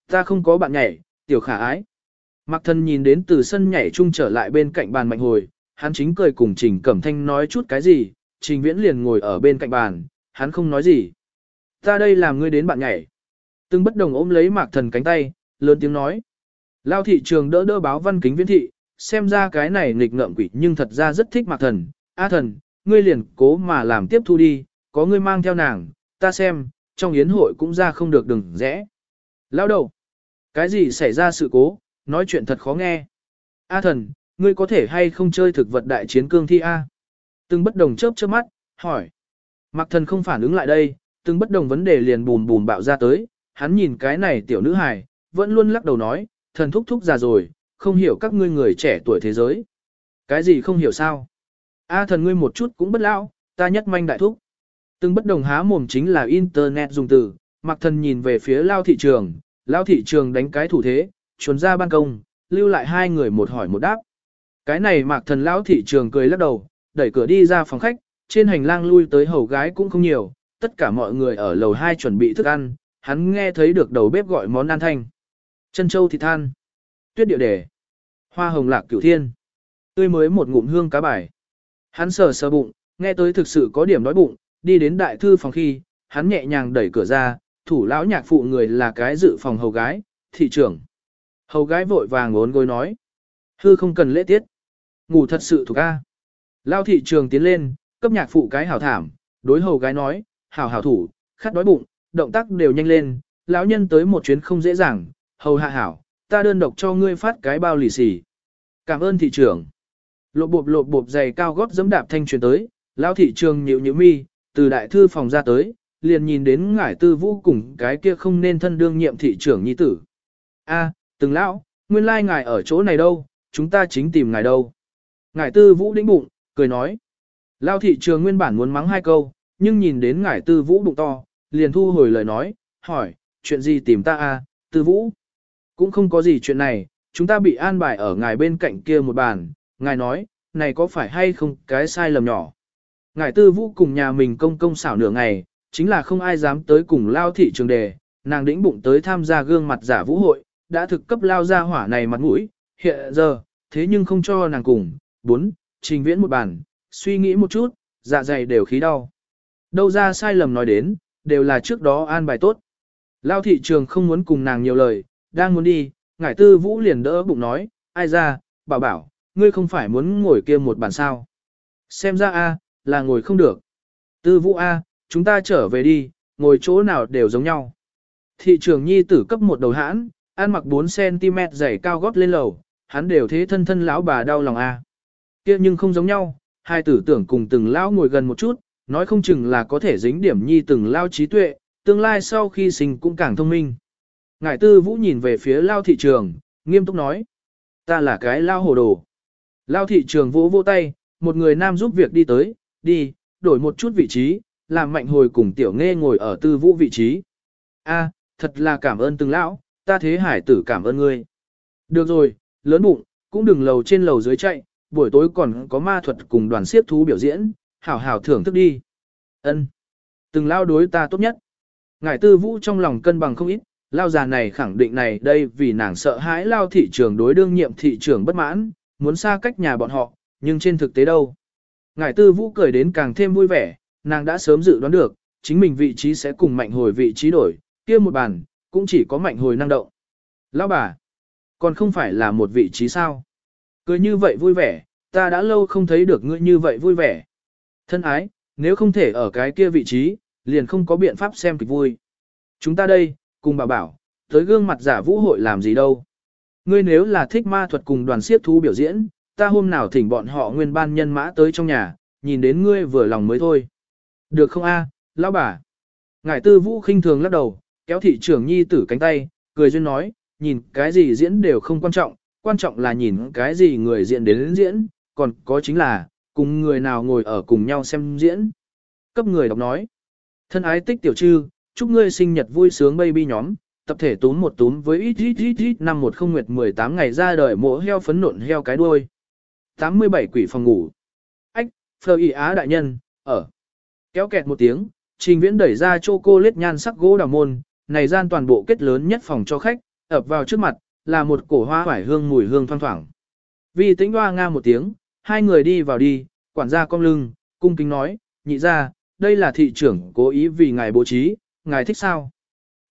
Ta không có bạn nhảy, tiểu khả ái. Mạc thần nhìn đến từ sân nhảy chung trở lại bên cạnh bàn mạnh hồi, hắn chính cười cùng Trình Cẩm Thanh nói chút cái gì, Trình Viễn liền ngồi ở bên cạnh bàn, hắn không nói gì. Ta đây làm ngươi đến bạn nhảy. Từng bất đồng ôm lấy Mạc thần cánh tay, lớn tiếng nói. Lao thị trường đỡ đỡ báo văn kính viễn thị, xem ra cái này nghịch ngợm quỷ nhưng thật ra rất thích Mạc thần. A thần, ngươi liền cố mà làm tiếp thu đi, có ngươi mang theo nàng, ta xem, trong yến hội cũng ra không được đừng rẽ. Lao đầu, cái gì xảy ra sự cố, nói chuyện thật khó nghe. A thần, ngươi có thể hay không chơi thực vật đại chiến cương thi A? Từng bất đồng chớp chớp mắt, hỏi. Mặc thần không phản ứng lại đây, từng bất đồng vấn đề liền bùm bùm bạo ra tới, hắn nhìn cái này tiểu nữ hài, vẫn luôn lắc đầu nói, thần thúc thúc già rồi, không hiểu các ngươi người trẻ tuổi thế giới. Cái gì không hiểu sao? A thần ngươi một chút cũng bất lão, ta nhất manh đại thúc. Từng bất đồng há mồm chính là internet dùng từ, mặc thần nhìn về phía lao thị trường, lao thị trường đánh cái thủ thế, trốn ra ban công, lưu lại hai người một hỏi một đáp. Cái này mạc thần lão thị trường cười lắc đầu, đẩy cửa đi ra phòng khách, trên hành lang lui tới hầu gái cũng không nhiều, tất cả mọi người ở lầu 2 chuẩn bị thức ăn, hắn nghe thấy được đầu bếp gọi món ăn thanh. Chân châu thịt than, tuyết địa đề, hoa hồng lạc cửu thiên, tươi mới một ngụm hương cá bài. Hắn sờ sờ bụng, nghe tới thực sự có điểm đói bụng, đi đến đại thư phòng khi, hắn nhẹ nhàng đẩy cửa ra, thủ lão nhạc phụ người là cái dự phòng hầu gái, thị trưởng. Hầu gái vội vàng ngốn gối nói. Hư không cần lễ tiết. Ngủ thật sự thuộc a. Lao thị trường tiến lên, cấp nhạc phụ cái hảo thảm, đối hầu gái nói, hảo hảo thủ, khát đói bụng, động tác đều nhanh lên, lão nhân tới một chuyến không dễ dàng, hầu hạ hảo, ta đơn độc cho ngươi phát cái bao lì xì. Cảm ơn thị trưởng. Lộp bộp lộp bộp giày cao gót giẫm đạp thanh truyền tới, lão thị trường nhịu nhịu mi, từ đại thư phòng ra tới, liền nhìn đến ngải tư vũ cùng cái kia không nên thân đương nhiệm thị trưởng nhi tử. A, từng lão, nguyên lai ngài ở chỗ này đâu, chúng ta chính tìm ngài đâu. Ngải tư vũ đĩnh bụng, cười nói. Lao thị trường nguyên bản muốn mắng hai câu, nhưng nhìn đến ngải tư vũ bụng to, liền thu hồi lời nói, hỏi, chuyện gì tìm ta a, tư vũ? Cũng không có gì chuyện này, chúng ta bị an bài ở ngài bên cạnh kia một bàn, ngài nói, này có phải hay không cái sai lầm nhỏ. Ngài tư vũ cùng nhà mình công công xảo nửa ngày, chính là không ai dám tới cùng lao thị trường đề, nàng đĩnh bụng tới tham gia gương mặt giả vũ hội, đã thực cấp lao ra hỏa này mặt mũi, hiện giờ, thế nhưng không cho nàng cùng, bốn, trình viễn một bàn, suy nghĩ một chút, dạ dày đều khí đau. Đâu ra sai lầm nói đến, đều là trước đó an bài tốt. Lao thị trường không muốn cùng nàng nhiều lời, đang muốn đi, ngải tư vũ liền đỡ bụng nói, ai ra, bảo bảo, ngươi không phải muốn ngồi kia một bàn sao. Xem ra a là ngồi không được. Tư vũ a chúng ta trở về đi, ngồi chỗ nào đều giống nhau. Thị trường nhi tử cấp một đầu hãn, ăn mặc 4cm dày cao gót lên lầu, hắn đều thế thân thân lão bà đau lòng a. Kia nhưng không giống nhau, hai tử tưởng cùng từng lão ngồi gần một chút, nói không chừng là có thể dính điểm nhi từng lao trí tuệ, tương lai sau khi sinh cũng càng thông minh. Ngải tư vũ nhìn về phía lao thị trường, nghiêm túc nói. Ta là cái lao hồ đồ. Lao thị trường vỗ vỗ tay, một người nam giúp việc đi tới, đi, đổi một chút vị trí, làm mạnh hồi cùng tiểu nghe ngồi ở tư vũ vị trí. A, thật là cảm ơn từng lão, ta thế hải tử cảm ơn ngươi. Được rồi, lớn bụng, cũng đừng lầu trên lầu dưới chạy, buổi tối còn có ma thuật cùng đoàn siếp thú biểu diễn, hảo hảo thưởng thức đi. Ân, Từng lao đối ta tốt nhất. Ngải tư vũ trong lòng cân bằng không ít, lao già này khẳng định này đây vì nàng sợ hãi lao thị trường đối đương nhiệm thị trường bất mãn, muốn xa cách nhà bọn họ, nhưng trên thực tế đâu. Ngải tư vũ cười đến càng thêm vui vẻ, nàng đã sớm dự đoán được, chính mình vị trí sẽ cùng mạnh hồi vị trí đổi, kia một bàn, cũng chỉ có mạnh hồi năng động. Lão bà, còn không phải là một vị trí sao? Cười như vậy vui vẻ, ta đã lâu không thấy được ngươi như vậy vui vẻ. Thân ái, nếu không thể ở cái kia vị trí, liền không có biện pháp xem kịch vui. Chúng ta đây, cùng bà bảo, tới gương mặt giả vũ hội làm gì đâu. Ngươi nếu là thích ma thuật cùng đoàn siết thú biểu diễn, ta hôm nào thỉnh bọn họ nguyên ban nhân mã tới trong nhà, nhìn đến ngươi vừa lòng mới thôi. Được không a, lão bà? Ngải tư vũ khinh thường lắc đầu, kéo thị trưởng nhi tử cánh tay, cười duyên nói, nhìn cái gì diễn đều không quan trọng, quan trọng là nhìn cái gì người diễn đến diễn, còn có chính là, cùng người nào ngồi ở cùng nhau xem diễn. Cấp người đọc nói, thân ái tích tiểu trư, chúc ngươi sinh nhật vui sướng baby nhóm, tập thể túm một túm với ít ít ít ít năm một không nguyệt 18 ngày ra đời mộ heo phấn nộn heo cái đuôi. 87 quỷ phòng ngủ. Ách, phơ y á đại nhân, ở. Kéo kẹt một tiếng, trình viễn đẩy ra chô cô lết nhan sắc gỗ đào môn, này gian toàn bộ kết lớn nhất phòng cho khách, ập vào trước mặt, là một cổ hoa hoải hương mùi hương thoang thoảng. Vi tĩnh hoa nga một tiếng, hai người đi vào đi, quản gia cong lưng, cung kính nói, nhị ra, đây là thị trưởng cố ý vì ngài bố trí, ngài thích sao?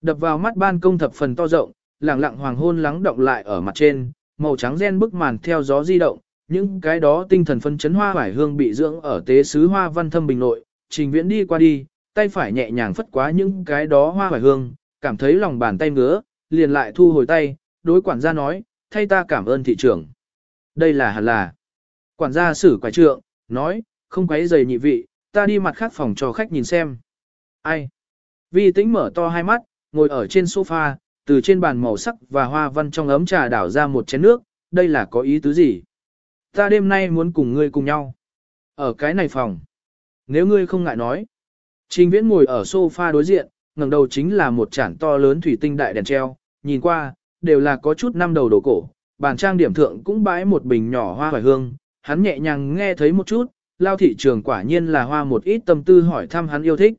Đập vào mắt ban công thập phần to rộng, lẳng lặng hoàng hôn lắng động lại ở mặt trên, màu trắng gen bức màn theo gió di động, những cái đó tinh thần phân chấn hoa vải hương bị dưỡng ở tế sứ hoa văn thâm bình nội, trình viễn đi qua đi, tay phải nhẹ nhàng phất quá những cái đó hoa vải hương, cảm thấy lòng bàn tay ngứa, liền lại thu hồi tay, đối quản gia nói, thay ta cảm ơn thị trưởng. Đây là hẳn là. Quản gia xử quái trượng, nói, không quấy giày nhị vị, ta đi mặt khác phòng cho khách nhìn xem. Ai? Vi tĩnh mở to hai mắt, ngồi ở trên sofa, từ trên bàn màu sắc và hoa văn trong ấm trà đảo ra một chén nước, đây là có ý tứ gì? Ta đêm nay muốn cùng ngươi cùng nhau. Ở cái này phòng. Nếu ngươi không ngại nói. Trình viễn ngồi ở sofa đối diện, ngẩng đầu chính là một chản to lớn thủy tinh đại đèn treo, nhìn qua, đều là có chút năm đầu đồ cổ. Bàn trang điểm thượng cũng bãi một bình nhỏ hoa hoài hương, hắn nhẹ nhàng nghe thấy một chút, lao thị trường quả nhiên là hoa một ít tâm tư hỏi thăm hắn yêu thích.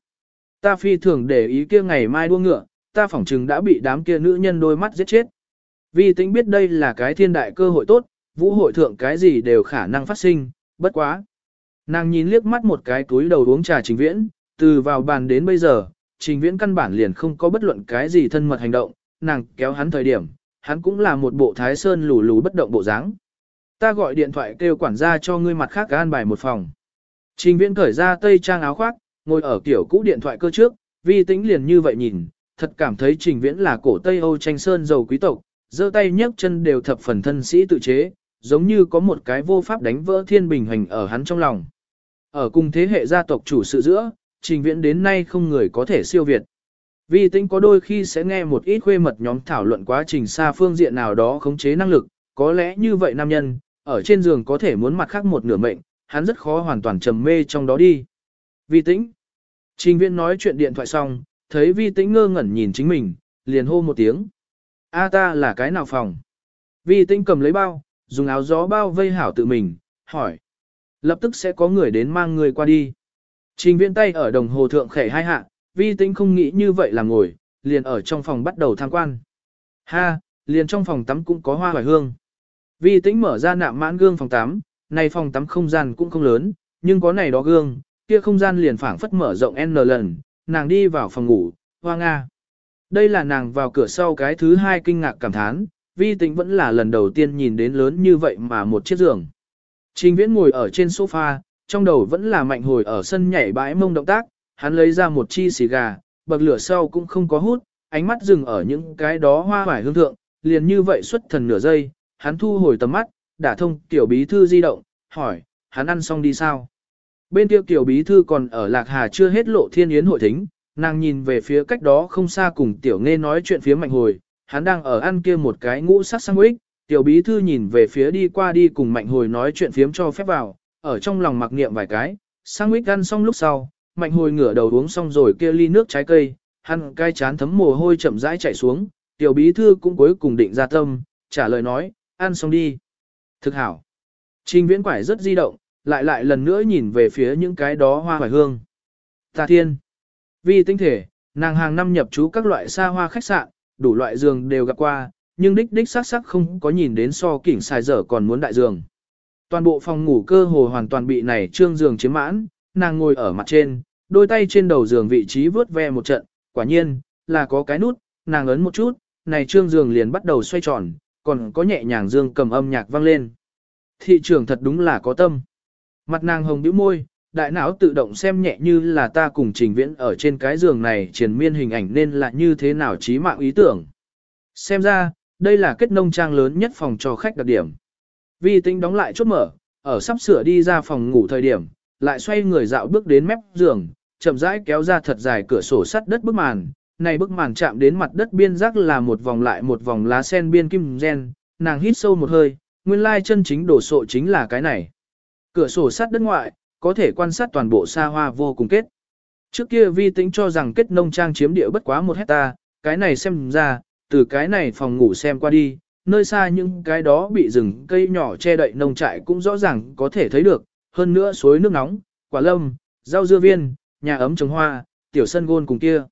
Ta phi thường để ý kia ngày mai đua ngựa, ta phỏng chừng đã bị đám kia nữ nhân đôi mắt giết chết. Vì tính biết đây là cái thiên đại cơ hội tốt, vũ hội thượng cái gì đều khả năng phát sinh, bất quá. Nàng nhìn liếc mắt một cái túi đầu uống trà trình viễn, từ vào bàn đến bây giờ, trình viễn căn bản liền không có bất luận cái gì thân mật hành động, nàng kéo hắn thời điểm, hắn cũng là một bộ thái sơn lù lù bất động bộ dáng. Ta gọi điện thoại kêu quản gia cho ngươi mặt khác an bài một phòng. Trình viễn cởi ra tây trang áo khoác, ngồi ở kiểu cũ điện thoại cơ trước, vi tính liền như vậy nhìn, thật cảm thấy trình viễn là cổ Tây Âu tranh sơn giàu quý tộc, giơ tay nhấc chân đều thập phần thân sĩ tự chế, giống như có một cái vô pháp đánh vỡ thiên bình hành ở hắn trong lòng. Ở cùng thế hệ gia tộc chủ sự giữa, trình viễn đến nay không người có thể siêu việt. Vi Tĩnh có đôi khi sẽ nghe một ít khuê mật nhóm thảo luận quá trình xa phương diện nào đó khống chế năng lực, có lẽ như vậy nam nhân, ở trên giường có thể muốn mặt khác một nửa mệnh, hắn rất khó hoàn toàn trầm mê trong đó đi. Vi tĩnh. Trình viễn nói chuyện điện thoại xong, thấy vi tĩnh ngơ ngẩn nhìn chính mình, liền hô một tiếng. A ta là cái nào phòng? Vi tĩnh cầm lấy bao, dùng áo gió bao vây hảo tự mình, hỏi. Lập tức sẽ có người đến mang người qua đi. Trình viễn tay ở đồng hồ thượng khẻ hai hạ, vi tĩnh không nghĩ như vậy là ngồi, liền ở trong phòng bắt đầu tham quan. Ha, liền trong phòng tắm cũng có hoa hoài hương. Vi tĩnh mở ra nạm mãn gương phòng tắm, này phòng tắm không gian cũng không lớn, nhưng có này đó gương, kia không gian liền phảng phất mở rộng n lần, nàng đi vào phòng ngủ, hoa nga. Đây là nàng vào cửa sau cái thứ hai kinh ngạc cảm thán, vi tĩnh vẫn là lần đầu tiên nhìn đến lớn như vậy mà một chiếc giường. Trình viễn ngồi ở trên sofa, trong đầu vẫn là mạnh hồi ở sân nhảy bãi mông động tác, hắn lấy ra một chi xì gà, bậc lửa sau cũng không có hút, ánh mắt dừng ở những cái đó hoa vải hương thượng, liền như vậy xuất thần nửa giây, hắn thu hồi tầm mắt, đả thông tiểu bí thư di động, hỏi, hắn ăn xong đi sao? Bên kia tiểu bí thư còn ở Lạc Hà chưa hết lộ thiên yến hội thính, nàng nhìn về phía cách đó không xa cùng tiểu nghe nói chuyện phía mạnh hồi, hắn đang ở ăn kia một cái ngũ sắc sang ích, tiểu bí thư nhìn về phía đi qua đi cùng mạnh hồi nói chuyện phiếm cho phép vào, ở trong lòng mặc niệm vài cái, sang ích ăn xong lúc sau, mạnh hồi ngửa đầu uống xong rồi kia ly nước trái cây, hắn cai chán thấm mồ hôi chậm rãi chảy xuống, tiểu bí thư cũng cuối cùng định ra tâm, trả lời nói, ăn xong đi. Thực hảo. Trình viễn quải rất di động, lại lại lần nữa nhìn về phía những cái đó hoa hoài hương. Tà thiên. Vì tinh thể, nàng hàng năm nhập trú các loại xa hoa khách sạn, đủ loại giường đều gặp qua, nhưng đích đích sắc sắc không có nhìn đến so kỉnh xài dở còn muốn đại giường. Toàn bộ phòng ngủ cơ hồ hoàn toàn bị này trương giường chiếm mãn, nàng ngồi ở mặt trên, đôi tay trên đầu giường vị trí vướt ve một trận, quả nhiên, là có cái nút, nàng ấn một chút, này trương giường liền bắt đầu xoay tròn, còn có nhẹ nhàng dương cầm âm nhạc vang lên. Thị trường thật đúng là có tâm. Mặt nàng hồng bĩu môi, đại não tự động xem nhẹ như là ta cùng trình viễn ở trên cái giường này triền miên hình ảnh nên là như thế nào trí mạng ý tưởng. Xem ra, đây là kết nông trang lớn nhất phòng cho khách đặc điểm. Vi tính đóng lại chốt mở, ở sắp sửa đi ra phòng ngủ thời điểm, lại xoay người dạo bước đến mép giường, chậm rãi kéo ra thật dài cửa sổ sắt đất bức màn. Này bức màn chạm đến mặt đất biên rắc là một vòng lại một vòng lá sen biên kim gen, nàng hít sâu một hơi, nguyên lai chân chính đổ sộ chính là cái này. Cửa sổ sắt đất ngoại, có thể quan sát toàn bộ xa hoa vô cùng kết. Trước kia vi tính cho rằng kết nông trang chiếm địa bất quá một hecta, cái này xem ra, từ cái này phòng ngủ xem qua đi, nơi xa những cái đó bị rừng cây nhỏ che đậy nông trại cũng rõ ràng có thể thấy được, hơn nữa suối nước nóng, quả lâm, rau dưa viên, nhà ấm trồng hoa, tiểu sân gôn cùng kia.